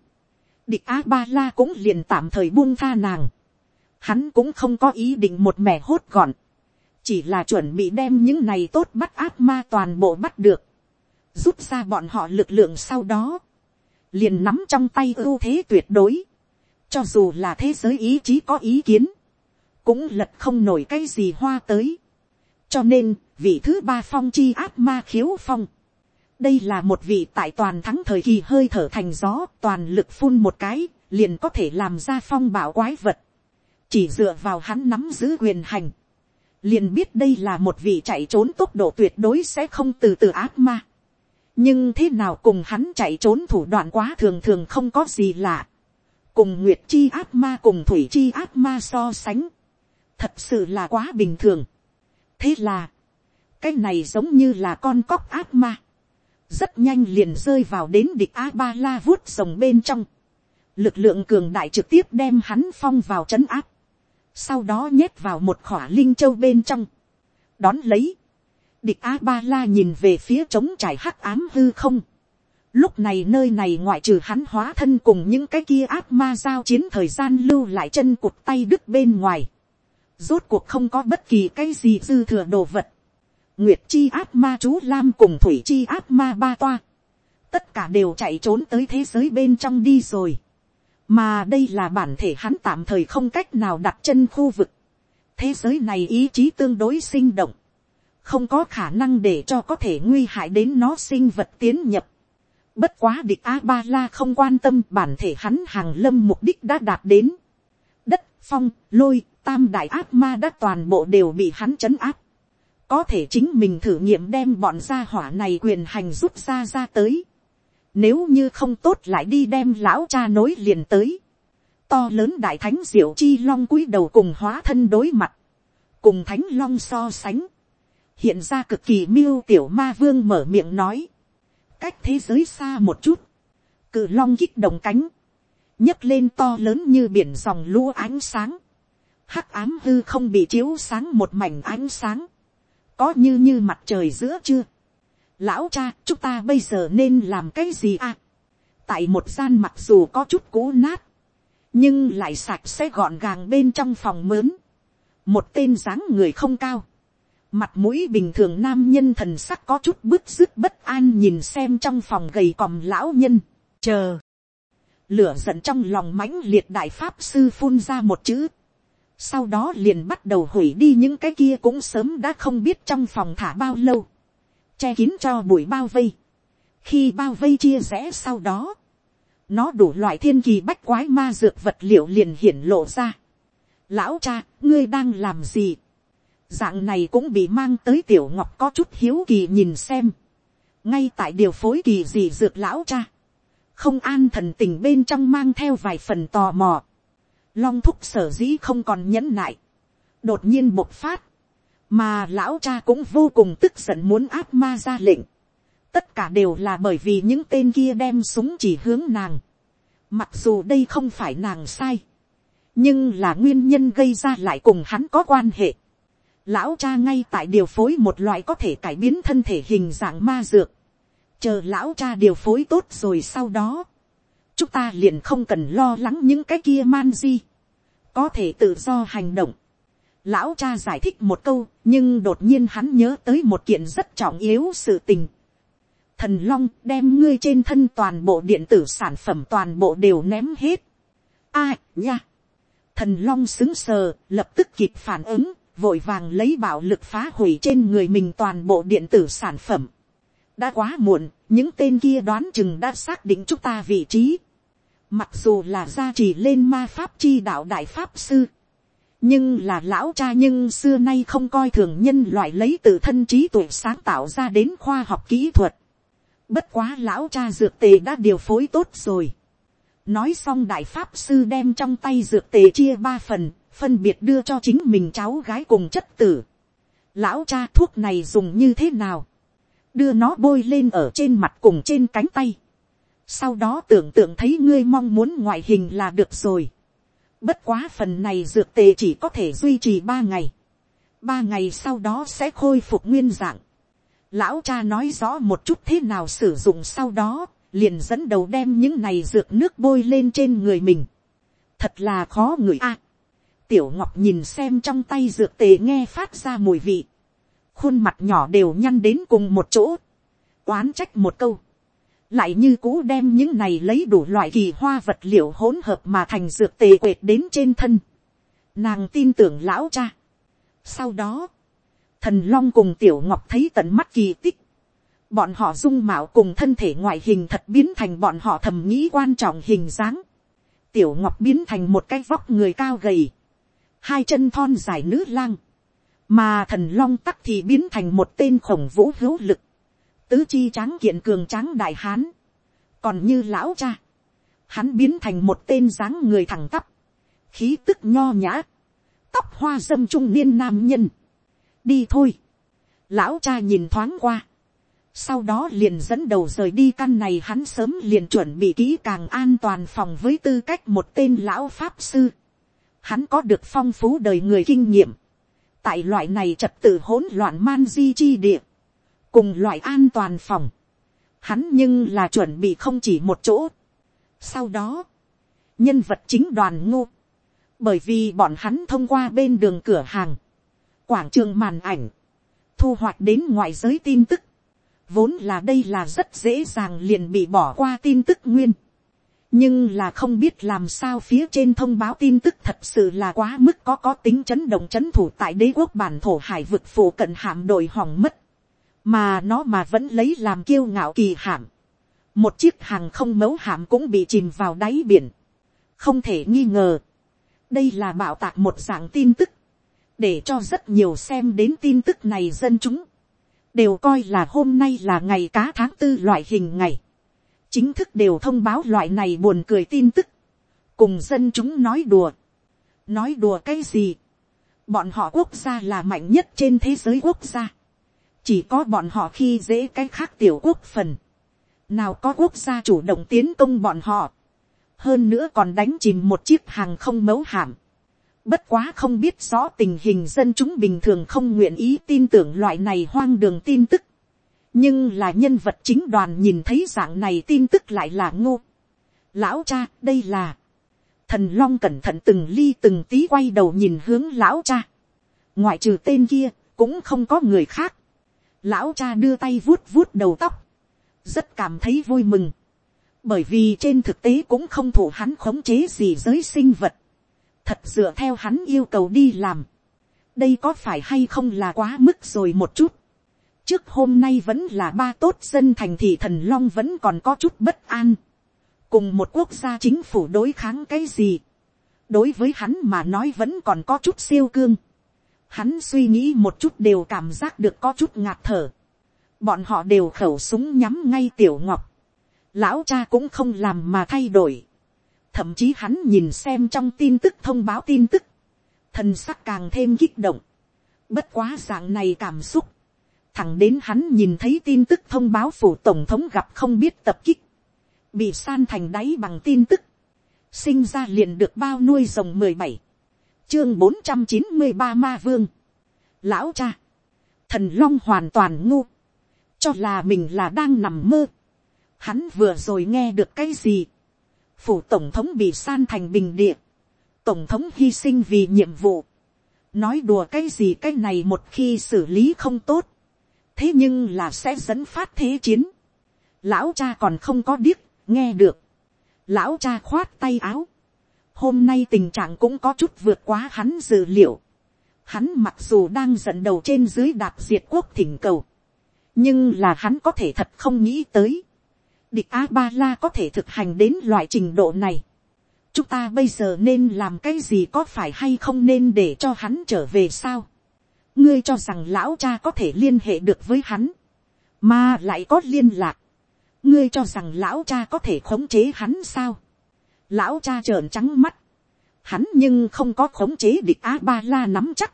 địch a ba la cũng liền tạm thời buông tha nàng. hắn cũng không có ý định một mẻ hốt gọn, chỉ là chuẩn bị đem những này tốt bắt ác ma toàn bộ bắt được, rút ra bọn họ lực lượng sau đó, liền nắm trong tay ưu thế tuyệt đối, cho dù là thế giới ý chí có ý kiến, cũng lật không nổi cái gì hoa tới cho nên, vị thứ ba phong chi ác ma khiếu phong. đây là một vị tại toàn thắng thời kỳ hơi thở thành gió toàn lực phun một cái, liền có thể làm ra phong bảo quái vật. chỉ dựa vào hắn nắm giữ quyền hành. liền biết đây là một vị chạy trốn tốc độ tuyệt đối sẽ không từ từ ác ma. nhưng thế nào cùng hắn chạy trốn thủ đoạn quá thường thường không có gì lạ. cùng nguyệt chi ác ma cùng thủy chi ác ma so sánh. thật sự là quá bình thường thế là, cái này giống như là con cóc ác ma, rất nhanh liền rơi vào đến địch a ba la vuốt rồng bên trong, lực lượng cường đại trực tiếp đem hắn phong vào c h ấ n áp, sau đó nhét vào một khỏa linh châu bên trong, đón lấy, địch a ba la nhìn về phía trống trải hắc ám hư không, lúc này nơi này ngoại trừ hắn hóa thân cùng những cái kia ác ma giao chiến thời gian lưu lại chân cụt tay đứt bên ngoài, rốt cuộc không có bất kỳ cái gì dư thừa đồ vật, nguyệt chi áp ma chú lam cùng thủy chi áp ma ba toa, tất cả đều chạy trốn tới thế giới bên trong đi rồi mà đây là bản thể hắn tạm thời không cách nào đặt chân khu vực. thế giới này ý chí tương đối sinh động, không có khả năng để cho có thể nguy hại đến nó sinh vật tiến nhập. bất quá địch a ba la không quan tâm bản thể hắn hàng lâm mục đích đã đạt đến. đất, phong, lôi, tam đại ác ma đã toàn bộ đều bị hắn chấn áp. có thể chính mình thử nghiệm đem bọn gia hỏa này quyền hành rút ra ra tới nếu như không tốt lại đi đem lão cha nối liền tới. To lớn đại thánh diệu chi long cúi đầu cùng hóa thân đối mặt. Cùng thánh long so sánh. Hiện ra cực kỳ miêu tiểu ma vương mở miệng nói. Cách thế giới xa một chút. Cự long kích động cánh. nhấc lên to lớn như biển dòng lũ ánh sáng. Hắc ám hư không bị chiếu sáng một mảnh ánh sáng. Có như như mặt trời giữa chưa lão cha, chúng ta bây giờ nên làm cái gì à? Tại một gian mặc dù có chút cũ nát, nhưng lại sạch sẽ gọn gàng bên trong phòng mớn một tên dáng người không cao. Mặt mũi bình thường nam nhân thần sắc có chút bứt rứt bất an nhìn xem trong phòng gầy còm lão nhân. Chờ. Lửa giận trong lòng mãnh liệt đại pháp sư phun ra một chữ sau đó liền bắt đầu hủy đi những cái kia cũng sớm đã không biết trong phòng thả bao lâu che kín cho bụi bao vây. khi bao vây chia rẽ sau đó, nó đủ loại thiên kỳ bách quái ma dược vật liệu liền hiển lộ ra. lão cha, ngươi đang làm gì. dạng này cũng bị mang tới tiểu ngọc có chút hiếu kỳ nhìn xem. ngay tại điều phối kỳ gì dược lão cha. không an thần tình bên trong mang theo vài phần tò mò long thúc sở dĩ không còn nhẫn nại. đột nhiên bộc phát mà lão cha cũng vô cùng tức giận muốn áp ma ra lệnh. tất cả đều là bởi vì những tên kia đem súng chỉ hướng nàng. mặc dù đây không phải nàng sai, nhưng là nguyên nhân gây ra lại cùng hắn có quan hệ. lão cha ngay tại điều phối một loại có thể cải biến thân thể hình dạng ma dược. chờ lão cha điều phối tốt rồi sau đó, chúng ta liền không cần lo lắng những cái kia man di, có thể tự do hành động Lão cha giải thích một câu, nhưng đột nhiên hắn nhớ tới một kiện rất trọng yếu sự tình. Thần Long đem ngươi trên thân toàn bộ điện tử sản phẩm toàn bộ đều ném hết. A, nha. Thần Long xứng sờ, lập tức kịp phản ứng, vội vàng lấy bạo lực phá hủy trên người mình toàn bộ điện tử sản phẩm. Đã quá muộn, những tên kia đoán chừng đã xác định chúng ta vị trí. Mặc dù là gia trì lên ma pháp chi đạo đại pháp sư nhưng là lão cha nhưng xưa nay không coi thường nhân loại lấy từ thân trí tuệ sáng tạo ra đến khoa học kỹ thuật. Bất quá lão cha dược tề đã điều phối tốt rồi. Nói xong đại pháp sư đem trong tay dược tề chia ba phần, phân biệt đưa cho chính mình cháu gái cùng chất tử. Lão cha thuốc này dùng như thế nào? Đưa nó bôi lên ở trên mặt cùng trên cánh tay. Sau đó tưởng tượng thấy ngươi mong muốn ngoại hình là được rồi Bất quá phần này dược tề chỉ có thể duy trì ba ngày. Ba ngày sau đó sẽ khôi phục nguyên dạng. Lão cha nói rõ một chút thế nào sử dụng sau đó, liền dẫn đầu đem những này dược nước bôi lên trên người mình. Thật là khó người a. tiểu ngọc nhìn xem trong tay dược tề nghe phát ra mùi vị. Khuôn mặt nhỏ đều nhăn đến cùng một chỗ. Oán trách một câu lại như cũ đem những này lấy đủ loại kỳ hoa vật liệu hỗn hợp mà thành dược tề quệt đến trên thân. Nàng tin tưởng lão cha. Sau đó, thần long cùng tiểu ngọc thấy tận mắt kỳ tích. Bọn họ dung mạo cùng thân thể ngoại hình thật biến thành bọn họ thầm nghĩ quan trọng hình dáng. Tiểu ngọc biến thành một cái vóc người cao gầy. Hai chân thon dài nữ lang. Mà thần long tắc thì biến thành một tên khổng vũ hữu lực tứ chi tráng kiện cường tráng đại hán, còn như lão cha, hắn biến thành một tên dáng người thẳng tắp, khí tức nho nhã, tóc hoa dâm trung niên nam nhân, đi thôi, lão cha nhìn thoáng qua, sau đó liền dẫn đầu rời đi căn này hắn sớm liền chuẩn bị kỹ càng an toàn phòng với tư cách một tên lão pháp sư. Hắn có được phong phú đời người kinh nghiệm. Tại loại này trật tự hỗn loạn man di chi địa. Cùng loại an toàn phòng. Hắn nhưng là chuẩn bị không chỉ một chỗ. Sau đó, nhân vật chính đoàn ngô. Bởi vì bọn hắn thông qua bên đường cửa hàng, quảng trường màn ảnh, thu hoạch đến ngoại giới tin tức Vốn là đây là rất dễ dàng liền bị bỏ qua tin tức nguyên. Nhưng là không biết làm sao phía trên thông báo tin tức thật sự là quá mức có có tính chấn động chấn thủ tại đế quốc bản thổ hải vực phủ cận hạm đội hỏng mất. Mà nó mà vẫn lấy làm kiêu ngạo kỳ hạm. Một chiếc hàng không mấu hạm cũng bị chìm vào đáy biển. Không thể nghi ngờ. Đây là bảo tạc một dạng tin tức. Để cho rất nhiều xem đến tin tức này dân chúng đều coi là hôm nay là ngày cá tháng tư loại hình ngày, chính thức đều thông báo loại này buồn cười tin tức, cùng dân chúng nói đùa, nói đùa cái gì, bọn họ quốc gia là mạnh nhất trên thế giới quốc gia, chỉ có bọn họ khi dễ cái khác tiểu quốc phần, nào có quốc gia chủ động tiến công bọn họ, hơn nữa còn đánh chìm một chiếc hàng không mấu hàm, Bất quá không biết rõ tình hình dân chúng bình thường không nguyện ý tin tưởng loại này hoang đường tin tức. Nhưng là nhân vật chính đoàn nhìn thấy dạng này tin tức lại là ngô. Lão cha, đây là. Thần Long cẩn thận từng ly từng tí quay đầu nhìn hướng lão cha. Ngoại trừ tên kia, cũng không có người khác. Lão cha đưa tay vuốt vuốt đầu tóc. Rất cảm thấy vui mừng. Bởi vì trên thực tế cũng không thủ hắn khống chế gì giới sinh vật thật dựa theo hắn yêu cầu đi làm, đây có phải hay không là quá mức rồi một chút. trước hôm nay vẫn là ba tốt dân thành thị thần long vẫn còn có chút bất an. cùng một quốc gia chính phủ đối kháng cái gì. đối với hắn mà nói vẫn còn có chút siêu cương hắn suy nghĩ một chút đều cảm giác được có chút ngạt thở. bọn họ đều khẩu súng nhắm ngay tiểu ngọc. lão cha cũng không làm mà thay đổi. Thậm chí hắn nhìn xem trong tin tức thông báo tin tức, thần sắc càng thêm kích động, bất quá dạng này cảm xúc, thẳng đến hắn nhìn thấy tin tức thông báo phủ tổng thống gặp không biết tập kích, bị san thành đáy bằng tin tức, sinh ra liền được bao nuôi rồng mười bảy, chương bốn trăm chín mươi ba ma vương, lão cha, thần long hoàn toàn ngu, cho là mình là đang nằm mơ, hắn vừa rồi nghe được cái gì, phủ tổng thống bị san thành bình địa, tổng thống hy sinh vì nhiệm vụ, nói đùa cái gì cái này một khi xử lý không tốt, thế nhưng là sẽ dẫn phát thế chiến, lão cha còn không có điếc, nghe được, lão cha khoát tay áo, hôm nay tình trạng cũng có chút vượt quá hắn dự liệu, hắn mặc dù đang dẫn đầu trên dưới đạp diệt quốc thỉnh cầu, nhưng là hắn có thể thật không nghĩ tới, địch a ba la có thể thực hành đến loại trình độ này. chúng ta bây giờ nên làm cái gì có phải hay không nên để cho hắn trở về sao. ngươi cho rằng lão cha có thể liên hệ được với hắn, mà lại có liên lạc. ngươi cho rằng lão cha có thể khống chế hắn sao lão cha trợn trắng mắt. hắn nhưng không có khống chế địch a ba la nắm chắc.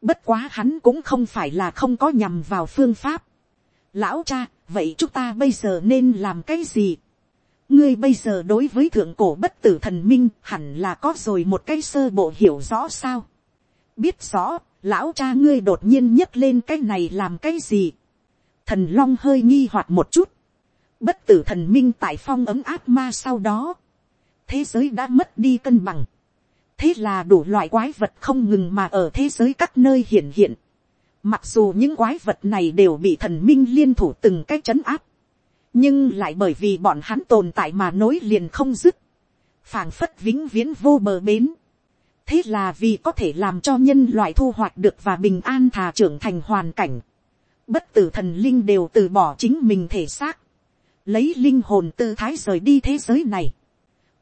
bất quá hắn cũng không phải là không có nhằm vào phương pháp. lão cha vậy chúng ta bây giờ nên làm cái gì. ngươi bây giờ đối với thượng cổ bất tử thần minh hẳn là có rồi một cái sơ bộ hiểu rõ sao. biết rõ, lão cha ngươi đột nhiên nhấc lên cái này làm cái gì. thần long hơi nghi hoặc một chút. bất tử thần minh tại phong ấm áp ma sau đó thế giới đã mất đi cân bằng. thế là đủ loại quái vật không ngừng mà ở thế giới các nơi hiện hiện Mặc dù những quái vật này đều bị thần minh liên thủ từng cách chấn áp. Nhưng lại bởi vì bọn hắn tồn tại mà nối liền không dứt. phảng phất vĩnh viễn vô bờ bến. Thế là vì có thể làm cho nhân loại thu hoạch được và bình an thà trưởng thành hoàn cảnh. Bất tử thần linh đều từ bỏ chính mình thể xác. Lấy linh hồn tư thái rời đi thế giới này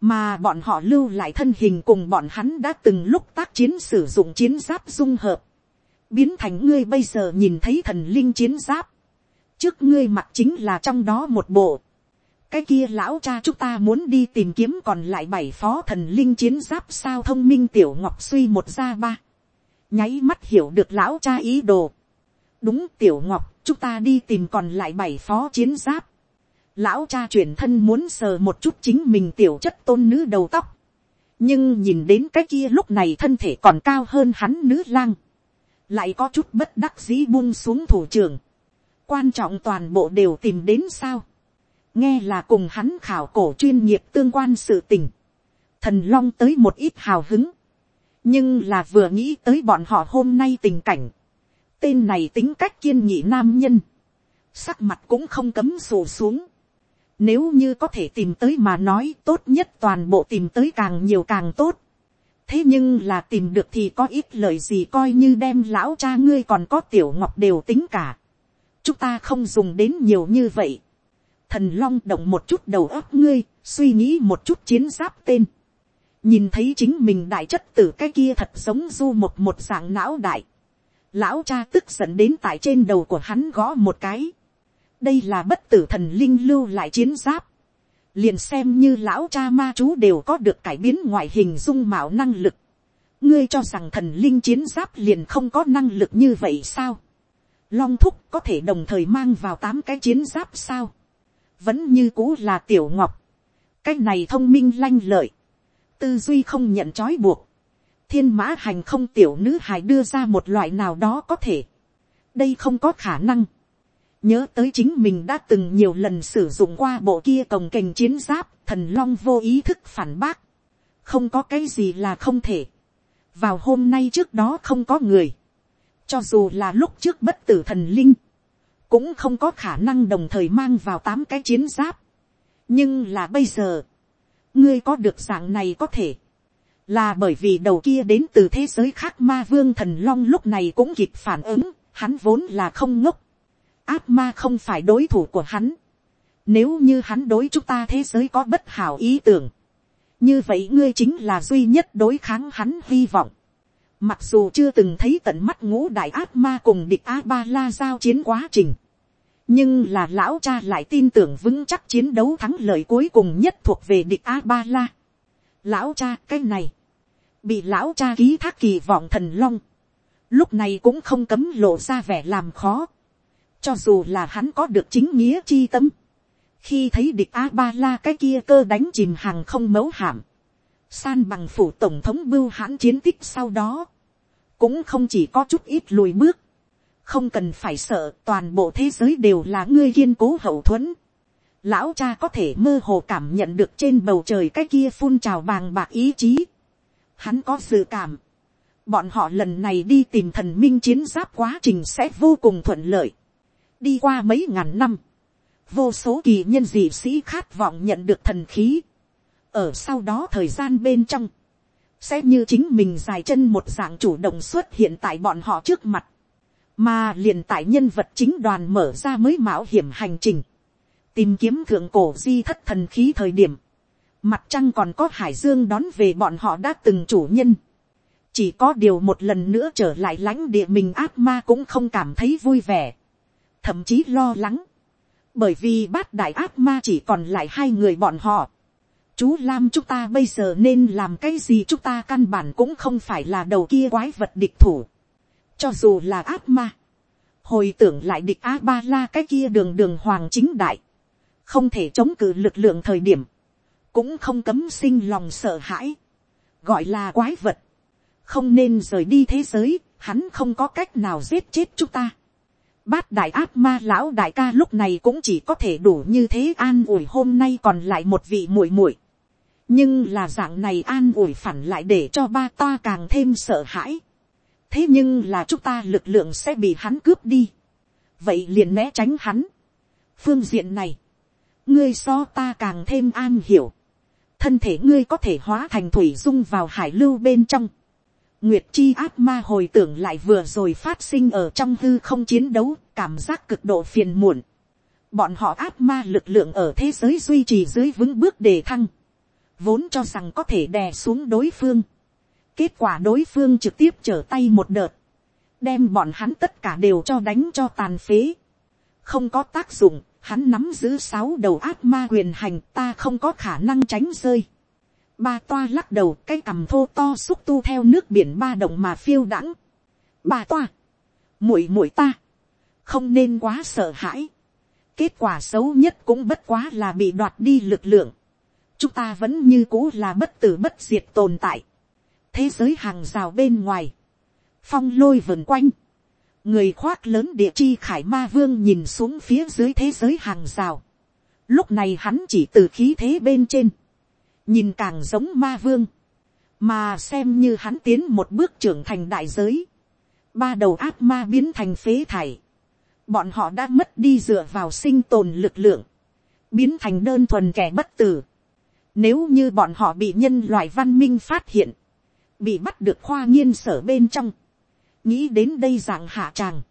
mà bọn họ lưu lại thân hình cùng bọn hắn đã từng lúc tác chiến sử dụng chiến giáp dung hợp, biến thành ngươi bây giờ nhìn thấy thần linh chiến giáp, trước ngươi mặt chính là trong đó một bộ, cái kia lão cha chúng ta muốn đi tìm kiếm còn lại bảy phó thần linh chiến giáp sao thông minh tiểu ngọc suy một ra ba, nháy mắt hiểu được lão cha ý đồ, đúng tiểu ngọc chúng ta đi tìm còn lại bảy phó chiến giáp lão cha chuyển thân muốn sờ một chút chính mình tiểu chất tôn nữ đầu tóc. nhưng nhìn đến cái kia lúc này thân thể còn cao hơn hắn nữ lang. lại có chút bất đắc dĩ buông xuống thủ trưởng. quan trọng toàn bộ đều tìm đến sao. nghe là cùng hắn khảo cổ chuyên nghiệp tương quan sự tình. thần long tới một ít hào hứng. nhưng là vừa nghĩ tới bọn họ hôm nay tình cảnh Tên này tính cách kiên nhị nam nhân. Sắc mặt cũng không cấm sổ xuống. Nếu như có thể tìm tới mà nói tốt nhất toàn bộ tìm tới càng nhiều càng tốt. Thế nhưng là tìm được thì có ít lời gì coi như đem lão cha ngươi còn có tiểu ngọc đều tính cả. Chúng ta không dùng đến nhiều như vậy. Thần long động một chút đầu óc ngươi, suy nghĩ một chút chiến giáp tên. Nhìn thấy chính mình đại chất tử cái kia thật giống du một một dạng não đại Lão cha tức giận đến tại trên đầu của hắn gõ một cái. Đây là bất tử thần linh lưu lại chiến giáp. Liền xem như lão cha ma chú đều có được cải biến ngoại hình dung mạo năng lực. Ngươi cho rằng thần linh chiến giáp liền không có năng lực như vậy sao? Long thúc có thể đồng thời mang vào tám cái chiến giáp sao? Vẫn như cũ là tiểu ngọc. Cái này thông minh lanh lợi. Tư duy không nhận trói buộc thiên mã hành không tiểu nữ hài đưa ra một loại nào đó có thể. đây không có khả năng nhớ tới chính mình đã từng nhiều lần sử dụng qua bộ kia cồng kềnh chiến giáp, thần long vô ý thức phản bác. không có cái gì là không thể. vào hôm nay trước đó không có người. cho dù là lúc trước bất tử thần linh, cũng không có khả năng đồng thời mang vào tám cái chiến giáp. nhưng là bây giờ, ngươi có được dạng này có thể là bởi vì đầu kia đến từ thế giới khác ma vương thần long lúc này cũng kịp phản ứng, hắn vốn là không ngốc ác ma không phải đối thủ của hắn. Nếu như hắn đối chúng ta thế giới có bất hảo ý tưởng. Như vậy ngươi chính là duy nhất đối kháng hắn hy vọng. Mặc dù chưa từng thấy tận mắt ngũ đại ác ma cùng địch A-ba-la giao chiến quá trình. Nhưng là lão cha lại tin tưởng vững chắc chiến đấu thắng lợi cuối cùng nhất thuộc về địch A-ba-la. Lão cha cái này bị lão cha ký thác kỳ vọng thần long, lúc này cũng không cấm lộ ra vẻ làm khó, cho dù là hắn có được chính nghĩa chi tâm, khi thấy địch a ba la cái kia cơ đánh chìm hàng không mấu hạm san bằng phủ tổng thống bưu hãn chiến tích sau đó, cũng không chỉ có chút ít lùi bước, không cần phải sợ toàn bộ thế giới đều là ngươi kiên cố hậu thuẫn. Lão cha có thể mơ hồ cảm nhận được trên bầu trời cái kia phun trào bàng bạc ý chí. Hắn có dự cảm. Bọn họ lần này đi tìm thần minh chiến giáp quá trình sẽ vô cùng thuận lợi. Đi qua mấy ngàn năm. Vô số kỳ nhân dị sĩ khát vọng nhận được thần khí. Ở sau đó thời gian bên trong. Sẽ như chính mình dài chân một dạng chủ động xuất hiện tại bọn họ trước mặt. Mà liền tại nhân vật chính đoàn mở ra mới mạo hiểm hành trình. Tìm kiếm thượng cổ di thất thần khí thời điểm, Mặt trăng còn có hải dương đón về bọn họ đã từng chủ nhân. Chỉ có điều một lần nữa trở lại lãnh địa mình ác ma cũng không cảm thấy vui vẻ. Thậm chí lo lắng. Bởi vì bát đại ác ma chỉ còn lại hai người bọn họ. Chú Lam chúng ta bây giờ nên làm cái gì chúng ta căn bản cũng không phải là đầu kia quái vật địch thủ. Cho dù là ác ma. Hồi tưởng lại địch A-ba-la cái kia đường đường hoàng chính đại. Không thể chống cự lực lượng thời điểm cũng không cấm sinh lòng sợ hãi, gọi là quái vật, không nên rời đi thế giới, hắn không có cách nào giết chết chúng ta. Bát đại ác ma lão đại ca lúc này cũng chỉ có thể đủ như thế an ủi hôm nay còn lại một vị muội muội. nhưng là dạng này an ủi phản lại để cho ba toa càng thêm sợ hãi. thế nhưng là chúng ta lực lượng sẽ bị hắn cướp đi. vậy liền né tránh hắn. phương diện này, ngươi so ta càng thêm an hiểu thân thể ngươi có thể hóa thành thủy dung vào hải lưu bên trong. Nguyệt chi ác ma hồi tưởng lại vừa rồi phát sinh ở trong hư không chiến đấu, cảm giác cực độ phiền muộn. Bọn họ ác ma lực lượng ở thế giới duy trì dưới vững bước đề thăng. Vốn cho rằng có thể đè xuống đối phương. Kết quả đối phương trực tiếp trở tay một đợt. Đem bọn hắn tất cả đều cho đánh cho tàn phế. Không có tác dụng, hắn nắm giữ sáu đầu ác ma quyền hành ta không có khả năng tránh rơi. Ba toa lắc đầu cái cằm thô to xúc tu theo nước biển ba động mà phiêu đãng. Ba toa. muội muội ta. không nên quá sợ hãi. kết quả xấu nhất cũng bất quá là bị đoạt đi lực lượng. chúng ta vẫn như cũ là bất tử bất diệt tồn tại. thế giới hàng rào bên ngoài, phong lôi vần quanh, người khoác lớn địa chi khải ma vương nhìn xuống phía dưới thế giới hàng rào. lúc này hắn chỉ từ khí thế bên trên, nhìn càng giống ma vương, mà xem như hắn tiến một bước trưởng thành đại giới, ba đầu ác ma biến thành phế thải, bọn họ đã mất đi dựa vào sinh tồn lực lượng, biến thành đơn thuần kẻ bất tử. Nếu như bọn họ bị nhân loại văn minh phát hiện, bị bắt được khoa nghiên sở bên trong, nghĩ đến đây dạng hạ tràng,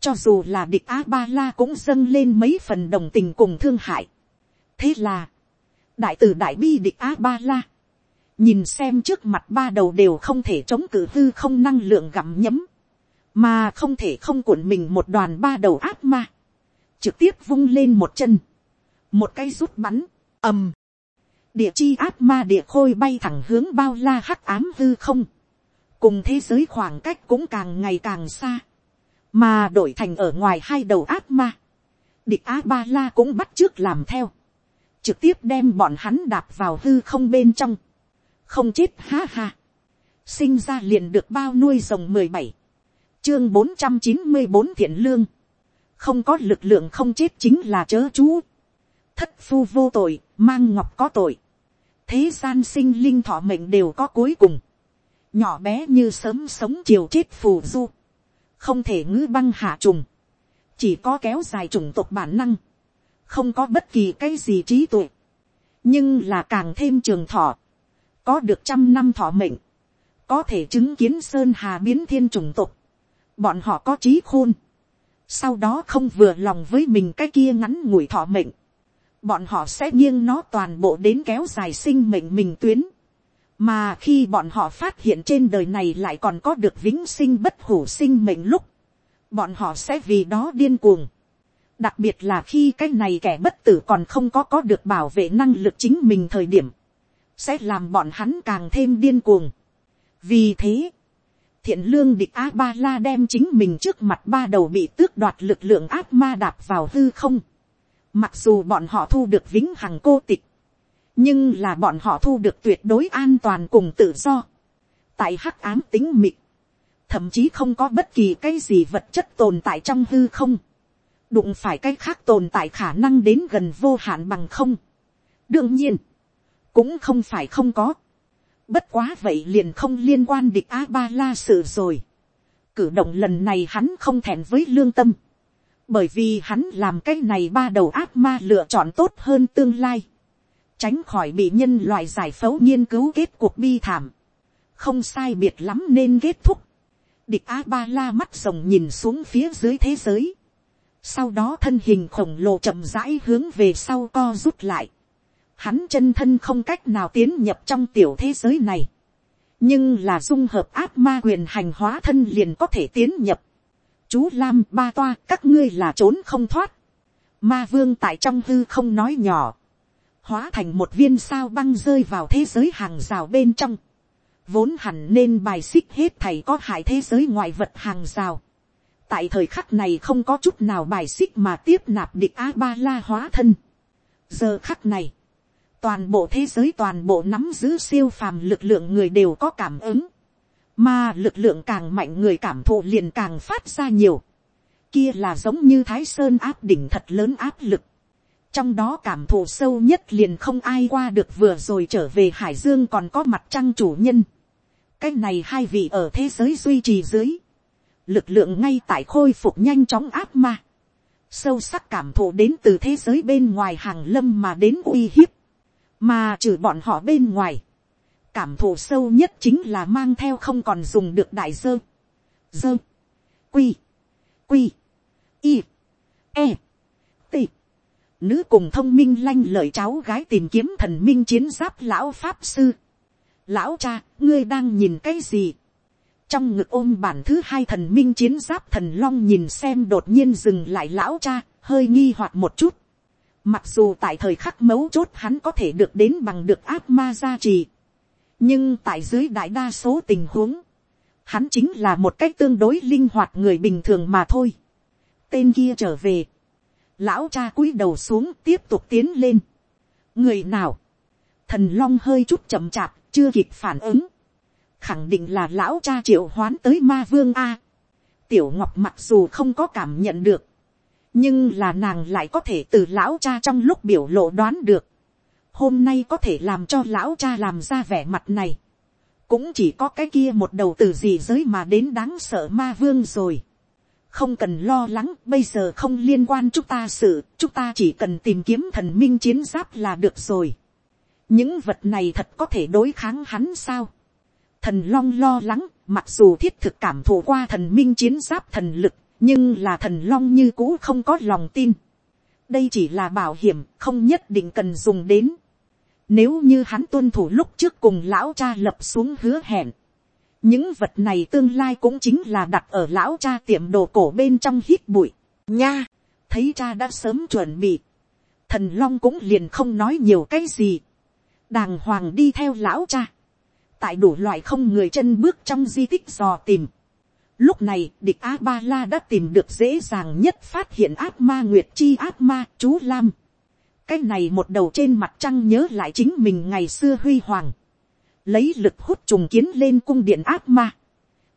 cho dù là địch a ba la cũng dâng lên mấy phần đồng tình cùng thương hại. thế là, đại từ đại bi địch a ba la, nhìn xem trước mặt ba đầu đều không thể chống cự hư không năng lượng gặm nhấm, mà không thể không cuộn mình một đoàn ba đầu ác ma, trực tiếp vung lên một chân, một cây rút bắn, ầm, địa chi ác ma địa khôi bay thẳng hướng bao la hắc ám hư không, cùng thế giới khoảng cách cũng càng ngày càng xa, mà đổi thành ở ngoài hai đầu ác ma, địch á ba la cũng bắt trước làm theo, trực tiếp đem bọn hắn đạp vào hư không bên trong, không chết ha ha, sinh ra liền được bao nuôi rồng mười bảy, chương bốn trăm chín mươi bốn thiện lương, không có lực lượng không chết chính là chớ chú, thất phu vô tội, mang ngọc có tội, thế gian sinh linh thọ mệnh đều có cuối cùng, nhỏ bé như sớm sống chiều chết phù du, không thể ngư băng hạ trùng, chỉ có kéo dài chủng tộc bản năng, không có bất kỳ cái gì trí tuệ, nhưng là càng thêm trường thọ, có được trăm năm thọ mệnh, có thể chứng kiến sơn hà biến thiên chủng tục. bọn họ có trí khôn, sau đó không vừa lòng với mình cái kia ngắn ngủi thọ mệnh, bọn họ sẽ nghiêng nó toàn bộ đến kéo dài sinh mệnh mình tuyến, mà khi bọn họ phát hiện trên đời này lại còn có được vĩnh sinh bất hủ sinh mệnh lúc, bọn họ sẽ vì đó điên cuồng đặc biệt là khi cái này kẻ bất tử còn không có có được bảo vệ năng lực chính mình thời điểm, sẽ làm bọn hắn càng thêm điên cuồng. vì thế, thiện lương địch a ba la đem chính mình trước mặt ba đầu bị tước đoạt lực lượng ác ma đạp vào hư không. mặc dù bọn họ thu được vĩnh hằng cô tịch, nhưng là bọn họ thu được tuyệt đối an toàn cùng tự do. tại hắc ám tính mịt, thậm chí không có bất kỳ cái gì vật chất tồn tại trong hư không, đụng phải cái khác tồn tại khả năng đến gần vô hạn bằng không. đương nhiên, cũng không phải không có. bất quá vậy liền không liên quan địch a ba la sự rồi. cử động lần này hắn không thèm với lương tâm, bởi vì hắn làm cái này ba đầu ác ma lựa chọn tốt hơn tương lai tránh khỏi bị nhân loại giải phẫu nghiên cứu kết cuộc bi thảm, không sai biệt lắm nên kết thúc. Địch a ba la mắt rồng nhìn xuống phía dưới thế giới, sau đó thân hình khổng lồ chậm rãi hướng về sau co rút lại, hắn chân thân không cách nào tiến nhập trong tiểu thế giới này, nhưng là dung hợp áp ma quyền hành hóa thân liền có thể tiến nhập. Chú Lam ba toa các ngươi là trốn không thoát. Ma vương tại trong hư không nói nhỏ hóa thành một viên sao băng rơi vào thế giới hàng rào bên trong, vốn hẳn nên bài xích hết thầy có hại thế giới ngoại vật hàng rào tại thời khắc này không có chút nào bài xích mà tiếp nạp địch a ba la hóa thân. giờ khắc này, toàn bộ thế giới toàn bộ nắm giữ siêu phàm lực lượng người đều có cảm ứng, mà lực lượng càng mạnh người cảm thụ liền càng phát ra nhiều. kia là giống như thái sơn áp đỉnh thật lớn áp lực trong đó cảm thụ sâu nhất liền không ai qua được vừa rồi trở về hải dương còn có mặt trăng chủ nhân. cái này hai vị ở thế giới duy trì dưới, lực lượng ngay tại khôi phục nhanh chóng áp ma, sâu sắc cảm thụ đến từ thế giới bên ngoài hàng lâm mà đến uy hiếp, mà trừ bọn họ bên ngoài, cảm thụ sâu nhất chính là mang theo không còn dùng được đại dơ, dơ, quy, quy, y, e, t, nữ cùng thông minh lanh lợi cháu gái tìm kiếm thần minh chiến giáp lão pháp sư. lão cha, ngươi đang nhìn cái gì trong ngực ôm bản thứ hai thần minh chiến giáp thần long nhìn xem đột nhiên dừng lại lão cha, hơi nghi hoặc một chút. mặc dù tại thời khắc mấu chốt hắn có thể được đến bằng được áp ma gia trì. nhưng tại dưới đại đa số tình huống, hắn chính là một cách tương đối linh hoạt người bình thường mà thôi tên kia trở về, lão cha cúi đầu xuống tiếp tục tiến lên, người nào, thần long hơi chút chậm chạp, chưa kịp phản ứng, khẳng định là lão cha triệu hoán tới ma vương a. tiểu ngọc mặc dù không có cảm nhận được, nhưng là nàng lại có thể từ lão cha trong lúc biểu lộ đoán được, hôm nay có thể làm cho lão cha làm ra vẻ mặt này, cũng chỉ có cái kia một đầu từ gì giới mà đến đáng sợ ma vương rồi. không cần lo lắng, bây giờ không liên quan chúng ta sự, chúng ta chỉ cần tìm kiếm thần minh chiến giáp là được rồi. những vật này thật có thể đối kháng hắn sao thần long lo lắng, mặc dù thiết thực cảm thụ qua thần minh chiến giáp thần lực, nhưng là thần long như cũ không có lòng tin. đây chỉ là bảo hiểm, không nhất định cần dùng đến. Nếu như hắn tuân thủ lúc trước cùng lão cha lập xuống hứa hẹn. Những vật này tương lai cũng chính là đặt ở lão cha tiệm đồ cổ bên trong hít bụi. Nha, thấy cha đã sớm chuẩn bị. Thần Long cũng liền không nói nhiều cái gì. Đàng hoàng đi theo lão cha. Tại đủ loại không người chân bước trong di tích dò tìm. Lúc này, địch A-ba-la đã tìm được dễ dàng nhất phát hiện ác ma nguyệt chi ác ma, chú Lam. Cái này một đầu trên mặt trăng nhớ lại chính mình ngày xưa huy hoàng, lấy lực hút trùng kiến lên cung điện ác ma,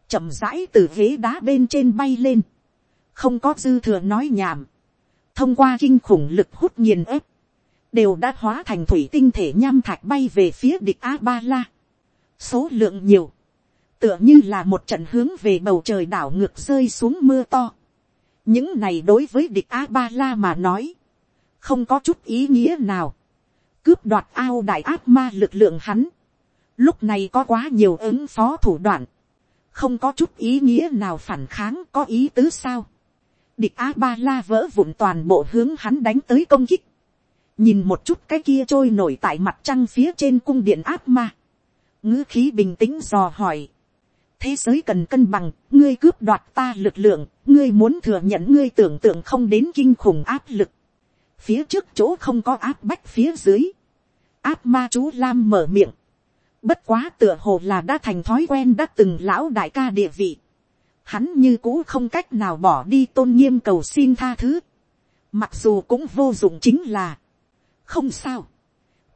chậm rãi từ ghế đá bên trên bay lên, không có dư thừa nói nhảm, thông qua kinh khủng lực hút nghiền ép, đều đã hóa thành thủy tinh thể nham thạch bay về phía địch a ba la, số lượng nhiều, tựa như là một trận hướng về bầu trời đảo ngược rơi xuống mưa to. những này đối với địch a ba la mà nói, không có chút ý nghĩa nào, cướp đoạt ao đại ác ma lực lượng hắn, lúc này có quá nhiều ứng phó thủ đoạn, không có chút ý nghĩa nào phản kháng có ý tứ sao. địch a ba la vỡ vụn toàn bộ hướng hắn đánh tới công kích, nhìn một chút cái kia trôi nổi tại mặt trăng phía trên cung điện ác ma, ngữ khí bình tĩnh dò hỏi, thế giới cần cân bằng, ngươi cướp đoạt ta lực lượng, ngươi muốn thừa nhận ngươi tưởng tượng không đến kinh khủng áp lực. Phía trước chỗ không có áp bách phía dưới, áp ma chú lam mở miệng, bất quá tựa hồ là đã thành thói quen đã từng lão đại ca địa vị, hắn như cũ không cách nào bỏ đi tôn nghiêm cầu xin tha thứ, mặc dù cũng vô dụng chính là, không sao,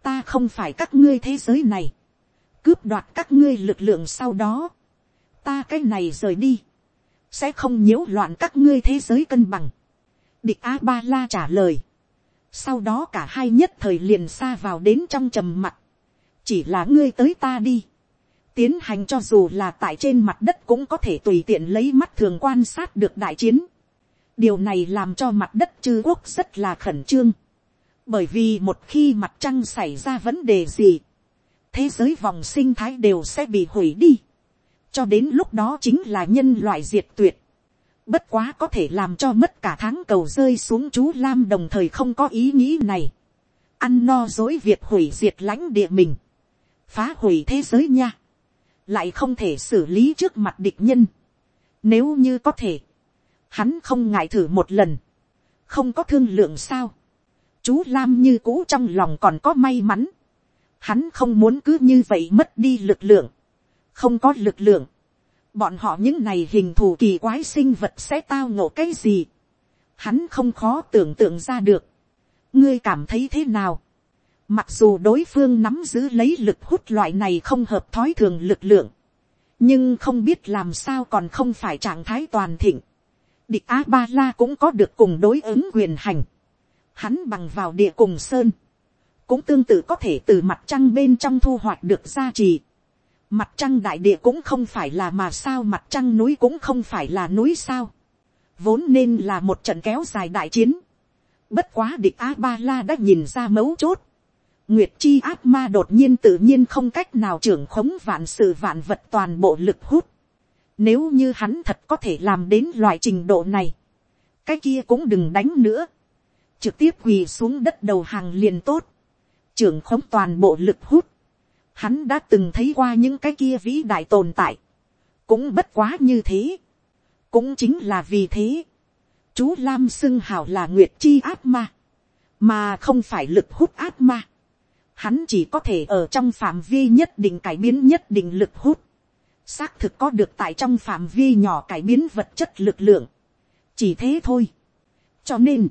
ta không phải các ngươi thế giới này, cướp đoạt các ngươi lực lượng sau đó, ta cái này rời đi, sẽ không nhiễu loạn các ngươi thế giới cân bằng. Địch A Ba La trả lời. Sau đó cả hai nhất thời liền xa vào đến trong trầm mặt, chỉ là ngươi tới ta đi, tiến hành cho dù là tại trên mặt đất cũng có thể tùy tiện lấy mắt thường quan sát được đại chiến. điều này làm cho mặt đất chư quốc rất là khẩn trương, bởi vì một khi mặt trăng xảy ra vấn đề gì, thế giới vòng sinh thái đều sẽ bị hủy đi, cho đến lúc đó chính là nhân loại diệt tuyệt. Bất quá có thể làm cho mất cả tháng cầu rơi xuống chú Lam đồng thời không có ý nghĩ này. Ăn no dối việc hủy diệt lãnh địa mình. Phá hủy thế giới nha. Lại không thể xử lý trước mặt địch nhân. Nếu như có thể. Hắn không ngại thử một lần. Không có thương lượng sao. Chú Lam như cũ trong lòng còn có may mắn. Hắn không muốn cứ như vậy mất đi lực lượng. Không có lực lượng bọn họ những này hình thù kỳ quái sinh vật sẽ tao ngộ cái gì, hắn không khó tưởng tượng ra được. ngươi cảm thấy thế nào, mặc dù đối phương nắm giữ lấy lực hút loại này không hợp thói thường lực lượng, nhưng không biết làm sao còn không phải trạng thái toàn thịnh. địch a ba la cũng có được cùng đối ứng quyền hành, hắn bằng vào địa cùng sơn, cũng tương tự có thể từ mặt trăng bên trong thu hoạch được gia trì Mặt trăng đại địa cũng không phải là mà sao, mặt trăng núi cũng không phải là núi sao. Vốn nên là một trận kéo dài đại chiến. Bất quá địch A-ba-la đã nhìn ra mấu chốt. Nguyệt chi ác ma đột nhiên tự nhiên không cách nào trưởng khống vạn sự vạn vật toàn bộ lực hút. Nếu như hắn thật có thể làm đến loại trình độ này. Cái kia cũng đừng đánh nữa. Trực tiếp quỳ xuống đất đầu hàng liền tốt. Trưởng khống toàn bộ lực hút Hắn đã từng thấy qua những cái kia vĩ đại tồn tại. Cũng bất quá như thế. Cũng chính là vì thế. Chú Lam xưng hào là Nguyệt Chi ác ma. Mà không phải lực hút ác ma. Hắn chỉ có thể ở trong phạm vi nhất định cải biến nhất định lực hút. Xác thực có được tại trong phạm vi nhỏ cải biến vật chất lực lượng. Chỉ thế thôi. cho nên,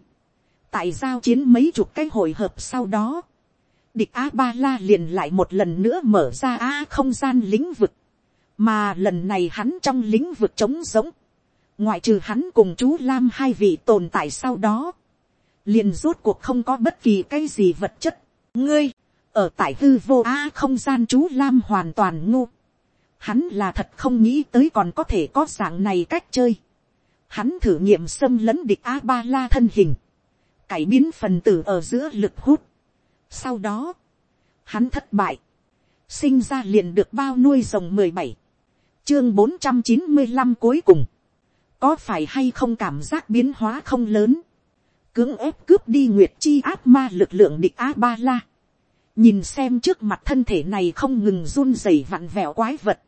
tại giao chiến mấy chục cái hồi hợp sau đó, địch a ba la liền lại một lần nữa mở ra a không gian lĩnh vực, mà lần này hắn trong lĩnh vực trống giống, ngoại trừ hắn cùng chú lam hai vị tồn tại sau đó, liền rốt cuộc không có bất kỳ cái gì vật chất. ngươi, ở tại hư vô a không gian chú lam hoàn toàn ngu. hắn là thật không nghĩ tới còn có thể có dạng này cách chơi. hắn thử nghiệm xâm lấn địch a ba la thân hình, cải biến phần tử ở giữa lực hút sau đó, hắn thất bại, sinh ra liền được bao nuôi rồng mười bảy, chương bốn trăm chín mươi năm cuối cùng, có phải hay không cảm giác biến hóa không lớn, cưỡng ép cướp đi nguyệt chi ác ma lực lượng địch a ba la, nhìn xem trước mặt thân thể này không ngừng run rẩy vặn vẹo quái vật,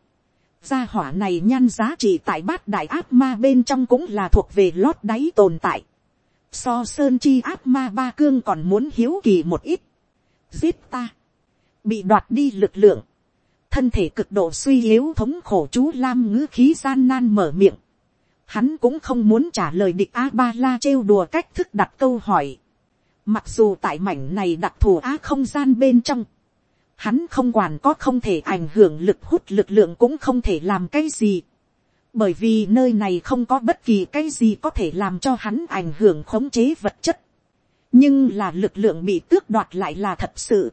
gia hỏa này nhan giá trị tại bát đại ác ma bên trong cũng là thuộc về lót đáy tồn tại, so sơn chi ác ma ba cương còn muốn hiếu kỳ một ít, giết ta, bị đoạt đi lực lượng, thân thể cực độ suy yếu thống khổ chú lam ngữ khí gian nan mở miệng, hắn cũng không muốn trả lời địch a ba la trêu đùa cách thức đặt câu hỏi, mặc dù tại mảnh này đặc thù á không gian bên trong, hắn không quản có không thể ảnh hưởng lực hút lực lượng cũng không thể làm cái gì, bởi vì nơi này không có bất kỳ cái gì có thể làm cho hắn ảnh hưởng khống chế vật chất, nhưng là lực lượng bị tước đoạt lại là thật sự,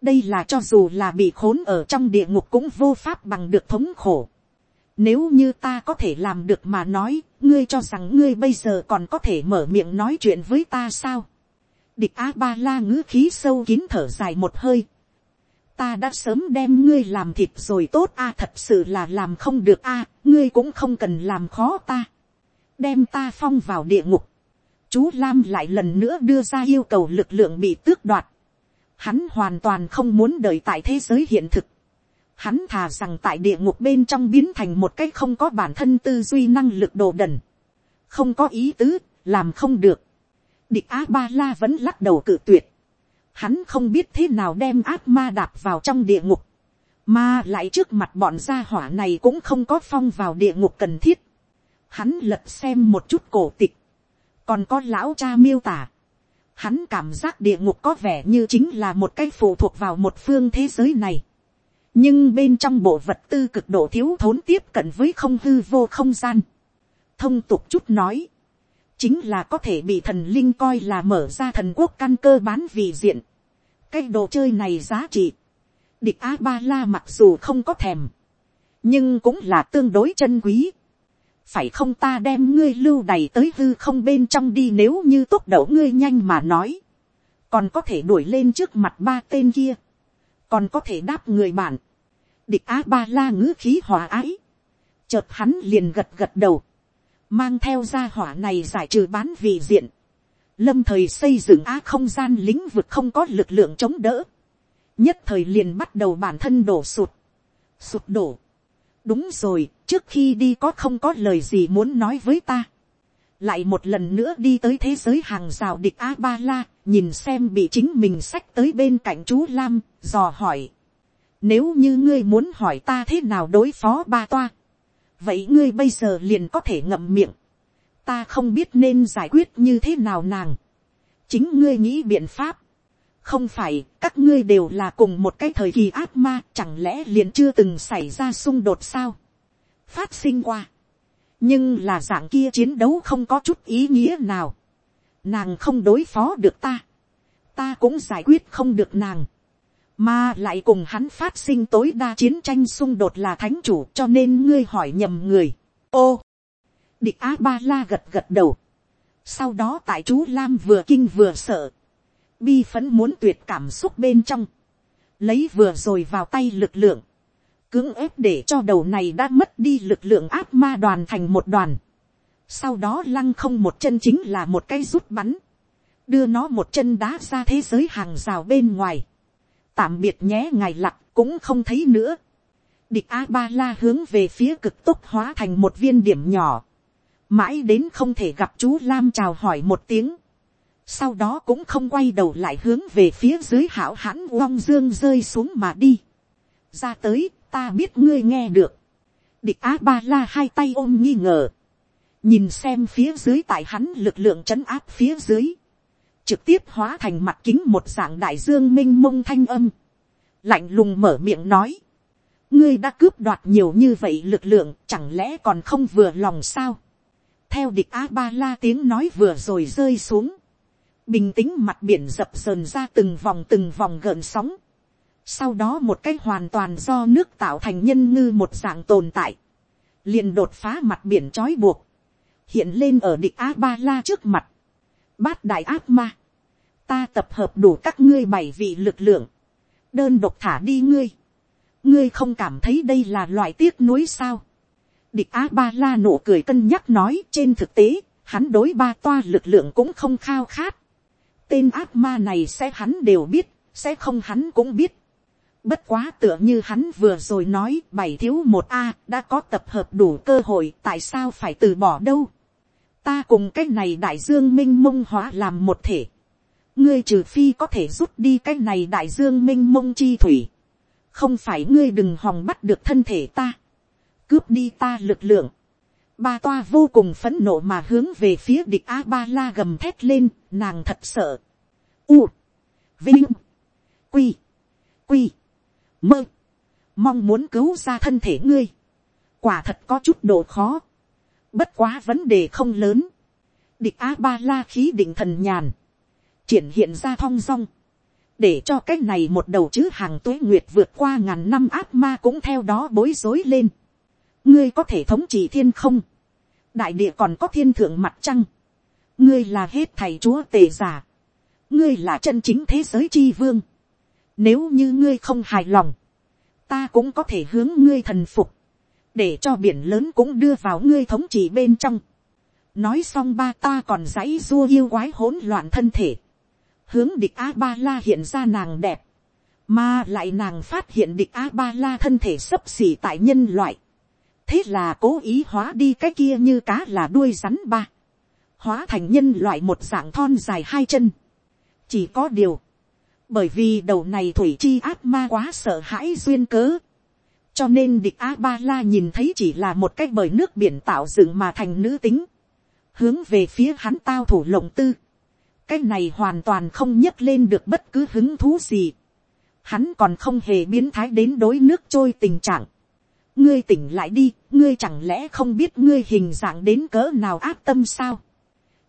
đây là cho dù là bị khốn ở trong địa ngục cũng vô pháp bằng được thống khổ. Nếu như ta có thể làm được mà nói, ngươi cho rằng ngươi bây giờ còn có thể mở miệng nói chuyện với ta sao? Địch A-ba-la ngữ khí sâu kín thở dài một hơi. Ta đã sớm đem ngươi làm thịt rồi tốt a thật sự là làm không được a ngươi cũng không cần làm khó ta. Đem ta phong vào địa ngục. Chú Lam lại lần nữa đưa ra yêu cầu lực lượng bị tước đoạt Hắn hoàn toàn không muốn đợi tại thế giới hiện thực. Hắn thà rằng tại địa ngục bên trong biến thành một cái không có bản thân tư duy năng lực đồ đần. Không có ý tứ, làm không được. Địch A-ba-la vẫn lắc đầu cự tuyệt. Hắn không biết thế nào đem ác ma đạp vào trong địa ngục. Mà lại trước mặt bọn gia hỏa này cũng không có phong vào địa ngục cần thiết. Hắn lật xem một chút cổ tịch. Còn có lão cha miêu tả hắn cảm giác địa ngục có vẻ như chính là một cái phụ thuộc vào một phương thế giới này. nhưng bên trong bộ vật tư cực độ thiếu thốn tiếp cận với không hư vô không gian. thông tục chút nói, chính là có thể bị thần linh coi là mở ra thần quốc căn cơ bán vị diện. cái đồ chơi này giá trị. địch a ba la mặc dù không có thèm, nhưng cũng là tương đối chân quý phải không ta đem ngươi lưu đày tới hư không bên trong đi nếu như tốc độ ngươi nhanh mà nói, còn có thể đuổi lên trước mặt ba tên kia, còn có thể đáp người bạn, địch á ba la ngữ khí hòa ái, chợt hắn liền gật gật đầu, mang theo gia hỏa này giải trừ bán vị diện, lâm thời xây dựng á không gian lĩnh vực không có lực lượng chống đỡ, nhất thời liền bắt đầu bản thân đổ sụt, sụt đổ, đúng rồi, trước khi đi có không có lời gì muốn nói với ta. lại một lần nữa đi tới thế giới hàng rào địch a ba la, nhìn xem bị chính mình xách tới bên cạnh chú lam, dò hỏi. nếu như ngươi muốn hỏi ta thế nào đối phó ba toa, vậy ngươi bây giờ liền có thể ngậm miệng. ta không biết nên giải quyết như thế nào nàng. chính ngươi nghĩ biện pháp không phải các ngươi đều là cùng một cái thời kỳ ác ma chẳng lẽ liền chưa từng xảy ra xung đột sao phát sinh qua. Nhưng là dạng kia chiến đấu không có chút ý nghĩa nào. Nàng không đối phó được ta. Ta cũng giải quyết không được nàng. Mà lại cùng hắn phát sinh tối đa chiến tranh xung đột là thánh chủ cho nên ngươi hỏi nhầm người. Ô! Địch a ba la gật gật đầu. Sau đó tại chú lam vừa kinh vừa sợ. Bi phấn muốn tuyệt cảm xúc bên trong, lấy vừa rồi vào tay lực lượng, cưỡng ép để cho đầu này đã mất đi lực lượng áp ma đoàn thành một đoàn, sau đó lăng không một chân chính là một cái rút bắn, đưa nó một chân đá ra thế giới hàng rào bên ngoài, tạm biệt nhé ngài lặng cũng không thấy nữa, địch a ba la hướng về phía cực tốc hóa thành một viên điểm nhỏ, mãi đến không thể gặp chú lam chào hỏi một tiếng, sau đó cũng không quay đầu lại hướng về phía dưới hảo hãn uong dương rơi xuống mà đi. ra tới, ta biết ngươi nghe được. địch á ba la hai tay ôm nghi ngờ. nhìn xem phía dưới tại hắn lực lượng chấn áp phía dưới, trực tiếp hóa thành mặt kính một dạng đại dương m i n h mông thanh âm, lạnh lùng mở miệng nói, ngươi đã cướp đoạt nhiều như vậy lực lượng chẳng lẽ còn không vừa lòng sao, theo địch a ba la tiếng nói vừa rồi rơi xuống, bình tĩnh mặt biển dập dờn ra từng vòng từng vòng gợn sóng, sau đó một cái hoàn toàn do nước tạo thành nhân ngư một dạng tồn tại, liền đột phá mặt biển trói buộc, hiện lên ở địch a ba la trước mặt, bát đại ác ma, ta tập hợp đủ các ngươi bảy vị lực lượng, đơn độc thả đi ngươi, ngươi không cảm thấy đây là loại tiếc nuối sao. địch a ba la nụ cười cân nhắc nói trên thực tế, hắn đối ba toa lực lượng cũng không khao khát. tên ác ma này sẽ hắn đều biết, sẽ không hắn cũng biết. Bất quá tựa như hắn vừa rồi nói bảy thiếu một A đã có tập hợp đủ cơ hội tại sao phải từ bỏ đâu. Ta cùng cái này đại dương minh mông hóa làm một thể. Ngươi trừ phi có thể rút đi cái này đại dương minh mông chi thủy, không phải ngươi đừng hòng bắt được thân thể ta, cướp đi ta lực lượng, ba toa vô cùng phấn nộ mà hướng về phía địch a ba la gầm thét lên, nàng thật sợ, u, vinh, quy, quy, mơ, mong muốn cứu ra thân thể ngươi, quả thật có chút độ khó, bất quá vấn đề không lớn, địch a ba la khí định thần nhàn, triển hiện ra thong dong, để cho cái này một đầu chữ hàng tuế nguyệt vượt qua ngàn năm ác ma cũng theo đó bối rối lên. ngươi có thể thống trị thiên không, đại địa còn có thiên thượng mặt trăng, ngươi là hết thầy chúa tề giả, ngươi là chân chính thế giới chi vương, nếu như ngươi không hài lòng, ta cũng có thể hướng ngươi thần phục, để cho biển lớn cũng đưa vào ngươi thống trị bên trong. nói xong ba ta còn dãy dua yêu quái hỗn loạn thân thể, hướng địch a ba la hiện ra nàng đẹp, mà lại nàng phát hiện địch a ba la thân thể sấp xỉ tại nhân loại, thế là cố ý hóa đi cái kia như cá là đuôi rắn ba, hóa thành nhân loại một dạng thon dài hai chân, chỉ có điều, bởi vì đầu này thủy chi ác ma quá sợ hãi duyên cớ, cho nên địch a ba la nhìn thấy chỉ là một cái bởi nước biển tạo dựng mà thành nữ tính, hướng về phía hắn tao thủ lộng tư, cái này hoàn toàn không nhấc lên được bất cứ hứng thú gì. Hắn còn không hề biến thái đến đối nước trôi tình trạng. ngươi tỉnh lại đi, ngươi chẳng lẽ không biết ngươi hình dạng đến cỡ nào áp tâm sao.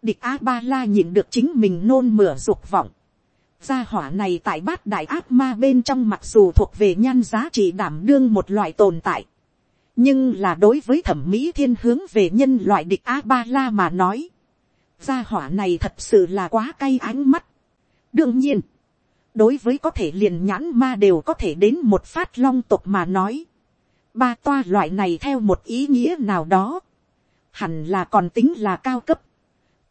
địch a ba la nhìn được chính mình nôn mửa dục vọng gia hỏa này tại bát đại ác ma bên trong mặc dù thuộc về nhan giá trị đảm đương một loại tồn tại. nhưng là đối với thẩm mỹ thiên hướng về nhân loại địch a ba la mà nói gia hỏa này thật sự là quá cay ánh mắt. đương nhiên, đối với có thể liền nhãn ma đều có thể đến một phát long tục mà nói. ba toa loại này theo một ý nghĩa nào đó, hẳn là còn tính là cao cấp,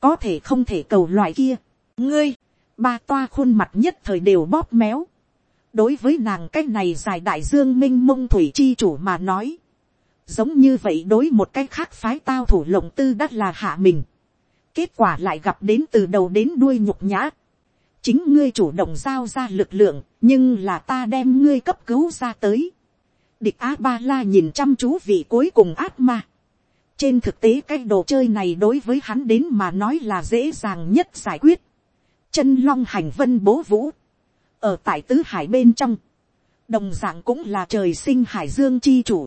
có thể không thể cầu loại kia. ngươi, ba toa khuôn mặt nhất thời đều bóp méo. đối với nàng cái này dài đại dương m i n h mông thủy chi chủ mà nói, giống như vậy đối một cái khác phái tao thủ lộng tư đắt là hạ mình kết quả lại gặp đến từ đầu đến đuôi nhục nhã. chính ngươi chủ động giao ra lực lượng, nhưng là ta đem ngươi cấp cứu ra tới. địch a ba la nhìn chăm chú vị cuối cùng át ma. trên thực tế cái đồ chơi này đối với hắn đến mà nói là dễ dàng nhất giải quyết chân long hành vân bố vũ. ở tại tứ hải bên trong, đồng d ạ n g cũng là trời sinh hải dương chi chủ.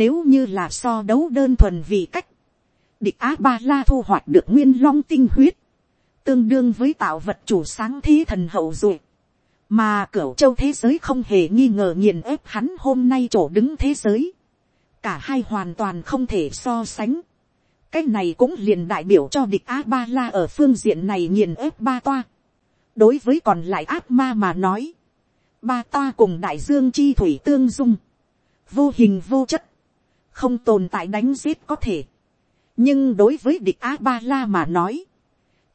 Nếu như là so đấu đơn thuần vì cách địch á ba la thu hoạch được nguyên long tinh huyết, tương đương với tạo vật chủ sáng thế thần hậu duệ, mà cửu châu thế giới không hề nghi ngờ nghiền ép hắn hôm nay chỗ đứng thế giới, cả hai hoàn toàn không thể so sánh, cái này cũng liền đại biểu cho địch a ba la ở phương diện này nghiền ép ba toa, đối với còn lại ác ma mà nói, ba toa cùng đại dương chi thủy tương dung, vô hình vô chất, không tồn tại đánh giết có thể, nhưng đối với địch a ba la mà nói,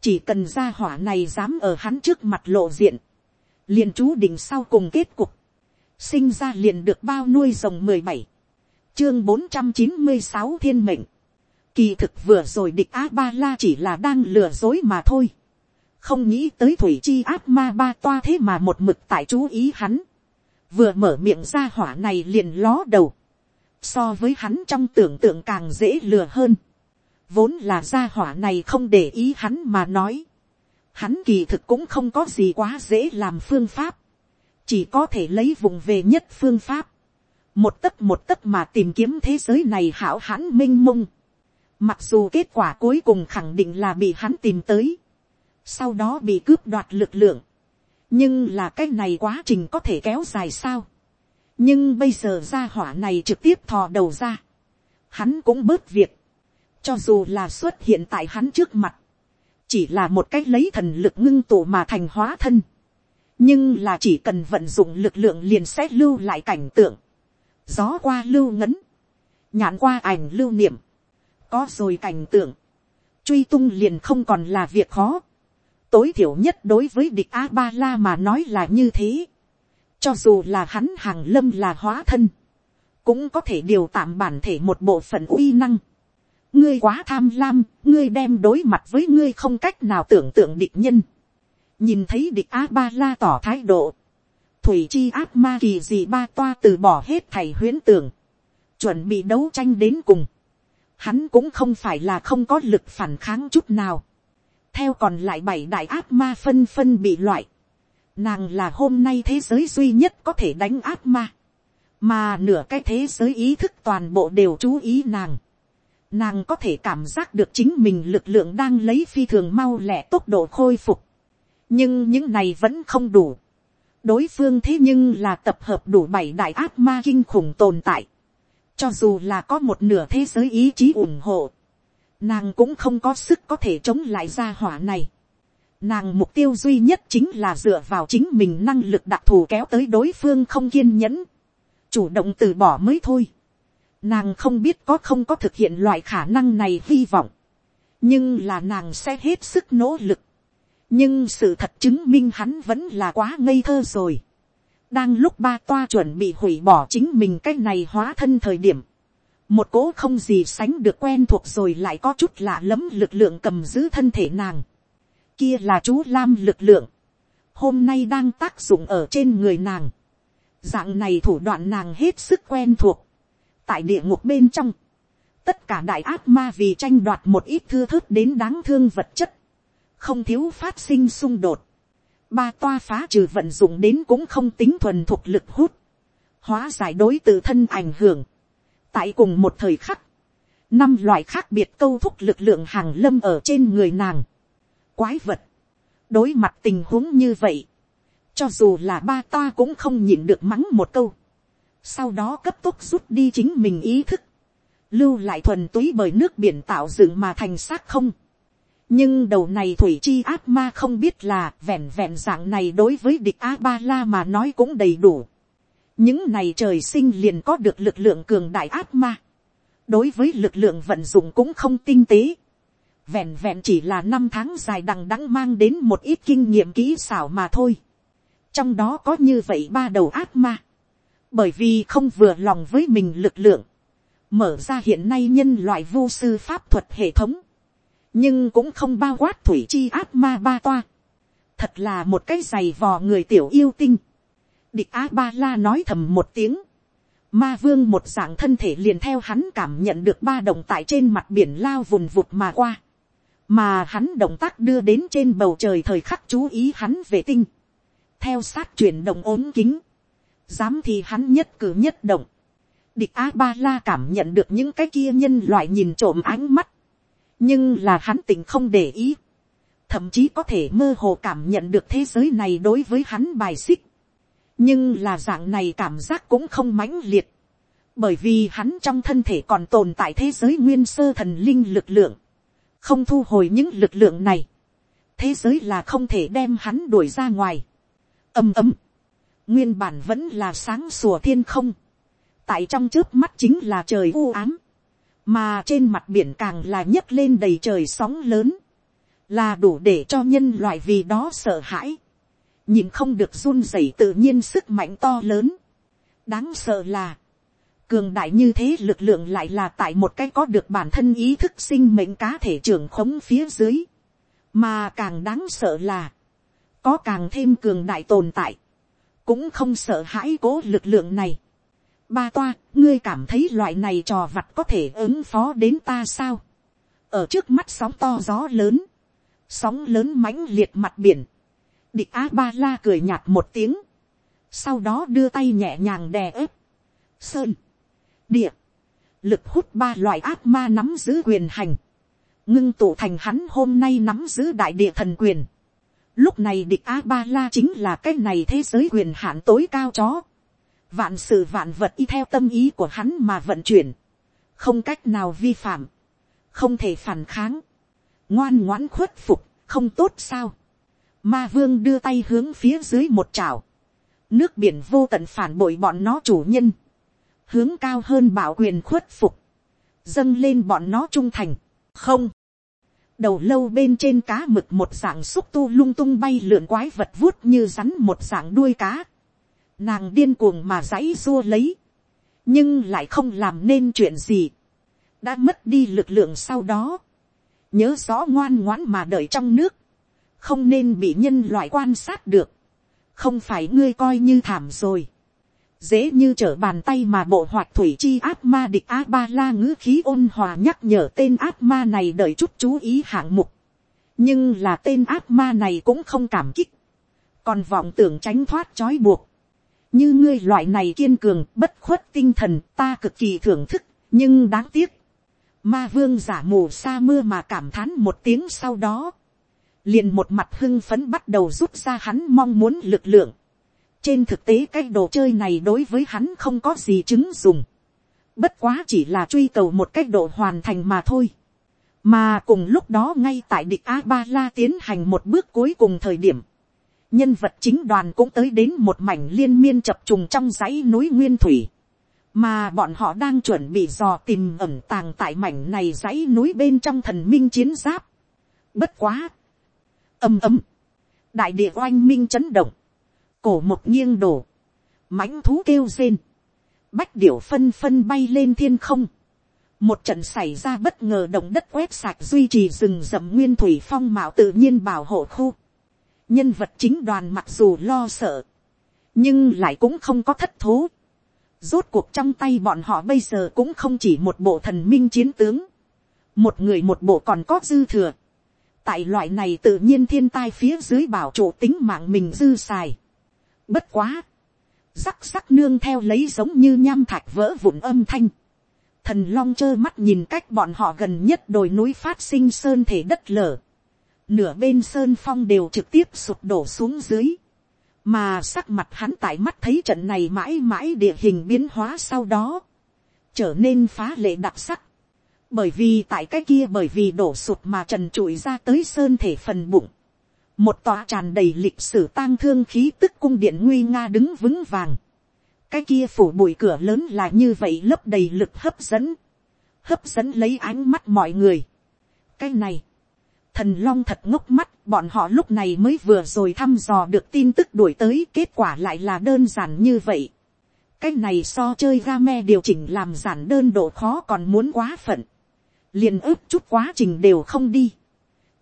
chỉ cần ra hỏa này dám ở hắn trước mặt lộ diện, liền chú đỉnh sau cùng kết cục, sinh ra liền được bao nuôi rồng mười bảy, chương bốn trăm chín mươi sáu thiên mệnh, kỳ thực vừa rồi địch a ba la chỉ là đang lừa dối mà thôi, không nghĩ tới thủy chi ác ma ba toa thế mà một mực tại chú ý hắn, vừa mở miệng ra hỏa này liền ló đầu, so với hắn trong tưởng tượng càng dễ lừa hơn, vốn là ra hỏa này không để ý hắn mà nói, hắn kỳ thực cũng không có gì quá dễ làm phương pháp, chỉ có thể lấy vùng về nhất phương pháp, một tấc một tấc mà tìm kiếm thế giới này hảo hãn minh mông, mặc dù kết quả cuối cùng khẳng định là bị hắn tìm tới, sau đó bị cướp đoạt lực lượng, nhưng là cái này quá trình có thể kéo dài sao, nhưng bây giờ ra hỏa này trực tiếp thò đầu ra, hắn cũng bớt việc, cho dù là xuất hiện tại hắn trước mặt, chỉ là một cách lấy thần lực ngưng tụ mà thành hóa thân, nhưng là chỉ cần vận dụng lực lượng liền sẽ lưu lại cảnh tượng, gió qua lưu ngấn, nhãn qua ảnh lưu niệm, có rồi cảnh tượng, truy tung liền không còn là việc khó, tối thiểu nhất đối với địch a ba la mà nói là như thế, cho dù là hắn hàng lâm là hóa thân, cũng có thể điều tạm bản thể một bộ phận uy năng. ngươi quá tham lam, ngươi đem đối mặt với ngươi không cách nào tưởng tượng địch nhân. Nhìn thấy địch a ba la tỏ thái độ, thủy chi ác ma kỳ gì ba toa từ bỏ hết thầy huyến tưởng, chuẩn bị đấu tranh đến cùng, hắn cũng không phải là không có lực phản kháng chút nào, theo còn lại bảy đại ác ma phân phân bị loại, nàng là hôm nay thế giới duy nhất có thể đánh ác ma, mà nửa cái thế giới ý thức toàn bộ đều chú ý nàng, nàng có thể cảm giác được chính mình lực lượng đang lấy phi thường mau lẹ tốc độ khôi phục, nhưng những này vẫn không đủ. đối phương thế nhưng là tập hợp đủ bảy đại ác ma kinh khủng tồn tại cho dù là có một nửa thế giới ý chí ủng hộ, nàng cũng không có sức có thể chống lại gia hỏa này. Nàng mục tiêu duy nhất chính là dựa vào chính mình năng lực đặc thù kéo tới đối phương không kiên nhẫn. Chủ động từ bỏ mới thôi. Nàng không biết có không có thực hiện loại khả năng này hy vọng. Nhưng là nàng sẽ hết sức nỗ lực nhưng sự thật chứng minh hắn vẫn là quá ngây thơ rồi đang lúc ba toa chuẩn bị hủy bỏ chính mình cái này hóa thân thời điểm, một cố không gì sánh được quen thuộc rồi lại có chút lạ lẫm lực lượng cầm giữ thân thể nàng. kia là chú lam lực lượng, hôm nay đang tác dụng ở trên người nàng. dạng này thủ đoạn nàng hết sức quen thuộc. tại địa ngục bên trong, tất cả đại ác ma vì tranh đoạt một ít thư thớt đến đáng thương vật chất, không thiếu phát sinh xung đột. Ba toa phá trừ vận dụng đến cũng không tính thuần thuộc lực hút. Hóa giải đối từ thân ảnh hưởng. Tại cùng một thời khắc. Năm loại khác biệt câu thúc lực lượng hàng lâm ở trên người nàng. Quái vật. Đối mặt tình huống như vậy. Cho dù là ba toa cũng không nhịn được mắng một câu. Sau đó cấp tốc rút đi chính mình ý thức. Lưu lại thuần túy bởi nước biển tạo dựng mà thành xác không nhưng đầu này thủy chi ác ma không biết là vẹn vẹn dạng này đối với địch a ba la mà nói cũng đầy đủ. những này trời sinh liền có được lực lượng cường đại ác ma. đối với lực lượng vận dụng cũng không tinh tế. vẹn vẹn chỉ là năm tháng dài đằng đẵng mang đến một ít kinh nghiệm kỹ xảo mà thôi. trong đó có như vậy ba đầu ác ma. bởi vì không vừa lòng với mình lực lượng. mở ra hiện nay nhân loại vô sư pháp thuật hệ thống nhưng cũng không bao quát thủy chi ác ma ba toa. thật là một cái giày vò người tiểu yêu tinh. địch a ba la nói thầm một tiếng. ma vương một dạng thân thể liền theo hắn cảm nhận được ba động tại trên mặt biển lao vùn vụt mà qua. mà hắn động tác đưa đến trên bầu trời thời khắc chú ý hắn về tinh. theo sát chuyển động ốm kính. dám thì hắn nhất cử nhất động. địch a ba la cảm nhận được những cái kia nhân loại nhìn trộm ánh mắt nhưng là hắn tỉnh không để ý, thậm chí có thể mơ hồ cảm nhận được thế giới này đối với hắn bài xích, nhưng là dạng này cảm giác cũng không mãnh liệt, bởi vì hắn trong thân thể còn tồn tại thế giới nguyên sơ thần linh lực lượng, không thu hồi những lực lượng này, thế giới là không thể đem hắn đuổi ra ngoài, ầm ầm, nguyên bản vẫn là sáng sủa thiên không, tại trong trước mắt chính là trời u ám, mà trên mặt biển càng là nhấc lên đầy trời sóng lớn, là đủ để cho nhân loại vì đó sợ hãi, nhìn không được run rẩy tự nhiên sức mạnh to lớn, đáng sợ là, cường đại như thế lực lượng lại là tại một cái có được bản thân ý thức sinh mệnh cá thể trưởng khống phía dưới, mà càng đáng sợ là, có càng thêm cường đại tồn tại, cũng không sợ hãi cố lực lượng này, ba toa, ngươi cảm thấy loại này trò vặt có thể ứng phó đến ta sao. ở trước mắt sóng to gió lớn, sóng lớn mãnh liệt mặt biển, địch a ba la cười nhạt một tiếng, sau đó đưa tay nhẹ nhàng đè ớp, sơn, địa, lực hút ba loại ác ma nắm giữ quyền hành, ngưng tụ thành hắn hôm nay nắm giữ đại địa thần quyền. Lúc này địch a ba la chính là cái này thế giới quyền hạn tối cao chó. Vạn sự vạn vật y theo tâm ý của hắn mà vận chuyển. Không cách nào vi phạm. Không thể phản kháng. Ngoan ngoãn khuất phục, không tốt sao. Ma vương đưa tay hướng phía dưới một trào. Nước biển vô tận phản bội bọn nó chủ nhân. Hướng cao hơn bảo quyền khuất phục. Dâng lên bọn nó trung thành. Không. Đầu lâu bên trên cá mực một dạng xúc tu lung tung bay lượn quái vật vuốt như rắn một dạng đuôi cá. Nàng điên cuồng mà dãy dua lấy. Nhưng lại không làm nên chuyện gì. Đã mất đi lực lượng sau đó. Nhớ rõ ngoan ngoãn mà đợi trong nước. Không nên bị nhân loại quan sát được. Không phải ngươi coi như thảm rồi dễ như trở bàn tay mà bộ hoạt thủy chi ác ma địch a ba la ngữ khí ôn hòa nhắc nhở tên ác ma này đợi chút chú ý hạng mục. nhưng là tên ác ma này cũng không cảm kích, còn vọng tưởng tránh thoát trói buộc như ngươi loại này kiên cường bất khuất tinh thần ta cực kỳ thưởng thức, nhưng đáng tiếc. ma vương giả mù sa mưa mà cảm thán một tiếng sau đó. liền một mặt hưng phấn bắt đầu rút ra hắn mong muốn lực lượng trên thực tế cái đồ chơi này đối với hắn không có gì chứng dùng. Bất quá chỉ là truy cầu một cách độ hoàn thành mà thôi. Mà cùng lúc đó ngay tại địch A-ba-la tiến hành một bước cuối cùng thời điểm. Nhân vật chính đoàn cũng tới đến một mảnh liên miên chập trùng trong dãy núi Nguyên Thủy. Mà bọn họ đang chuẩn bị dò tìm ẩm tàng tại mảnh này dãy núi bên trong thần minh chiến giáp. Bất quá. ầm ầm. Đại địa oanh minh chấn động cổ một nghiêng đổ, mãnh thú kêu rên, bách điểu phân phân bay lên thiên không, một trận xảy ra bất ngờ động đất quét sạch duy trì rừng rậm nguyên thủy phong mạo tự nhiên bảo hộ khu nhân vật chính đoàn mặc dù lo sợ, nhưng lại cũng không có thất thố. rốt cuộc trong tay bọn họ bây giờ cũng không chỉ một bộ thần minh chiến tướng, một người một bộ còn có dư thừa. tại loại này tự nhiên thiên tai phía dưới bảo trụ tính mạng mình dư xài. Bất quá. Rắc rắc nương theo lấy giống như nham thạch vỡ vụn âm thanh. Thần long trơ mắt nhìn cách bọn họ gần nhất đồi núi phát sinh sơn thể đất lở. Nửa bên sơn phong đều trực tiếp sụp đổ xuống dưới. Mà sắc mặt hắn tại mắt thấy trận này mãi mãi địa hình biến hóa sau đó. Trở nên phá lệ đặc sắc. Bởi vì tại cái kia bởi vì đổ sụp mà trần trụi ra tới sơn thể phần bụng một tòa tràn đầy lịch sử tang thương khí tức cung điện nguy nga đứng vững vàng. cái kia phủ bụi cửa lớn là như vậy lấp đầy lực hấp dẫn, hấp dẫn lấy ánh mắt mọi người. cái này, thần long thật ngốc mắt, bọn họ lúc này mới vừa rồi thăm dò được tin tức đuổi tới kết quả lại là đơn giản như vậy. cái này so chơi game điều chỉnh làm giản đơn độ khó còn muốn quá phận. liền ướp chút quá trình đều không đi.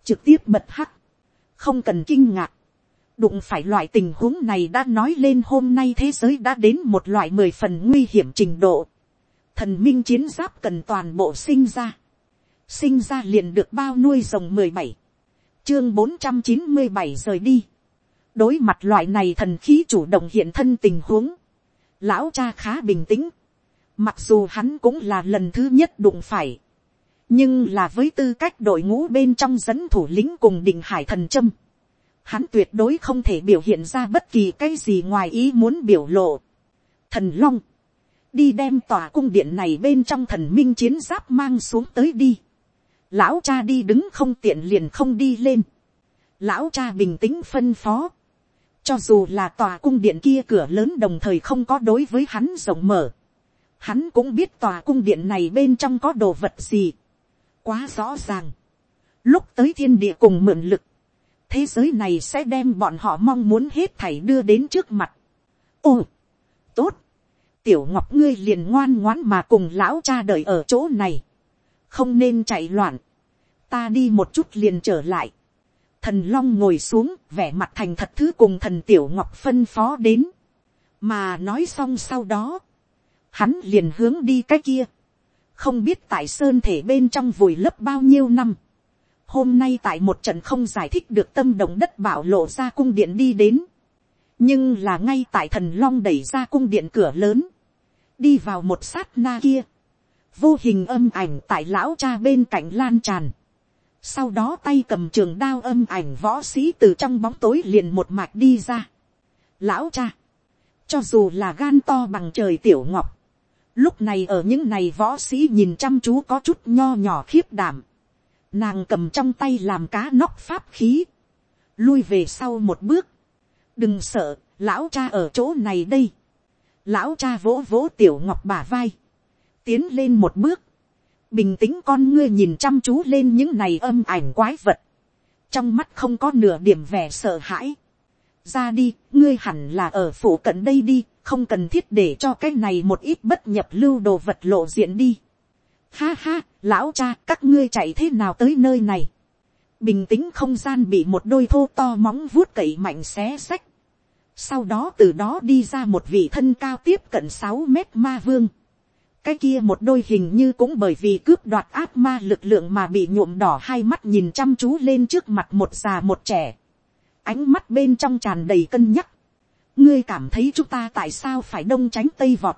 trực tiếp bật hắc không cần kinh ngạc. đụng phải loại tình huống này đã nói lên hôm nay thế giới đã đến một loại mười phần nguy hiểm trình độ. thần minh chiến giáp cần toàn bộ sinh ra sinh ra liền được bao nuôi rồng mười bảy. chương bốn trăm chín mươi bảy rời đi. đối mặt loại này thần khí chủ động hiện thân tình huống. lão cha khá bình tĩnh. mặc dù hắn cũng là lần thứ nhất đụng phải nhưng là với tư cách đội ngũ bên trong dẫn thủ lĩnh cùng định hải thần châm, hắn tuyệt đối không thể biểu hiện ra bất kỳ cái gì ngoài ý muốn biểu lộ. Thần long, đi đem tòa cung điện này bên trong thần minh chiến giáp mang xuống tới đi. Lão cha đi đứng không tiện liền không đi lên. Lão cha bình tĩnh phân phó. Cho dù là tòa cung điện kia cửa lớn đồng thời không có đối với hắn rộng mở. Hắn cũng biết tòa cung điện này bên trong có đồ vật gì quá rõ ràng. Lúc tới thiên địa cùng mượn lực, thế giới này sẽ đem bọn họ mong muốn hết thảy đưa đến trước mặt. Ồ, tốt, tiểu ngọc ngươi liền ngoan ngoãn mà cùng lão cha đợi ở chỗ này. Không nên chạy loạn, ta đi một chút liền trở lại. Thần long ngồi xuống, vẻ mặt thành thật thứ cùng thần tiểu ngọc phân phó đến. Mà nói xong sau đó, hắn liền hướng đi cái kia. Không biết tại sơn thể bên trong vùi lấp bao nhiêu năm, hôm nay tại một trận không giải thích được tâm động đất bảo lộ ra cung điện đi đến, nhưng là ngay tại thần long đẩy ra cung điện cửa lớn, đi vào một sát na kia, vô hình âm ảnh tại lão cha bên cạnh lan tràn, sau đó tay cầm trường đao âm ảnh võ sĩ từ trong bóng tối liền một mạch đi ra. Lão cha, cho dù là gan to bằng trời tiểu ngọc, lúc này ở những này võ sĩ nhìn chăm chú có chút nho nhỏ khiếp đảm, nàng cầm trong tay làm cá nóc pháp khí, lui về sau một bước, đừng sợ, lão cha ở chỗ này đây, lão cha vỗ vỗ tiểu ngọc bả vai, tiến lên một bước, bình tĩnh con ngươi nhìn chăm chú lên những này âm ảnh quái vật, trong mắt không có nửa điểm vẻ sợ hãi. ra đi, ngươi hẳn là ở phủ cận đây đi, không cần thiết để cho cái này một ít bất nhập lưu đồ vật lộ diện đi. ha ha, lão cha các ngươi chạy thế nào tới nơi này. bình tĩnh không gian bị một đôi thô to móng vuốt cậy mạnh xé xách. sau đó từ đó đi ra một vị thân cao tiếp cận sáu mét ma vương cái kia một đôi hình như cũng bởi vì cướp đoạt ác ma lực lượng mà bị nhuộm đỏ hai mắt nhìn chăm chú lên trước mặt một già một trẻ. ánh mắt bên trong tràn đầy cân nhắc. ngươi cảm thấy chúng ta tại sao phải đông tránh tây vọt.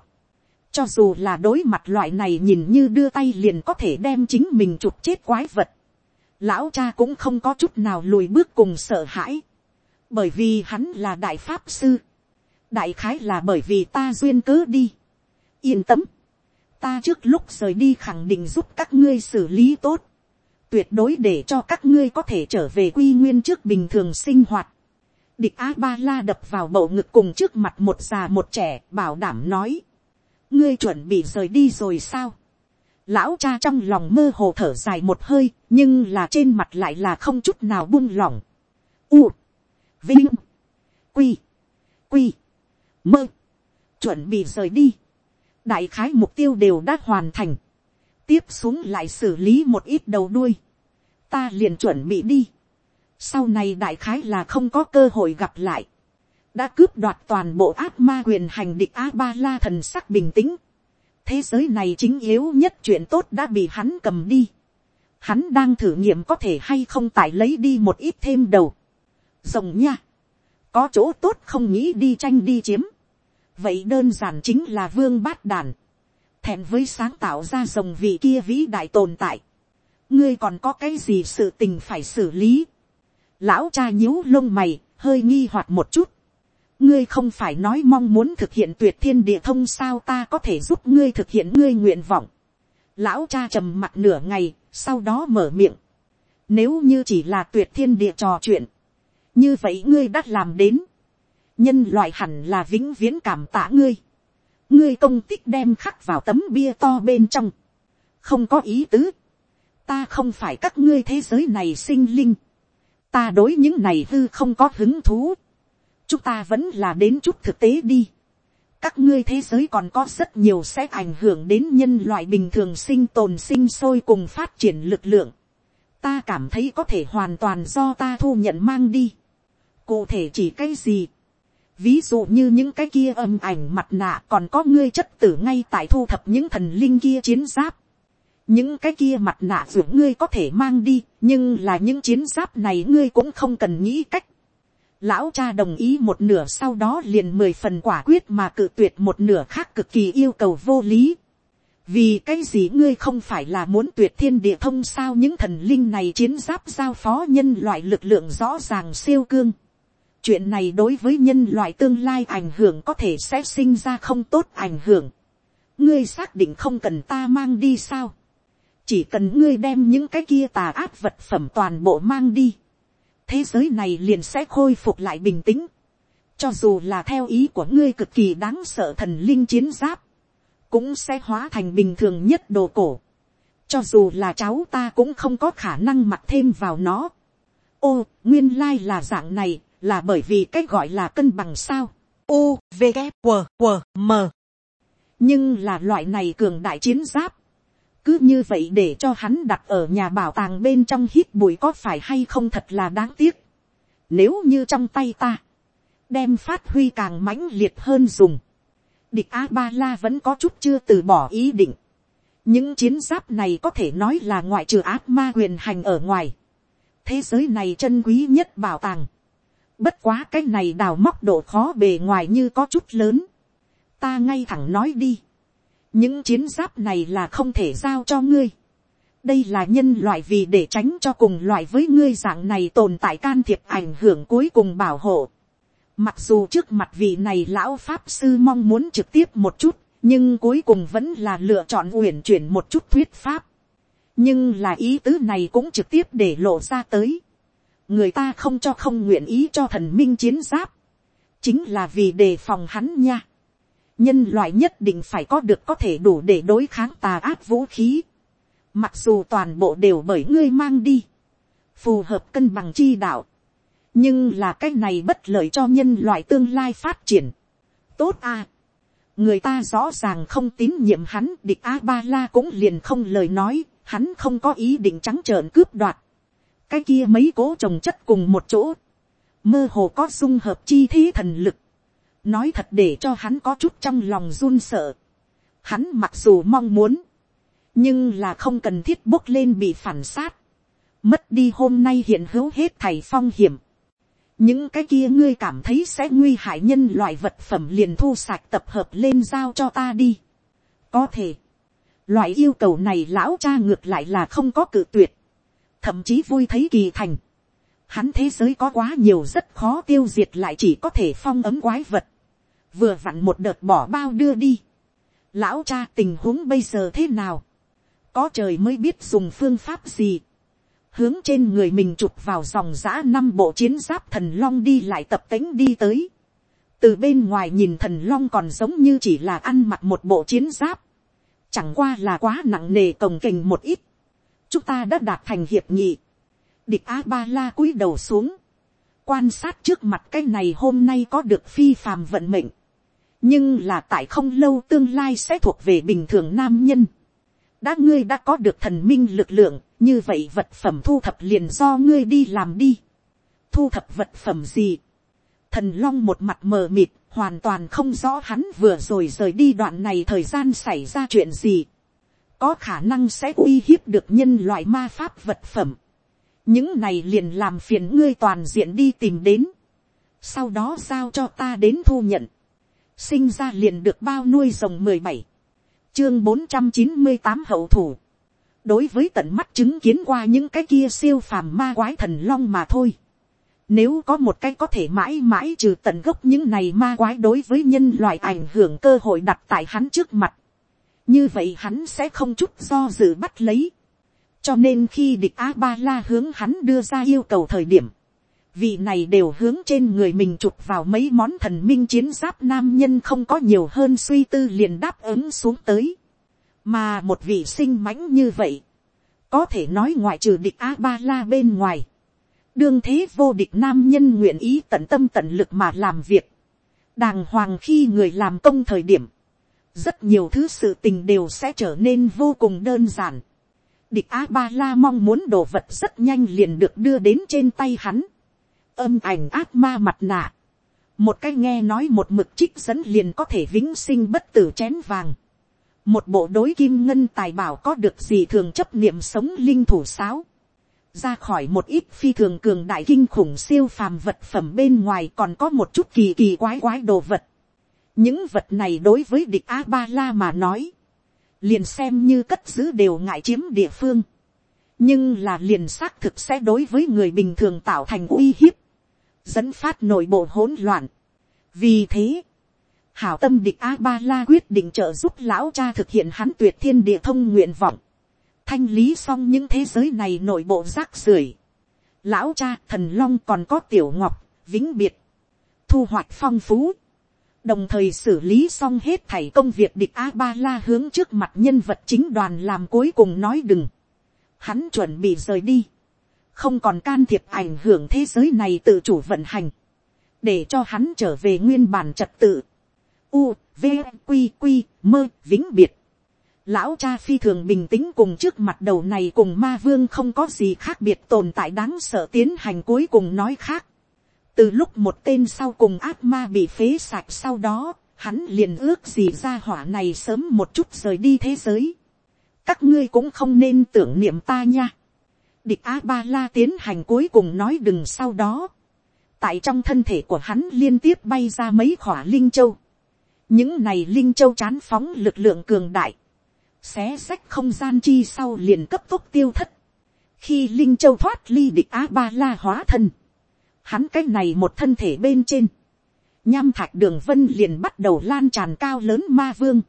cho dù là đối mặt loại này nhìn như đưa tay liền có thể đem chính mình chụp chết quái vật. lão cha cũng không có chút nào lùi bước cùng sợ hãi. bởi vì hắn là đại pháp sư. đại khái là bởi vì ta duyên cớ đi. yên tâm ta trước lúc rời đi khẳng định giúp các ngươi xử lý tốt, tuyệt đối để cho các ngươi có thể trở về quy nguyên trước bình thường sinh hoạt. Địch a ba la đập vào bầu ngực cùng trước mặt một già một trẻ bảo đảm nói, ngươi chuẩn bị rời đi rồi sao. Lão cha trong lòng mơ hồ thở dài một hơi, nhưng là trên mặt lại là không chút nào buông lỏng. U, vinh, quy, quy, mơ, chuẩn bị rời đi đại khái mục tiêu đều đã hoàn thành, tiếp xuống lại xử lý một ít đầu đuôi, ta liền chuẩn bị đi, sau này đại khái là không có cơ hội gặp lại, đã cướp đoạt toàn bộ ác ma quyền hành địch a ba la thần sắc bình tĩnh, thế giới này chính yếu nhất chuyện tốt đã bị hắn cầm đi, hắn đang thử nghiệm có thể hay không tại lấy đi một ít thêm đầu, rồng nha, có chỗ tốt không nghĩ đi tranh đi chiếm, vậy đơn giản chính là vương bát đàn, thẹn với sáng tạo ra dòng vị kia vĩ đại tồn tại, ngươi còn có cái gì sự tình phải xử lý, lão cha nhíu lông mày, hơi nghi hoặc một chút, ngươi không phải nói mong muốn thực hiện tuyệt thiên địa thông sao ta có thể giúp ngươi thực hiện ngươi nguyện vọng, lão cha trầm mặt nửa ngày, sau đó mở miệng, nếu như chỉ là tuyệt thiên địa trò chuyện, như vậy ngươi đã làm đến, nhân loại hẳn là vĩnh viễn cảm tạ ngươi, ngươi công tích đem khắc vào tấm bia to bên trong, không có ý tứ, ta không phải các ngươi thế giới này sinh linh, ta đối những này hư không có hứng thú, chúng ta vẫn là đến chút thực tế đi, các ngươi thế giới còn có rất nhiều sẽ ảnh hưởng đến nhân loại bình thường sinh tồn sinh sôi cùng phát triển lực lượng, ta cảm thấy có thể hoàn toàn do ta thu nhận mang đi, cụ thể chỉ cái gì, ví dụ như những cái kia âm ảnh mặt nạ còn có ngươi chất tử ngay tại thu thập những thần linh kia chiến giáp. những cái kia mặt nạ dù ngươi có thể mang đi, nhưng là những chiến giáp này ngươi cũng không cần nghĩ cách. lão cha đồng ý một nửa sau đó liền mười phần quả quyết mà cự tuyệt một nửa khác cực kỳ yêu cầu vô lý. vì cái gì ngươi không phải là muốn tuyệt thiên địa thông sao những thần linh này chiến giáp giao phó nhân loại lực lượng rõ ràng siêu cương chuyện này đối với nhân loại tương lai ảnh hưởng có thể sẽ sinh ra không tốt ảnh hưởng. ngươi xác định không cần ta mang đi sao. chỉ cần ngươi đem những cái kia tà áp vật phẩm toàn bộ mang đi. thế giới này liền sẽ khôi phục lại bình tĩnh. cho dù là theo ý của ngươi cực kỳ đáng sợ thần linh chiến giáp, cũng sẽ hóa thành bình thường nhất đồ cổ. cho dù là cháu ta cũng không có khả năng mặc thêm vào nó. ô, nguyên lai là dạng này, là bởi vì cái gọi là cân bằng sao. U, V, g, W, W, M. nhưng là loại này cường đại chiến giáp. cứ như vậy để cho hắn đặt ở nhà bảo tàng bên trong hít bụi có phải hay không thật là đáng tiếc. nếu như trong tay ta, đem phát huy càng mãnh liệt hơn dùng. địch a ba la vẫn có chút chưa từ bỏ ý định. những chiến giáp này có thể nói là ngoại trừ ác ma quyền hành ở ngoài. thế giới này chân quý nhất bảo tàng bất quá cái này đào móc độ khó bề ngoài như có chút lớn. ta ngay thẳng nói đi. những chiến giáp này là không thể giao cho ngươi. đây là nhân loại vì để tránh cho cùng loại với ngươi dạng này tồn tại can thiệp ảnh hưởng cuối cùng bảo hộ. mặc dù trước mặt vị này lão pháp sư mong muốn trực tiếp một chút, nhưng cuối cùng vẫn là lựa chọn uyển chuyển một chút thuyết pháp. nhưng là ý tứ này cũng trực tiếp để lộ ra tới người ta không cho không nguyện ý cho thần minh chiến giáp, chính là vì đề phòng hắn nha. nhân loại nhất định phải có được có thể đủ để đối kháng tà ác vũ khí. mặc dù toàn bộ đều bởi ngươi mang đi, phù hợp cân bằng chi đạo, nhưng là cái này bất lợi cho nhân loại tương lai phát triển. tốt à người ta rõ ràng không tín nhiệm hắn địch a ba la cũng liền không lời nói hắn không có ý định trắng trợn cướp đoạt cái kia mấy cố trồng chất cùng một chỗ. Mơ hồ có dung hợp chi thế thần lực. Nói thật để cho hắn có chút trong lòng run sợ. Hắn mặc dù mong muốn nhưng là không cần thiết bốc lên bị phản sát. Mất đi hôm nay hiện hữu hết thầy phong hiểm. Những cái kia ngươi cảm thấy sẽ nguy hại nhân loại vật phẩm liền thu sạch tập hợp lên giao cho ta đi. có thể, loại yêu cầu này lão cha ngược lại là không có cự tuyệt, thậm chí vui thấy kỳ thành. hắn thế giới có quá nhiều rất khó tiêu diệt lại chỉ có thể phong ấm quái vật, vừa vặn một đợt bỏ bao đưa đi. lão cha tình huống bây giờ thế nào, có trời mới biết dùng phương pháp gì hướng trên người mình chụp vào dòng giã năm bộ chiến giáp thần long đi lại tập tính đi tới. từ bên ngoài nhìn thần long còn giống như chỉ là ăn mặc một bộ chiến giáp. chẳng qua là quá nặng nề cồng kềnh một ít chúng ta đã đạt thành hiệp nghị. địch a ba la cúi đầu xuống. quan sát trước mặt cái này hôm nay có được phi phàm vận mệnh. nhưng là tại không lâu tương lai sẽ thuộc về bình thường nam nhân đã ngươi đã có được thần minh lực lượng, như vậy vật phẩm thu thập liền do ngươi đi làm đi. thu thập vật phẩm gì. thần long một mặt mờ mịt, hoàn toàn không rõ hắn vừa rồi rời đi đoạn này thời gian xảy ra chuyện gì có khả năng sẽ uy hiếp được nhân loại ma pháp vật phẩm. những này liền làm phiền ngươi toàn diện đi tìm đến. sau đó giao cho ta đến thu nhận. sinh ra liền được bao nuôi rồng mười bảy chương bốn trăm chín mươi tám hậu thủ. đối với tận mắt chứng kiến qua những cái kia siêu phàm ma quái thần long mà thôi. nếu có một cái có thể mãi mãi trừ tận gốc những này ma quái đối với nhân loại ảnh hưởng cơ hội đặt tại hắn trước mặt như vậy hắn sẽ không chút do dự bắt lấy. cho nên khi địch a ba la hướng hắn đưa ra yêu cầu thời điểm, vị này đều hướng trên người mình chụp vào mấy món thần minh chiến giáp nam nhân không có nhiều hơn suy tư liền đáp ứng xuống tới. mà một vị sinh mãnh như vậy, có thể nói ngoại trừ địch a ba la bên ngoài, đương thế vô địch nam nhân nguyện ý tận tâm tận lực mà làm việc, đàng hoàng khi người làm công thời điểm, rất nhiều thứ sự tình đều sẽ trở nên vô cùng đơn giản. Địch a ba la mong muốn đồ vật rất nhanh liền được đưa đến trên tay hắn âm ảnh ác ma mặt nạ, một cái nghe nói một mực trích dẫn liền có thể vĩnh sinh bất tử chén vàng, một bộ đối kim ngân tài bảo có được gì thường chấp niệm sống linh thủ sáo, ra khỏi một ít phi thường cường đại kinh khủng siêu phàm vật phẩm bên ngoài còn có một chút kỳ kỳ quái quái đồ vật những vật này đối với địch a ba la mà nói, liền xem như cất giữ đều ngại chiếm địa phương, nhưng là liền xác thực sẽ đối với người bình thường tạo thành uy hiếp dẫn phát nội bộ hỗn loạn. vì thế, hảo tâm địch a ba la quyết định trợ giúp lão cha thực hiện hắn tuyệt thiên địa thông nguyện vọng, thanh lý xong những thế giới này nội bộ rác rưởi. lão cha thần long còn có tiểu ngọc, vĩnh biệt, thu hoạch phong phú, đồng thời xử lý xong hết thảy công việc địch a ba la hướng trước mặt nhân vật chính đoàn làm cuối cùng nói đừng, hắn chuẩn bị rời đi, không còn can thiệp ảnh hưởng thế giới này tự chủ vận hành, để cho hắn trở về nguyên bản trật tự. U, v, q q mơ, vĩnh biệt. Lão cha phi thường bình tĩnh cùng trước mặt đầu này cùng ma vương không có gì khác biệt tồn tại đáng sợ tiến hành cuối cùng nói khác. Từ lúc một tên sau cùng ác ma bị phế sạch sau đó, hắn liền ước gì ra hỏa này sớm một chút rời đi thế giới các ngươi cũng không nên tưởng niệm ta nha. địch a ba la tiến hành cuối cùng nói đừng sau đó. tại trong thân thể của hắn liên tiếp bay ra mấy khỏa linh châu. những này linh châu chán phóng lực lượng cường đại. xé sách không gian chi sau liền cấp tốc tiêu thất. khi linh châu thoát ly địch a ba la hóa thân hắn cái này một thân thể bên trên. nham thạch đường vân liền bắt đầu lan tràn cao lớn ma vương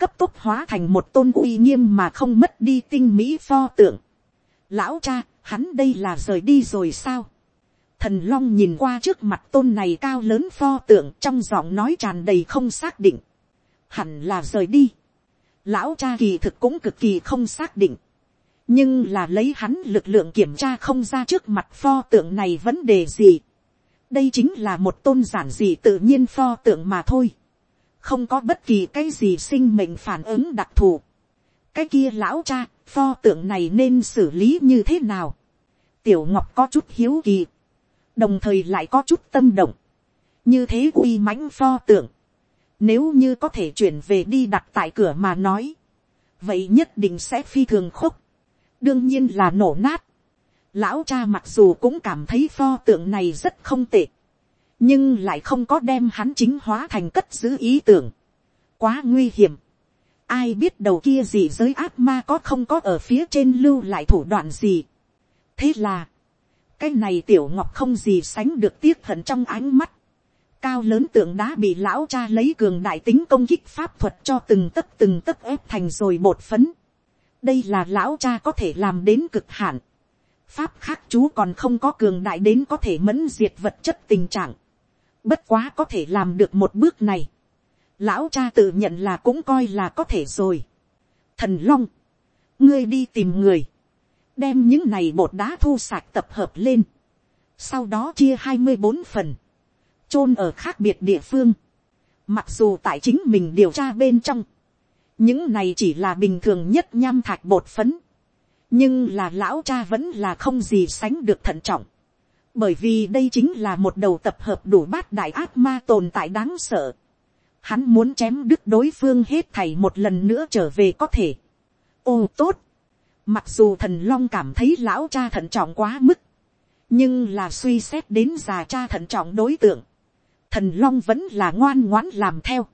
cấp tốc hóa thành một tôn uy nghiêm mà không mất đi tinh mỹ pho tượng. Lão cha, hắn đây là rời đi rồi sao? Thần Long nhìn qua trước mặt tôn này cao lớn pho tượng trong giọng nói tràn đầy không xác định. Hẳn là rời đi. Lão cha kỳ thực cũng cực kỳ không xác định. Nhưng là lấy hắn lực lượng kiểm tra không ra trước mặt pho tượng này vấn đề gì. Đây chính là một tôn giản dị tự nhiên pho tượng mà thôi không có bất kỳ cái gì sinh mệnh phản ứng đặc thù. cái kia lão cha, pho tượng này nên xử lý như thế nào. tiểu ngọc có chút hiếu kỳ, đồng thời lại có chút tâm động, như thế uy mãnh pho tượng, nếu như có thể chuyển về đi đặt tại cửa mà nói, vậy nhất định sẽ phi thường khúc, đương nhiên là nổ nát. Lão cha mặc dù cũng cảm thấy pho tượng này rất không tệ, nhưng lại không có đem hắn chính hóa thành cất giữ ý tưởng. quá nguy hiểm. ai biết đầu kia gì giới ác ma có không có ở phía trên lưu lại thủ đoạn gì. thế là, cái này tiểu ngọc không gì sánh được tiếc hận trong ánh mắt. cao lớn tượng đá bị lão cha lấy cường đại tính công kích pháp thuật cho từng tấc từng tấc ép thành rồi bột phấn đây là lão cha có thể làm đến cực hạn pháp khác chú còn không có cường đại đến có thể mẫn diệt vật chất tình trạng. Bất quá có thể làm được một bước này. Lão cha tự nhận là cũng coi là có thể rồi. Thần Long. Ngươi đi tìm người. Đem những này bột đá thu sạch tập hợp lên. Sau đó chia hai mươi bốn phần. chôn ở khác biệt địa phương. Mặc dù tại chính mình điều tra bên trong. Những này chỉ là bình thường nhất nham thạch bột phấn. Nhưng là lão cha vẫn là không gì sánh được thận trọng bởi vì đây chính là một đầu tập hợp đủ bát đại ác ma tồn tại đáng sợ. Hắn muốn chém đứt đối phương hết thảy một lần nữa trở về có thể. ô tốt. mặc dù thần long cảm thấy lão cha thận trọng quá mức, nhưng là suy xét đến già cha thận trọng đối tượng, thần long vẫn là ngoan ngoãn làm theo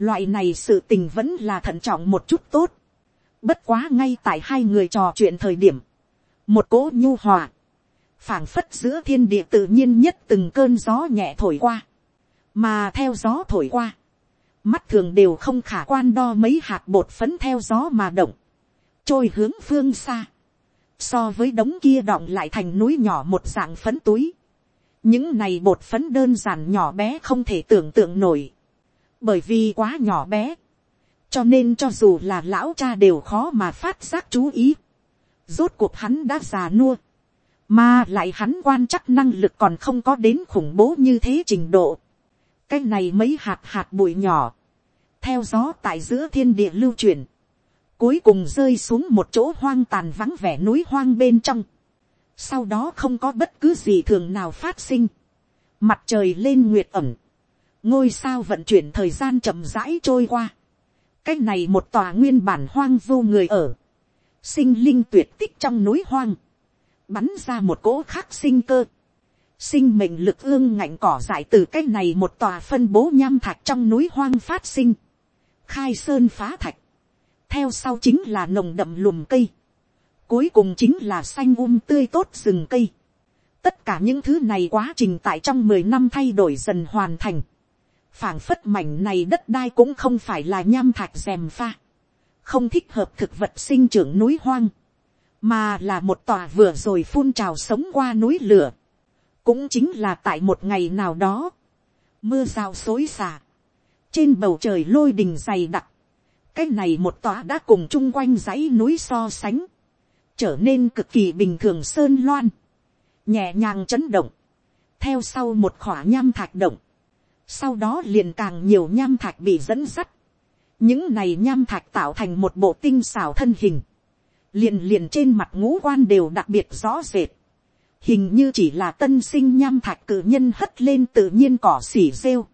loại này sự tình vẫn là thận trọng một chút tốt. bất quá ngay tại hai người trò chuyện thời điểm, một cỗ nhu hòa, phảng phất giữa thiên địa tự nhiên nhất từng cơn gió nhẹ thổi qua, mà theo gió thổi qua, mắt thường đều không khả quan đo mấy hạt bột phấn theo gió mà động, trôi hướng phương xa, so với đống kia đọng lại thành núi nhỏ một dạng phấn túi, những này bột phấn đơn giản nhỏ bé không thể tưởng tượng nổi, bởi vì quá nhỏ bé, cho nên cho dù là lão cha đều khó mà phát giác chú ý, rốt cuộc hắn đã già nua, mà lại hắn quan chắc năng lực còn không có đến khủng bố như thế trình độ. cái này mấy hạt hạt bụi nhỏ, theo gió tại giữa thiên địa lưu truyền, cuối cùng rơi xuống một chỗ hoang tàn vắng vẻ núi hoang bên trong. sau đó không có bất cứ gì thường nào phát sinh. mặt trời lên nguyệt ẩm, ngôi sao vận chuyển thời gian chậm rãi trôi qua. cái này một tòa nguyên bản hoang vô người ở, sinh linh tuyệt tích trong núi hoang bắn ra một cỗ khác sinh cơ. Sinh mệnh lực ương ngạnh cỏ dại từ cái này một tòa phân bố nham thạch trong núi hoang phát sinh. Khai sơn phá thạch. Theo sau chính là nồng đậm lùm cây. Cuối cùng chính là xanh um tươi tốt rừng cây. Tất cả những thứ này quá trình tại trong mười năm thay đổi dần hoàn thành phảng phất mảnh này đất đai cũng không phải là nham thạch rèm pha. Không thích hợp thực vật sinh trưởng núi hoang. Mà là một tòa vừa rồi phun trào sống qua núi lửa, cũng chính là tại một ngày nào đó, mưa rào xối xả, trên bầu trời lôi đình dày đặc, cái này một tòa đã cùng chung quanh dãy núi so sánh, trở nên cực kỳ bình thường sơn loan, nhẹ nhàng chấn động, theo sau một khỏa nham thạch động, sau đó liền càng nhiều nham thạch bị dẫn dắt, những này nham thạch tạo thành một bộ tinh xảo thân hình, liền liền trên mặt ngũ quan đều đặc biệt rõ rệt, hình như chỉ là tân sinh nham thạch cử nhân hất lên tự nhiên cỏ xỉ rêu,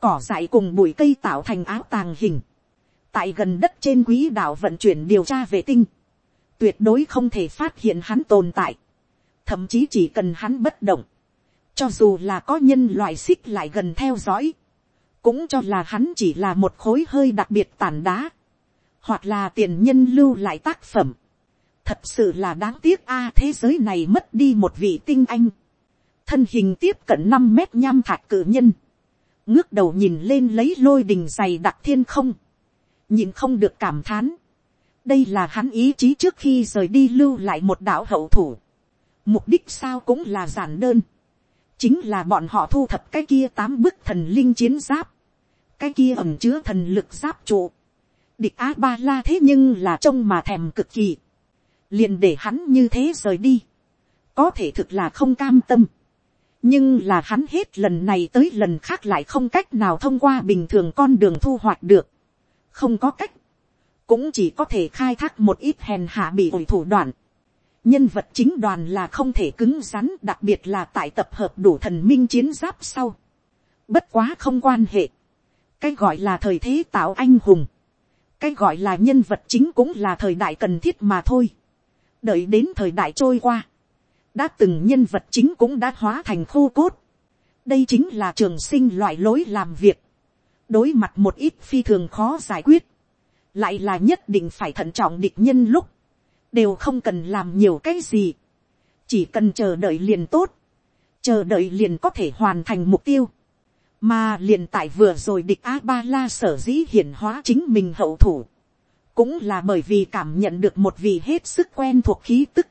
cỏ dại cùng bụi cây tạo thành áo tàng hình, tại gần đất trên quỹ đạo vận chuyển điều tra vệ tinh, tuyệt đối không thể phát hiện hắn tồn tại, thậm chí chỉ cần hắn bất động, cho dù là có nhân loại xích lại gần theo dõi, cũng cho là hắn chỉ là một khối hơi đặc biệt tàn đá, hoặc là tiền nhân lưu lại tác phẩm. Thật sự là đáng tiếc a thế giới này mất đi một vị tinh anh. Thân hình tiếp cận năm mét nham thạch cử nhân. Ngước đầu nhìn lên lấy lôi đình dày đặc thiên không. Nhìn không được cảm thán. Đây là hắn ý chí trước khi rời đi lưu lại một đạo hậu thủ. Mục đích sao cũng là giản đơn. Chính là bọn họ thu thập cái kia tám bức thần linh chiến giáp. Cái kia ẩm chứa thần lực giáp trụ. Địch Á ba la thế nhưng là trông mà thèm cực kỳ, liền để hắn như thế rời đi, có thể thực là không cam tâm, nhưng là hắn hết lần này tới lần khác lại không cách nào thông qua bình thường con đường thu hoạch được, không có cách, cũng chỉ có thể khai thác một ít hèn hạ bị ổi thủ đoạn, nhân vật chính đoàn là không thể cứng rắn đặc biệt là tại tập hợp đủ thần minh chiến giáp sau, bất quá không quan hệ, cái gọi là thời thế tạo anh hùng, cái gọi là nhân vật chính cũng là thời đại cần thiết mà thôi. đợi đến thời đại trôi qua, đã từng nhân vật chính cũng đã hóa thành khô cốt. đây chính là trường sinh loại lối làm việc. đối mặt một ít phi thường khó giải quyết, lại là nhất định phải thận trọng địch nhân lúc, đều không cần làm nhiều cái gì, chỉ cần chờ đợi liền tốt, chờ đợi liền có thể hoàn thành mục tiêu. Mà liền tại vừa rồi địch a ba la sở dĩ hiển hóa chính mình hậu thủ, cũng là bởi vì cảm nhận được một vị hết sức quen thuộc khí tức,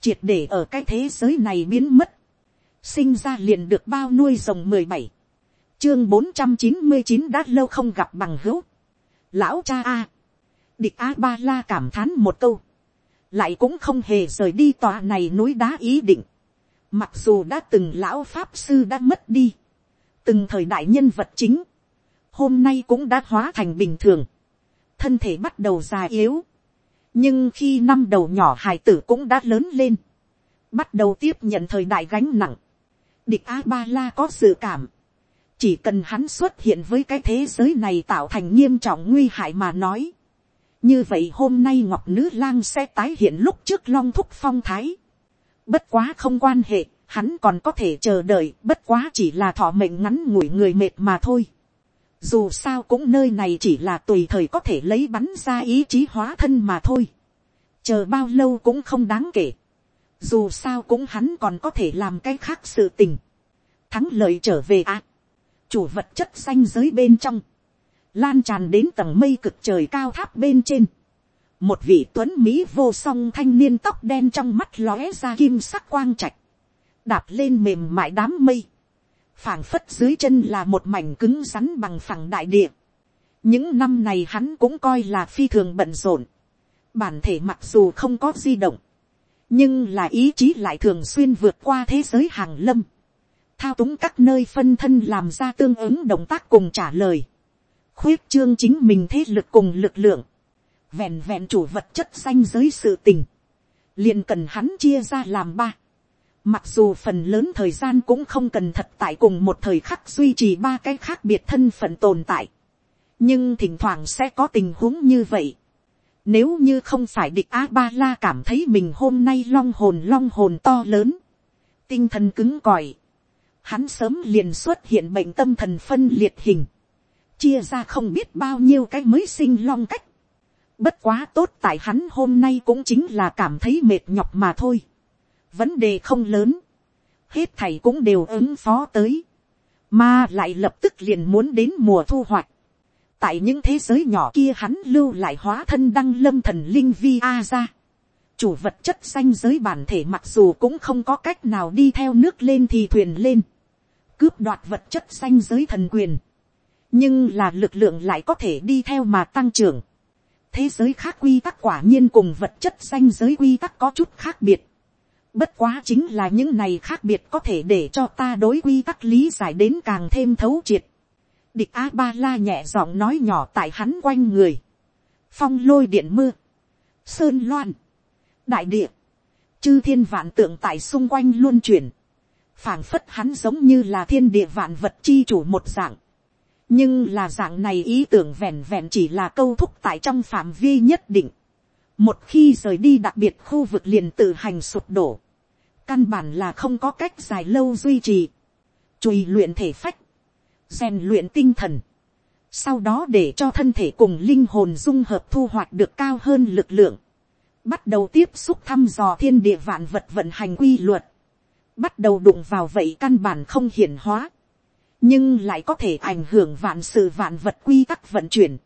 triệt để ở cái thế giới này biến mất, sinh ra liền được bao nuôi rồng mười bảy, chương bốn trăm chín mươi chín đã lâu không gặp bằng hữu, lão cha a, địch a ba la cảm thán một câu, lại cũng không hề rời đi tòa này núi đá ý định, mặc dù đã từng lão pháp sư đã mất đi, từng thời đại nhân vật chính, hôm nay cũng đã hóa thành bình thường, thân thể bắt đầu già yếu, nhưng khi năm đầu nhỏ hài tử cũng đã lớn lên, bắt đầu tiếp nhận thời đại gánh nặng, địch a ba la có dự cảm, chỉ cần hắn xuất hiện với cái thế giới này tạo thành nghiêm trọng nguy hại mà nói, như vậy hôm nay ngọc nữ lang sẽ tái hiện lúc trước long thúc phong thái, bất quá không quan hệ, hắn còn có thể chờ đợi, bất quá chỉ là thọ mệnh ngắn ngủi người mệt mà thôi. Dù sao cũng nơi này chỉ là tùy thời có thể lấy bắn ra ý chí hóa thân mà thôi. Chờ bao lâu cũng không đáng kể. Dù sao cũng hắn còn có thể làm cái khác sự tình. Thắng lợi trở về ạ. À. Chủ vật chất xanh giới bên trong. Lan tràn đến tầng mây cực trời cao tháp bên trên. Một vị tuấn Mỹ vô song thanh niên tóc đen trong mắt lóe ra kim sắc quang trạch. Đạp lên mềm mại đám mây, phảng phất dưới chân là một mảnh cứng rắn bằng phẳng đại địa. những năm này hắn cũng coi là phi thường bận rộn, bản thể mặc dù không có di động, nhưng là ý chí lại thường xuyên vượt qua thế giới hàng lâm, thao túng các nơi phân thân làm ra tương ứng động tác cùng trả lời, khuyết trương chính mình thế lực cùng lực lượng, vẹn vẹn chủ vật chất danh giới sự tình, liền cần hắn chia ra làm ba, Mặc dù phần lớn thời gian cũng không cần thật tại cùng một thời khắc duy trì ba cái khác biệt thân phận tồn tại. Nhưng thỉnh thoảng sẽ có tình huống như vậy. Nếu như không phải địch A-ba-la cảm thấy mình hôm nay long hồn long hồn to lớn. Tinh thần cứng còi. Hắn sớm liền xuất hiện bệnh tâm thần phân liệt hình. Chia ra không biết bao nhiêu cái mới sinh long cách. Bất quá tốt tại hắn hôm nay cũng chính là cảm thấy mệt nhọc mà thôi vấn đề không lớn, hết thầy cũng đều ứng phó tới, mà lại lập tức liền muốn đến mùa thu hoạch. tại những thế giới nhỏ kia hắn lưu lại hóa thân đăng lâm thần linh vi a ra. chủ vật chất xanh giới bản thể mặc dù cũng không có cách nào đi theo nước lên thì thuyền lên, cướp đoạt vật chất xanh giới thần quyền, nhưng là lực lượng lại có thể đi theo mà tăng trưởng. thế giới khác quy tắc quả nhiên cùng vật chất danh giới quy tắc có chút khác biệt Bất quá chính là những này khác biệt có thể để cho ta đối quy tắc lý giải đến càng thêm thấu triệt. Địch A-ba-la nhẹ giọng nói nhỏ tại hắn quanh người. Phong lôi điện mưa. Sơn loan. Đại địa. Chư thiên vạn tượng tại xung quanh luôn chuyển. phảng phất hắn giống như là thiên địa vạn vật chi chủ một dạng nhưng là dạng này ý tưởng vẹn vẹn chỉ là câu thúc tại trong phạm vi nhất định. một khi rời đi đặc biệt khu vực liền tự hành sụp đổ, căn bản là không có cách dài lâu duy trì, chùi luyện thể phách, rèn luyện tinh thần, sau đó để cho thân thể cùng linh hồn dung hợp thu hoạch được cao hơn lực lượng, bắt đầu tiếp xúc thăm dò thiên địa vạn vật vận hành quy luật, bắt đầu đụng vào vậy căn bản không hiển hóa, nhưng lại có thể ảnh hưởng vạn sự vạn vật quy tắc vận chuyển,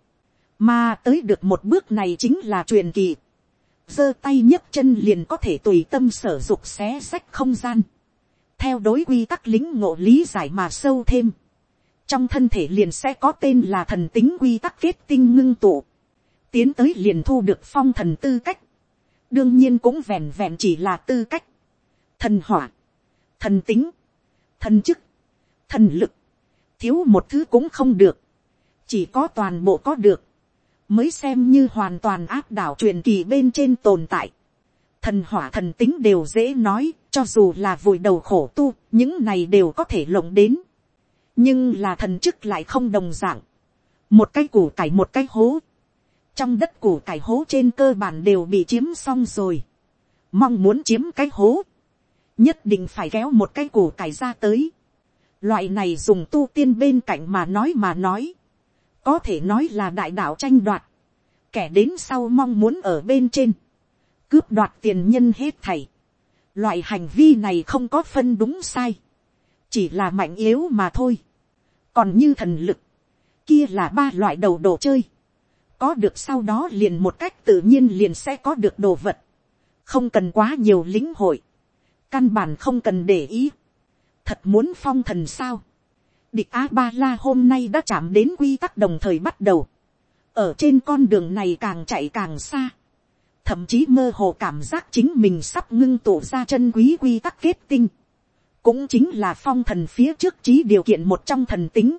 mà tới được một bước này chính là truyền kỳ, giơ tay nhấc chân liền có thể tùy tâm sở dục xé sách không gian, theo đối quy tắc lính ngộ lý giải mà sâu thêm, trong thân thể liền sẽ có tên là thần tính quy tắc kết tinh ngưng tụ, tiến tới liền thu được phong thần tư cách, đương nhiên cũng vẹn vẹn chỉ là tư cách, thần hỏa, thần tính, thần chức, thần lực, thiếu một thứ cũng không được, chỉ có toàn bộ có được, mới xem như hoàn toàn áp đảo truyền kỳ bên trên tồn tại. Thần hỏa thần tính đều dễ nói, cho dù là vùi đầu khổ tu, những này đều có thể lộng đến. nhưng là thần chức lại không đồng dạng. một cái củ cải một cái hố. trong đất củ cải hố trên cơ bản đều bị chiếm xong rồi. mong muốn chiếm cái hố, nhất định phải kéo một cái củ cải ra tới loại này dùng tu tiên bên cạnh mà nói mà nói. Có thể nói là đại đạo tranh đoạt, kẻ đến sau mong muốn ở bên trên, cướp đoạt tiền nhân hết thảy. Loại hành vi này không có phân đúng sai, chỉ là mạnh yếu mà thôi. còn như thần lực, kia là ba loại đầu đồ chơi, có được sau đó liền một cách tự nhiên liền sẽ có được đồ vật, không cần quá nhiều lính hội, căn bản không cần để ý, thật muốn phong thần sao, Địch A-ba-la hôm nay đã chạm đến quy tắc đồng thời bắt đầu. Ở trên con đường này càng chạy càng xa. Thậm chí mơ hồ cảm giác chính mình sắp ngưng tụ ra chân quý quy tắc kết tinh. Cũng chính là phong thần phía trước trí điều kiện một trong thần tính.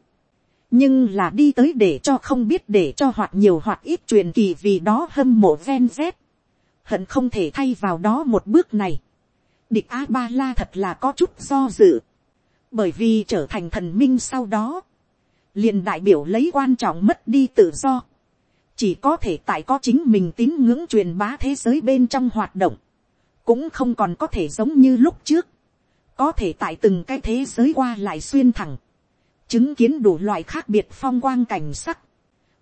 Nhưng là đi tới để cho không biết để cho hoặc nhiều hoặc ít truyền kỳ vì đó hâm mộ ven z Hận không thể thay vào đó một bước này. Địch A-ba-la thật là có chút do dự bởi vì trở thành thần minh sau đó, liền đại biểu lấy quan trọng mất đi tự do, chỉ có thể tại có chính mình tín ngưỡng truyền bá thế giới bên trong hoạt động, cũng không còn có thể giống như lúc trước, có thể tại từng cái thế giới qua lại xuyên thẳng, chứng kiến đủ loại khác biệt phong quang cảnh sắc,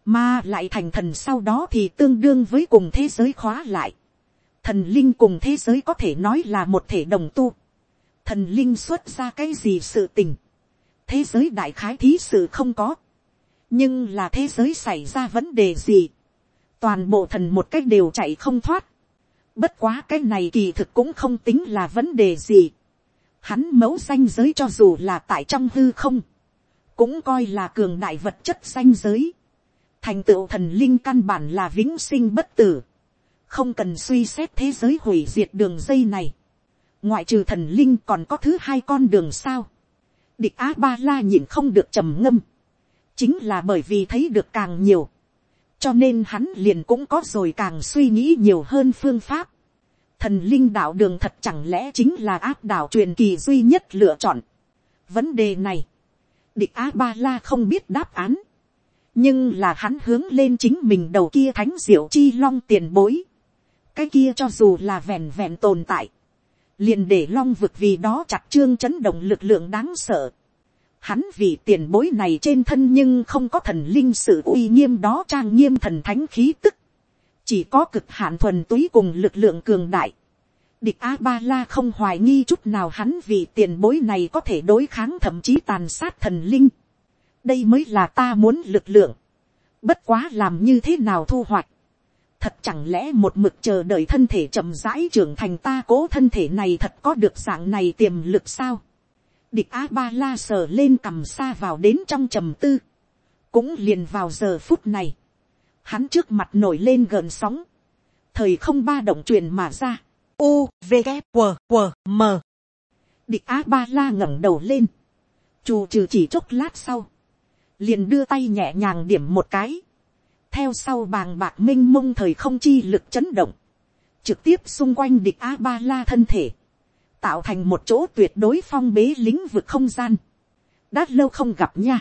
mà lại thành thần sau đó thì tương đương với cùng thế giới khóa lại. Thần linh cùng thế giới có thể nói là một thể đồng tu thần linh xuất ra cái gì sự tình, thế giới đại khái thí sự không có, nhưng là thế giới xảy ra vấn đề gì, toàn bộ thần một cách đều chạy không thoát, bất quá cái này kỳ thực cũng không tính là vấn đề gì, hắn mẫu danh giới cho dù là tại trong hư không, cũng coi là cường đại vật chất danh giới, thành tựu thần linh căn bản là vĩnh sinh bất tử, không cần suy xét thế giới hủy diệt đường dây này, ngoại trừ thần linh còn có thứ hai con đường sao. địch a ba la nhìn không được trầm ngâm. chính là bởi vì thấy được càng nhiều. cho nên hắn liền cũng có rồi càng suy nghĩ nhiều hơn phương pháp. thần linh đạo đường thật chẳng lẽ chính là áp đạo truyền kỳ duy nhất lựa chọn. vấn đề này, địch a ba la không biết đáp án. nhưng là hắn hướng lên chính mình đầu kia thánh diệu chi long tiền bối. cái kia cho dù là vẹn vẹn tồn tại liền để long vực vì đó chặt trương chấn động lực lượng đáng sợ. Hắn vì tiền bối này trên thân nhưng không có thần linh sự uy nghiêm đó trang nghiêm thần thánh khí tức. Chỉ có cực hạn thuần túy cùng lực lượng cường đại. Địch A-ba-la không hoài nghi chút nào hắn vì tiền bối này có thể đối kháng thậm chí tàn sát thần linh. Đây mới là ta muốn lực lượng. Bất quá làm như thế nào thu hoạch thật chẳng lẽ một mực chờ đợi thân thể chậm rãi trưởng thành ta cố thân thể này thật có được dạng này tiềm lực sao. địch a ba la sờ lên cầm xa vào đến trong trầm tư. cũng liền vào giờ phút này. hắn trước mặt nổi lên gợn sóng. thời không ba động truyền mà ra. u v g W, W, m địch a ba la ngẩng đầu lên. chù trừ chỉ chốc lát sau. liền đưa tay nhẹ nhàng điểm một cái theo sau bàng bạc m i n h mông thời không chi lực chấn động, trực tiếp xung quanh địch a ba la thân thể, tạo thành một chỗ tuyệt đối phong bế lĩnh vực không gian, đã lâu không gặp nha,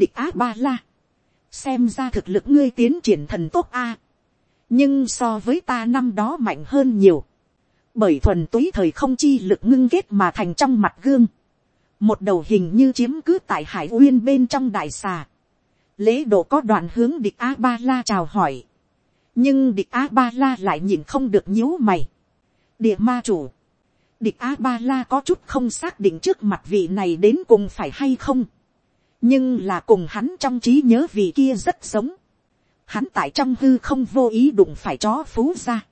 địch á ba la, xem ra thực lực ngươi tiến triển thần tốt a, nhưng so với ta năm đó mạnh hơn nhiều, bởi thuần túy thời không chi lực ngưng kết mà thành trong mặt gương, một đầu hình như chiếm cứ tại hải uyên bên trong đại xà, lễ độ có đoạn hướng địch a ba la chào hỏi, nhưng địch a ba la lại nhìn không được nhíu mày, địa ma chủ, địch a ba la có chút không xác định trước mặt vị này đến cùng phải hay không, nhưng là cùng hắn trong trí nhớ vị kia rất giống, hắn tại trong hư không vô ý đụng phải chó phú ra,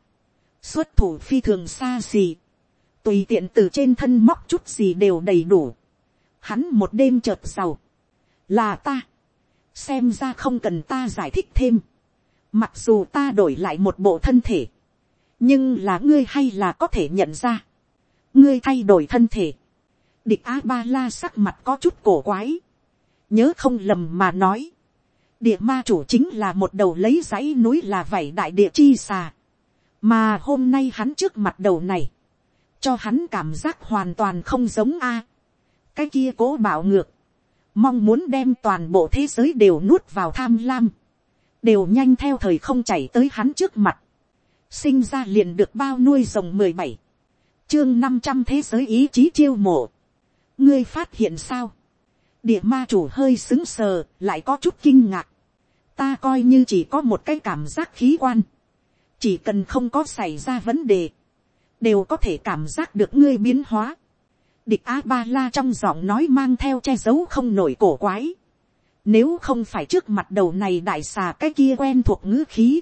xuất thủ phi thường xa xì, tùy tiện từ trên thân móc chút gì đều đầy đủ, hắn một đêm chợt giàu, là ta, xem ra không cần ta giải thích thêm, mặc dù ta đổi lại một bộ thân thể, nhưng là ngươi hay là có thể nhận ra, ngươi thay đổi thân thể, địch a ba la sắc mặt có chút cổ quái, nhớ không lầm mà nói, địa ma chủ chính là một đầu lấy dãy núi là vảy đại địa chi xà, mà hôm nay hắn trước mặt đầu này, cho hắn cảm giác hoàn toàn không giống a, cái kia cố bảo ngược, mong muốn đem toàn bộ thế giới đều nuốt vào tham lam, đều nhanh theo thời không chảy tới hắn trước mặt, sinh ra liền được bao nuôi rồng mười bảy, chương năm trăm thế giới ý chí chiêu mộ, ngươi phát hiện sao, địa ma chủ hơi xứng sờ, lại có chút kinh ngạc, ta coi như chỉ có một cái cảm giác khí quan, chỉ cần không có xảy ra vấn đề, đều có thể cảm giác được ngươi biến hóa, địch a ba la trong giọng nói mang theo che giấu không nổi cổ quái. Nếu không phải trước mặt đầu này đại xà cái kia quen thuộc ngữ khí.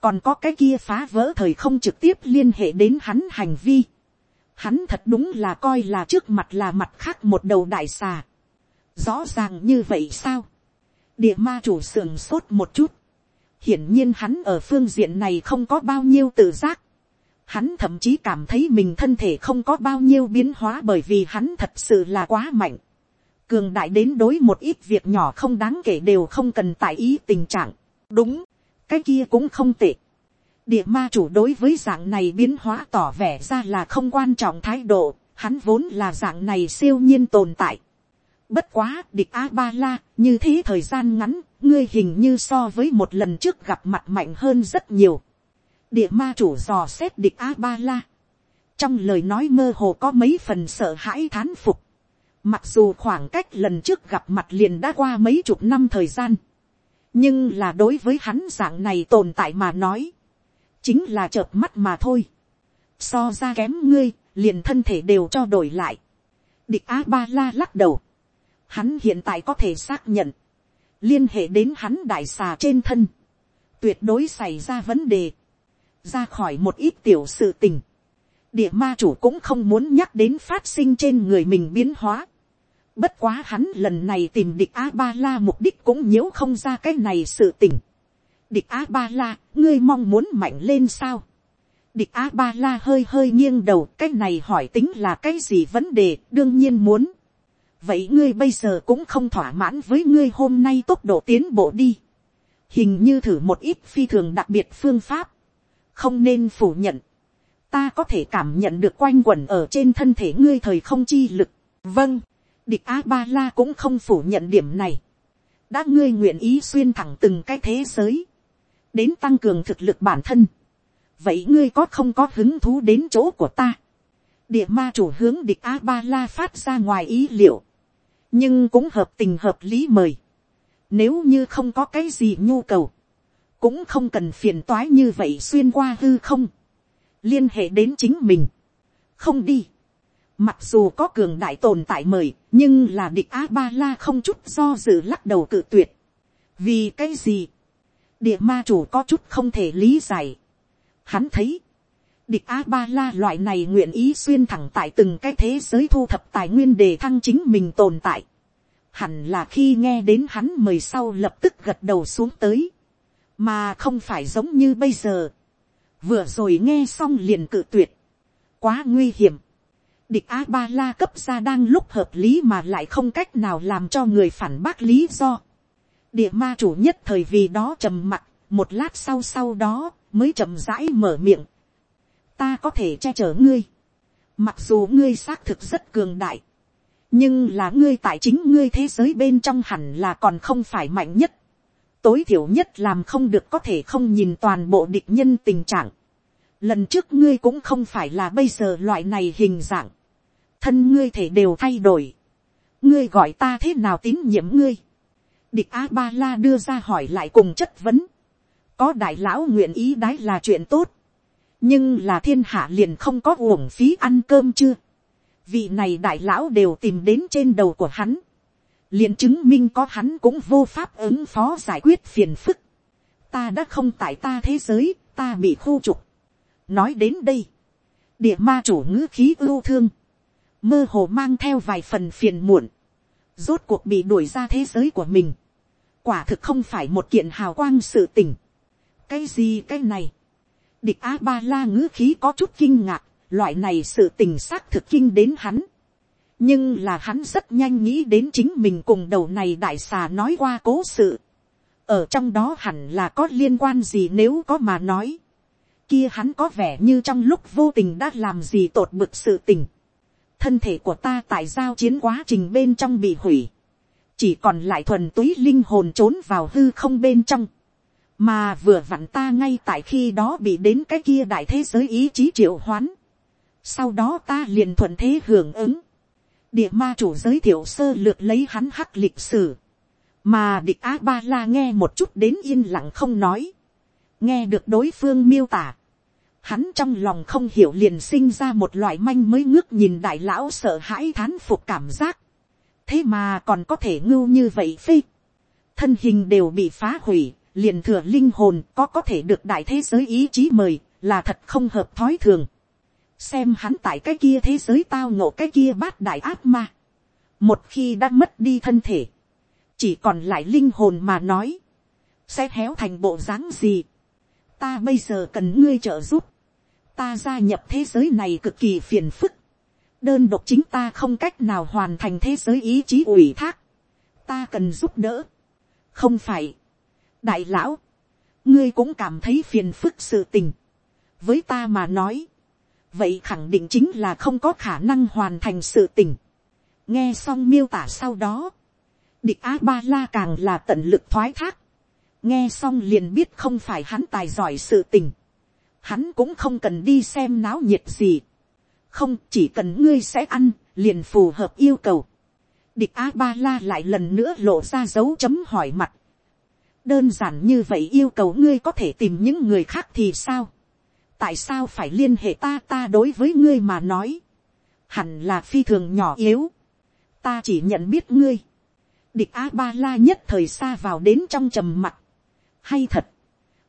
Còn có cái kia phá vỡ thời không trực tiếp liên hệ đến hắn hành vi. Hắn thật đúng là coi là trước mặt là mặt khác một đầu đại xà. Rõ ràng như vậy sao? Địa ma chủ sườn sốt một chút. Hiển nhiên hắn ở phương diện này không có bao nhiêu tự giác Hắn thậm chí cảm thấy mình thân thể không có bao nhiêu biến hóa bởi vì hắn thật sự là quá mạnh. Cường đại đến đối một ít việc nhỏ không đáng kể đều không cần tại ý tình trạng. Đúng, cái kia cũng không tệ. Địa ma chủ đối với dạng này biến hóa tỏ vẻ ra là không quan trọng thái độ, hắn vốn là dạng này siêu nhiên tồn tại. Bất quá, địch A-ba-la, như thế thời gian ngắn, ngươi hình như so với một lần trước gặp mặt mạnh hơn rất nhiều địa ma chủ dò xét địch a ba la. trong lời nói mơ hồ có mấy phần sợ hãi thán phục. mặc dù khoảng cách lần trước gặp mặt liền đã qua mấy chục năm thời gian. nhưng là đối với hắn dạng này tồn tại mà nói. chính là chợp mắt mà thôi. so ra kém ngươi, liền thân thể đều cho đổi lại. địch a ba la lắc đầu. hắn hiện tại có thể xác nhận. liên hệ đến hắn đại xà trên thân. tuyệt đối xảy ra vấn đề ra khỏi một ít tiểu sự tình. Địa ma chủ cũng không muốn nhắc đến phát sinh trên người mình biến hóa. Bất quá hắn lần này tìm địch A-ba-la mục đích cũng nhiễu không ra cái này sự tình. Địch A-ba-la, ngươi mong muốn mạnh lên sao? Địch A-ba-la hơi hơi nghiêng đầu, cái này hỏi tính là cái gì vấn đề, đương nhiên muốn. Vậy ngươi bây giờ cũng không thỏa mãn với ngươi hôm nay tốc độ tiến bộ đi. Hình như thử một ít phi thường đặc biệt phương pháp không nên phủ nhận, ta có thể cảm nhận được quanh quẩn ở trên thân thể ngươi thời không chi lực. vâng, địch a ba la cũng không phủ nhận điểm này. đã ngươi nguyện ý xuyên thẳng từng cái thế giới, đến tăng cường thực lực bản thân. vậy ngươi có không có hứng thú đến chỗ của ta. địa ma chủ hướng địch a ba la phát ra ngoài ý liệu, nhưng cũng hợp tình hợp lý mời. nếu như không có cái gì nhu cầu, cũng không cần phiền toái như vậy xuyên qua hư không, liên hệ đến chính mình, không đi. Mặc dù có cường đại tồn tại mời, nhưng là địch a ba la không chút do dự lắc đầu cự tuyệt. vì cái gì, địa ma chủ có chút không thể lý giải. Hắn thấy, địch a ba la loại này nguyện ý xuyên thẳng tại từng cái thế giới thu thập tài nguyên để thăng chính mình tồn tại. Hẳn là khi nghe đến hắn mời sau lập tức gật đầu xuống tới mà không phải giống như bây giờ, vừa rồi nghe xong liền cự tuyệt, quá nguy hiểm, địch a ba la cấp ra đang lúc hợp lý mà lại không cách nào làm cho người phản bác lý do, địa ma chủ nhất thời vì đó trầm mặc, một lát sau sau đó mới chậm rãi mở miệng, ta có thể che chở ngươi, mặc dù ngươi xác thực rất cường đại, nhưng là ngươi tại chính ngươi thế giới bên trong hẳn là còn không phải mạnh nhất, tối thiểu nhất làm không được có thể không nhìn toàn bộ địch nhân tình trạng. Lần trước ngươi cũng không phải là bây giờ loại này hình dạng, thân ngươi thể đều thay đổi, ngươi gọi ta thế nào tín nhiệm ngươi, địch a ba la đưa ra hỏi lại cùng chất vấn, có đại lão nguyện ý đái là chuyện tốt, nhưng là thiên hạ liền không có uổng phí ăn cơm chưa, vị này đại lão đều tìm đến trên đầu của hắn, liền chứng minh có hắn cũng vô pháp ứng phó giải quyết phiền phức, ta đã không tại ta thế giới, ta bị khu trục. nói đến đây, địa ma chủ ngữ khí ưu thương, mơ hồ mang theo vài phần phiền muộn, rốt cuộc bị đuổi ra thế giới của mình, quả thực không phải một kiện hào quang sự tình. cái gì cái này, địch a ba la ngữ khí có chút kinh ngạc, loại này sự tình xác thực kinh đến hắn nhưng là hắn rất nhanh nghĩ đến chính mình cùng đầu này đại xà nói qua cố sự. ở trong đó hẳn là có liên quan gì nếu có mà nói. kia hắn có vẻ như trong lúc vô tình đã làm gì tột bực sự tình. thân thể của ta tại giao chiến quá trình bên trong bị hủy. chỉ còn lại thuần túy linh hồn trốn vào hư không bên trong mà vừa vặn ta ngay tại khi đó bị đến cái kia đại thế giới ý chí triệu hoán sau đó ta liền thuận thế hưởng ứng, địa ma chủ giới thiệu sơ lược lấy hắn hắc lịch sử, mà địch a ba la nghe một chút đến yên lặng không nói, nghe được đối phương miêu tả, hắn trong lòng không hiểu liền sinh ra một loại manh mới ngước nhìn đại lão sợ hãi thán phục cảm giác, thế mà còn có thể ngưu như vậy phê, thân hình đều bị phá hủy, liền thừa linh hồn có có thể được đại thế giới ý chí mời, là thật không hợp thói thường xem hắn tại cái kia thế giới tao ngộ cái kia bát đại ác ma. một khi đã mất đi thân thể, chỉ còn lại linh hồn mà nói, sẽ héo thành bộ dáng gì. ta bây giờ cần ngươi trợ giúp, ta gia nhập thế giới này cực kỳ phiền phức, đơn độc chính ta không cách nào hoàn thành thế giới ý chí ủy thác, ta cần giúp đỡ, không phải, đại lão, ngươi cũng cảm thấy phiền phức sự tình, với ta mà nói, vậy khẳng định chính là không có khả năng hoàn thành sự tình. nghe xong miêu tả sau đó, địch a ba la càng là tận lực thoái thác, nghe xong liền biết không phải hắn tài giỏi sự tình, hắn cũng không cần đi xem náo nhiệt gì, không chỉ cần ngươi sẽ ăn, liền phù hợp yêu cầu. địch a ba la lại lần nữa lộ ra dấu chấm hỏi mặt, đơn giản như vậy yêu cầu ngươi có thể tìm những người khác thì sao, tại sao phải liên hệ ta ta đối với ngươi mà nói, hẳn là phi thường nhỏ yếu, ta chỉ nhận biết ngươi, địch a ba la nhất thời xa vào đến trong trầm mặt, hay thật,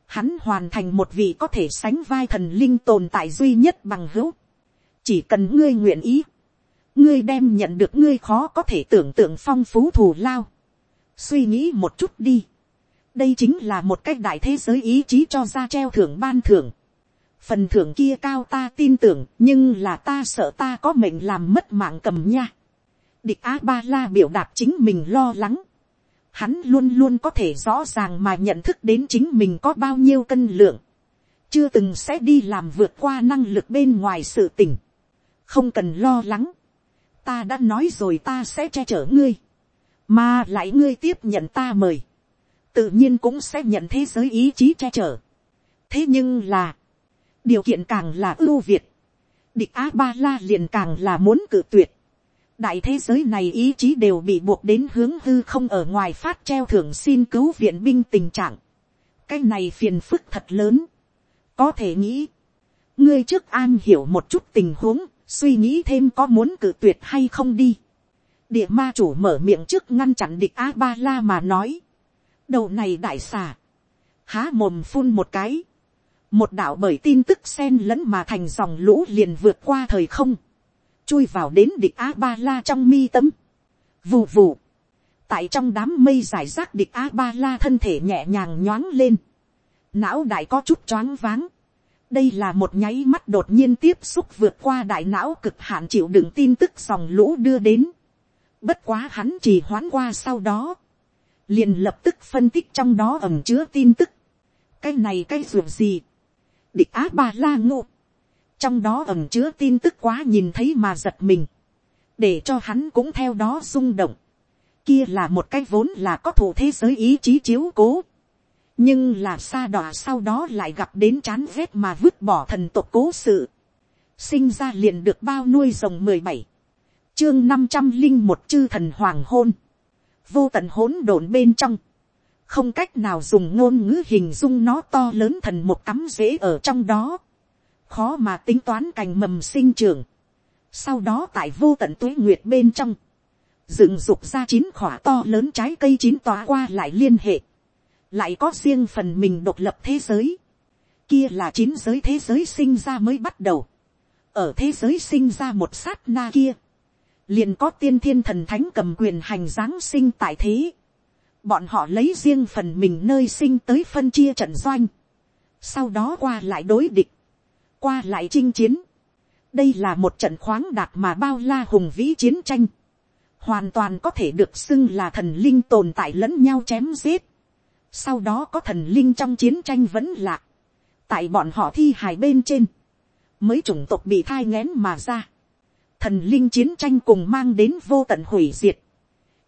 hắn hoàn thành một vị có thể sánh vai thần linh tồn tại duy nhất bằng hữu, chỉ cần ngươi nguyện ý, ngươi đem nhận được ngươi khó có thể tưởng tượng phong phú thù lao, suy nghĩ một chút đi, đây chính là một cách đại thế giới ý chí cho ra treo thưởng ban thưởng, phần thưởng kia cao ta tin tưởng nhưng là ta sợ ta có mệnh làm mất mạng cầm nha. địch a ba la biểu đạt chính mình lo lắng. hắn luôn luôn có thể rõ ràng mà nhận thức đến chính mình có bao nhiêu cân lượng. chưa từng sẽ đi làm vượt qua năng lực bên ngoài sự tình. không cần lo lắng. ta đã nói rồi ta sẽ che chở ngươi. mà lại ngươi tiếp nhận ta mời. tự nhiên cũng sẽ nhận thế giới ý chí che chở. thế nhưng là, điều kiện càng là ưu việt, địch a ba la liền càng là muốn cự tuyệt. đại thế giới này ý chí đều bị buộc đến hướng hư không ở ngoài phát treo thưởng xin cứu viện binh tình trạng. cái này phiền phức thật lớn. có thể nghĩ, ngươi trước an hiểu một chút tình huống, suy nghĩ thêm có muốn cự tuyệt hay không đi. địa ma chủ mở miệng trước ngăn chặn địch a ba la mà nói. đầu này đại xà, há mồm phun một cái, một đạo bởi tin tức sen lẫn mà thành dòng lũ liền vượt qua thời không, chui vào đến địch a ba la trong mi tâm, vù vù, tại trong đám mây giải rác địch a ba la thân thể nhẹ nhàng nhoáng lên, não đại có chút choáng váng, đây là một nháy mắt đột nhiên tiếp xúc vượt qua đại não cực hạn chịu đựng tin tức dòng lũ đưa đến, bất quá hắn chỉ hoán qua sau đó, liền lập tức phân tích trong đó ẩm chứa tin tức, cái này cái ruộng gì, địch á ba la ngô. Trong đó ẩm chứa tin tức quá nhìn thấy mà giật mình. để cho hắn cũng theo đó rung động, kia là một cái vốn là có thủ thế giới ý chí chiếu cố, nhưng là xa đỏ sau đó lại gặp đến chán vết mà vứt bỏ thần tộc cố sự, sinh ra liền được bao nuôi rồng mười bảy, chương năm trăm linh một chư thần hoàng hôn, vô tận hỗn độn bên trong, không cách nào dùng ngôn ngữ hình dung nó to lớn thần một cắm rễ ở trong đó, khó mà tính toán cành mầm sinh trưởng, sau đó tại vô tận tuế nguyệt bên trong, dựng dục ra chín khỏa to lớn trái cây chín tỏa qua lại liên hệ, lại có riêng phần mình độc lập thế giới, kia là chín giới thế giới sinh ra mới bắt đầu, ở thế giới sinh ra một sát na kia, liền có tiên thiên thần thánh cầm quyền hành giáng sinh tại thế, bọn họ lấy riêng phần mình nơi sinh tới phân chia trận doanh, sau đó qua lại đối địch, qua lại chinh chiến, đây là một trận khoáng đạt mà bao la hùng vĩ chiến tranh, hoàn toàn có thể được xưng là thần linh tồn tại lẫn nhau chém giết, sau đó có thần linh trong chiến tranh vẫn lạc, tại bọn họ thi hài bên trên, mới chủng tộc bị thai ngén mà ra, thần linh chiến tranh cùng mang đến vô tận hủy diệt,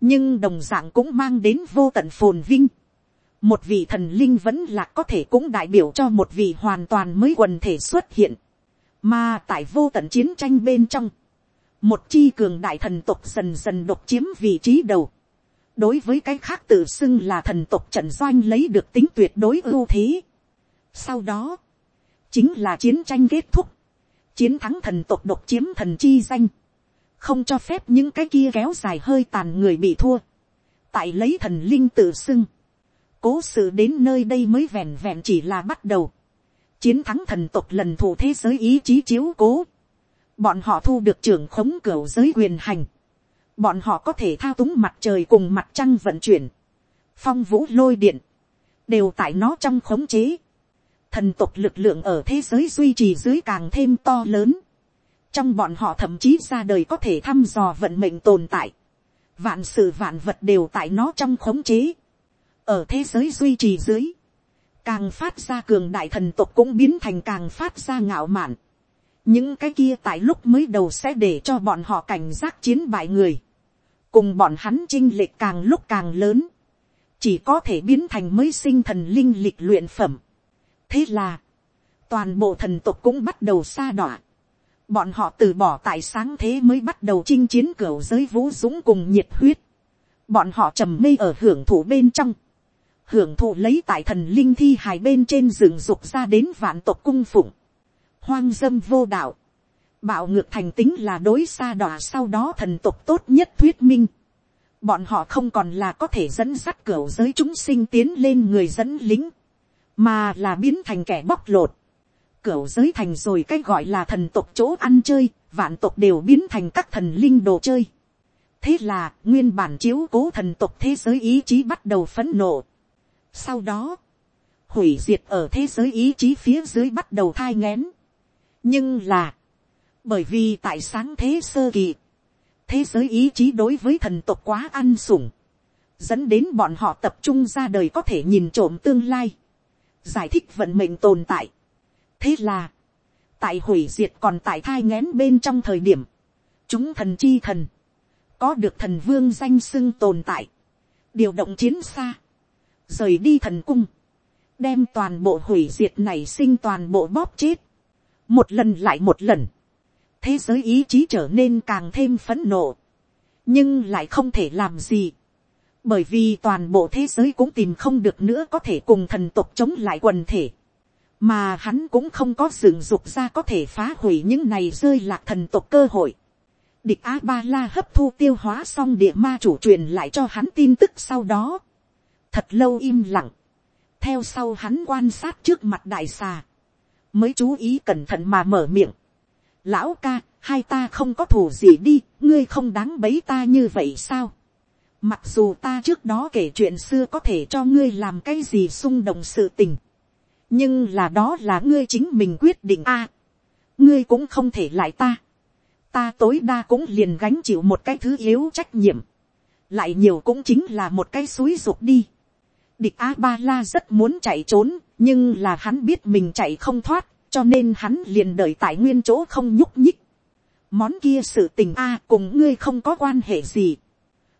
nhưng đồng dạng cũng mang đến vô tận phồn vinh, một vị thần linh vẫn là có thể cũng đại biểu cho một vị hoàn toàn mới quần thể xuất hiện, mà tại vô tận chiến tranh bên trong, một chi cường đại thần tộc dần dần độc chiếm vị trí đầu, đối với cái khác tự xưng là thần tộc trận doanh lấy được tính tuyệt đối ưu thế. Sau đó, chính là chiến tranh kết thúc, chiến thắng thần tộc độc chiếm thần chi danh, không cho phép những cái kia kéo dài hơi tàn người bị thua, tại lấy thần linh tự xưng, cố sự đến nơi đây mới vẹn vẹn chỉ là bắt đầu, chiến thắng thần tộc lần thủ thế giới ý chí chiếu cố, bọn họ thu được trưởng khống cửa giới quyền hành, bọn họ có thể thao túng mặt trời cùng mặt trăng vận chuyển, phong vũ lôi điện, đều tại nó trong khống chế, thần tộc lực lượng ở thế giới duy trì dưới càng thêm to lớn, trong bọn họ thậm chí ra đời có thể thăm dò vận mệnh tồn tại, vạn sự vạn vật đều tại nó trong khống chế, ở thế giới duy trì dưới, càng phát ra cường đại thần tộc cũng biến thành càng phát ra ngạo mạn, những cái kia tại lúc mới đầu sẽ để cho bọn họ cảnh giác chiến bại người, cùng bọn hắn chinh lệch càng lúc càng lớn, chỉ có thể biến thành mới sinh thần linh lịch luyện phẩm. thế là, toàn bộ thần tộc cũng bắt đầu xa đọa, Bọn họ từ bỏ tại sáng thế mới bắt đầu chinh chiến cửa giới vũ dũng cùng nhiệt huyết. Bọn họ trầm mê ở hưởng thụ bên trong. Hưởng thụ lấy tại thần linh thi hài bên trên rừng dục ra đến vạn tộc cung phụng. Hoang dâm vô đạo. Bạo ngược thành tính là đối xa đọa sau đó thần tộc tốt nhất thuyết minh. Bọn họ không còn là có thể dẫn dắt cửa giới chúng sinh tiến lên người dẫn lính. Mà là biến thành kẻ bóc lột cửu giới thành rồi cái gọi là thần tộc chỗ ăn chơi, vạn tộc đều biến thành các thần linh đồ chơi. thế là, nguyên bản chiếu cố thần tộc thế giới ý chí bắt đầu phấn nộ. sau đó, hủy diệt ở thế giới ý chí phía dưới bắt đầu thai ngén. nhưng là, bởi vì tại sáng thế sơ kỳ, thế giới ý chí đối với thần tộc quá ăn sủng, dẫn đến bọn họ tập trung ra đời có thể nhìn trộm tương lai, giải thích vận mệnh tồn tại, thế là, tại hủy diệt còn tại thai ngén bên trong thời điểm, chúng thần chi thần, có được thần vương danh sưng tồn tại, điều động chiến xa, rời đi thần cung, đem toàn bộ hủy diệt này sinh toàn bộ bóp chết, một lần lại một lần, thế giới ý chí trở nên càng thêm phấn nộ, nhưng lại không thể làm gì, bởi vì toàn bộ thế giới cũng tìm không được nữa có thể cùng thần tộc chống lại quần thể, mà hắn cũng không có dựng dục ra có thể phá hủy những này rơi lạc thần tộc cơ hội. địch a ba la hấp thu tiêu hóa xong địa ma chủ truyền lại cho hắn tin tức sau đó. thật lâu im lặng. theo sau hắn quan sát trước mặt đại xà. mới chú ý cẩn thận mà mở miệng. lão ca, hai ta không có thù gì đi, ngươi không đáng bấy ta như vậy sao. mặc dù ta trước đó kể chuyện xưa có thể cho ngươi làm cái gì xung động sự tình nhưng là đó là ngươi chính mình quyết định a. ngươi cũng không thể lại ta. ta tối đa cũng liền gánh chịu một cái thứ yếu trách nhiệm. lại nhiều cũng chính là một cái suối ruột đi. địch a ba la rất muốn chạy trốn, nhưng là hắn biết mình chạy không thoát, cho nên hắn liền đợi tại nguyên chỗ không nhúc nhích. món kia sự tình a cùng ngươi không có quan hệ gì.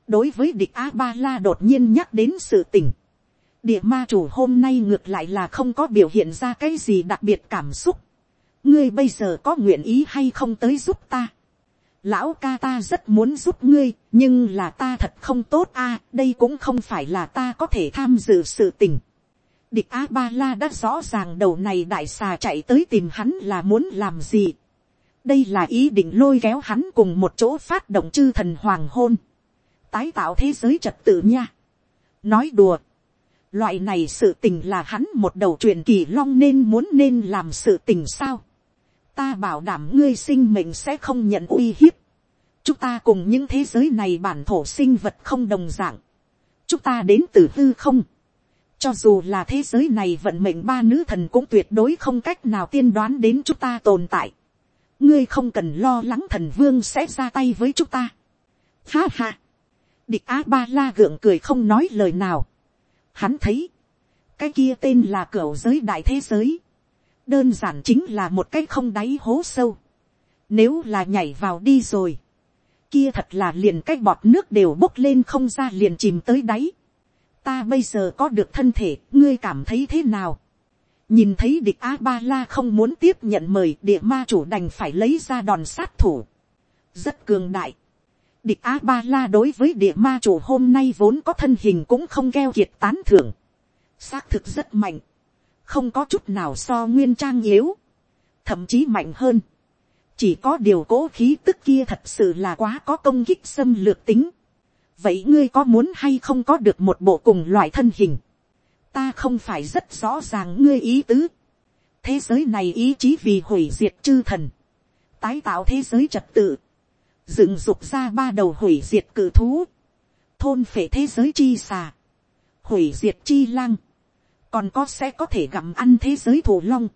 đối với địch a ba la đột nhiên nhắc đến sự tình địa ma chủ hôm nay ngược lại là không có biểu hiện ra cái gì đặc biệt cảm xúc. ngươi bây giờ có nguyện ý hay không tới giúp ta. lão ca ta rất muốn giúp ngươi, nhưng là ta thật không tốt a đây cũng không phải là ta có thể tham dự sự tình. Địch A-ba-la đã rõ ràng đầu này đại xà chạy tới tìm hắn là muốn làm gì đây là ý định lôi kéo hắn cùng một chỗ phát động chư thần hoàng hôn, tái tạo thế giới trật tự nha. nói đùa, loại này sự tình là hắn một đầu truyền kỳ long nên muốn nên làm sự tình sao. ta bảo đảm ngươi sinh mệnh sẽ không nhận uy hiếp. chúng ta cùng những thế giới này bản thổ sinh vật không đồng dạng. chúng ta đến từ hư không. cho dù là thế giới này vận mệnh ba nữ thần cũng tuyệt đối không cách nào tiên đoán đến chúng ta tồn tại ngươi không cần lo lắng thần vương sẽ ra tay với chúng ta. Ha ha. địch a ba la gượng cười không nói lời nào hắn thấy, cái kia tên là cửa giới đại thế giới. đơn giản chính là một cái không đáy hố sâu. nếu là nhảy vào đi rồi, kia thật là liền cái bọt nước đều bốc lên không ra liền chìm tới đáy. ta bây giờ có được thân thể, ngươi cảm thấy thế nào nhìn thấy địch a ba la không muốn tiếp nhận mời địa ma chủ đành phải lấy ra đòn sát thủ. rất cường đại địch a ba la đối với địa ma chủ hôm nay vốn có thân hình cũng không keo kiệt tán thưởng. xác thực rất mạnh. không có chút nào so nguyên trang yếu. thậm chí mạnh hơn. chỉ có điều cố khí tức kia thật sự là quá có công kích xâm lược tính. vậy ngươi có muốn hay không có được một bộ cùng loại thân hình ta không phải rất rõ ràng ngươi ý tứ. thế giới này ý chí vì hủy diệt chư thần, tái tạo thế giới trật tự, dựng dục ra ba đầu hủy diệt cự thú, thôn phệ thế giới chi xà, hủy diệt chi lăng, còn có sẽ có thể gặm ăn thế giới thủ long.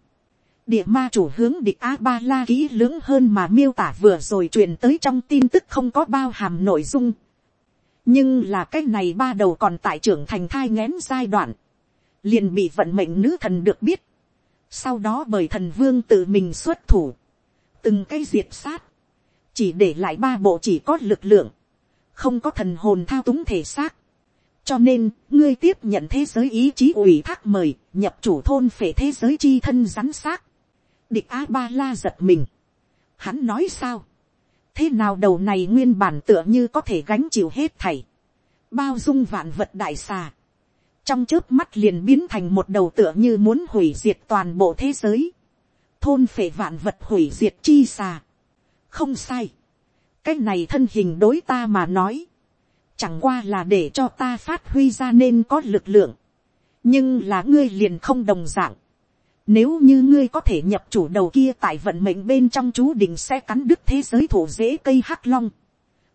địa ma chủ hướng địch a ba la kỹ lưỡng hơn mà miêu tả vừa rồi truyền tới trong tin tức không có bao hàm nội dung. nhưng là cái này ba đầu còn tại trưởng thành thai ngén giai đoạn. Liền bị vận mệnh nữ thần được biết, sau đó bởi thần vương tự mình xuất thủ, từng cái diệt sát, chỉ để lại ba bộ chỉ có lực lượng, không có thần hồn thao túng thể xác, cho nên ngươi tiếp nhận thế giới ý chí ủy thác mời nhập chủ thôn phể thế giới chi thân rắn xác. Địch a ba la giật mình. Hắn nói sao? Thế nào đầu này nguyên bản tựa như có thể gánh chịu hết thảy? Bao dung vạn vật đại xà. Trong trước mắt liền biến thành một đầu tựa như muốn hủy diệt toàn bộ thế giới, thôn phệ vạn vật hủy diệt chi xà không sai, cái này thân hình đối ta mà nói, chẳng qua là để cho ta phát huy ra nên có lực lượng, nhưng là ngươi liền không đồng d ạ n g nếu như ngươi có thể nhập chủ đầu kia tại vận mệnh bên trong chú định sẽ cắn đứt thế giới thổ dễ cây hắc long,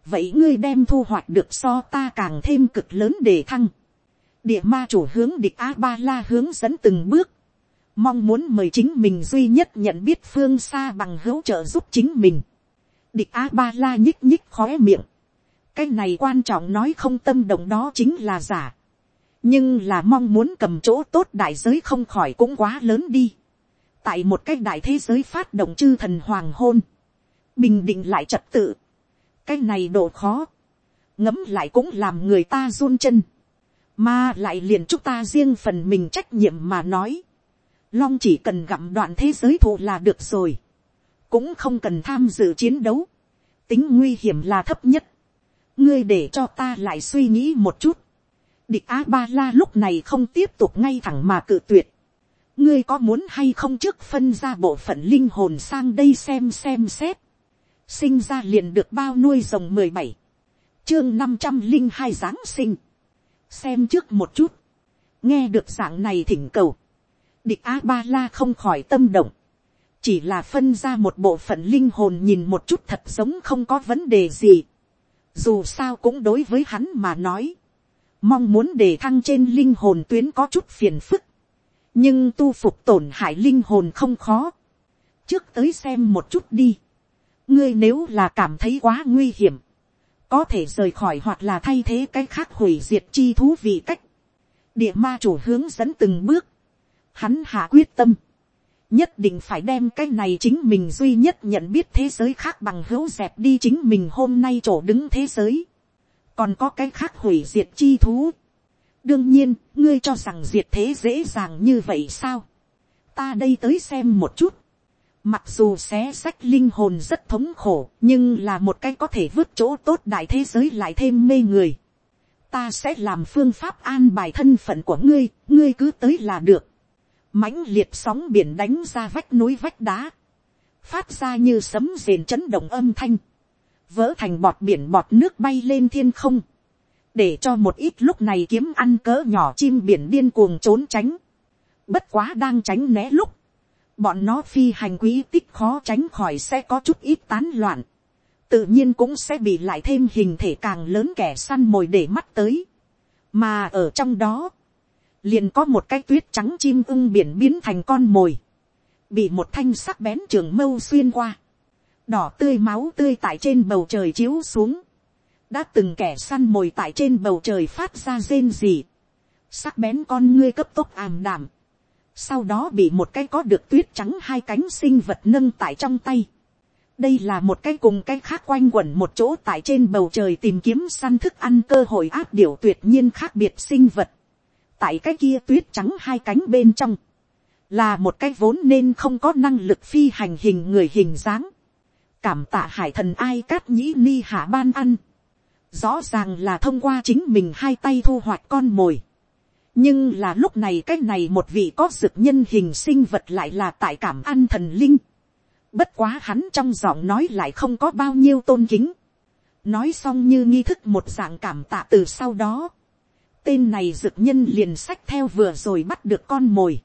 vậy ngươi đem thu hoạch được so ta càng thêm cực lớn để thăng. Địa ma chủ hướng địch a ba la hướng dẫn từng bước, mong muốn mời chính mình duy nhất nhận biết phương xa bằng hữu trợ giúp chính mình địch a ba la nhích nhích khóe miệng, cái này quan trọng nói không tâm động đó chính là giả, nhưng là mong muốn cầm chỗ tốt đại giới không khỏi cũng quá lớn đi. tại một cái đại thế giới phát động chư thần hoàng hôn, bình định lại trật tự, cái này độ khó, ngấm lại cũng làm người ta run chân mà lại liền chúng ta riêng phần mình trách nhiệm mà nói. Long chỉ cần gặm đoạn thế giới thụ là được rồi. Cũng không cần tham dự chiến đấu. Tính nguy hiểm là thấp nhất. Ngươi để cho ta lại suy nghĩ một chút. Địch A-ba-la lúc này không tiếp tục ngay thẳng mà cự tuyệt. Ngươi có muốn hay không trước phân ra bộ phận linh hồn sang đây xem xem xét. Sinh ra liền được bao nuôi rồng mười bảy Chương năm trăm linh hai Giáng sinh xem trước một chút, nghe được dạng này thỉnh cầu, địch a ba la không khỏi tâm động, chỉ là phân ra một bộ phận linh hồn nhìn một chút thật giống không có vấn đề gì, dù sao cũng đối với hắn mà nói, mong muốn để thăng trên linh hồn tuyến có chút phiền phức, nhưng tu phục tổn hại linh hồn không khó, trước tới xem một chút đi, ngươi nếu là cảm thấy quá nguy hiểm, có thể rời khỏi hoặc là thay thế cái khác hủy diệt chi thú vị cách. địa ma chủ hướng dẫn từng bước, hắn hạ quyết tâm, nhất định phải đem cái này chính mình duy nhất nhận biết thế giới khác bằng hữu dẹp đi chính mình hôm nay chỗ đứng thế giới, còn có cái khác hủy diệt chi thú. đương nhiên, ngươi cho rằng diệt thế dễ dàng như vậy sao. ta đây tới xem một chút. mặc dù xé sách linh hồn rất thống khổ, nhưng là một cái có thể vứt chỗ tốt đại thế giới lại thêm mê người. ta sẽ làm phương pháp an bài thân phận của ngươi, ngươi cứ tới là được mãnh liệt sóng biển đánh ra vách núi vách đá, phát ra như sấm rền chấn động âm thanh, vỡ thành bọt biển bọt nước bay lên thiên không, để cho một ít lúc này kiếm ăn cỡ nhỏ chim biển điên cuồng trốn tránh, bất quá đang tránh né lúc, bọn nó phi hành quý tích khó tránh khỏi sẽ có chút ít tán loạn, tự nhiên cũng sẽ bị lại thêm hình thể càng lớn kẻ săn mồi để mắt tới, mà ở trong đó, liền có một cái tuyết trắng chim ưng biển biến thành con mồi, bị một thanh sắc bén trường mâu xuyên qua, đỏ tươi máu tươi tại trên bầu trời chiếu xuống, đã từng kẻ săn mồi tại trên bầu trời phát ra rên gì, sắc bén con ngươi cấp tốc ảm đảm, sau đó bị một cái có được tuyết trắng hai cánh sinh vật nâng tại trong tay. đây là một cái cùng cái khác quanh quẩn một chỗ tại trên bầu trời tìm kiếm săn thức ăn cơ hội áp điểu tuyệt nhiên khác biệt sinh vật tại cái kia tuyết trắng hai cánh bên trong, là một cái vốn nên không có năng lực phi hành hình người hình dáng, cảm tạ hải thần ai cát nhĩ ni hạ ban ăn, rõ ràng là thông qua chính mình hai tay thu hoạch con mồi, nhưng là lúc này cái này một vị có dực nhân hình sinh vật lại là tại cảm ăn thần linh, bất quá hắn trong giọng nói lại không có bao nhiêu tôn kính, nói xong như nghi thức một dạng cảm tạ từ sau đó, tên này dực nhân liền sách theo vừa rồi bắt được con mồi,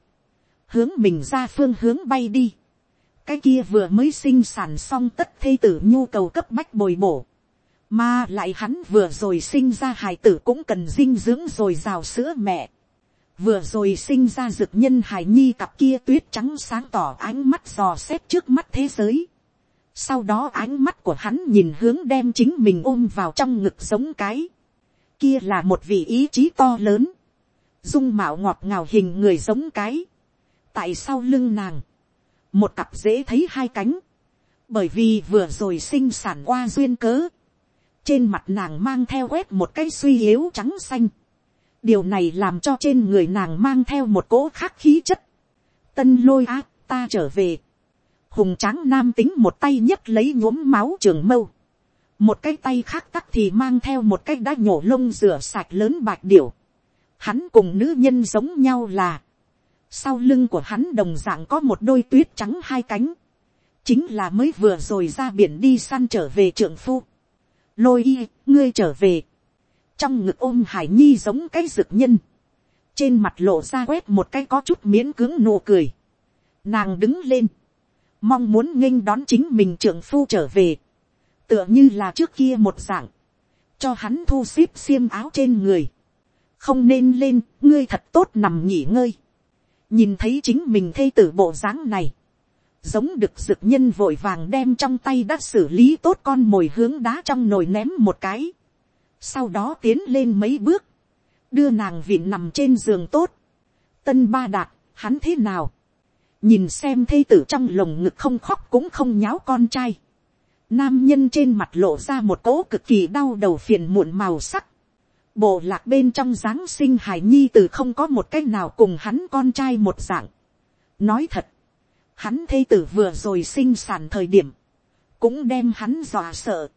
hướng mình ra phương hướng bay đi, cái kia vừa mới sinh sản xong tất thê tử nhu cầu cấp bách bồi bổ, mà lại hắn vừa rồi sinh ra hài tử cũng cần dinh dưỡng rồi rào sữa mẹ, vừa rồi sinh ra dực nhân hài nhi cặp kia tuyết trắng sáng tỏ ánh mắt dò xét trước mắt thế giới, sau đó ánh mắt của hắn nhìn hướng đem chính mình ôm vào trong ngực giống cái, kia là một vị ý chí to lớn, dung mạo ngọt ngào hình người giống cái, tại sau lưng nàng, một cặp dễ thấy hai cánh, bởi vì vừa rồi sinh sản qua duyên cớ, trên mặt nàng mang theo quét một cái suy yếu trắng xanh, điều này làm cho trên người nàng mang theo một cỗ khắc khí chất, tân lôi ác ta trở về, hùng tráng nam tính một tay nhấc lấy nhuốm máu trường mâu, một cái tay khác tắt thì mang theo một cái đã nhổ lông rửa sạch lớn bạch điểu. Hắn cùng nữ nhân giống nhau là, sau lưng của hắn đồng dạng có một đôi tuyết trắng hai cánh, chính là mới vừa rồi ra biển đi săn trở về trượng phu. Lôi y, ngươi trở về, trong ngực ôm hải nhi giống cái rực nhân, trên mặt lộ ra quét một cái có chút miễn cứng nụ cười, nàng đứng lên, mong muốn nghênh đón chính mình trượng phu trở về, tựa như là trước kia một dạng, cho hắn thu xếp xiêm áo trên người, không nên lên, ngươi thật tốt nằm nghỉ ngơi, nhìn thấy chính mình thây tử bộ dáng này, giống được dực nhân vội vàng đem trong tay đã xử lý tốt con mồi hướng đá trong nồi ném một cái, sau đó tiến lên mấy bước, đưa nàng vịn nằm trên giường tốt, tân ba đạt, hắn thế nào, nhìn xem thây tử trong lồng ngực không khóc cũng không nháo con trai, Nam nhân trên mặt lộ ra một cỗ cực kỳ đau đầu phiền muộn màu sắc. Bộ lạc bên trong Giáng sinh hải nhi từ không có một cách nào cùng hắn con trai một dạng. Nói thật. Hắn thê tử vừa rồi sinh sản thời điểm. Cũng đem hắn dọa sợ.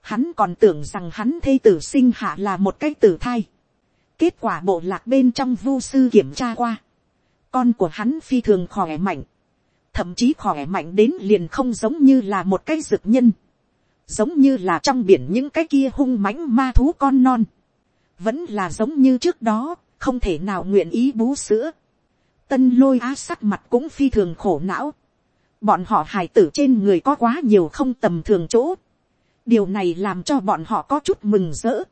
Hắn còn tưởng rằng hắn thê tử sinh hạ là một cái tử thai. Kết quả bộ lạc bên trong vu sư kiểm tra qua. Con của hắn phi thường khỏe mạnh thậm chí khỏe mạnh đến liền không giống như là một cái dược nhân, giống như là trong biển những cái kia hung mãnh ma thú con non, vẫn là giống như trước đó, không thể nào nguyện ý bú sữa. Tân lôi á sắc mặt cũng phi thường khổ não. Bọn họ hài tử trên người có quá nhiều không tầm thường chỗ. Điều này làm cho bọn họ có chút mừng rỡ.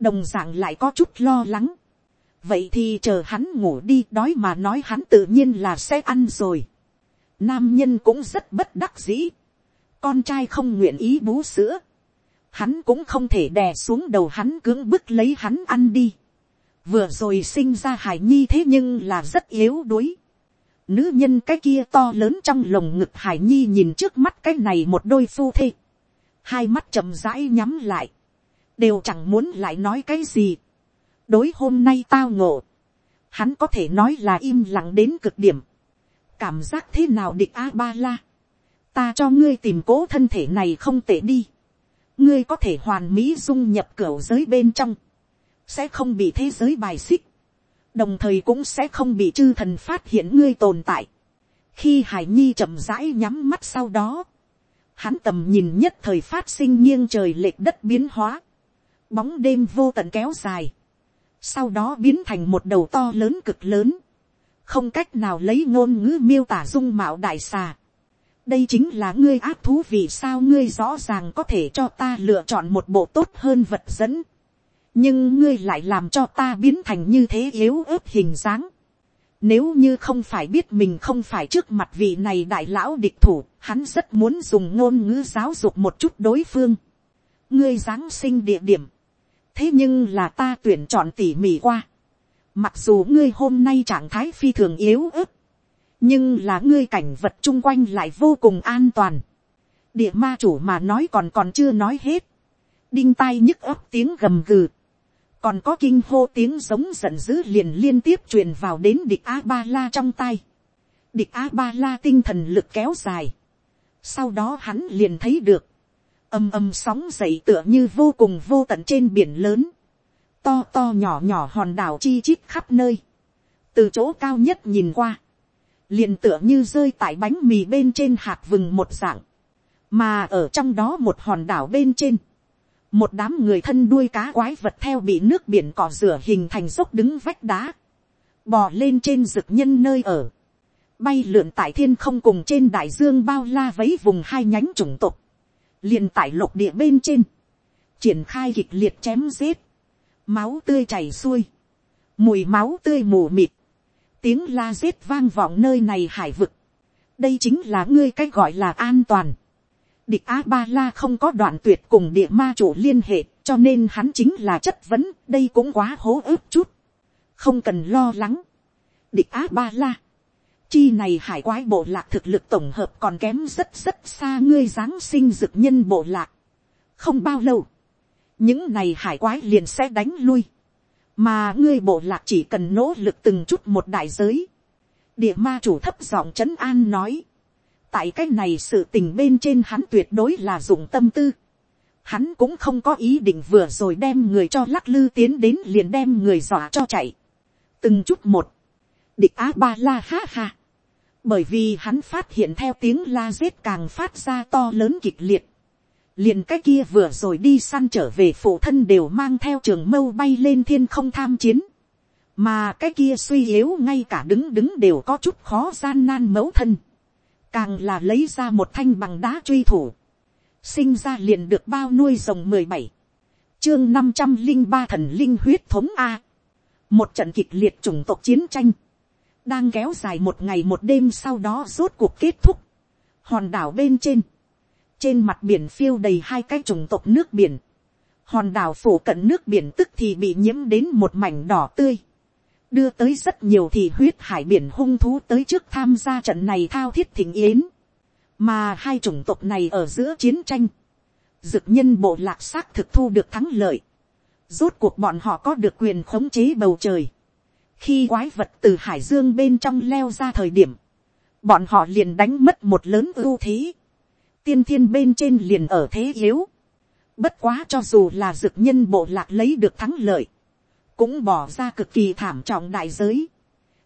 Đồng dạng lại có chút lo lắng. Vậy thì chờ hắn ngủ đi đói mà nói hắn tự nhiên là sẽ ăn rồi. Nam nhân cũng rất bất đắc dĩ. Con trai không nguyện ý bú sữa. Hắn cũng không thể đè xuống đầu hắn cưỡng bức lấy hắn ăn đi. Vừa rồi sinh ra hải nhi thế nhưng là rất yếu đuối. Nữ nhân cái kia to lớn trong lồng ngực hải nhi nhìn trước mắt cái này một đôi phu thê. Hai mắt chậm rãi nhắm lại. Đều chẳng muốn lại nói cái gì. Đối hôm nay tao ngộ. Hắn có thể nói là im lặng đến cực điểm. Cảm giác thế nào địch A-ba-la. Ta cho ngươi tìm cố thân thể này không tệ đi. Ngươi có thể hoàn mỹ dung nhập cửa giới bên trong. Sẽ không bị thế giới bài xích đồng thời cũng sẽ không bị chư thần phát hiện ngươi tồn tại. khi hải nhi chậm rãi nhắm mắt sau đó, hắn tầm nhìn nhất thời phát sinh nghiêng trời lệch đất biến hóa, bóng đêm vô tận kéo dài, sau đó biến thành một đầu to lớn cực lớn, không cách nào lấy ngôn ngữ miêu tả dung mạo đại xà. đây chính là ngươi áp thú vì sao ngươi rõ ràng có thể cho ta lựa chọn một bộ tốt hơn vật dẫn nhưng ngươi lại làm cho ta biến thành như thế yếu ớt hình dáng. Nếu như không phải biết mình không phải trước mặt vị này đại lão địch thủ, hắn rất muốn dùng ngôn ngữ giáo dục một chút đối phương. ngươi giáng sinh địa điểm. thế nhưng là ta tuyển chọn tỉ mỉ qua mặc dù ngươi hôm nay trạng thái phi thường yếu ớt, nhưng là ngươi cảnh vật chung quanh lại vô cùng an toàn. địa ma chủ mà nói còn còn chưa nói hết. đinh tai nhức ấp tiếng gầm gừ còn có kinh hô tiếng giống giận dữ liền liên tiếp truyền vào đến địch a ba la trong tay. địch a ba la tinh thần lực kéo dài. sau đó hắn liền thấy được, âm âm sóng dậy tựa như vô cùng vô tận trên biển lớn, to to nhỏ nhỏ hòn đảo chi chít khắp nơi, từ chỗ cao nhất nhìn qua, liền tựa như rơi tại bánh mì bên trên hạt vừng một dạng, mà ở trong đó một hòn đảo bên trên, một đám người thân đuôi cá quái vật theo bị nước biển cỏ rửa hình thành dốc đứng vách đá, bò lên trên rực nhân nơi ở, bay lượn tại thiên không cùng trên đại dương bao la vấy vùng hai nhánh chủng tộc, liền tại lục địa bên trên, triển khai kịch liệt chém giết, máu tươi chảy xuôi, mùi máu tươi mù mịt, tiếng la giết vang vọng nơi này hải vực, đây chính là ngươi cách gọi là an toàn, Địch A-ba-la không có đoạn tuyệt cùng địa ma chủ liên hệ, cho nên hắn chính là chất vấn, đây cũng quá hố ướp chút. Không cần lo lắng. Địch A-ba-la. Chi này hải quái bộ lạc thực lực tổng hợp còn kém rất rất xa ngươi giáng sinh dực nhân bộ lạc. Không bao lâu. Những này hải quái liền sẽ đánh lui. Mà ngươi bộ lạc chỉ cần nỗ lực từng chút một đại giới. Địa ma chủ thấp giọng trấn an nói tại cái này sự tình bên trên hắn tuyệt đối là dụng tâm tư. Hắn cũng không có ý định vừa rồi đem người cho lắc lư tiến đến liền đem người dọa cho chạy. Từng chút một. Địch á ba la ha ha. Bởi vì hắn phát hiện theo tiếng la giết càng phát ra to lớn kịch liệt. Liền cái kia vừa rồi đi săn trở về phụ thân đều mang theo trường mâu bay lên thiên không tham chiến. Mà cái kia suy yếu ngay cả đứng đứng đều có chút khó gian nan mẫu thân. Càng là lấy ra một thanh bằng đá truy thủ, sinh ra liền được bao nuôi rồng mười bảy, chương năm trăm linh ba thần linh huyết thống a, một trận kịch liệt chủng tộc chiến tranh, đang kéo dài một ngày một đêm sau đó rốt cuộc kết thúc, hòn đảo bên trên, trên mặt biển phiêu đầy hai cái chủng tộc nước biển, hòn đảo phủ cận nước biển tức thì bị nhiễm đến một mảnh đỏ tươi, đưa tới rất nhiều thì huyết hải biển hung thú tới trước tham gia trận này thao thiết thỉnh yến, mà hai chủng tộc này ở giữa chiến tranh, dực nhân bộ lạc xác thực thu được thắng lợi, rốt cuộc bọn họ có được quyền khống chế bầu trời, khi quái vật từ hải dương bên trong leo ra thời điểm, bọn họ liền đánh mất một lớn ưu thế, tiên thiên bên trên liền ở thế yếu, bất quá cho dù là dực nhân bộ lạc lấy được thắng lợi, cũng bỏ ra cực kỳ thảm trọng đại giới.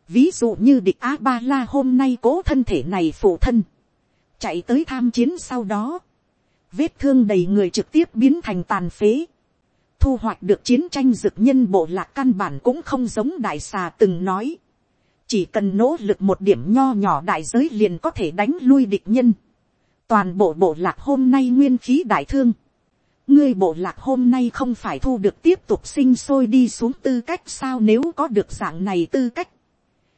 Ví dụ như địch A-ba-la hôm nay cố thân thể này phụ thân. Chạy tới tham chiến sau đó. Vết thương đầy người trực tiếp biến thành tàn phế. Thu hoạch được chiến tranh dực nhân bộ lạc căn bản cũng không giống đại xà từng nói. Chỉ cần nỗ lực một điểm nho nhỏ đại giới liền có thể đánh lui địch nhân. Toàn bộ bộ lạc hôm nay nguyên khí đại thương ngươi bộ lạc hôm nay không phải thu được tiếp tục sinh sôi đi xuống tư cách sao nếu có được dạng này tư cách.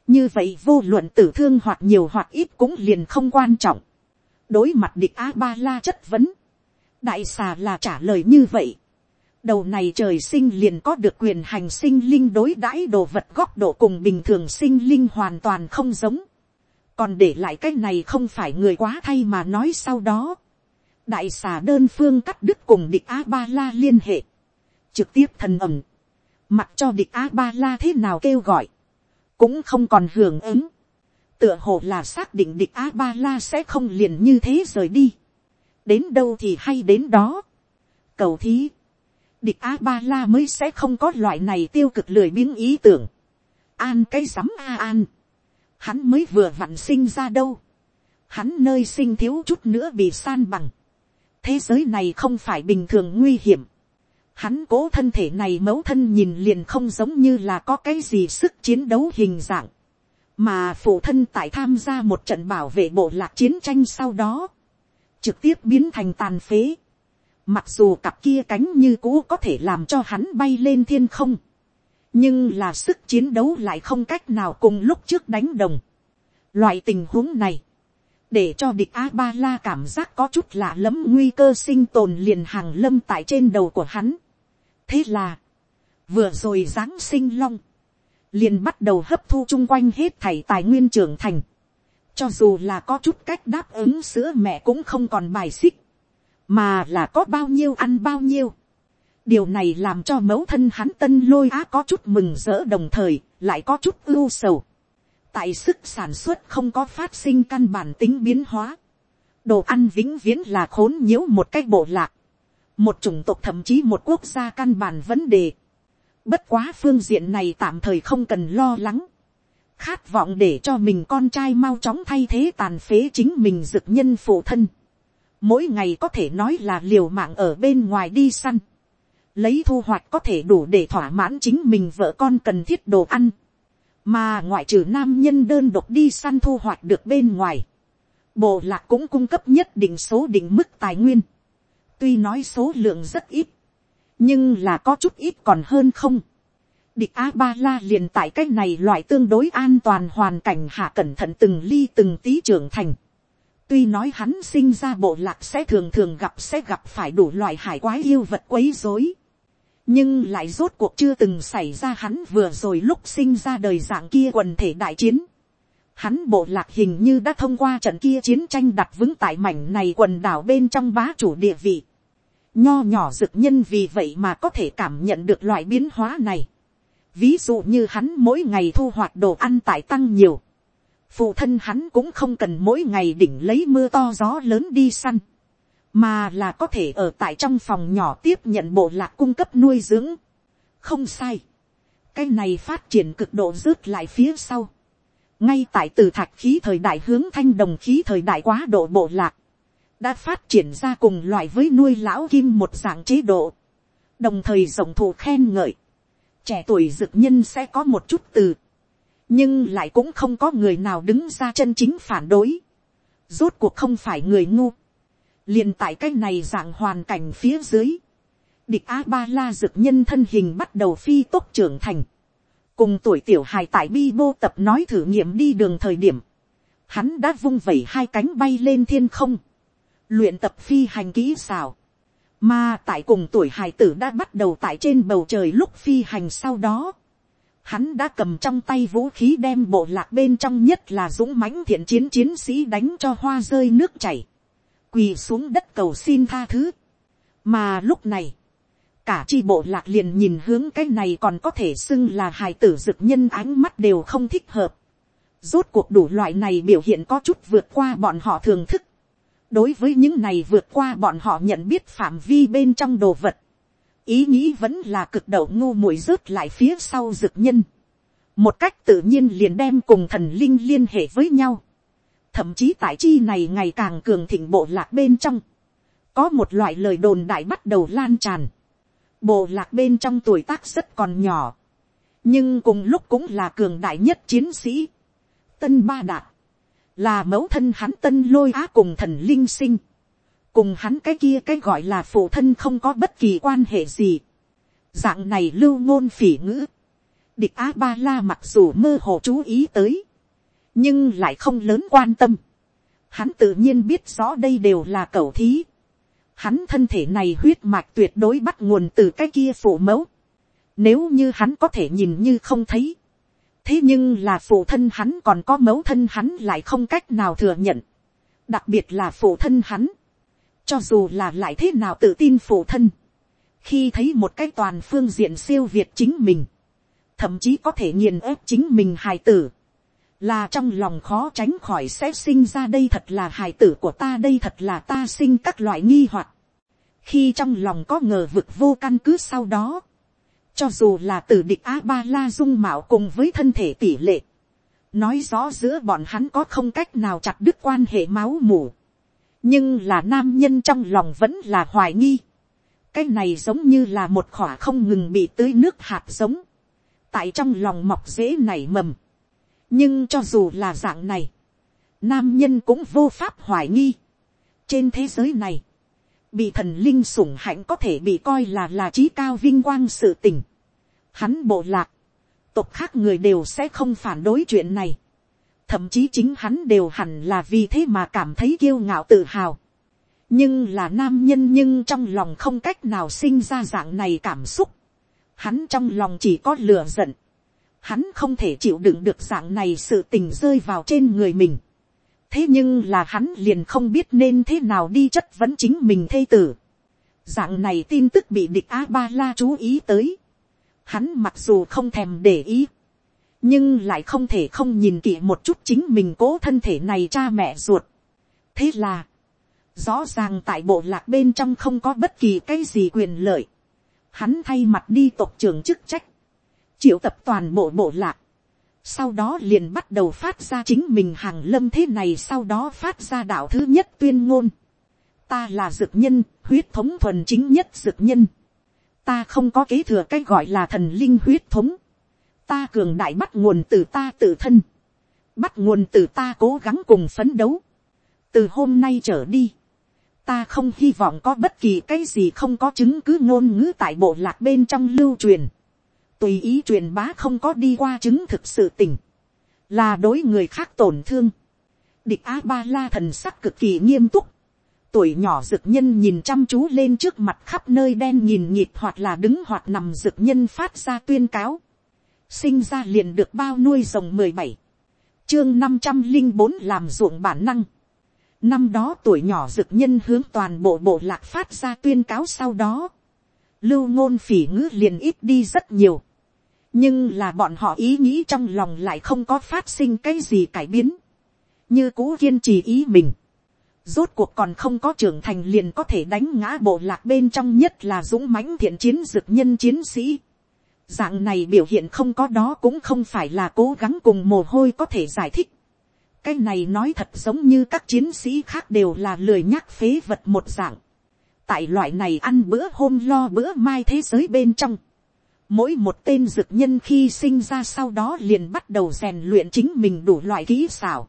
như vậy vô luận tử thương hoặc nhiều hoặc ít cũng liền không quan trọng. đối mặt địch a ba la chất vấn. đại xà là trả lời như vậy. đầu này trời sinh liền có được quyền hành sinh linh đối đãi đồ vật góc độ cùng bình thường sinh linh hoàn toàn không giống còn để lại cái này không phải người quá thay mà nói sau đó, đại xà đơn phương cắt đứt cùng địch a ba la liên hệ, trực tiếp thần ẩm, mặc cho địch a ba la thế nào kêu gọi, cũng không còn hưởng ứng, tựa hồ là xác định địch a ba la sẽ không liền như thế rời đi, đến đâu thì hay đến đó, cầu thí, địch a ba la mới sẽ không có loại này tiêu cực lười biếng ý tưởng, an cái sắm a an, hắn mới vừa vặn sinh ra đâu, hắn nơi sinh thiếu chút nữa bị san bằng, thế giới này không phải bình thường nguy hiểm, hắn cố thân thể này mẫu thân nhìn liền không giống như là có cái gì sức chiến đấu hình dạng, mà phụ thân tại tham gia một trận bảo vệ bộ lạc chiến tranh sau đó, trực tiếp biến thành tàn phế, mặc dù cặp kia cánh như cũ có thể làm cho hắn bay lên thiên không, nhưng là sức chiến đấu lại không cách nào cùng lúc trước đánh đồng. Loại tình huống này, để cho địch a ba la cảm giác có chút lạ lẫm nguy cơ sinh tồn liền hàng lâm tại trên đầu của hắn. thế là, vừa rồi giáng sinh long, liền bắt đầu hấp thu chung quanh hết thảy tài nguyên trưởng thành. cho dù là có chút cách đáp ứng sữa mẹ cũng không còn bài xích, mà là có bao nhiêu ăn bao nhiêu điều này làm cho mẫu thân hắn tân lôi á có chút mừng rỡ đồng thời, lại có chút ưu sầu tại sức sản xuất không có phát sinh căn bản tính biến hóa, đồ ăn vĩnh viễn là khốn nhiễu một cách bộ lạc, một chủng tộc thậm chí một quốc gia căn bản vấn đề. Bất quá phương diện này tạm thời không cần lo lắng. Khát vọng để cho mình con trai mau chóng thay thế tàn phế chính mình dực nhân phụ thân. Mỗi ngày có thể nói là liều mạng ở bên ngoài đi săn. Lấy thu hoạch có thể đủ để thỏa mãn chính mình vợ con cần thiết đồ ăn mà ngoại trừ nam nhân đơn độc đi săn thu hoạch được bên ngoài, bộ lạc cũng cung cấp nhất định số định mức tài nguyên, tuy nói số lượng rất ít, nhưng là có chút ít còn hơn không. Địch a ba la liền tại cái này loại tương đối an toàn hoàn cảnh hạ cẩn thận từng ly từng tí trưởng thành. Tuy nói hắn sinh ra bộ lạc sẽ thường thường gặp sẽ gặp phải đủ loại hải quái yêu vật quấy rối nhưng lại rốt cuộc chưa từng xảy ra hắn vừa rồi lúc sinh ra đời dạng kia quần thể đại chiến. Hắn bộ lạc hình như đã thông qua trận kia chiến tranh đặt vững tại mảnh này quần đảo bên trong bá chủ địa vị. Nho nhỏ dực nhân vì vậy mà có thể cảm nhận được loại biến hóa này. Ví dụ như hắn mỗi ngày thu hoạch đồ ăn tại tăng nhiều. Phụ thân hắn cũng không cần mỗi ngày đỉnh lấy mưa to gió lớn đi săn mà là có thể ở tại trong phòng nhỏ tiếp nhận bộ lạc cung cấp nuôi dưỡng. không sai, cái này phát triển cực độ rước lại phía sau. ngay tại từ thạch khí thời đại hướng thanh đồng khí thời đại quá độ bộ lạc, đã phát triển ra cùng loại với nuôi lão kim một dạng chế độ, đồng thời rộng thù khen ngợi, trẻ tuổi dực nhân sẽ có một chút từ, nhưng lại cũng không có người nào đứng ra chân chính phản đối, rốt cuộc không phải người ngu, liền tại cái này dạng hoàn cảnh phía dưới, địch a ba la dực nhân thân hình bắt đầu phi tốc trưởng thành, cùng tuổi tiểu hài tại bi bô tập nói thử nghiệm đi đường thời điểm, hắn đã vung vẩy hai cánh bay lên thiên không, luyện tập phi hành kỹ xào, mà tại cùng tuổi hài tử đã bắt đầu tại trên bầu trời lúc phi hành sau đó, hắn đã cầm trong tay vũ khí đem bộ lạc bên trong nhất là dũng mãnh thiện chiến chiến sĩ đánh cho hoa rơi nước chảy quỳ xuống đất cầu xin tha thứ. mà lúc này, cả tri bộ lạc liền nhìn hướng cái này còn có thể xưng là hài tử dực nhân ánh mắt đều không thích hợp. rốt cuộc đủ loại này biểu hiện có chút vượt qua bọn họ thường thức. đối với những này vượt qua bọn họ nhận biết phạm vi bên trong đồ vật. ý nghĩ vẫn là cực đầu ngu muội rớt lại phía sau dực nhân. một cách tự nhiên liền đem cùng thần linh liên hệ với nhau thậm chí tại chi này ngày càng cường thịnh bộ lạc bên trong, có một loại lời đồn đại bắt đầu lan tràn. Bộ lạc bên trong tuổi tác rất còn nhỏ, nhưng cùng lúc cũng là cường đại nhất chiến sĩ. Tân Ba Đạt, là mẫu thân hắn tân lôi á cùng thần linh sinh. Cùng hắn cái kia cái gọi là phụ thân không có bất kỳ quan hệ gì. Dạng này lưu ngôn phỉ ngữ. Địch Á Ba La mặc dù mơ hồ chú ý tới nhưng lại không lớn quan tâm. Hắn tự nhiên biết rõ đây đều là cầu thí. Hắn thân thể này huyết mạch tuyệt đối bắt nguồn từ cái kia phụ mẫu. Nếu như hắn có thể nhìn như không thấy. thế nhưng là phụ thân hắn còn có mẫu thân hắn lại không cách nào thừa nhận, đặc biệt là phụ thân hắn, cho dù là lại thế nào tự tin phụ thân, khi thấy một cái toàn phương diện siêu việt chính mình, thậm chí có thể nghiền ép chính mình hài tử, là trong lòng khó tránh khỏi sẽ sinh ra đây thật là hài tử của ta đây thật là ta sinh các loại nghi hoặc. Khi trong lòng có ngờ vực vô căn cứ sau đó, cho dù là từ địch a ba la dung mạo cùng với thân thể tỷ lệ, nói rõ giữa bọn hắn có không cách nào chặt đứt quan hệ máu mủ, nhưng là nam nhân trong lòng vẫn là hoài nghi, cái này giống như là một khỏa không ngừng bị tưới nước hạt giống, tại trong lòng mọc dễ nảy mầm, nhưng cho dù là dạng này, nam nhân cũng vô pháp hoài nghi. trên thế giới này, bị thần linh sủng hạnh có thể bị coi là là trí cao vinh quang sự tình. Hắn bộ lạc, tộc khác người đều sẽ không phản đối chuyện này. Thậm chí chính hắn đều hẳn là vì thế mà cảm thấy kiêu ngạo tự hào. Nhưng là nam nhân nhưng trong lòng không cách nào sinh ra dạng này cảm xúc. Hắn trong lòng chỉ có lửa giận. Hắn không thể chịu đựng được dạng này sự tình rơi vào trên người mình thế nhưng là hắn liền không biết nên thế nào đi chất vấn chính mình thê tử. dạng này tin tức bị địch a ba la chú ý tới. hắn mặc dù không thèm để ý, nhưng lại không thể không nhìn kỹ một chút chính mình cố thân thể này cha mẹ ruột. thế là, rõ ràng tại bộ lạc bên trong không có bất kỳ cái gì quyền lợi. hắn thay mặt đi tộc trưởng chức trách, triệu tập toàn bộ bộ lạc, sau đó liền bắt đầu phát ra chính mình hàng lâm thế này sau đó phát ra đạo thứ nhất tuyên ngôn. ta là dược nhân, huyết thống thuần chính nhất dược nhân. ta không có kế thừa cái gọi là thần linh huyết thống. ta cường đại bắt nguồn từ ta tự thân. bắt nguồn từ ta cố gắng cùng phấn đấu. từ hôm nay trở đi, ta không hy vọng có bất kỳ cái gì không có chứng cứ ngôn ngữ tại bộ lạc bên trong lưu truyền tùy ý truyền bá không có đi qua chứng thực sự tình, là đối người khác tổn thương. Địch a ba la thần sắc cực kỳ nghiêm túc, tuổi nhỏ dực nhân nhìn chăm chú lên trước mặt khắp nơi đen nhìn nhịp hoặc là đứng hoặc nằm dực nhân phát ra tuyên cáo, sinh ra liền được bao nuôi rồng mười bảy, chương năm trăm linh bốn làm ruộng bản năng. Năm đó tuổi nhỏ dực nhân hướng toàn bộ bộ lạc phát ra tuyên cáo sau đó. Lưu ngôn phỉ ngữ liền ít đi rất nhiều nhưng là bọn họ ý nghĩ trong lòng lại không có phát sinh cái gì cải biến, như cũ kiên trì ý mình, rốt cuộc còn không có trưởng thành liền có thể đánh ngã bộ lạc bên trong nhất là dũng mãnh thiện chiến dực nhân chiến sĩ. Dạng này biểu hiện không có đó cũng không phải là cố gắng cùng mồ hôi có thể giải thích. cái này nói thật giống như các chiến sĩ khác đều là lười nhắc phế vật một dạng. tại loại này ăn bữa hôm lo bữa mai thế giới bên trong Mỗi một tên dực nhân khi sinh ra sau đó liền bắt đầu rèn luyện chính mình đủ loại kỹ xảo.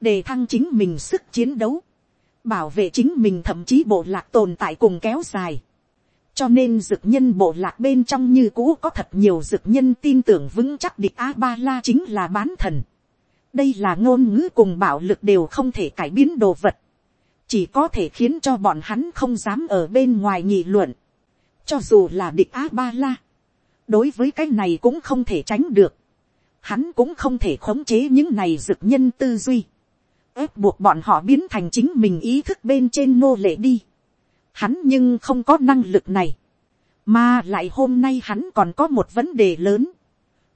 Để thăng chính mình sức chiến đấu. Bảo vệ chính mình thậm chí bộ lạc tồn tại cùng kéo dài. Cho nên dực nhân bộ lạc bên trong như cũ có thật nhiều dực nhân tin tưởng vững chắc địch A-ba-la chính là bán thần. Đây là ngôn ngữ cùng bạo lực đều không thể cải biến đồ vật. Chỉ có thể khiến cho bọn hắn không dám ở bên ngoài nghị luận. Cho dù là địch A-ba-la đối với cái này cũng không thể tránh được. Hắn cũng không thể khống chế những này dực nhân tư duy. ép buộc bọn họ biến thành chính mình ý thức bên trên nô lệ đi. Hắn nhưng không có năng lực này. Mà lại hôm nay hắn còn có một vấn đề lớn.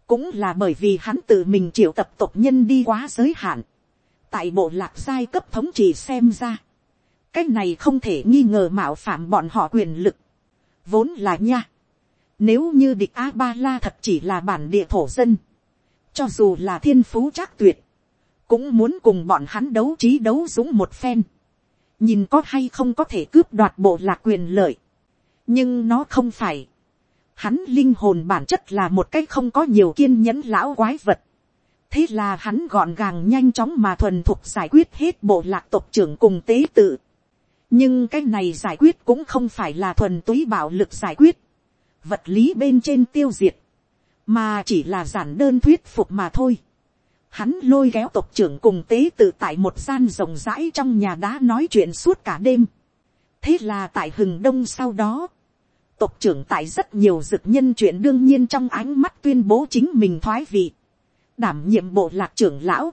Cũng là bởi vì hắn tự mình triệu tập tộc nhân đi quá giới hạn. Tại bộ lạc giai cấp thống trị xem ra. Cái này không thể nghi ngờ mạo phạm bọn họ quyền lực. Vốn là nha nếu như địch A-ba-la thật chỉ là bản địa thổ dân. Cho dù là thiên phú chắc tuyệt. Cũng muốn cùng bọn hắn đấu trí đấu dũng một phen. Nhìn có hay không có thể cướp đoạt bộ lạc quyền lợi. Nhưng nó không phải. Hắn linh hồn bản chất là một cách không có nhiều kiên nhẫn lão quái vật. Thế là hắn gọn gàng nhanh chóng mà thuần thục giải quyết hết bộ lạc tộc trưởng cùng tế tự. Nhưng cái này giải quyết cũng không phải là thuần túy bạo lực giải quyết vật lý bên trên tiêu diệt, mà chỉ là giản đơn thuyết phục mà thôi. Hắn lôi kéo tộc trưởng cùng tế tự tại một gian rộng rãi trong nhà đá nói chuyện suốt cả đêm. thế là tại hừng đông sau đó, tộc trưởng tại rất nhiều dực nhân chuyện đương nhiên trong ánh mắt tuyên bố chính mình thoái vị. đảm nhiệm bộ lạc trưởng lão,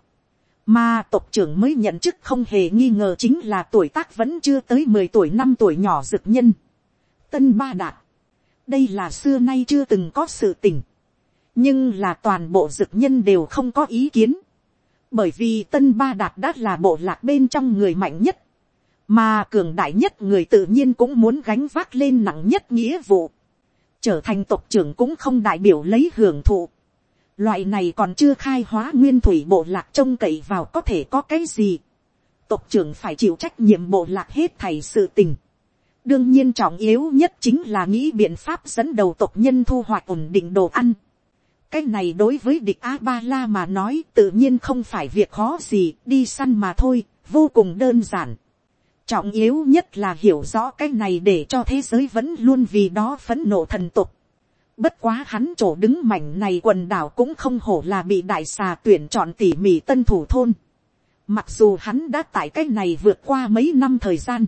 mà tộc trưởng mới nhận chức không hề nghi ngờ chính là tuổi tác vẫn chưa tới mười tuổi năm tuổi nhỏ dực nhân. Tân Ba Đạt. Đây là xưa nay chưa từng có sự tình. Nhưng là toàn bộ dực nhân đều không có ý kiến. Bởi vì Tân Ba Đạt đã là bộ lạc bên trong người mạnh nhất. Mà cường đại nhất người tự nhiên cũng muốn gánh vác lên nặng nhất nghĩa vụ. Trở thành tộc trưởng cũng không đại biểu lấy hưởng thụ Loại này còn chưa khai hóa nguyên thủy bộ lạc trông cậy vào có thể có cái gì. Tộc trưởng phải chịu trách nhiệm bộ lạc hết thảy sự tình. Đương nhiên trọng yếu nhất chính là nghĩ biện pháp dẫn đầu tộc nhân thu hoạch ổn định đồ ăn. Cái này đối với địch A-ba-la mà nói tự nhiên không phải việc khó gì, đi săn mà thôi, vô cùng đơn giản. Trọng yếu nhất là hiểu rõ cái này để cho thế giới vẫn luôn vì đó phấn nộ thần tục. Bất quá hắn chỗ đứng mảnh này quần đảo cũng không hổ là bị đại xà tuyển chọn tỉ mỉ tân thủ thôn. Mặc dù hắn đã tại cái này vượt qua mấy năm thời gian.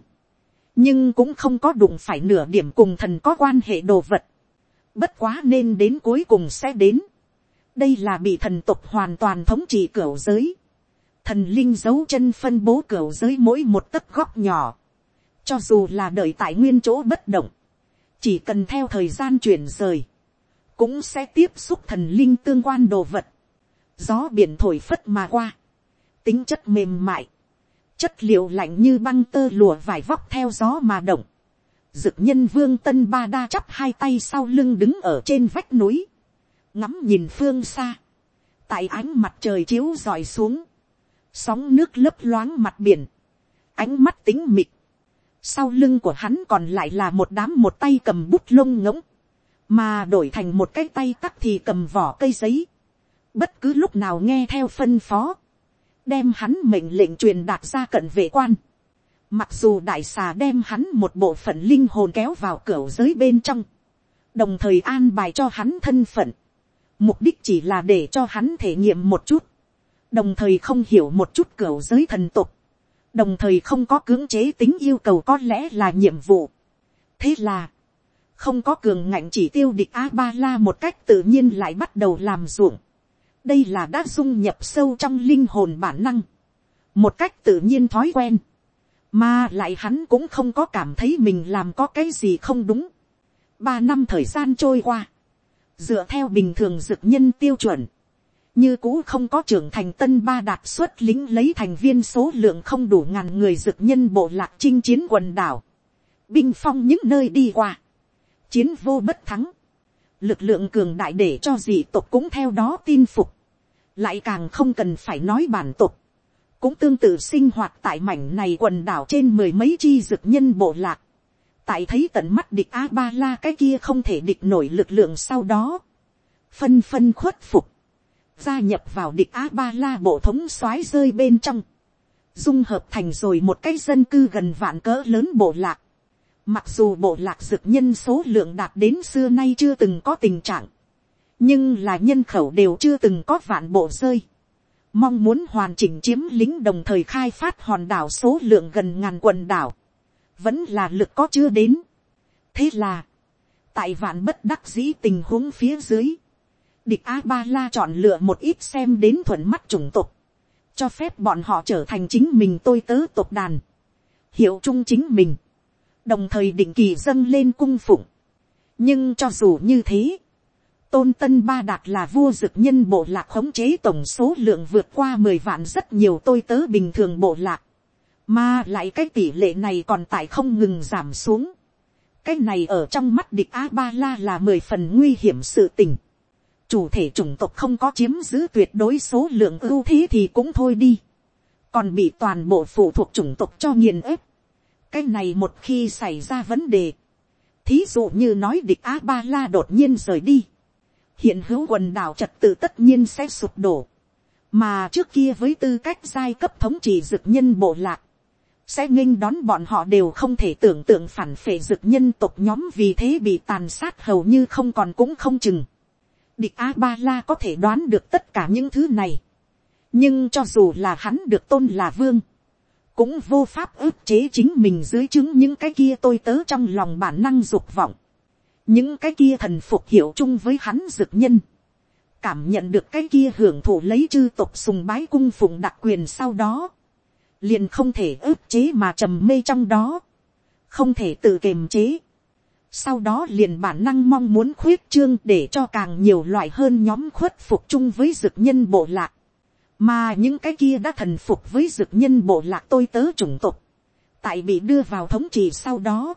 Nhưng cũng không có đụng phải nửa điểm cùng thần có quan hệ đồ vật. Bất quá nên đến cuối cùng sẽ đến. Đây là bị thần tục hoàn toàn thống trị cửa giới. Thần linh giấu chân phân bố cửa giới mỗi một tấc góc nhỏ. Cho dù là đợi tại nguyên chỗ bất động. Chỉ cần theo thời gian chuyển rời cũng sẽ tiếp xúc thần linh tương quan đồ vật, gió biển thổi phất mà qua, tính chất mềm mại, chất liệu lạnh như băng tơ lùa vải vóc theo gió mà động, dực nhân vương tân ba đa chắp hai tay sau lưng đứng ở trên vách núi, ngắm nhìn phương xa, tại ánh mặt trời chiếu dọi xuống, sóng nước lấp loáng mặt biển, ánh mắt tính mịt, sau lưng của hắn còn lại là một đám một tay cầm bút lông ngỗng, mà đổi thành một cái tay tắt thì cầm vỏ cây giấy, bất cứ lúc nào nghe theo phân phó, đem hắn mệnh lệnh truyền đạt ra cận vệ quan. Mặc dù đại xà đem hắn một bộ phận linh hồn kéo vào cửa giới bên trong, đồng thời an bài cho hắn thân phận, mục đích chỉ là để cho hắn thể nghiệm một chút, đồng thời không hiểu một chút cửa giới thần tục, đồng thời không có cưỡng chế tính yêu cầu có lẽ là nhiệm vụ. thế là, không có cường ngạnh chỉ tiêu địch a ba la một cách tự nhiên lại bắt đầu làm ruộng đây là đã dung nhập sâu trong linh hồn bản năng, một cách tự nhiên thói quen, mà lại hắn cũng không có cảm thấy mình làm có cái gì không đúng. ba năm thời gian trôi qua, dựa theo bình thường dực nhân tiêu chuẩn, như cũ không có trưởng thành tân ba đạt xuất lính lấy thành viên số lượng không đủ ngàn người dực nhân bộ lạc chinh chiến quần đảo, binh phong những nơi đi qua, chiến vô bất thắng, lực lượng cường đại để cho dị tộc cũng theo đó tin phục, lại càng không cần phải nói bản tộc, cũng tương tự sinh hoạt tại mảnh này quần đảo trên mười mấy chi dực nhân bộ lạc, tại thấy tận mắt địch a ba la cái kia không thể địch nổi lực lượng sau đó, phân phân khuất phục, gia nhập vào địch a ba la bộ thống soái rơi bên trong, dung hợp thành rồi một cái dân cư gần vạn cỡ lớn bộ lạc, Mặc dù bộ lạc dược nhân số lượng đạt đến xưa nay chưa từng có tình trạng. Nhưng là nhân khẩu đều chưa từng có vạn bộ rơi. Mong muốn hoàn chỉnh chiếm lính đồng thời khai phát hòn đảo số lượng gần ngàn quần đảo. Vẫn là lực có chưa đến. Thế là. Tại vạn bất đắc dĩ tình huống phía dưới. Địch A-ba-la chọn lựa một ít xem đến thuận mắt chủng tộc. Cho phép bọn họ trở thành chính mình tôi tớ tộc đàn. Hiệu chung chính mình đồng thời định kỳ dâng lên cung phụng. nhưng cho dù như thế, tôn tân ba đạt là vua dực nhân bộ lạc khống chế tổng số lượng vượt qua mười vạn rất nhiều tôi tớ bình thường bộ lạc, mà lại cái tỷ lệ này còn tại không ngừng giảm xuống. cái này ở trong mắt địch a ba la là mười phần nguy hiểm sự tình. chủ thể chủng tộc không có chiếm giữ tuyệt đối số lượng ưu thế thì cũng thôi đi. còn bị toàn bộ phụ thuộc chủng tộc cho nghiền ép cái này một khi xảy ra vấn đề, thí dụ như nói địch a ba la đột nhiên rời đi, hiện hữu quần đảo trật tự tất nhiên sẽ sụp đổ, mà trước kia với tư cách giai cấp thống trị dực nhân bộ lạc, sẽ nghênh đón bọn họ đều không thể tưởng tượng phản phệ dực nhân tộc nhóm vì thế bị tàn sát hầu như không còn cũng không chừng. Địch A Ba La có thể đoán được tất cả những thứ này. Nhưng cho dù là hắn được tôn là vương, cũng vô pháp ức chế chính mình dưới chứng những cái kia tôi tớ trong lòng bản năng dục vọng, những cái kia thần phục hiệu chung với hắn dực nhân, cảm nhận được cái kia hưởng thụ lấy chư tộc sùng bái cung phụng đặc quyền sau đó, liền không thể ức chế mà trầm mê trong đó, không thể tự kiềm chế. Sau đó liền bản năng mong muốn khuyết trương để cho càng nhiều loại hơn nhóm khuất phục chung với dược nhân bộ lạc. Mà những cái kia đã thần phục với dược nhân bộ lạc tôi tớ chủng tộc. Tại bị đưa vào thống trị sau đó.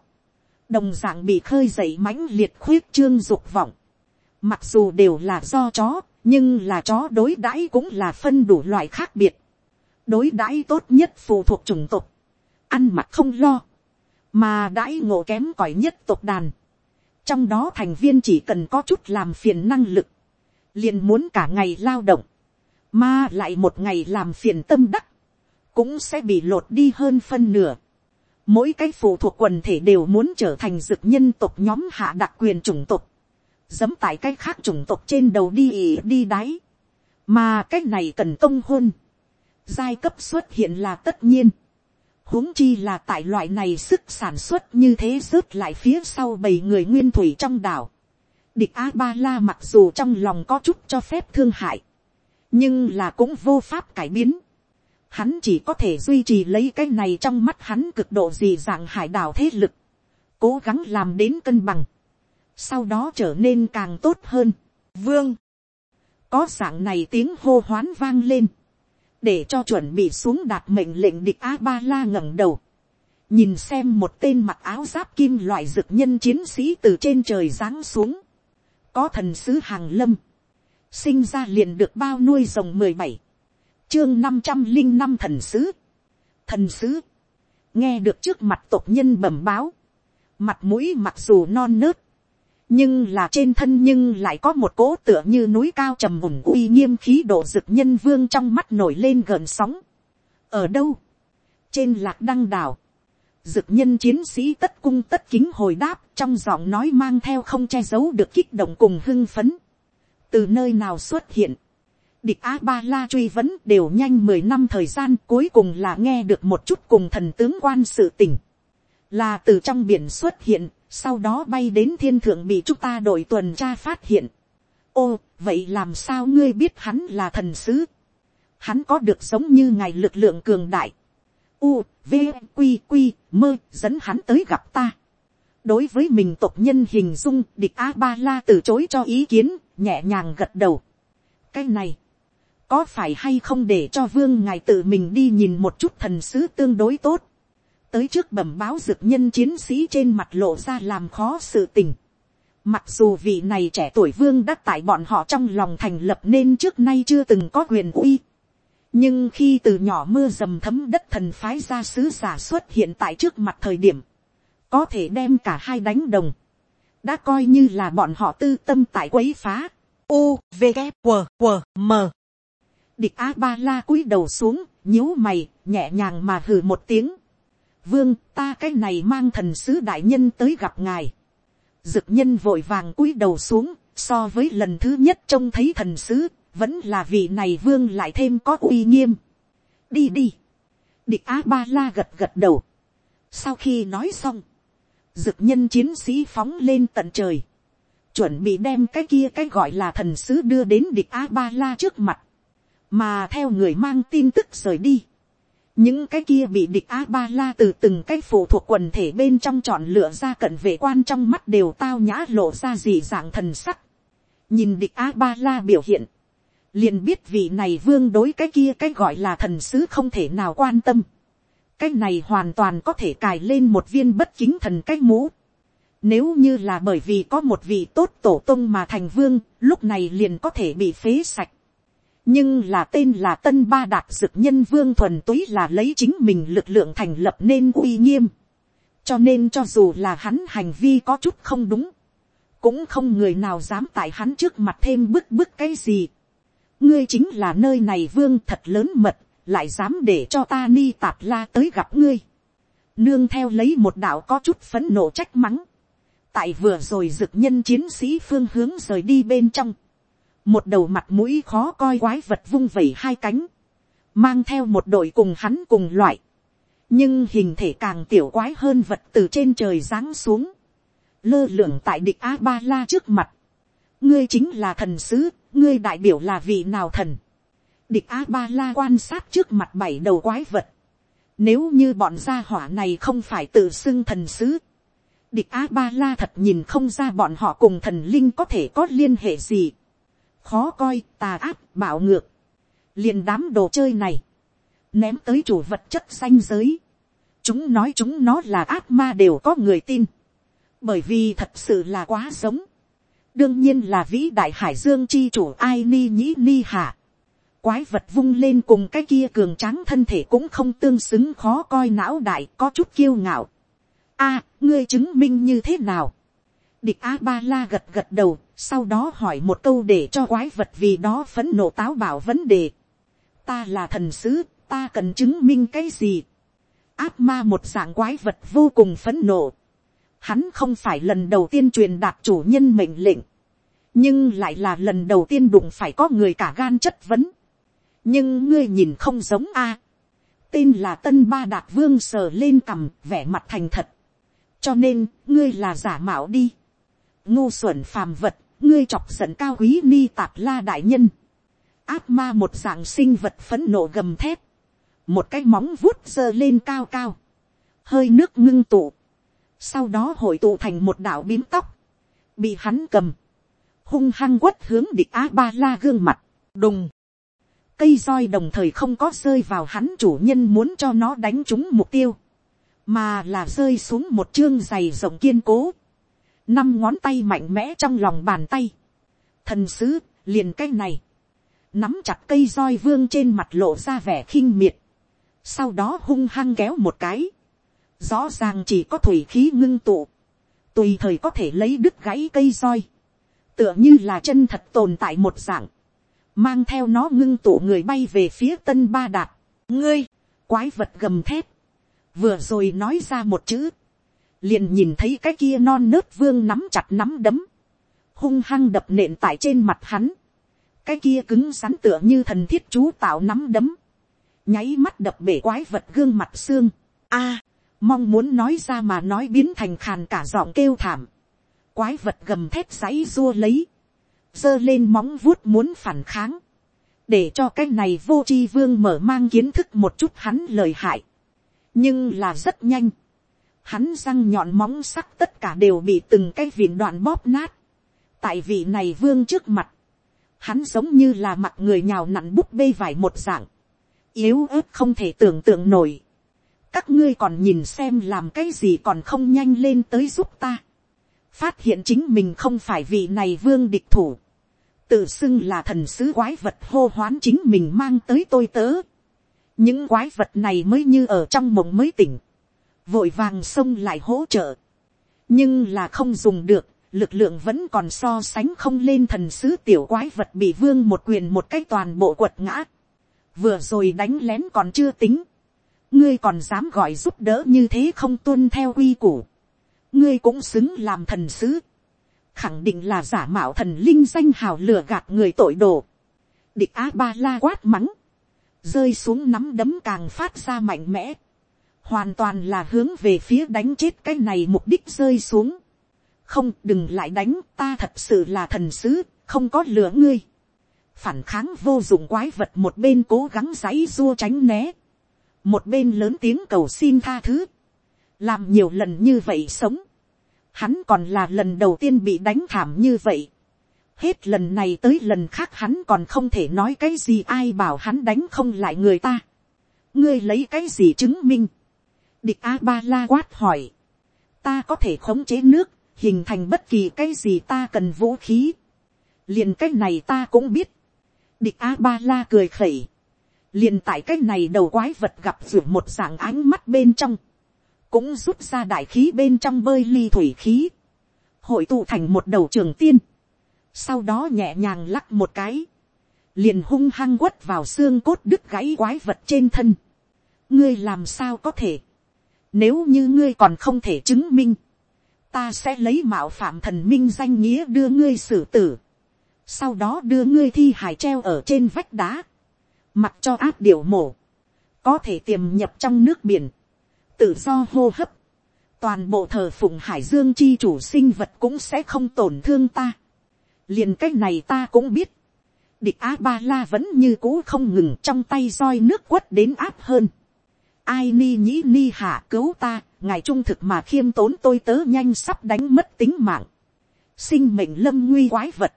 Đồng dạng bị khơi dậy mãnh liệt khuyết trương dục vọng. Mặc dù đều là do chó, nhưng là chó đối đãi cũng là phân đủ loại khác biệt. Đối đãi tốt nhất phụ thuộc chủng tộc. Ăn mặc không lo mà đãi ngộ kém cỏi nhất tộc đàn, trong đó thành viên chỉ cần có chút làm phiền năng lực, liền muốn cả ngày lao động, mà lại một ngày làm phiền tâm đắc, cũng sẽ bị lột đi hơn phân nửa. Mỗi cái phụ thuộc quần thể đều muốn trở thành dực nhân tộc nhóm hạ đặc quyền chủng tộc, dẫm tại cái khác chủng tộc trên đầu đi ỉ đi đáy, mà cái này cần công hôn, giai cấp xuất hiện là tất nhiên. Huống chi là tại loại này sức sản xuất như thế rớt lại phía sau bầy người nguyên thủy trong đảo. Địch A Ba La mặc dù trong lòng có chút cho phép thương hại, nhưng là cũng vô pháp cải biến. Hắn chỉ có thể duy trì lấy cái này trong mắt hắn cực độ gì dạng hải đảo thế lực, cố gắng làm đến cân bằng, sau đó trở nên càng tốt hơn. Vương, có dạng này tiếng hô hoán vang lên. Để cho chuẩn bị xuống đạt mệnh lệnh địch a ba la ngẩng đầu, nhìn xem một tên mặc áo giáp kim loại dực nhân chiến sĩ từ trên trời giáng xuống, có thần sứ hàng lâm, sinh ra liền được bao nuôi rồng mười bảy, chương năm trăm linh năm thần sứ, thần sứ, nghe được trước mặt tộc nhân bẩm báo, mặt mũi mặc dù non nớt, nhưng là trên thân nhưng lại có một cỗ tựa như núi cao trầm mùng uy nghiêm khí độ rực nhân vương trong mắt nổi lên gần sóng. ở đâu, trên lạc đăng đảo, dực nhân chiến sĩ tất cung tất kính hồi đáp trong giọng nói mang theo không che giấu được kích động cùng hưng phấn từ nơi nào xuất hiện, địch a ba la truy vấn đều nhanh mười năm thời gian cuối cùng là nghe được một chút cùng thần tướng quan sự tình. là từ trong biển xuất hiện sau đó bay đến thiên thượng bị chúng ta đội tuần tra phát hiện. ô, vậy làm sao ngươi biết hắn là thần sứ. hắn có được giống như ngài lực lượng cường đại. u, v, q, q, mơ dẫn hắn tới gặp ta đối với mình tộc nhân hình dung địch a ba la từ chối cho ý kiến, nhẹ nhàng gật đầu. cái này, có phải hay không để cho vương ngài tự mình đi nhìn một chút thần sứ tương đối tốt tới trước bẩm báo dược nhân chiến sĩ trên mặt lộ ra làm khó sự tình. Mặc dù vị này trẻ tuổi vương đã tại bọn họ trong lòng thành lập nên trước nay chưa từng có quyền uy. Nhưng khi từ nhỏ mưa dầm thấm đất thần phái ra sứ giả xuất hiện tại trước mặt thời điểm. Có thể đem cả hai đánh đồng. Đã coi như là bọn họ tư tâm tại quấy phá. U, V, G, W, W, M. Địch A-ba-la cúi đầu xuống, nhíu mày, nhẹ nhàng mà hừ một tiếng vương ta cái này mang thần sứ đại nhân tới gặp ngài. Dực nhân vội vàng cúi đầu xuống, so với lần thứ nhất trông thấy thần sứ, vẫn là vị này vương lại thêm có uy nghiêm. đi đi. địch a ba la gật gật đầu. sau khi nói xong, dực nhân chiến sĩ phóng lên tận trời, chuẩn bị đem cái kia cái gọi là thần sứ đưa đến địch a ba la trước mặt, mà theo người mang tin tức rời đi những cái kia bị địch a ba la từ từng cái phụ thuộc quần thể bên trong chọn lựa ra cận vệ quan trong mắt đều tao nhã lộ ra dị dạng thần sắc. nhìn địch a ba la biểu hiện, liền biết vị này vương đối cái kia cái gọi là thần sứ không thể nào quan tâm cái này hoàn toàn có thể cài lên một viên bất chính thần cái mũ. Nếu như là bởi vì có một vị tốt tổ tông mà thành vương, lúc này liền có thể bị phế sạch nhưng là tên là tân ba đạt dực nhân vương thuần túy là lấy chính mình lực lượng thành lập nên uy nghiêm. cho nên cho dù là hắn hành vi có chút không đúng, cũng không người nào dám tại hắn trước mặt thêm bức bức cái gì. ngươi chính là nơi này vương thật lớn mật, lại dám để cho ta ni tạp la tới gặp ngươi. nương theo lấy một đạo có chút phấn nộ trách mắng. tại vừa rồi dực nhân chiến sĩ phương hướng rời đi bên trong. Một đầu mặt mũi khó coi quái vật vung vẩy hai cánh, mang theo một đội cùng hắn cùng loại, nhưng hình thể càng tiểu quái hơn vật từ trên trời giáng xuống, lơ lửng tại địch a ba la trước mặt, ngươi chính là thần sứ, ngươi đại biểu là vị nào thần, địch a ba la quan sát trước mặt bảy đầu quái vật, nếu như bọn gia hỏa này không phải tự xưng thần sứ, địch a ba la thật nhìn không ra bọn họ cùng thần linh có thể có liên hệ gì, khó coi tà áp bảo ngược, liền đám đồ chơi này, ném tới chủ vật chất xanh giới, chúng nói chúng nó là ác ma đều có người tin, bởi vì thật sự là quá giống, đương nhiên là vĩ đại hải dương chi chủ ai ni nhĩ ni hạ, quái vật vung lên cùng cái kia cường tráng thân thể cũng không tương xứng khó coi não đại có chút kiêu ngạo. a, ngươi chứng minh như thế nào. địch a ba la gật gật đầu, sau đó hỏi một câu để cho quái vật vì đó phấn nộ táo bảo vấn đề. ta là thần sứ, ta cần chứng minh cái gì. áp ma một dạng quái vật vô cùng phấn nộ. hắn không phải lần đầu tiên truyền đạt chủ nhân mệnh lệnh, nhưng lại là lần đầu tiên đụng phải có người cả gan chất vấn nhưng ngươi nhìn không giống a. tên là tân ba đạt vương sờ lên cằm vẻ mặt thành thật. cho nên ngươi là giả mạo đi. ngu xuẩn phàm vật, ngươi chọc giận cao quý ni tạp la đại nhân. ác ma một dạng sinh vật phấn nộ gầm thép. một cái móng vuốt giơ lên cao cao. hơi nước ngưng tụ. sau đó hội tụ thành một đảo bím tóc. bị hắn cầm. hung hăng quất hướng địch a ba la gương mặt. đùng cây roi đồng thời không có rơi vào hắn chủ nhân muốn cho nó đánh trúng mục tiêu, mà là rơi xuống một chương dày rộng kiên cố, năm ngón tay mạnh mẽ trong lòng bàn tay, thần sứ liền cái này, nắm chặt cây roi vương trên mặt lộ ra vẻ khinh miệt, sau đó hung hăng kéo một cái, rõ ràng chỉ có thủy khí ngưng tụ, tùy thời có thể lấy đứt gãy cây roi, tựa như là chân thật tồn tại một dạng, mang theo nó ngưng tụ người bay về phía tân ba đạt. ngươi, quái vật gầm thép, vừa rồi nói ra một chữ, liền nhìn thấy cái kia non nớt vương nắm chặt nắm đấm, hung hăng đập nện tại trên mặt hắn, cái kia cứng rắn tựa như thần thiết chú tạo nắm đấm, nháy mắt đập bể quái vật gương mặt xương, a, mong muốn nói ra mà nói biến thành khàn cả giọng kêu thảm, quái vật gầm thép giấy dua lấy, giơ lên móng vuốt muốn phản kháng, để cho cái này vô c h i vương mở mang kiến thức một chút hắn lời hại. nhưng là rất nhanh, hắn răng nhọn móng sắc tất cả đều bị từng cái vịn đoạn bóp nát. tại vị này vương trước mặt, hắn giống như là mặt người nhào nặn búp bê vải một dạng, yếu ớt không thể tưởng tượng nổi. các ngươi còn nhìn xem làm cái gì còn không nhanh lên tới giúp ta. phát hiện chính mình không phải vị này vương địch thủ tự xưng là thần sứ quái vật hô hoán chính mình mang tới tôi tớ. những quái vật này mới như ở trong mộng mới tỉnh, vội vàng xông lại hỗ trợ. nhưng là không dùng được, lực lượng vẫn còn so sánh không lên thần sứ tiểu quái vật bị vương một quyền một cái toàn bộ quật ngã. vừa rồi đánh lén còn chưa tính. ngươi còn dám gọi giúp đỡ như thế không tuân theo quy củ. ngươi cũng xứng làm thần sứ khẳng định là giả mạo thần linh danh hào lừa gạt người tội đồ. địch a ba la quát mắng, rơi xuống nắm đấm càng phát ra mạnh mẽ, hoàn toàn là hướng về phía đánh chết cái này mục đích rơi xuống. không đừng lại đánh ta thật sự là thần sứ, không có lửa ngươi. phản kháng vô dụng quái vật một bên cố gắng giãy dua tránh né, một bên lớn tiếng cầu xin tha thứ, làm nhiều lần như vậy sống, hắn còn là lần đầu tiên bị đánh thảm như vậy. hết lần này tới lần khác hắn còn không thể nói cái gì ai bảo hắn đánh không lại người ta. ngươi lấy cái gì chứng minh. địch a ba la quát hỏi. ta có thể khống chế nước, hình thành bất kỳ cái gì ta cần vũ khí. liền cái này ta cũng biết. địch a ba la cười khẩy. liền tại cái này đầu quái vật gặp ruột một dạng ánh mắt bên trong cũng rút ra đại khí bên trong bơi ly thủy khí, hội tụ thành một đầu trường tiên, sau đó nhẹ nhàng lắc một cái, liền hung hăng quất vào xương cốt đứt gãy quái vật trên thân. ngươi làm sao có thể, nếu như ngươi còn không thể chứng minh, ta sẽ lấy mạo phạm thần minh danh nghĩa đưa ngươi xử tử, sau đó đưa ngươi thi hài treo ở trên vách đá, mặc cho áp điệu mổ, có thể tiềm nhập trong nước biển, tự do hô hấp, toàn bộ thờ phụng hải dương chi chủ sinh vật cũng sẽ không tổn thương ta. liền cái này ta cũng biết, địch a ba la vẫn như cũ không ngừng trong tay roi nước quất đến áp hơn. ai ni nhĩ ni hạ cứu ta, ngài trung thực mà khiêm tốn tôi tớ nhanh sắp đánh mất tính mạng. sinh mệnh lâm nguy quái vật.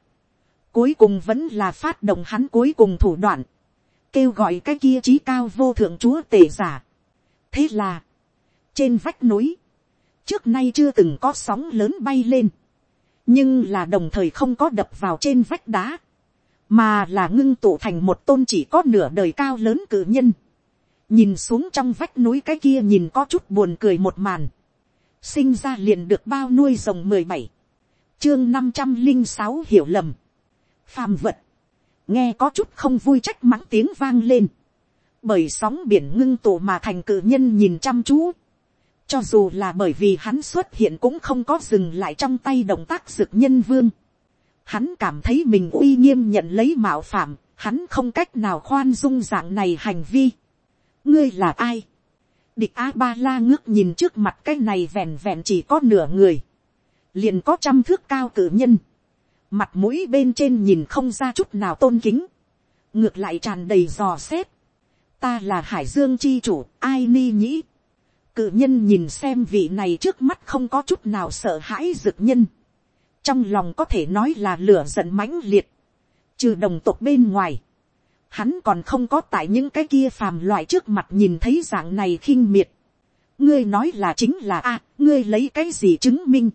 cuối cùng vẫn là phát động hắn cuối cùng thủ đoạn. kêu gọi cái kia trí cao vô thượng chúa tể giả. thế là, trên vách núi, trước nay chưa từng có sóng lớn bay lên, nhưng là đồng thời không có đập vào trên vách đá, mà là ngưng tụ thành một tôn chỉ có nửa đời cao lớn cử nhân, nhìn xuống trong vách núi cái kia nhìn có chút buồn cười một màn, sinh ra liền được bao nuôi rồng mười bảy, chương năm trăm linh sáu hiểu lầm, phàm vật, nghe có chút không vui trách mắng tiếng vang lên, bởi sóng biển ngưng tụ mà thành cử nhân nhìn chăm chú, cho dù là bởi vì hắn xuất hiện cũng không có dừng lại trong tay động tác dực nhân vương. Hắn cảm thấy mình uy nghiêm nhận lấy mạo phạm, hắn không cách nào khoan dung dạng này hành vi. ngươi là ai. địch a ba la ngước nhìn trước mặt cái này vẹn vẹn chỉ có nửa người. liền có trăm thước cao cử nhân. mặt mũi bên trên nhìn không ra chút nào tôn kính. ngược lại tràn đầy dò xét. ta là hải dương chi chủ ai ni nhĩ Cự nhân nhìn xem vị này trước mắt không có chút nào sợ hãi dực nhân. Trong lòng có thể nói là lửa giận mãnh liệt. Trừ đồng tộc bên ngoài. Hắn còn không có tại những cái kia phàm loại trước mặt nhìn thấy dạng này khinh miệt. Ngươi nói là chính là a, ngươi lấy cái gì chứng minh.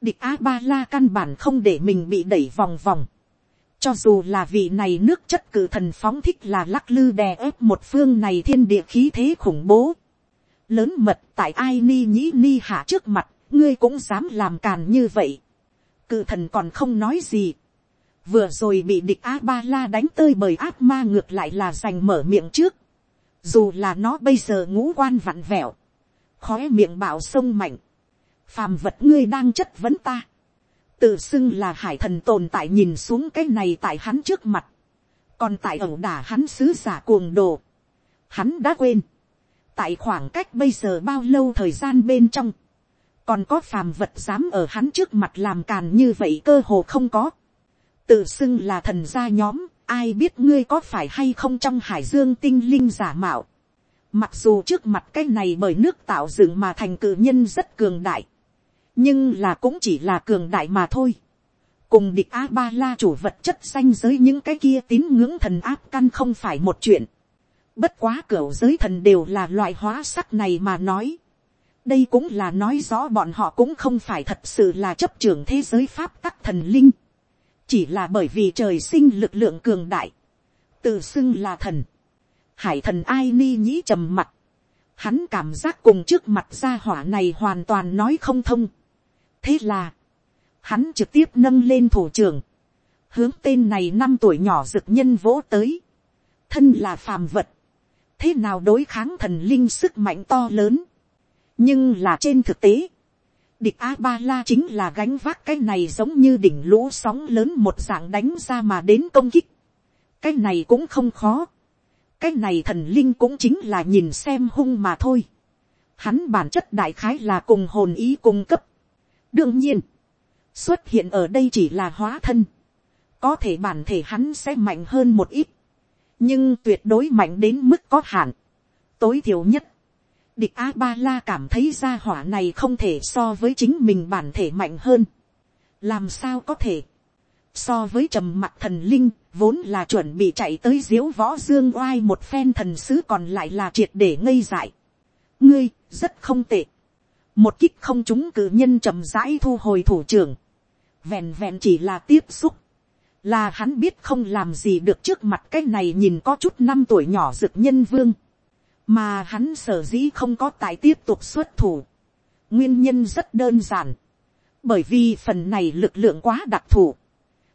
Địch A-ba-la căn bản không để mình bị đẩy vòng vòng. Cho dù là vị này nước chất cử thần phóng thích là lắc lư đè ép một phương này thiên địa khí thế khủng bố lớn mật tại ai ni nhĩ ni hạ trước mặt, ngươi cũng dám làm càn như vậy. Cự thần còn không nói gì. Vừa rồi bị địch A-ba-la đánh tơi bởi ác ma ngược lại là giành mở miệng trước. Dù là nó bây giờ ngũ quan vặn vẹo. Khóe miệng bảo sông mạnh. Phàm vật ngươi đang chất vấn ta. Tự xưng là hải thần tồn tại nhìn xuống cái này tại hắn trước mặt. Còn tại ẩu đả hắn sứ giả cuồng đồ. Hắn đã quên tại khoảng cách bây giờ bao lâu thời gian bên trong, còn có phàm vật dám ở hắn trước mặt làm càn như vậy cơ hồ không có. tự xưng là thần gia nhóm, ai biết ngươi có phải hay không trong hải dương tinh linh giả mạo. mặc dù trước mặt cái này bởi nước tạo dựng mà thành cự nhân rất cường đại, nhưng là cũng chỉ là cường đại mà thôi. cùng địch a ba la chủ vật chất xanh giới những cái kia tín ngưỡng thần áp căn không phải một chuyện Bất quá cửa giới thần đều là loại hóa sắc này mà nói. Đây cũng là nói rõ bọn họ cũng không phải thật sự là chấp trưởng thế giới pháp tắc thần linh. Chỉ là bởi vì trời sinh lực lượng cường đại. Tự xưng là thần. Hải thần ai ni nhĩ trầm mặt. Hắn cảm giác cùng trước mặt gia hỏa này hoàn toàn nói không thông. Thế là. Hắn trực tiếp nâng lên thủ trưởng. Hướng tên này năm tuổi nhỏ dực nhân vỗ tới. Thân là phàm vật thế nào đối kháng thần linh sức mạnh to lớn. nhưng là trên thực tế, địch a ba la chính là gánh vác cái này giống như đỉnh lũ sóng lớn một dạng đánh ra mà đến công kích. cái này cũng không khó. cái này thần linh cũng chính là nhìn xem hung mà thôi. hắn bản chất đại khái là cùng hồn ý cung cấp. đương nhiên, xuất hiện ở đây chỉ là hóa thân. có thể bản thể hắn sẽ mạnh hơn một ít nhưng tuyệt đối mạnh đến mức có hạn. tối thiểu nhất, địch a ba la cảm thấy gia hỏa này không thể so với chính mình bản thể mạnh hơn. làm sao có thể, so với trầm mặt thần linh, vốn là chuẩn bị chạy tới diếu võ dương oai một phen thần sứ còn lại là triệt để ngây dại. ngươi, rất không tệ. một kích không chúng cử nhân chậm rãi thu hồi thủ trưởng. vẹn vẹn chỉ là tiếp xúc là hắn biết không làm gì được trước mặt cái này nhìn có chút năm tuổi nhỏ dực nhân vương, mà hắn sở dĩ không có tài tiếp tục xuất thủ. nguyên nhân rất đơn giản, bởi vì phần này lực lượng quá đặc thù,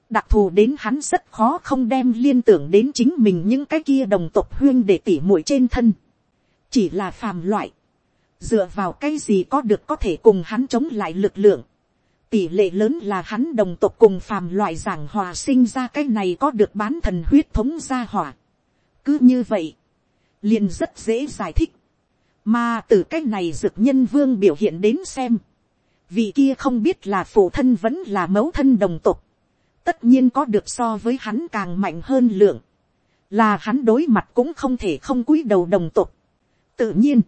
đặc thù đến hắn rất khó không đem liên tưởng đến chính mình những cái kia đồng tộc huyên để tỉ mũi trên thân, chỉ là phàm loại, dựa vào cái gì có được có thể cùng hắn chống lại lực lượng, tỷ lệ lớn là hắn đồng tộc cùng phàm loại giảng hòa sinh ra cái này có được bán thần huyết thống gia hỏa. cứ như vậy, liền rất dễ giải thích, mà từ cái này dực nhân vương biểu hiện đến xem, vị kia không biết là phụ thân vẫn là mẫu thân đồng tộc, tất nhiên có được so với hắn càng mạnh hơn lượng, là hắn đối mặt cũng không thể không cúi đầu đồng tộc. Tự nhiên,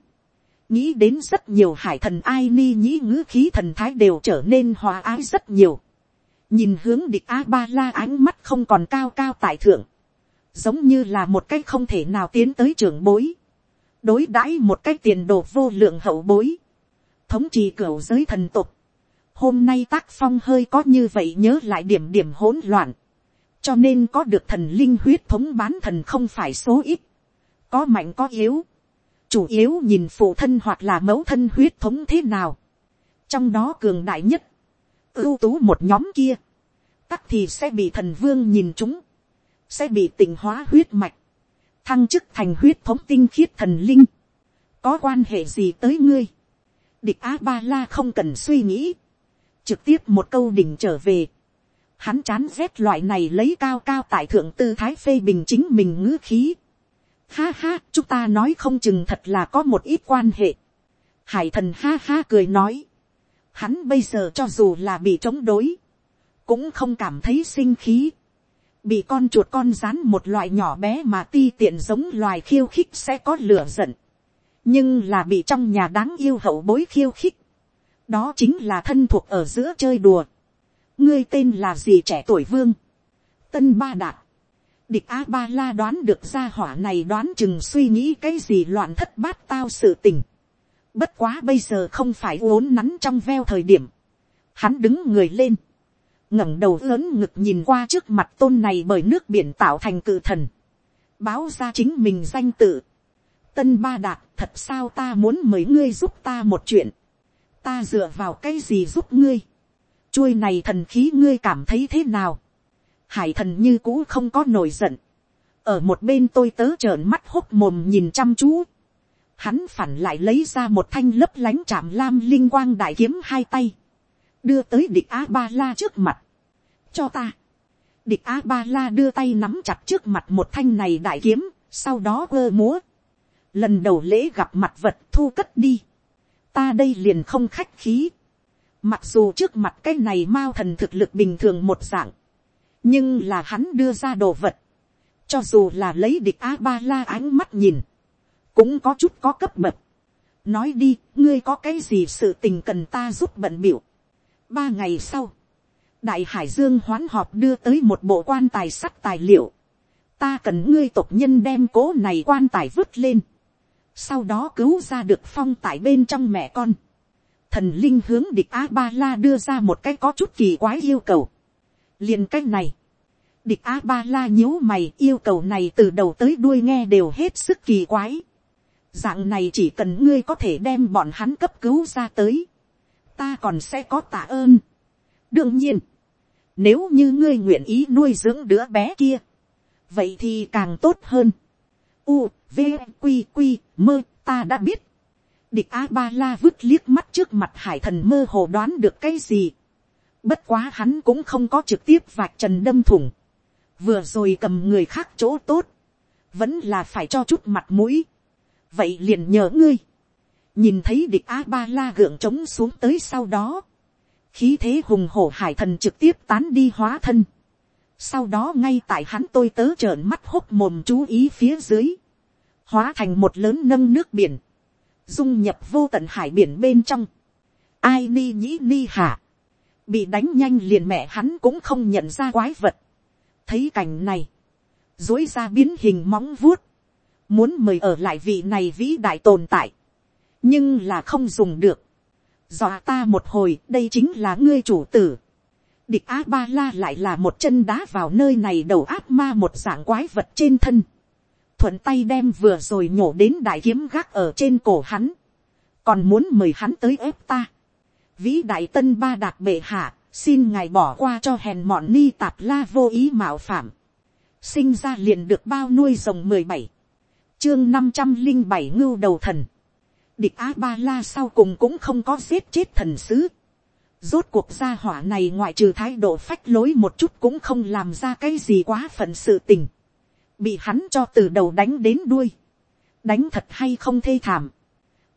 nghĩ đến rất nhiều hải thần ai ni nhĩ ngữ khí thần thái đều trở nên hòa ái rất nhiều. nhìn hướng địch a ba la ánh mắt không còn cao cao tại thượng, giống như là một cách không thể nào tiến tới trưởng bối, đối đãi một cách tiền đồ vô lượng hậu bối, thống trị cửa giới thần tục, hôm nay tác phong hơi có như vậy nhớ lại điểm điểm hỗn loạn, cho nên có được thần linh huyết thống bán thần không phải số ít, có mạnh có yếu, chủ yếu nhìn phụ thân hoặc là mẫu thân huyết thống thế nào, trong đó cường đại nhất, ưu tú một nhóm kia, tắc thì sẽ bị thần vương nhìn chúng, sẽ bị tỉnh hóa huyết mạch, thăng chức thành huyết thống tinh khiết thần linh, có quan hệ gì tới ngươi, địch a ba la không cần suy nghĩ, trực tiếp một câu đỉnh trở về, hắn chán rét loại này lấy cao cao tại thượng tư thái phê bình chính mình ngữ khí, ha ha, chúng ta nói không chừng thật là có một ít quan hệ, hải thần ha ha cười nói, hắn bây giờ cho dù là bị chống đối, cũng không cảm thấy sinh khí, bị con chuột con rán một loại nhỏ bé mà ti tiện giống loài khiêu khích sẽ có lửa giận, nhưng là bị trong nhà đáng yêu hậu bối khiêu khích, đó chính là thân thuộc ở giữa chơi đùa. ngươi tên là gì trẻ tuổi vương, tân ba đạt, địch a ba la đoán được ra hỏa này đoán chừng suy nghĩ cái gì loạn thất bát tao sự tình. bất quá bây giờ không phải uốn nắn trong veo thời điểm. hắn đứng người lên, ngẩng đầu lớn ngực nhìn qua trước mặt tôn này bởi nước biển tạo thành cự thần, báo ra chính mình danh tự. tân ba đạt thật sao ta muốn mời ngươi giúp ta một chuyện, ta dựa vào cái gì giúp ngươi, chuôi này thần khí ngươi cảm thấy thế nào, hải thần như cũ không có nổi giận, ở một bên tôi tớ trợn mắt h ố t mồm nhìn chăm chú, hắn phản lại lấy ra một thanh lấp lánh chạm lam linh quang đại kiếm hai tay, đưa tới địch a ba la trước mặt, cho ta, địch a ba la đưa tay nắm chặt trước mặt một thanh này đại kiếm, sau đó ơ múa, lần đầu lễ gặp mặt vật thu cất đi, ta đây liền không khách khí, mặc dù trước mặt cái này mao thần thực lực bình thường một dạng, nhưng là hắn đưa ra đồ vật, cho dù là lấy địch a ba la ánh mắt nhìn, cũng có chút có cấp bậc. nói đi, ngươi có cái gì sự tình cần ta giúp bận biểu. ba ngày sau, đại hải dương hoán họp đưa tới một bộ quan tài sắt tài liệu. ta cần ngươi tộc nhân đem cố này quan tài vứt lên. sau đó cứu ra được phong tại bên trong mẹ con. thần linh hướng địch a ba la đưa ra một cái có chút kỳ quái yêu cầu liền cách này, địch a ba la nhíu mày yêu cầu này từ đầu tới đuôi nghe đều hết sức kỳ quái. dạng này chỉ cần ngươi có thể đem bọn hắn cấp cứu ra tới, ta còn sẽ có tạ ơn. đương nhiên, nếu như ngươi nguyện ý nuôi dưỡng đứa bé kia, vậy thì càng tốt hơn. U, v, q q mơ, ta đã biết. địch a ba la vứt liếc mắt trước mặt hải thần mơ hồ đoán được cái gì. Bất quá hắn cũng không có trực tiếp vạch trần đâm thủng. Vừa rồi cầm người khác chỗ tốt. Vẫn là phải cho chút mặt mũi. Vậy liền nhờ ngươi. Nhìn thấy địch A-ba-la gượng trống xuống tới sau đó. Khí thế hùng hổ hải thần trực tiếp tán đi hóa thân. Sau đó ngay tại hắn tôi tớ trợn mắt hốc mồm chú ý phía dưới. Hóa thành một lớn nâng nước biển. Dung nhập vô tận hải biển bên trong. Ai ni nhĩ ni hà bị đánh nhanh liền mẹ hắn cũng không nhận ra quái vật thấy cảnh này, dối ra biến hình móng vuốt, muốn mời ở lại vị này vĩ đại tồn tại, nhưng là không dùng được. dọa ta một hồi đây chính là ngươi chủ tử. địch a ba la lại là một chân đá vào nơi này đầu ác ma một dạng quái vật trên thân. thuận tay đem vừa rồi nhổ đến đại kiếm gác ở trên cổ hắn. còn muốn mời hắn tới ép ta vĩ đại tân ba đạt bệ hạ, xin ngài bỏ qua cho hèn mọn ni tạp la vô ý mạo phạm. sinh ra liền được bao nuôi rồng mười bảy, chương năm trăm linh bảy ngưu đầu thần. địch a ba la sau cùng cũng không có giết chết thần sứ. rốt cuộc gia hỏa này ngoại trừ thái độ phách lối một chút cũng không làm ra cái gì quá phận sự tình. bị hắn cho từ đầu đánh đến đuôi. đánh thật hay không thê thảm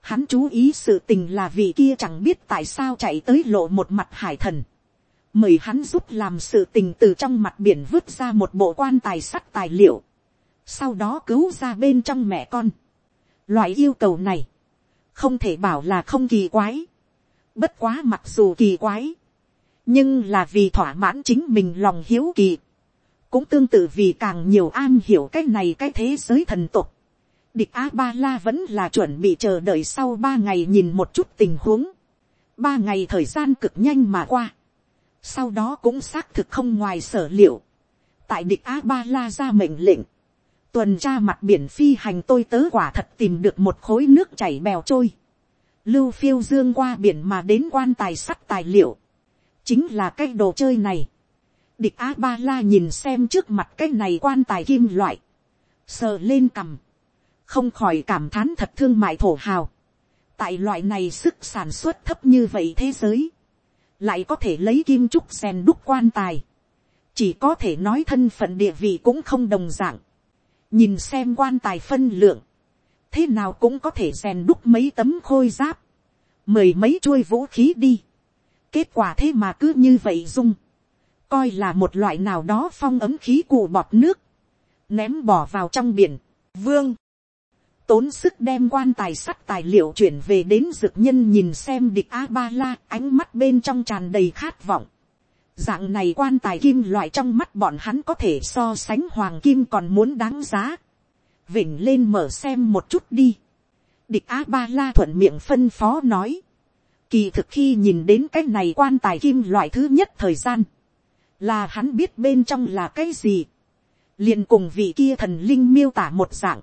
Hắn chú ý sự tình là vì kia chẳng biết tại sao chạy tới lộ một mặt hải thần mời hắn giúp làm sự tình từ trong mặt biển vứt ra một bộ quan tài sắt tài liệu, sau đó cứu ra bên trong mẹ con. Loại yêu cầu này, không thể bảo là không kỳ quái, bất quá mặc dù kỳ quái, nhưng là vì thỏa mãn chính mình lòng hiếu kỳ, cũng tương tự vì càng nhiều an hiểu cái này cái thế giới thần tục. Địch A Ba La vẫn là chuẩn bị chờ đợi sau ba ngày nhìn một chút tình huống. Ba ngày thời gian cực nhanh mà qua. Sau đó cũng xác thực không ngoài sở liệu. Tại địch A Ba La ra mệnh lệnh. Tuần tra mặt biển phi hành tôi tớ quả thật tìm được một khối nước chảy bèo trôi. Lưu phiêu dương qua biển mà đến quan tài sắt tài liệu. Chính là cái đồ chơi này địch a ba la nhìn xem trước mặt cái này quan tài kim loại, sờ lên cằm, không khỏi cảm thán thật thương mại thổ hào. tại loại này sức sản xuất thấp như vậy thế giới, lại có thể lấy kim trúc rèn đúc quan tài, chỉ có thể nói thân phận địa vị cũng không đồng d ạ n g nhìn xem quan tài phân lượng, thế nào cũng có thể rèn đúc mấy tấm khôi giáp, mười mấy chuôi vũ khí đi, kết quả thế mà cứ như vậy dung, coi là một loại nào đó phong ấm khí cụ bọt nước, ném bỏ vào trong biển. Vương, tốn sức đem quan tài sắt tài liệu chuyển về đến dược nhân nhìn xem địch a ba la ánh mắt bên trong tràn đầy khát vọng. Dạng này quan tài kim loại trong mắt bọn hắn có thể so sánh hoàng kim còn muốn đáng giá. Vỉnh lên mở xem một chút đi. Địch a ba la thuận miệng phân phó nói. Kỳ thực khi nhìn đến cái này quan tài kim loại thứ nhất thời gian là hắn biết bên trong là cái gì, liền cùng vị kia thần linh miêu tả một dạng,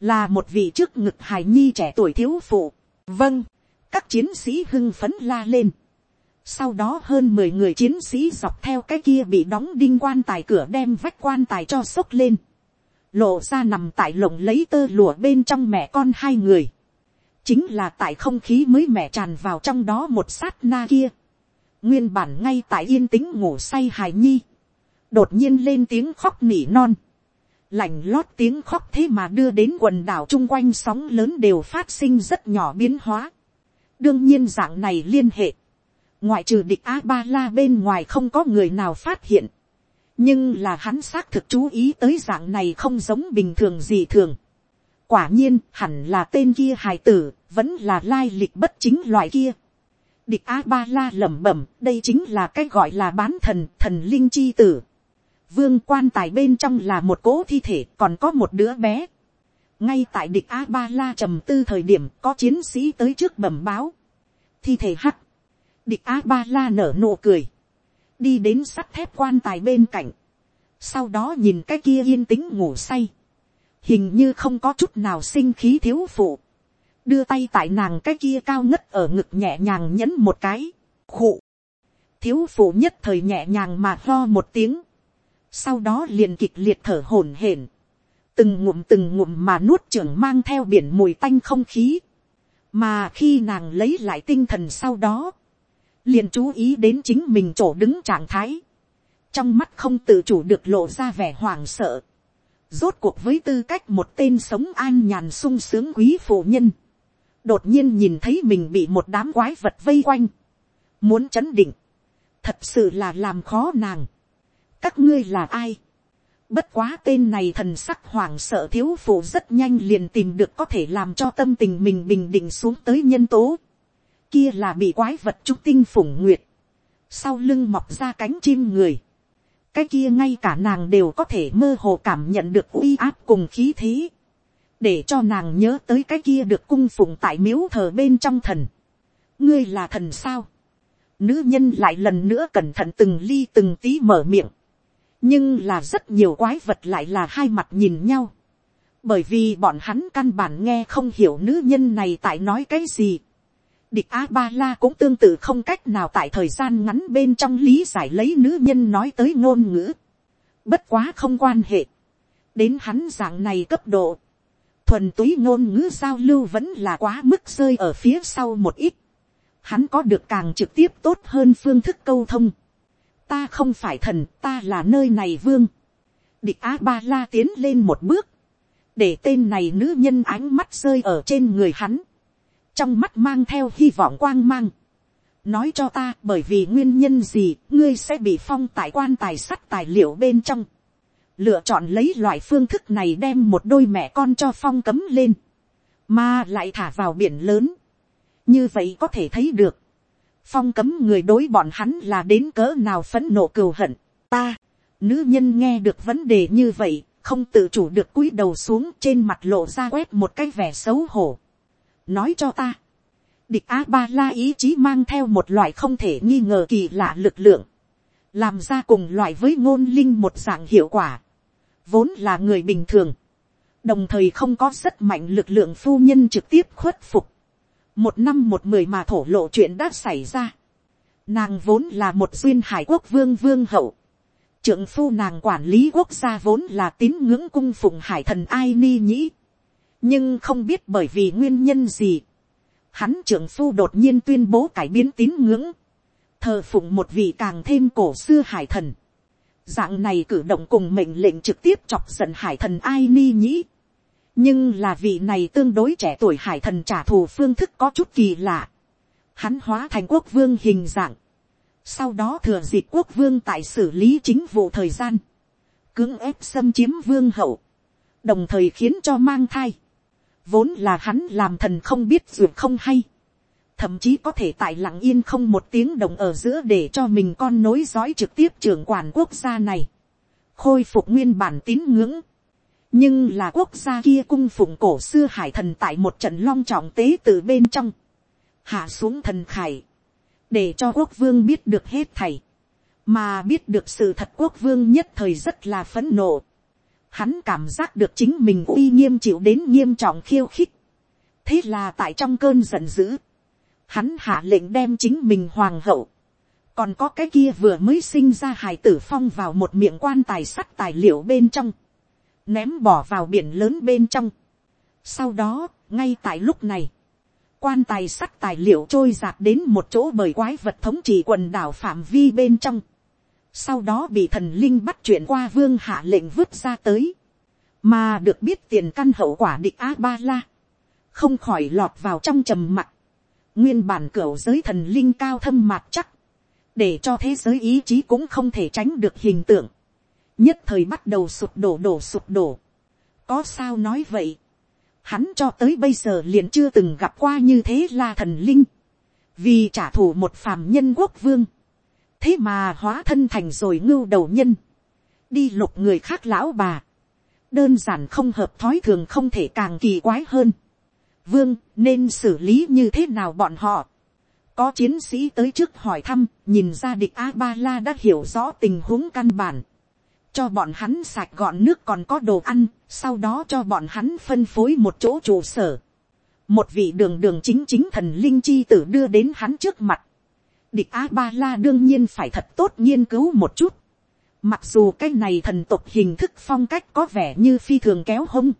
là một vị trước ngực hài nhi trẻ tuổi thiếu phụ. vâng, các chiến sĩ hưng phấn la lên. sau đó hơn mười người chiến sĩ dọc theo cái kia bị đóng đinh quan tài cửa đem vách quan tài cho sốc lên. lộ ra nằm tại lồng lấy tơ lụa bên trong mẹ con hai người. chính là tại không khí mới mẹ tràn vào trong đó một sát na kia nguyên bản ngay tại yên tĩnh ngủ say hài nhi, đột nhiên lên tiếng khóc nỉ non, lành lót tiếng khóc thế mà đưa đến quần đảo chung quanh sóng lớn đều phát sinh rất nhỏ biến hóa. đương nhiên dạng này liên hệ, ngoại trừ địch a ba la bên ngoài không có người nào phát hiện, nhưng là hắn xác thực chú ý tới dạng này không giống bình thường gì thường. quả nhiên hẳn là tên kia hài tử vẫn là lai lịch bất chính loại kia địch a ba la lẩm bẩm đây chính là cái gọi là bán thần thần linh chi tử vương quan tài bên trong là một cỗ thi thể còn có một đứa bé. Ngay tại địch a ba la trầm tư thời điểm có chiến sĩ tới trước bẩm báo. Thi thể hắc. Địch a ba la nở nụ cười. Đi đến sắt thép quan tài bên cạnh. Sau đó nhìn cái kia yên tĩnh ngủ say. Hình như không có chút nào sinh khí thiếu phụ. Đưa tay tại nàng cái kia cao ngất ở ngực nhẹ nhàng nhấn một cái, khụ, thiếu phụ nhất thời nhẹ nhàng mà lo một tiếng, sau đó liền kịch liệt thở hổn hển, từng ngụm từng ngụm mà nuốt trưởng mang theo biển mùi tanh không khí, mà khi nàng lấy lại tinh thần sau đó, liền chú ý đến chính mình chỗ đứng trạng thái, trong mắt không tự chủ được lộ ra vẻ hoảng sợ, rốt cuộc với tư cách một tên sống an nhàn sung sướng quý phụ nhân, đột nhiên nhìn thấy mình bị một đám quái vật vây quanh, muốn chấn định, thật sự là làm khó nàng các ngươi là ai, bất quá tên này thần sắc hoảng sợ thiếu phụ rất nhanh liền tìm được có thể làm cho tâm tình mình bình định xuống tới nhân tố, kia là bị quái vật trúc tinh phủng nguyệt, sau lưng mọc ra cánh chim người, cái kia ngay cả nàng đều có thể mơ hồ cảm nhận được uy áp cùng khí thế để cho nàng nhớ tới cái kia được cung phụng tại miếu thờ bên trong thần. ngươi là thần sao. nữ nhân lại lần nữa cẩn thận từng ly từng tí mở miệng nhưng là rất nhiều quái vật lại là hai mặt nhìn nhau. bởi vì bọn hắn căn bản nghe không hiểu nữ nhân này tại nói cái gì. địch a ba la cũng tương tự không cách nào tại thời gian ngắn bên trong lý giải lấy nữ nhân nói tới ngôn ngữ. bất quá không quan hệ. đến hắn dạng này cấp độ thuần túy ngôn ngữ giao lưu vẫn là quá mức rơi ở phía sau một ít. Hắn có được càng trực tiếp tốt hơn phương thức câu thông. Ta không phải thần, ta là nơi này vương. Địch A-ba-la tiến lên một bước. Để tên này nữ nhân ánh mắt rơi ở trên người hắn. Trong mắt mang theo hy vọng quang mang. nói cho ta bởi vì nguyên nhân gì ngươi sẽ bị phong tại quan tài sắt tài liệu bên trong. lựa chọn lấy loại phương thức này đem một đôi mẹ con cho phong cấm lên, mà lại thả vào biển lớn. như vậy có thể thấy được, phong cấm người đối bọn hắn là đến cỡ nào phấn nộ cừu hận. ta, nữ nhân nghe được vấn đề như vậy, không tự chủ được cúi đầu xuống trên mặt lộ ra quét một cái vẻ xấu hổ. nói cho ta, địch a ba la ý chí mang theo một loại không thể nghi ngờ kỳ lạ lực lượng, làm ra cùng loại với ngôn linh một dạng hiệu quả, vốn là người bình thường, đồng thời không có rất mạnh lực lượng phu nhân trực tiếp khuất phục, một năm một mười mà thổ lộ chuyện đã xảy ra, nàng vốn là một duyên hải quốc vương vương hậu, Trượng phu nàng quản lý quốc gia vốn là tín ngưỡng cung phụng hải thần ai ni nhĩ. Nhưng không biết bởi vì nguyên nhân gì. Hắn trưởng phu đột nhiên tuyên bố cải biến tín ngưỡng. Thờ phụng một vị càng thêm cổ xưa hải thần. Dạng này cử động cùng mệnh lệnh trực tiếp chọc giận hải thần ai ni nhĩ. Nhưng là vị này tương đối trẻ tuổi hải thần trả thù phương thức có chút kỳ lạ. Hắn hóa thành quốc vương hình dạng sau đó thừa dịp quốc vương tại xử lý chính vụ thời gian. Cưỡng ép xâm chiếm vương hậu. Đồng thời khiến cho mang thai. Vốn là hắn làm thần không biết duyệt không hay. Thậm chí có thể tại lặng yên không một tiếng đồng ở giữa để cho mình con nối dõi trực tiếp trưởng quản quốc gia này. Khôi phục nguyên bản tín ngưỡng nhưng là quốc gia kia cung phụng cổ xưa hải thần tại một trận long trọng tế từ bên trong, hạ xuống thần khải, để cho quốc vương biết được hết thầy, mà biết được sự thật quốc vương nhất thời rất là phấn nộ. Hắn cảm giác được chính mình uy nghiêm chịu đến nghiêm trọng khiêu khích. thế là tại trong cơn giận dữ, hắn hạ lệnh đem chính mình hoàng hậu, còn có cái kia vừa mới sinh ra hài tử phong vào một miệng quan tài sắt tài liệu bên trong, ném bỏ vào biển lớn bên trong. sau đó, ngay tại lúc này, quan tài sắt tài liệu trôi giạt đến một chỗ bởi quái vật thống trị quần đảo phạm vi bên trong. Sau đó bị thần linh bắt chuyển qua vương hạ lệnh vứt ra tới. Mà được biết tiền căn hậu quả địch A-ba-la. Không khỏi lọt vào trong trầm mặc. Nguyên bản cửa giới thần linh cao thâm mạc chắc. Để cho thế giới ý chí cũng không thể tránh được hình tượng. Nhất thời bắt đầu sụp đổ đổ sụp đổ. Có sao nói vậy hắn cho tới bây giờ liền chưa từng gặp qua như thế la thần linh, vì trả thù một phàm nhân quốc vương, thế mà hóa thân thành rồi ngưu đầu nhân, đi lục người khác lão bà, đơn giản không hợp thói thường không thể càng kỳ quái hơn. Vương nên xử lý như thế nào bọn họ. Có chiến sĩ tới trước hỏi thăm, nhìn ra địch A-ba-la đã hiểu rõ tình huống căn bản cho bọn hắn sạch gọn nước còn có đồ ăn, sau đó cho bọn hắn phân phối một chỗ trụ sở. Một vị đường đường chính chính thần linh chi tử đưa đến hắn trước mặt. Địch A-ba-la đương nhiên phải thật tốt nghiên cứu một chút. Mặc dù cái này thần tục hình thức phong cách có vẻ như phi thường kéo hông.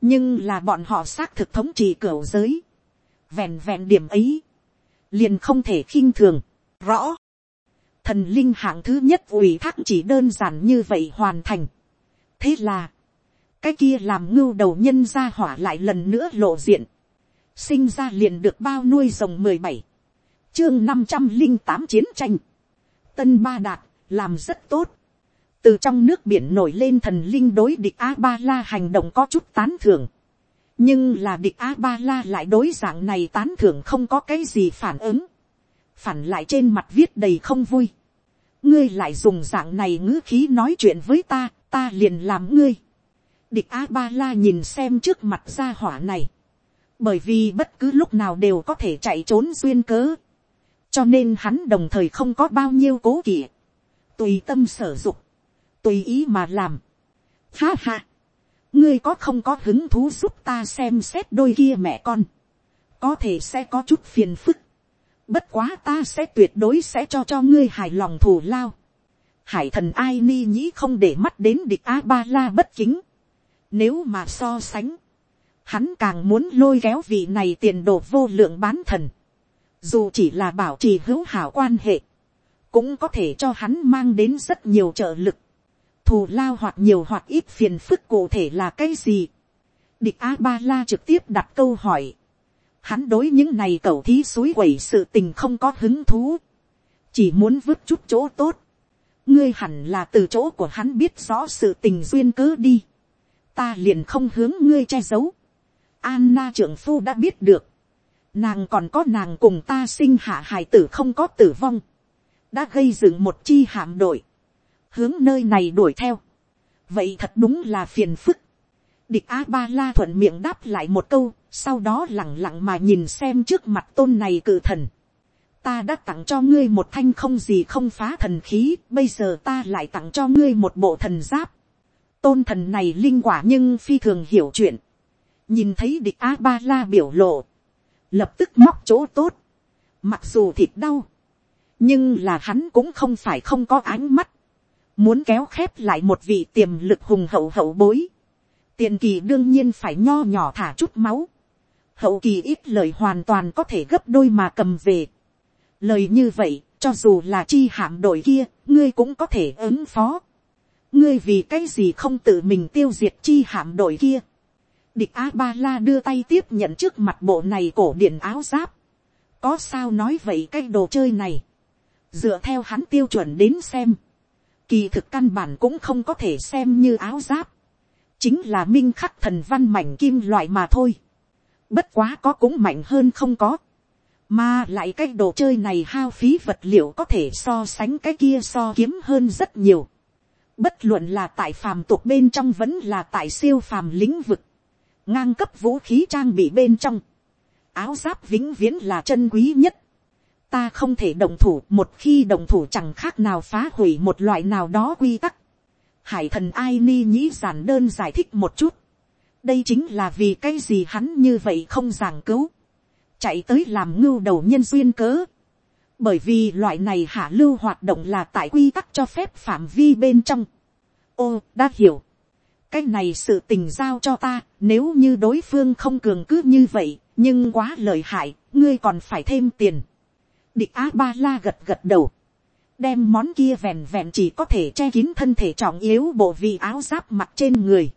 Nhưng là bọn họ xác thực thống trị cửa giới. Vẹn vẹn điểm ấy. Liền không thể khinh thường. Rõ thần linh hạng thứ nhất ủy thác chỉ đơn giản như vậy hoàn thành. thế là, cái kia làm ngưu đầu nhân ra hỏa lại lần nữa lộ diện, sinh ra liền được bao nuôi rồng mười bảy, chương năm trăm linh tám chiến tranh, tân ba đạt, làm rất tốt, từ trong nước biển nổi lên thần linh đối địch a ba la hành động có chút tán thưởng, nhưng là địch a ba la lại đối dạng này tán thưởng không có cái gì phản ứng, phản lại trên mặt viết đầy không vui. ngươi lại dùng dạng này ngữ khí nói chuyện với ta, ta liền làm ngươi. địch a ba la nhìn xem trước mặt gia hỏa này. bởi vì bất cứ lúc nào đều có thể chạy trốn duyên cớ. cho nên hắn đồng thời không có bao nhiêu cố kỵ. tùy tâm sở dục, tùy ý mà làm. ha ha. ngươi có không có hứng thú giúp ta xem xét đôi kia mẹ con. có thể sẽ có chút phiền phức Bất quá ta sẽ tuyệt đối sẽ cho cho ngươi hài lòng thù lao. Hải thần ai ni nhĩ không để mắt đến địch A-ba-la bất chính Nếu mà so sánh. Hắn càng muốn lôi kéo vị này tiền đồ vô lượng bán thần. Dù chỉ là bảo trì hữu hảo quan hệ. Cũng có thể cho hắn mang đến rất nhiều trợ lực. Thù lao hoặc nhiều hoặc ít phiền phức cụ thể là cái gì? Địch A-ba-la trực tiếp đặt câu hỏi hắn đối những này cẩu thí suối quẩy sự tình không có hứng thú, chỉ muốn vứt chút chỗ tốt, ngươi hẳn là từ chỗ của hắn biết rõ sự tình duyên cớ đi, ta liền không hướng ngươi che giấu, Anna trưởng phu đã biết được, nàng còn có nàng cùng ta sinh hạ hài tử không có tử vong, đã gây dựng một chi hạm đội, hướng nơi này đuổi theo, vậy thật đúng là phiền phức, địch a ba la thuận miệng đáp lại một câu, sau đó lẳng lặng mà nhìn xem trước mặt tôn này cự thần. ta đã tặng cho ngươi một thanh không gì không phá thần khí, bây giờ ta lại tặng cho ngươi một bộ thần giáp. tôn thần này linh quả nhưng phi thường hiểu chuyện. nhìn thấy địch a ba la biểu lộ, lập tức móc chỗ tốt. mặc dù thịt đau, nhưng là hắn cũng không phải không có ánh mắt. muốn kéo khép lại một vị tiềm lực hùng hậu hậu bối tiền kỳ đương nhiên phải nho nhỏ thả chút máu, hậu kỳ ít lời hoàn toàn có thể gấp đôi mà cầm về. lời như vậy, cho dù là chi hạm đội kia, ngươi cũng có thể ứng phó. ngươi vì cái gì không tự mình tiêu diệt chi hạm đội kia. địch a ba la đưa tay tiếp nhận trước mặt bộ này cổ điển áo giáp. có sao nói vậy cái đồ chơi này. dựa theo hắn tiêu chuẩn đến xem. kỳ thực căn bản cũng không có thể xem như áo giáp chính là minh khắc thần văn mảnh kim loại mà thôi. Bất quá có cũng mạnh hơn không có. Mà lại cái đồ chơi này hao phí vật liệu có thể so sánh cái kia so kiếm hơn rất nhiều. Bất luận là tại phàm tục bên trong vẫn là tại siêu phàm lĩnh vực. Ngang cấp vũ khí trang bị bên trong. Áo giáp vĩnh viễn là chân quý nhất. Ta không thể đồng thủ, một khi đồng thủ chẳng khác nào phá hủy một loại nào đó quy tắc hải thần ai ni nhĩ giản đơn giải thích một chút. đây chính là vì cái gì hắn như vậy không giảng cứu. chạy tới làm ngưu đầu nhân duyên cớ. bởi vì loại này hạ lưu hoạt động là tại quy tắc cho phép phạm vi bên trong. ô, đã hiểu. cái này sự tình giao cho ta, nếu như đối phương không cường cứ như vậy, nhưng quá lợi hại, ngươi còn phải thêm tiền. địch á ba la gật gật đầu đem món kia vẹn vẹn chỉ có thể che kín thân thể trọng yếu bộ vị áo giáp mặt trên người.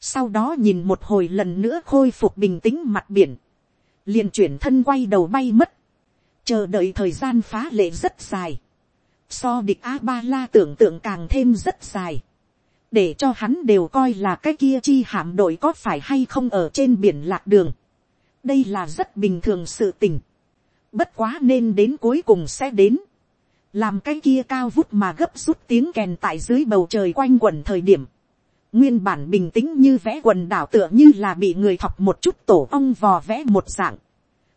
Sau đó nhìn một hồi lần nữa khôi phục bình tĩnh mặt biển. liền chuyển thân quay đầu bay mất. Chờ đợi thời gian phá lệ rất dài. So địch A-ba-la tưởng tượng càng thêm rất dài. Để cho hắn đều coi là cái kia chi hạm đội có phải hay không ở trên biển lạc đường. Đây là rất bình thường sự tình. Bất quá nên đến cuối cùng sẽ đến làm cái kia cao vút mà gấp rút tiếng kèn tại dưới bầu trời quanh quẩn thời điểm, nguyên bản bình tĩnh như vẽ quần đảo tựa như là bị người thọc một chút tổ ong vò vẽ một dạng,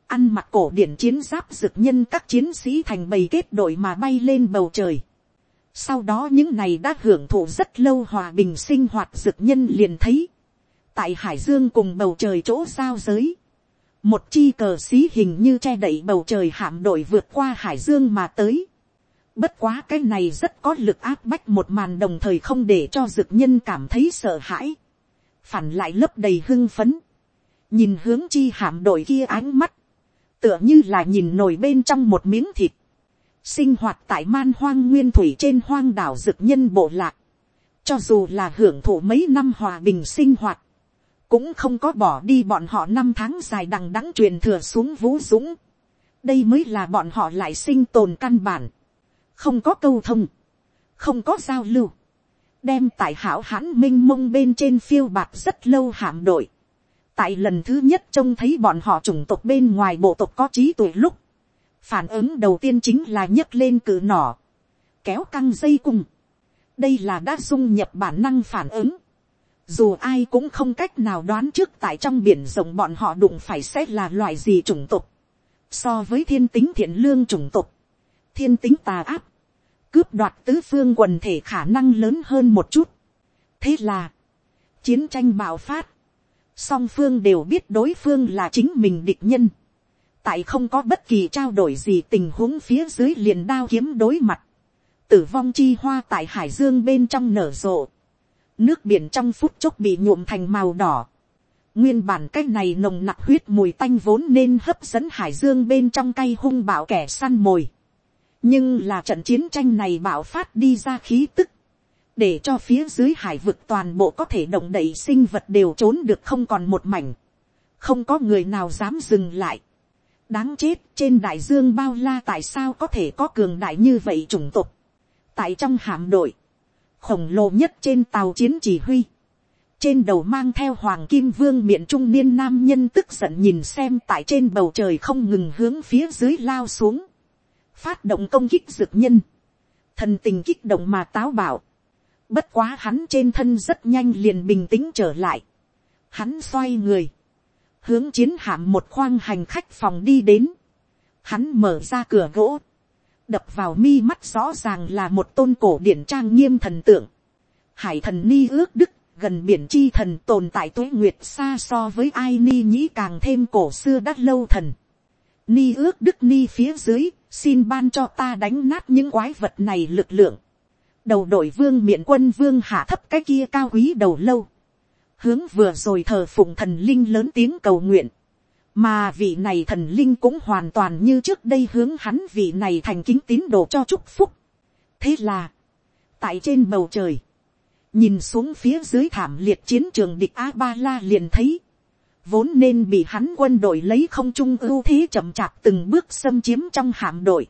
ăn mặc cổ điển chiến giáp dực nhân các chiến sĩ thành bầy kết đội mà bay lên bầu trời. Sau đó những này đã hưởng thụ rất lâu hòa bình sinh hoạt dực nhân liền thấy. Tại Hải Dương cùng bầu trời chỗ giao giới. Một chi cờ xí hình như che đậy bầu trời hạm đội vượt qua Hải Dương mà tới. Bất quá cái này rất có lực áp bách một màn đồng thời không để cho dực nhân cảm thấy sợ hãi. Phản lại lấp đầy hưng phấn. Nhìn hướng chi hạm đội kia ánh mắt. Tựa như là nhìn nổi bên trong một miếng thịt. Sinh hoạt tại man hoang nguyên thủy trên hoang đảo dực nhân bộ lạc. Cho dù là hưởng thụ mấy năm hòa bình sinh hoạt. Cũng không có bỏ đi bọn họ năm tháng dài đằng đẵng truyền thừa xuống vũ dũng. Đây mới là bọn họ lại sinh tồn căn bản không có câu thông, không có giao lưu, đem tại hảo hãn m i n h mông bên trên phiêu bạc rất lâu hạm đội. tại lần thứ nhất trông thấy bọn họ chủng tộc bên ngoài bộ tộc có trí tuổi lúc, phản ứng đầu tiên chính là nhấc lên cử nỏ, kéo căng dây cung. đây là đã dung nhập bản năng phản ứng. dù ai cũng không cách nào đoán trước tại trong biển rộng bọn họ đụng phải sẽ là loại gì chủng tộc. so với thiên tính thiện lương chủng tộc, thiên tính tà áp, cướp đoạt tứ phương quần thể khả năng lớn hơn một chút. thế là, chiến tranh bạo phát, song phương đều biết đối phương là chính mình địch nhân. tại không có bất kỳ trao đổi gì tình huống phía dưới liền đao kiếm đối mặt. tử vong chi hoa tại hải dương bên trong nở rộ. nước biển trong phút chốc bị nhuộm thành màu đỏ. Nguyên bản cái này nồng nặc huyết mùi tanh vốn nên hấp dẫn hải dương bên trong cây hung bạo kẻ săn mồi nhưng là trận chiến tranh này bạo phát đi ra khí tức, để cho phía dưới hải vực toàn bộ có thể động đậy sinh vật đều trốn được không còn một mảnh, không có người nào dám dừng lại. đáng chết trên đại dương bao la tại sao có thể có cường đại như vậy chủng tộc? Tại trong hạm đội, khổng lồ nhất trên tàu chiến chỉ huy, trên đầu mang theo hoàng kim vương miệng trung niên nam nhân tức giận nhìn xem tại trên bầu trời không ngừng hướng phía dưới lao xuống, phát động công kích dược nhân, thần tình kích động mà táo bảo, bất quá hắn trên thân rất nhanh liền bình tĩnh trở lại, hắn xoay người, hướng chiến hạm một khoang hành khách phòng đi đến, hắn mở ra cửa gỗ, đập vào mi mắt rõ ràng là một tôn cổ điển trang nghiêm thần tượng, hải thần ni ước đức gần biển chi thần tồn tại tuế nguyệt xa so với ai ni nhĩ càng thêm cổ xưa đắt lâu thần. Ni ước đức ni phía dưới, xin ban cho ta đánh nát những quái vật này lực lượng. Đầu đội vương miện quân vương hạ thấp cái kia cao quý đầu lâu. Hướng vừa rồi thờ phụng thần linh lớn tiếng cầu nguyện. Mà vị này thần linh cũng hoàn toàn như trước đây hướng hắn vị này thành kính tín đồ cho chúc phúc. Thế là, tại trên bầu trời, nhìn xuống phía dưới thảm liệt chiến trường địch a ba la liền thấy, vốn nên bị hắn quân đội lấy không trung ưu thế chậm chạp từng bước xâm chiếm trong hạm đội,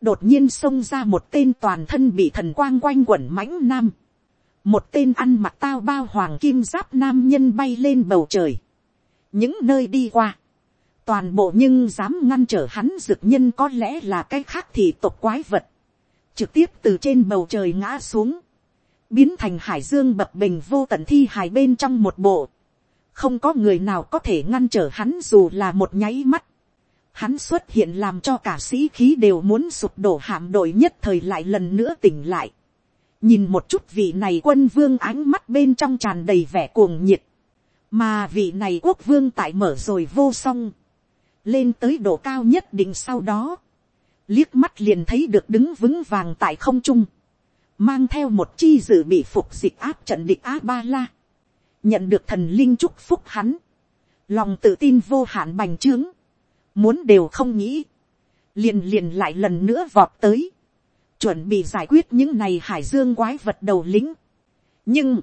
đột nhiên xông ra một tên toàn thân bị thần quang quanh quẩn mãnh nam, một tên ăn mặc tao bao hoàng kim giáp nam nhân bay lên bầu trời, những nơi đi qua, toàn bộ nhưng dám ngăn trở hắn dược nhân có lẽ là cái khác thì tộc quái vật, trực tiếp từ trên bầu trời ngã xuống, biến thành hải dương bập bình vô tận thi hài bên trong một bộ, không có người nào có thể ngăn trở hắn dù là một nháy mắt, hắn xuất hiện làm cho cả sĩ khí đều muốn sụp đổ hạm đội nhất thời lại lần nữa tỉnh lại, nhìn một chút vị này quân vương ánh mắt bên trong tràn đầy vẻ cuồng nhiệt, mà vị này quốc vương tại mở rồi vô song, lên tới độ cao nhất định sau đó, liếc mắt liền thấy được đứng vững vàng tại không trung, mang theo một chi dự bị phục dịch áp trận địch a ba la, nhận được thần linh chúc phúc hắn, lòng tự tin vô hạn bành trướng, muốn đều không nghĩ, liền liền lại lần nữa vọt tới, chuẩn bị giải quyết những này hải dương quái vật đầu lính. nhưng,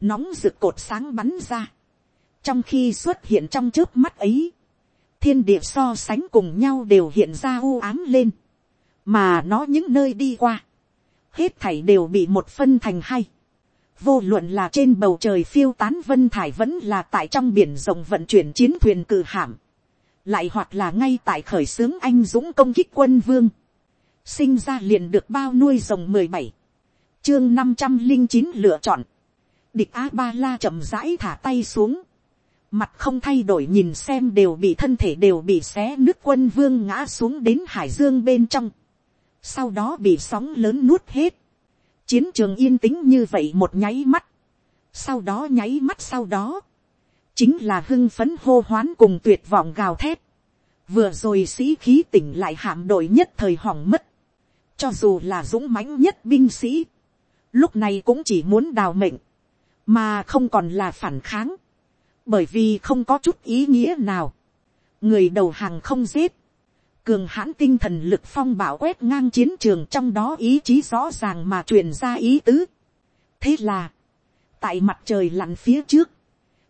nóng rực cột sáng bắn ra, trong khi xuất hiện trong trước mắt ấy, thiên địa so sánh cùng nhau đều hiện ra u ám lên, mà nó những nơi đi qua, hết thảy đều bị một phân thành hai vô luận là trên bầu trời phiêu tán vân thải vẫn là tại trong biển rộng vận chuyển chiến thuyền cử hạm, lại hoặc là ngay tại khởi xướng anh dũng công kích quân vương, sinh ra liền được bao nuôi rồng mười bảy, chương năm trăm linh chín lựa chọn, địch a ba la chậm rãi thả tay xuống, mặt không thay đổi nhìn xem đều bị thân thể đều bị xé nước quân vương ngã xuống đến hải dương bên trong. Sau đó bị sóng lớn nuốt hết, chiến trường yên tĩnh như vậy một nháy mắt, sau đó nháy mắt sau đó, chính là hưng phấn hô hoán cùng tuyệt vọng gào thét, vừa rồi sĩ khí tỉnh lại hạm đội nhất thời hỏng mất, cho dù là dũng mãnh nhất binh sĩ, lúc này cũng chỉ muốn đào mệnh, mà không còn là phản kháng, bởi vì không có chút ý nghĩa nào, người đầu hàng không giết, cường hãn tinh thần lực phong bảo quét ngang chiến trường trong đó ý chí rõ ràng mà truyền ra ý tứ. thế là, tại mặt trời lặn phía trước,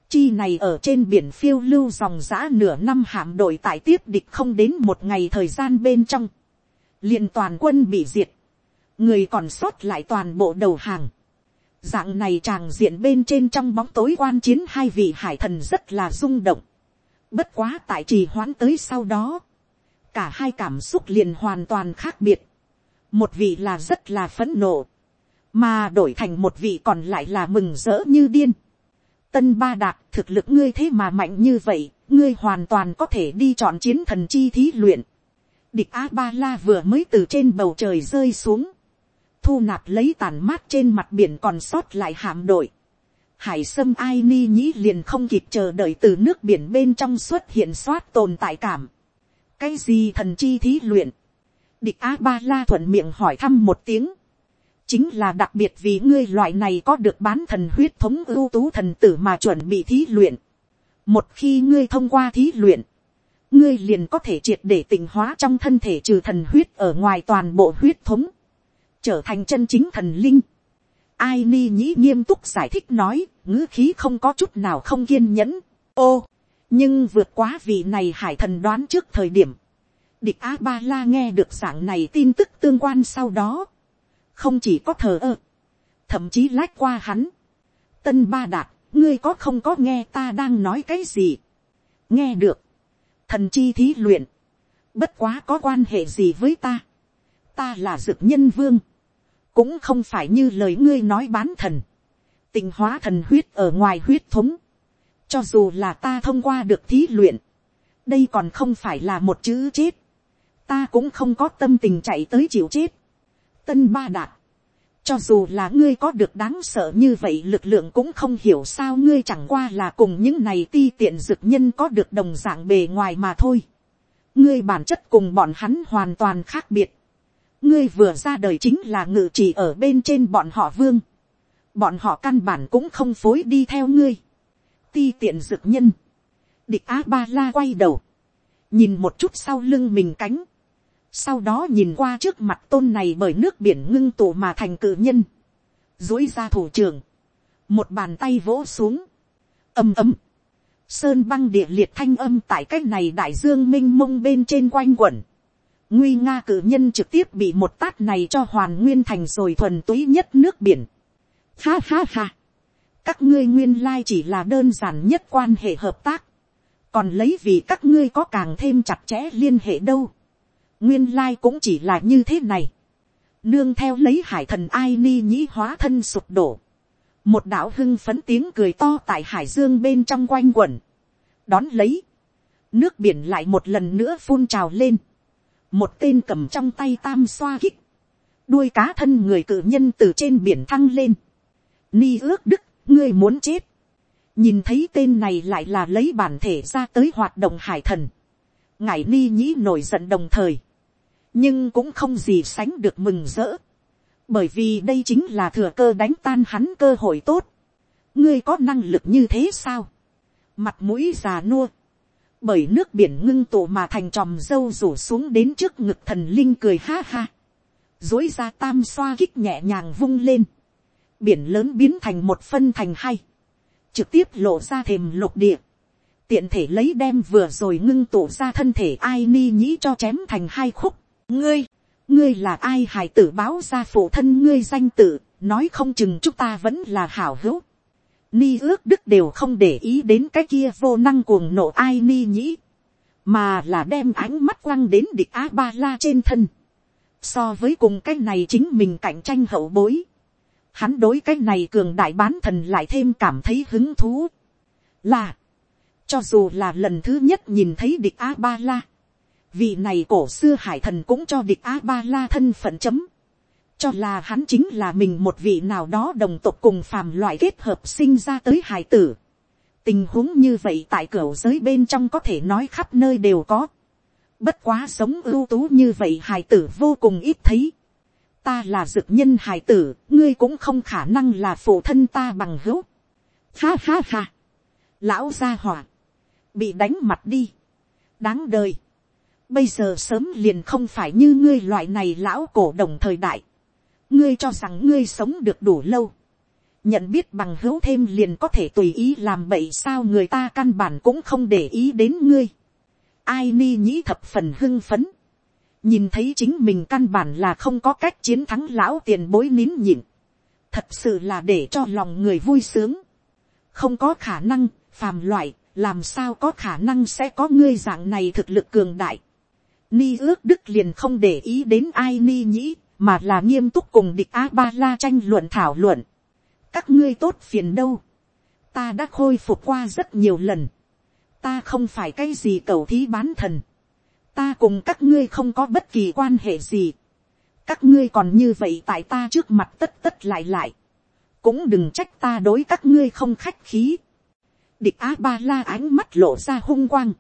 chi này ở trên biển phiêu lưu dòng giã nửa năm hạm đội tại tiếp địch không đến một ngày thời gian bên trong, liền toàn quân bị diệt, người còn sót lại toàn bộ đầu hàng. Dạng này tràng diện bên trên trong bóng tối quan chiến hai vị hải thần rất là rung động. Bất quá tại trì hoãn tới sau đó cả hai cảm xúc liền hoàn toàn khác biệt. một vị là rất là phẫn nộ, mà đổi thành một vị còn lại là mừng rỡ như điên. tân ba đạt thực lực ngươi thế mà mạnh như vậy, ngươi hoàn toàn có thể đi chọn chiến thần chi thí luyện. địch a ba la vừa mới từ trên bầu trời rơi xuống, thu nạp lấy tàn mát trên mặt biển còn sót lại hạm đội. Hải sâm ai ni nhĩ liền không kịp chờ đợi từ nước biển bên trong xuất hiện soát tồn tại cảm cái gì thần chi thí luyện, địch a ba la thuận miệng hỏi thăm một tiếng, chính là đặc biệt vì ngươi loại này có được bán thần huyết thống ưu tú thần tử mà chuẩn bị thí luyện. một khi ngươi thông qua thí luyện, ngươi liền có thể triệt để tỉnh hóa trong thân thể trừ thần huyết ở ngoài toàn bộ huyết thống, trở thành chân chính thần linh. ai ni nhĩ nghiêm túc giải thích nói, ngữ khí không có chút nào không kiên nhẫn. ô, nhưng vượt quá vị này hải thần đoán trước thời điểm, địch a ba la nghe được dạng này tin tức tương quan sau đó, không chỉ có thờ ơ, thậm chí lách qua hắn. tân ba đạt, ngươi có không có nghe ta đang nói cái gì. nghe được, thần chi thí luyện, bất quá có quan hệ gì với ta. ta là dực nhân vương, cũng không phải như lời ngươi nói bán thần, tình hóa thần huyết ở ngoài huyết thống, cho dù là ta thông qua được thí luyện, đây còn không phải là một chữ chết, ta cũng không có tâm tình chạy tới chịu chết. Tân ba đạt, cho dù là ngươi có được đáng sợ như vậy lực lượng cũng không hiểu sao ngươi chẳng qua là cùng những này ti tiện dực nhân có được đồng dạng bề ngoài mà thôi. ngươi bản chất cùng bọn hắn hoàn toàn khác biệt. ngươi vừa ra đời chính là ngự chỉ ở bên trên bọn họ vương. bọn họ căn bản cũng không phối đi theo ngươi ti tiện dực nhân. địch á ba la quay đầu. nhìn một chút sau lưng mình cánh. Sau đó nhìn qua trước mặt tôn này bởi nước biển ngưng tụ mà thành cự nhân, dối ra thủ trưởng, một bàn tay vỗ xuống, ầm ầm, sơn băng địa liệt thanh âm tại cái này đại dương m i n h mông bên trên quanh quẩn, nguy nga cử nhân trực tiếp bị một tát này cho hoàn nguyên thành rồi thuần túy nhất nước biển. Ha ha ha, các ngươi nguyên lai chỉ là đơn giản nhất quan hệ hợp tác, còn lấy vì các ngươi có càng thêm chặt chẽ liên hệ đâu nguyên lai cũng chỉ là như thế này. nương theo lấy hải thần ai ni nhĩ hóa thân sụp đổ. một đạo hưng phấn tiếng cười to tại hải dương bên trong quanh quẩn. đón lấy. nước biển lại một lần nữa phun trào lên. một tên cầm trong tay tam xoa kích. đuôi cá thân người cự nhân từ trên biển thăng lên. ni ước đức, ngươi muốn chết. nhìn thấy tên này lại là lấy bản thể ra tới hoạt động hải thần. Ngài ni nhĩ nổi giận đồng thời, nhưng cũng không gì sánh được mừng rỡ, bởi vì đây chính là thừa cơ đánh tan hắn cơ hội tốt. ngươi có năng lực như thế sao, mặt mũi già nua, bởi nước biển ngưng tụ mà thành tròm dâu rủ xuống đến trước ngực thần linh cười ha ha, dối ra tam xoa kích nhẹ nhàng vung lên, biển lớn biến thành một phân thành hai, trực tiếp lộ ra thềm lục địa, tiện thể lấy đem vừa rồi ngưng tụ ra thân thể ai ni nhĩ cho chém thành hai khúc, ngươi, ngươi là ai hải tử báo ra phụ thân ngươi danh tự, nói không chừng chúng ta vẫn là hảo hữu. Ni ước đức đều không để ý đến cái kia vô năng cuồng nộ ai ni nhĩ, mà là đem ánh mắt quăng đến địch a ba la trên thân. So với cùng cái này chính mình cạnh tranh hậu bối, hắn đối cái này cường đại bán thần lại thêm cảm thấy hứng thú. Là, cho dù là lần thứ nhất nhìn thấy địch a ba la, vị này cổ xưa hải thần cũng cho địch a ba la thân phận chấm, cho là hắn chính là mình một vị nào đó đồng tộc cùng phàm loại kết hợp sinh ra tới hải tử. tình huống như vậy tại cửa giới bên trong có thể nói khắp nơi đều có. bất quá sống ưu tú như vậy hải tử vô cùng ít thấy ta là dực nhân hải tử, ngươi cũng không khả năng là phụ thân ta bằng hữu. ha ha ha. lão gia hỏa, bị đánh mặt đi. đáng đời Bây giờ sớm liền không phải như ngươi loại này lão cổ đồng thời đại. Ngươi cho rằng ngươi sống được đủ lâu. Nhận biết bằng hữu thêm liền có thể tùy ý làm bậy sao người ta căn bản cũng không để ý đến ngươi. Ai ni nhĩ thập phần hưng phấn. Nhìn thấy chính mình căn bản là không có cách chiến thắng lão tiền bối nín nhịn. Thật sự là để cho lòng người vui sướng. Không có khả năng, phàm loại, làm sao có khả năng sẽ có ngươi dạng này thực lực cường đại. Ni ước đức liền không để ý đến ai ni nhĩ, mà là nghiêm túc cùng địch A-ba-la tranh luận thảo luận. Các ngươi tốt phiền đâu. Ta đã khôi phục qua rất nhiều lần. Ta không phải cái gì cầu thí bán thần. Ta cùng các ngươi không có bất kỳ quan hệ gì. Các ngươi còn như vậy tại ta trước mặt tất tất lại lại. Cũng đừng trách ta đối các ngươi không khách khí. Địch á ba la ánh mắt lộ ra hung quang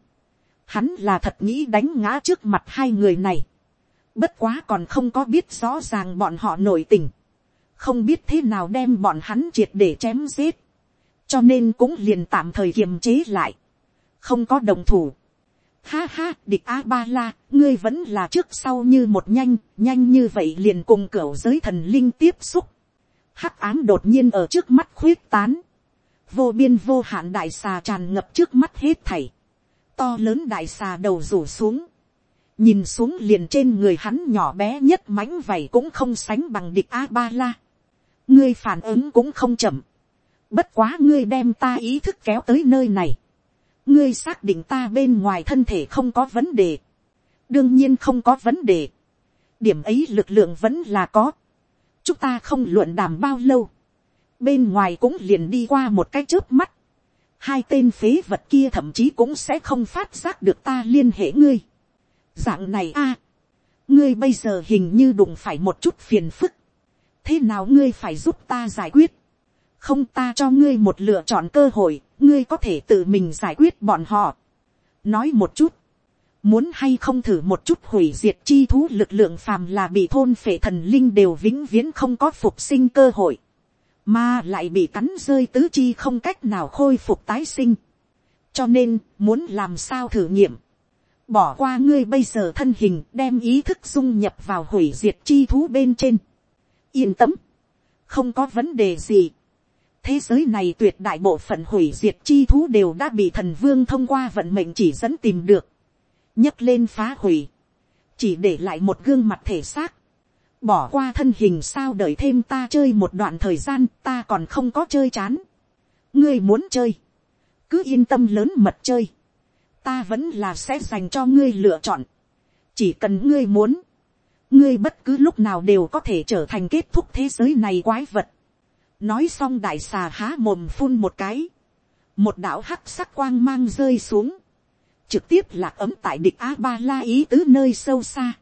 Hắn là thật nghĩ đánh ngã trước mặt hai người này. Bất quá còn không có biết rõ ràng bọn họ nổi tình. Không biết thế nào đem bọn hắn triệt để chém giết. Cho nên cũng liền tạm thời kiềm chế lại. Không có đồng thủ. Ha ha, địch A-ba-la, ngươi vẫn là trước sau như một nhanh, nhanh như vậy liền cùng cửa giới thần linh tiếp xúc. Hắc ám đột nhiên ở trước mắt khuyết tán. Vô biên vô hạn đại xà tràn ngập trước mắt hết thảy. To lớn đại xà đầu rủ xuống, nhìn xuống liền trên người hắn nhỏ bé nhất mánh vảy cũng không sánh bằng địch a ba la, ngươi phản ứng cũng không chậm, bất quá ngươi đem ta ý thức kéo tới nơi này, ngươi xác định ta bên ngoài thân thể không có vấn đề, đương nhiên không có vấn đề, điểm ấy lực lượng vẫn là có, chúng ta không luận đàm bao lâu, bên ngoài cũng liền đi qua một cái trước mắt, hai tên phế vật kia thậm chí cũng sẽ không phát giác được ta liên hệ ngươi. dạng này a, ngươi bây giờ hình như đụng phải một chút phiền phức, thế nào ngươi phải giúp ta giải quyết, không ta cho ngươi một lựa chọn cơ hội, ngươi có thể tự mình giải quyết bọn họ. nói một chút, muốn hay không thử một chút hủy diệt chi thú lực lượng phàm là bị thôn phệ thần linh đều vĩnh viễn không có phục sinh cơ hội, mà lại bị cắn rơi tứ chi không cách nào khôi phục tái sinh. cho nên, muốn làm sao thử nghiệm, bỏ qua ngươi bây giờ thân hình đem ý thức dung nhập vào hủy diệt chi thú bên trên. yên tâm, không có vấn đề gì thế giới này tuyệt đại bộ phận hủy diệt chi thú đều đã bị thần vương thông qua vận mệnh chỉ dẫn tìm được. Nhấc lên phá hủy, chỉ để lại một gương mặt thể xác, bỏ qua thân hình sao đợi thêm ta chơi một đoạn thời gian ta còn không có chơi chán. ngươi muốn chơi, cứ yên tâm lớn mật chơi, ta vẫn là sẽ dành cho ngươi lựa chọn, chỉ cần ngươi muốn, ngươi bất cứ lúc nào đều có thể trở thành kết thúc thế giới này quái vật nói xong đại xà há mồm phun một cái, một đạo hắc sắc quang mang rơi xuống, trực tiếp lạc ấm tại địch a ba la ý tứ nơi sâu xa.